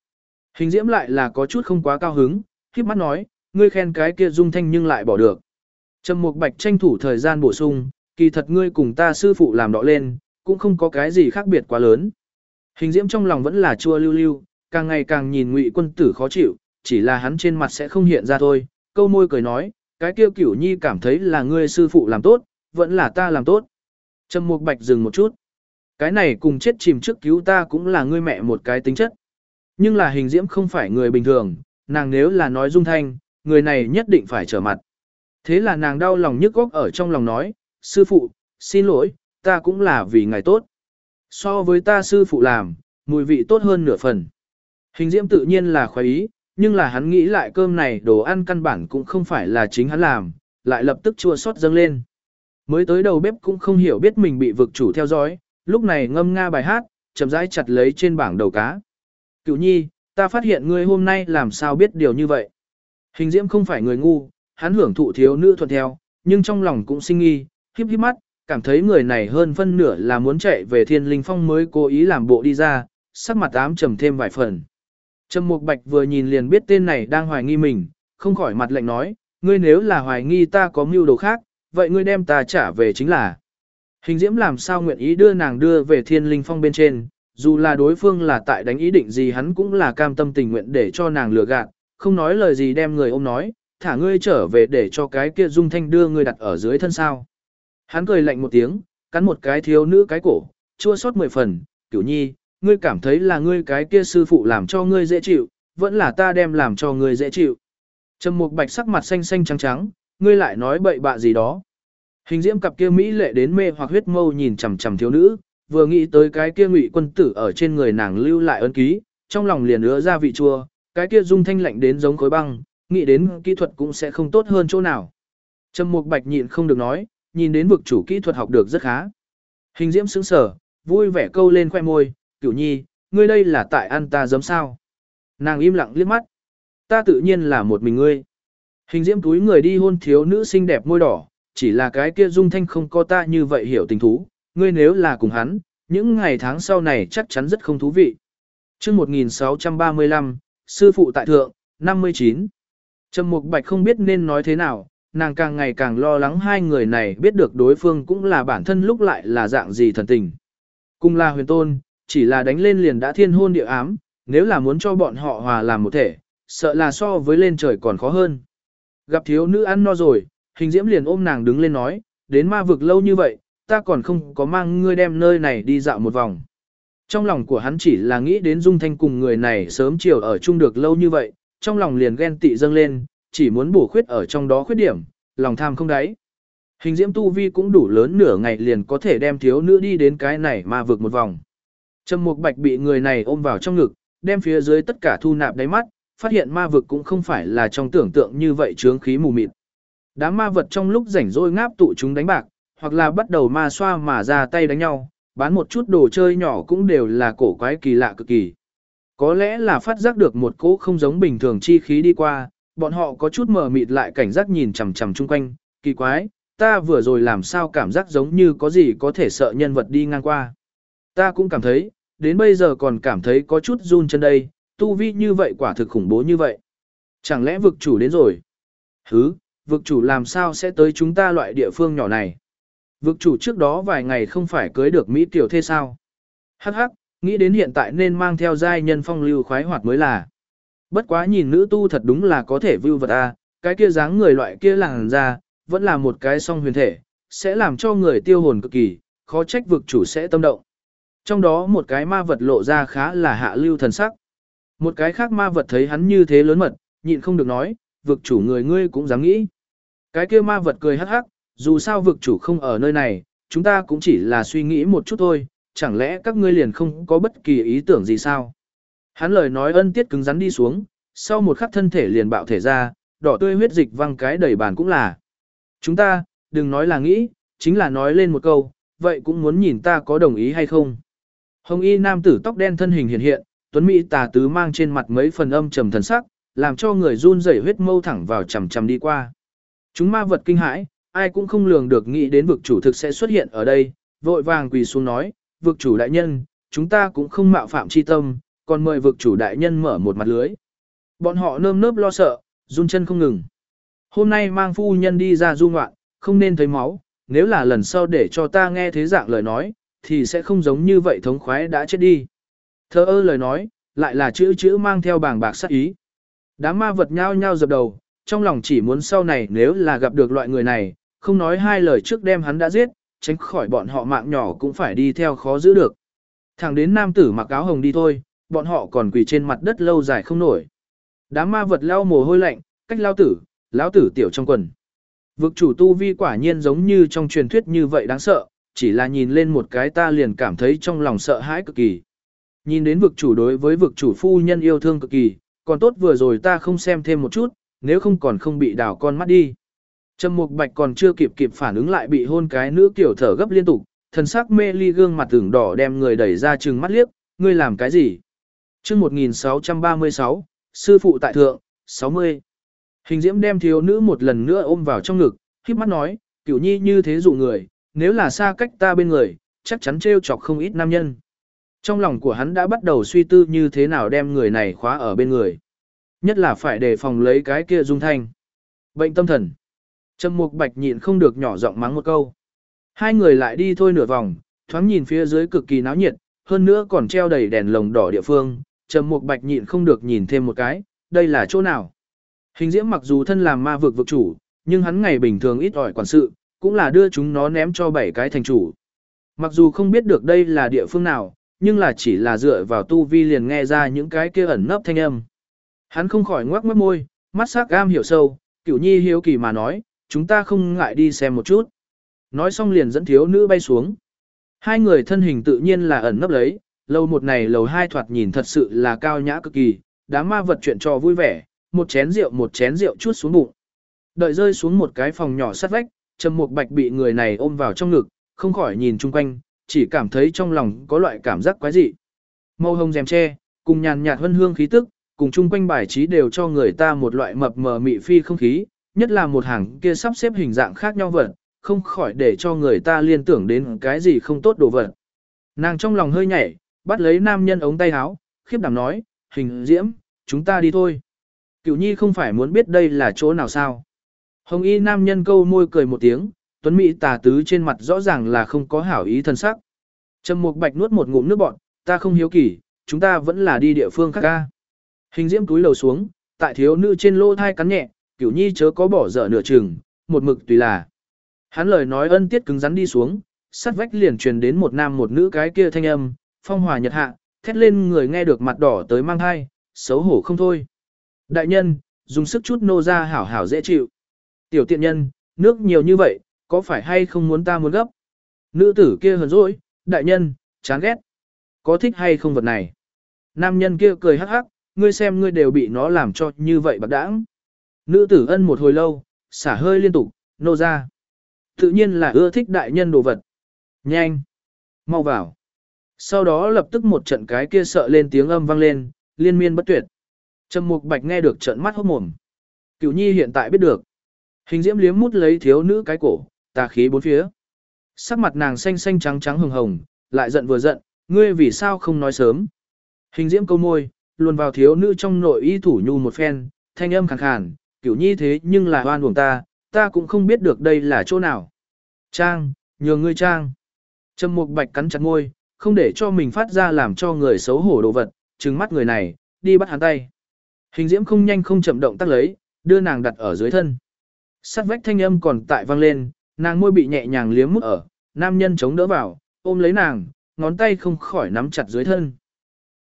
Hình diễm lại là có chút không quá cao hứng, khiếp mắt nói, ngươi khen cái kia dung thanh nhưng lại bỏ được. Trầm Mục Bạch tranh thủ thời gian bổ sung, kỳ thật ngươi cùng ta sư phụ làm đọ lên, cũng không có cái gì khác biệt quá lớn. Hình diễm trong lòng vẫn là chua lưu lưu, càng ngày càng nhìn ngụy quân tử khó chịu, chỉ là hắn trên mặt sẽ không hiện ra thôi, câu môi cười nói, cái kia cửu nhi cảm thấy là ngươi sư phụ làm tốt, vẫn là ta làm tốt. Trầm Mục Bạch dừng một chút. Cái này cùng chết chìm trước cứu ta cũng là ngươi mẹ một cái tính chất. Nhưng là hình diễm không phải người bình thường, nàng nếu là nói dung thanh, người này nhất định phải trở mặt. Thế là nàng đau lòng nhức góc ở trong lòng nói, sư phụ, xin lỗi, ta cũng là vì ngài tốt. So với ta sư phụ làm, mùi vị tốt hơn nửa phần. Hình diễm tự nhiên là khoái ý, nhưng là hắn nghĩ lại cơm này đồ ăn căn bản cũng không phải là chính hắn làm, lại lập tức chua xót dâng lên. Mới tới đầu bếp cũng không hiểu biết mình bị vực chủ theo dõi, lúc này ngâm nga bài hát, chậm rãi chặt lấy trên bảng đầu cá. Cựu nhi, ta phát hiện ngươi hôm nay làm sao biết điều như vậy. Hình diễm không phải người ngu, hắn hưởng thụ thiếu nữ thuận theo, nhưng trong lòng cũng sinh nghi, híp híp mắt, cảm thấy người này hơn phân nửa là muốn chạy về thiên linh phong mới cố ý làm bộ đi ra, sắc mặt ám trầm thêm vài phần. Trầm Mục Bạch vừa nhìn liền biết tên này đang hoài nghi mình, không khỏi mặt lạnh nói, ngươi nếu là hoài nghi ta có mưu đồ khác, vậy ngươi đem ta trả về chính là. Hình diễm làm sao nguyện ý đưa nàng đưa về thiên linh phong bên trên, dù là đối phương là tại đánh ý định gì hắn cũng là cam tâm tình nguyện để cho nàng lừa gạt, không nói lời gì đem người ôm nói, thả ngươi trở về để cho cái kia dung thanh đưa ngươi đặt ở dưới thân sao. Hắn cười lạnh một tiếng, cắn một cái thiếu nữ cái cổ, chua xót mười phần, cửu nhi, ngươi cảm thấy là ngươi cái kia sư phụ làm cho ngươi dễ chịu, vẫn là ta đem làm cho ngươi dễ chịu. Trầm mục bạch sắc mặt xanh xanh trắng trắng, ngươi lại nói bậy bạ gì đó. Hình diễm cặp kia Mỹ lệ đến mê hoặc huyết mâu nhìn chằm chằm thiếu nữ, vừa nghĩ tới cái kia ngụy quân tử ở trên người nàng lưu lại ân ký, trong lòng liền ứa ra vị chua, cái kia dung thanh lạnh đến giống khối băng, nghĩ đến kỹ thuật cũng sẽ không tốt hơn chỗ nào. Trầm Mục Bạch nhịn không được nói, nhìn đến vực chủ kỹ thuật học được rất khá. Hình Diễm sững sờ, vui vẻ câu lên khoe môi, "Cửu Nhi, ngươi đây là tại ăn ta giấm sao?" Nàng im lặng liếc mắt. "Ta tự nhiên là một mình ngươi." Hình Diễm túi người đi hôn thiếu nữ xinh đẹp môi đỏ, chỉ là cái kia dung thanh không có ta như vậy hiểu tình thú, ngươi nếu là cùng hắn, những ngày tháng sau này chắc chắn rất không thú vị. Trước 1635, sư phụ tại thượng, 59. Trầm Mục Bạch không biết nên nói thế nào, nàng càng ngày càng lo lắng hai người này biết được đối phương cũng là bản thân lúc lại là dạng gì thần tình. Cùng là huyền tôn, chỉ là đánh lên liền đã thiên hôn địa ám, nếu là muốn cho bọn họ hòa làm một thể, sợ là so với lên trời còn khó hơn. Gặp thiếu nữ ăn no rồi, hình diễm liền ôm nàng đứng lên nói, đến ma vực lâu như vậy, ta còn không có mang ngươi đem nơi này đi dạo một vòng. Trong lòng của hắn chỉ là nghĩ đến Dung Thanh cùng người này sớm chiều ở chung được lâu như vậy, trong lòng liền ghen tị dâng lên, chỉ muốn bổ khuyết ở trong đó khuyết điểm, lòng tham không đáy. Hình diễm tu vi cũng đủ lớn nửa ngày liền có thể đem thiếu nữ đi đến cái này mà vượt một vòng. Trầm Mục Bạch bị người này ôm vào trong ngực, đem phía dưới tất cả thu nạp đáy mắt, phát hiện ma vực cũng không phải là trong tưởng tượng như vậy chướng khí mù mịt. Đám ma vật trong lúc rảnh rỗi ngáp tụ chúng đánh bạc, hoặc là bắt đầu ma xoa mà ra tay đánh nhau, bán một chút đồ chơi nhỏ cũng đều là cổ quái kỳ lạ cực kỳ. Có lẽ là phát giác được một cỗ không giống bình thường chi khí đi qua, bọn họ có chút mờ mịt lại cảnh giác nhìn chằm chằm chung quanh, kỳ quái, ta vừa rồi làm sao cảm giác giống như có gì có thể sợ nhân vật đi ngang qua. Ta cũng cảm thấy, đến bây giờ còn cảm thấy có chút run chân đây, tu vi như vậy quả thực khủng bố như vậy. Chẳng lẽ vực chủ đến rồi? Hứ, vực chủ làm sao sẽ tới chúng ta loại địa phương nhỏ này? Vực chủ trước đó vài ngày không phải cưới được Mỹ tiểu thế sao? Hắc hắc, nghĩ đến hiện tại nên mang theo giai nhân phong lưu khoái hoạt mới là. Bất quá nhìn nữ tu thật đúng là có thể vưu vật a, cái kia dáng người loại kia làng ra, vẫn là một cái song huyền thể, sẽ làm cho người tiêu hồn cực kỳ, khó trách vực chủ sẽ tâm động. Trong đó một cái ma vật lộ ra khá là hạ lưu thần sắc. Một cái khác ma vật thấy hắn như thế lớn mật, nhịn không được nói, vực chủ người ngươi cũng dám nghĩ. Cái kia ma vật cười hắc hắc, dù sao vực chủ không ở nơi này, chúng ta cũng chỉ là suy nghĩ một chút thôi, chẳng lẽ các ngươi liền không có bất kỳ ý tưởng gì sao? Hắn lời nói ân tiết cứng rắn đi xuống, sau một khắc thân thể liền bạo thể ra, đỏ tươi huyết dịch văng cái đầy bàn cũng là. Chúng ta, đừng nói là nghĩ, chính là nói lên một câu, vậy cũng muốn nhìn ta có đồng ý hay không. Hồng y nam tử tóc đen thân hình hiện hiện, tuấn mỹ tà tứ mang trên mặt mấy phần âm trầm thần sắc, làm cho người run rẩy huyết mâu thẳng vào chằm chằm đi qua. Chúng ma vật kinh hãi, ai cũng không lường được nghĩ đến vực chủ thực sẽ xuất hiện ở đây, vội vàng quỳ xuống nói, vực chủ đại nhân, chúng ta cũng không mạo phạm chi tâm, còn mời vực chủ đại nhân mở một mặt lưới. Bọn họ nơm nớp lo sợ, run chân không ngừng. Hôm nay mang phu nhân đi ra du ngoạn, không nên thấy máu, nếu là lần sau để cho ta nghe thế dạng lời nói, thì sẽ không giống như vậy thống khoái đã chết đi. Thơ ơ lời nói, lại là chữ chữ mang theo bảng bạc sát ý. Đám ma vật nhao nhao dập đầu, trong lòng chỉ muốn sau này nếu là gặp được loại người này, không nói hai lời trước đem hắn đã giết, tránh khỏi bọn họ mạng nhỏ cũng phải đi theo khó giữ được. Thẳng đến nam tử mặc áo hồng đi thôi, bọn họ còn quỳ trên mặt đất lâu dài không nổi. Đám ma vật lao mồ hôi lạnh, cách lao tử, lão tử tiểu trong quần. Vực chủ tu vi quả nhiên giống như trong truyền thuyết như vậy đáng sợ, chỉ là nhìn lên một cái ta liền cảm thấy trong lòng sợ hãi cực kỳ. Nhìn đến vực chủ đối với vực chủ phu nhân yêu thương cực kỳ, còn tốt vừa rồi ta không xem thêm một chút, nếu không còn không bị đảo con mắt đi. Trầm Mục Bạch còn chưa kịp kịp phản ứng lại bị hôn cái nữ tiểu thở gấp liên tục, thần sắc mê ly gương mặt tưởng đỏ đem người đẩy ra trừng mắt liếc, ngươi làm cái gì? Chương 1636, sư phụ tại thượng, 60. Hình Diễm đem thiếu nữ một lần nữa ôm vào trong ngực, khép mắt nói, "Cửu Nhi như thế dụ người, nếu là xa cách ta bên người, chắc chắn trêu chọc không ít nam nhân." Trong lòng của hắn đã bắt đầu suy tư như thế nào đem người này khóa ở bên người. Nhất là phải đề phòng lấy cái kia dung thanh. Bệnh tâm thần. Trầm Mục Bạch nhịn không được nhỏ giọng mắng một câu. Hai người lại đi thôi nửa vòng, thoáng nhìn phía dưới cực kỳ náo nhiệt, hơn nữa còn treo đầy đèn lồng đỏ địa phương, Trầm Mục Bạch nhịn không được nhìn thêm một cái, đây là chỗ nào? Hình Diễm mặc dù thân làm ma vực vực chủ, nhưng hắn ngày bình thường ít ỏi quản sự, cũng là đưa chúng nó ném cho bảy cái thành chủ. Mặc dù không biết được đây là địa phương nào, nhưng là chỉ là dựa vào tu vi liền nghe ra những cái kia ẩn nấp thanh âm. Hắn không khỏi ngoác mất môi, mắt sắc gam hiểu sâu, cửu nhi hiếu kỳ mà nói, chúng ta không ngại đi xem một chút. Nói xong liền dẫn thiếu nữ bay xuống. Hai người thân hình tự nhiên là ẩn nấp lấy, lầu một này lầu hai thoạt nhìn thật sự là cao nhã cực kỳ, đám ma vật chuyện trò vui vẻ, một chén rượu một chén rượu chút xuống bụng. Đợi rơi xuống một cái phòng nhỏ sát vách, Trầm Mục Bạch bị người này ôm vào trong ngực, không khỏi nhìn chung quanh, chỉ cảm thấy trong lòng có loại cảm giác quái dị. Màu hồng rèm che, cùng nhàn nhạt hương hương khí tức, cùng chung quanh bài trí đều cho người ta một loại mập mờ mị phi không khí, nhất là một hàng kia sắp xếp hình dạng khác nhau vật, không khỏi để cho người ta liên tưởng đến cái gì không tốt đồ vật. Nàng trong lòng hơi nhảy, bắt lấy nam nhân ống tay áo, khiếp đảm nói, hình diễm, chúng ta đi thôi. Cửu nhi không phải muốn biết đây là chỗ nào sao. Hồng y nam nhân câu môi cười một tiếng, tuấn mỹ tà tứ trên mặt rõ ràng là không có hảo ý thân sắc. Trầm mục bạch nuốt một ngụm nước bọn, ta không hiếu kỳ, chúng ta vẫn là đi địa phương khác ca. Hình diễm túi lầu xuống, tại thiếu nữ trên lô thai cắn nhẹ, kiểu nhi chớ có bỏ dở nửa chừng, một mực tùy là. Hắn lời nói ân tiết cứng rắn đi xuống, sắt vách liền truyền đến một nam một nữ cái kia thanh âm, phong hòa nhật hạ, thét lên người nghe được mặt đỏ tới mang hai, xấu hổ không thôi. Đại nhân, dùng sức chút nô ra hảo hảo dễ chịu. Tiểu tiện nhân, nước nhiều như vậy, có phải hay không muốn ta muốn gấp? Nữ tử kia hờn dỗi, đại nhân, chán ghét. Có thích hay không vật này? Nam nhân kia cười hắc hắc, ngươi xem ngươi đều bị nó làm cho như vậy bạc đãng. Nữ tử ân một hồi lâu, xả hơi liên tục, nô ra. Tự nhiên là ưa thích đại nhân đồ vật. Nhanh! Mau vào! Sau đó lập tức một trận cái kia sợ lên tiếng âm vang lên, liên miên bất tuyệt. Trầm Mục Bạch nghe được trận mắt hốt mồm. Cửu Nhi hiện tại biết được. Hình diễm liếm mút lấy thiếu nữ cái cổ, tà khí bốn phía. Sắc mặt nàng xanh xanh trắng trắng hồng hồng, lại giận vừa giận, ngươi vì sao không nói sớm. Hình diễm câu môi, luồn vào thiếu nữ trong nội y thủ nhu một phen, thanh âm khàn khàn, kiểu Nhi thế nhưng là oan uổng ta, ta cũng không biết được đây là chỗ nào. Trang, nhường ngươi trang. Trầm Mục Bạch cắn chặt môi, không để cho mình phát ra làm cho người xấu hổ đồ vật, trừng mắt người này, đi bắt hắn tay. Hình diễm không nhanh không chậm động tác lấy, đưa nàng đặt ở dưới thân. Sát vách thanh âm còn tại vang lên, nàng môi bị nhẹ nhàng liếm mút ở, nam nhân chống đỡ vào, ôm lấy nàng, ngón tay không khỏi nắm chặt dưới thân.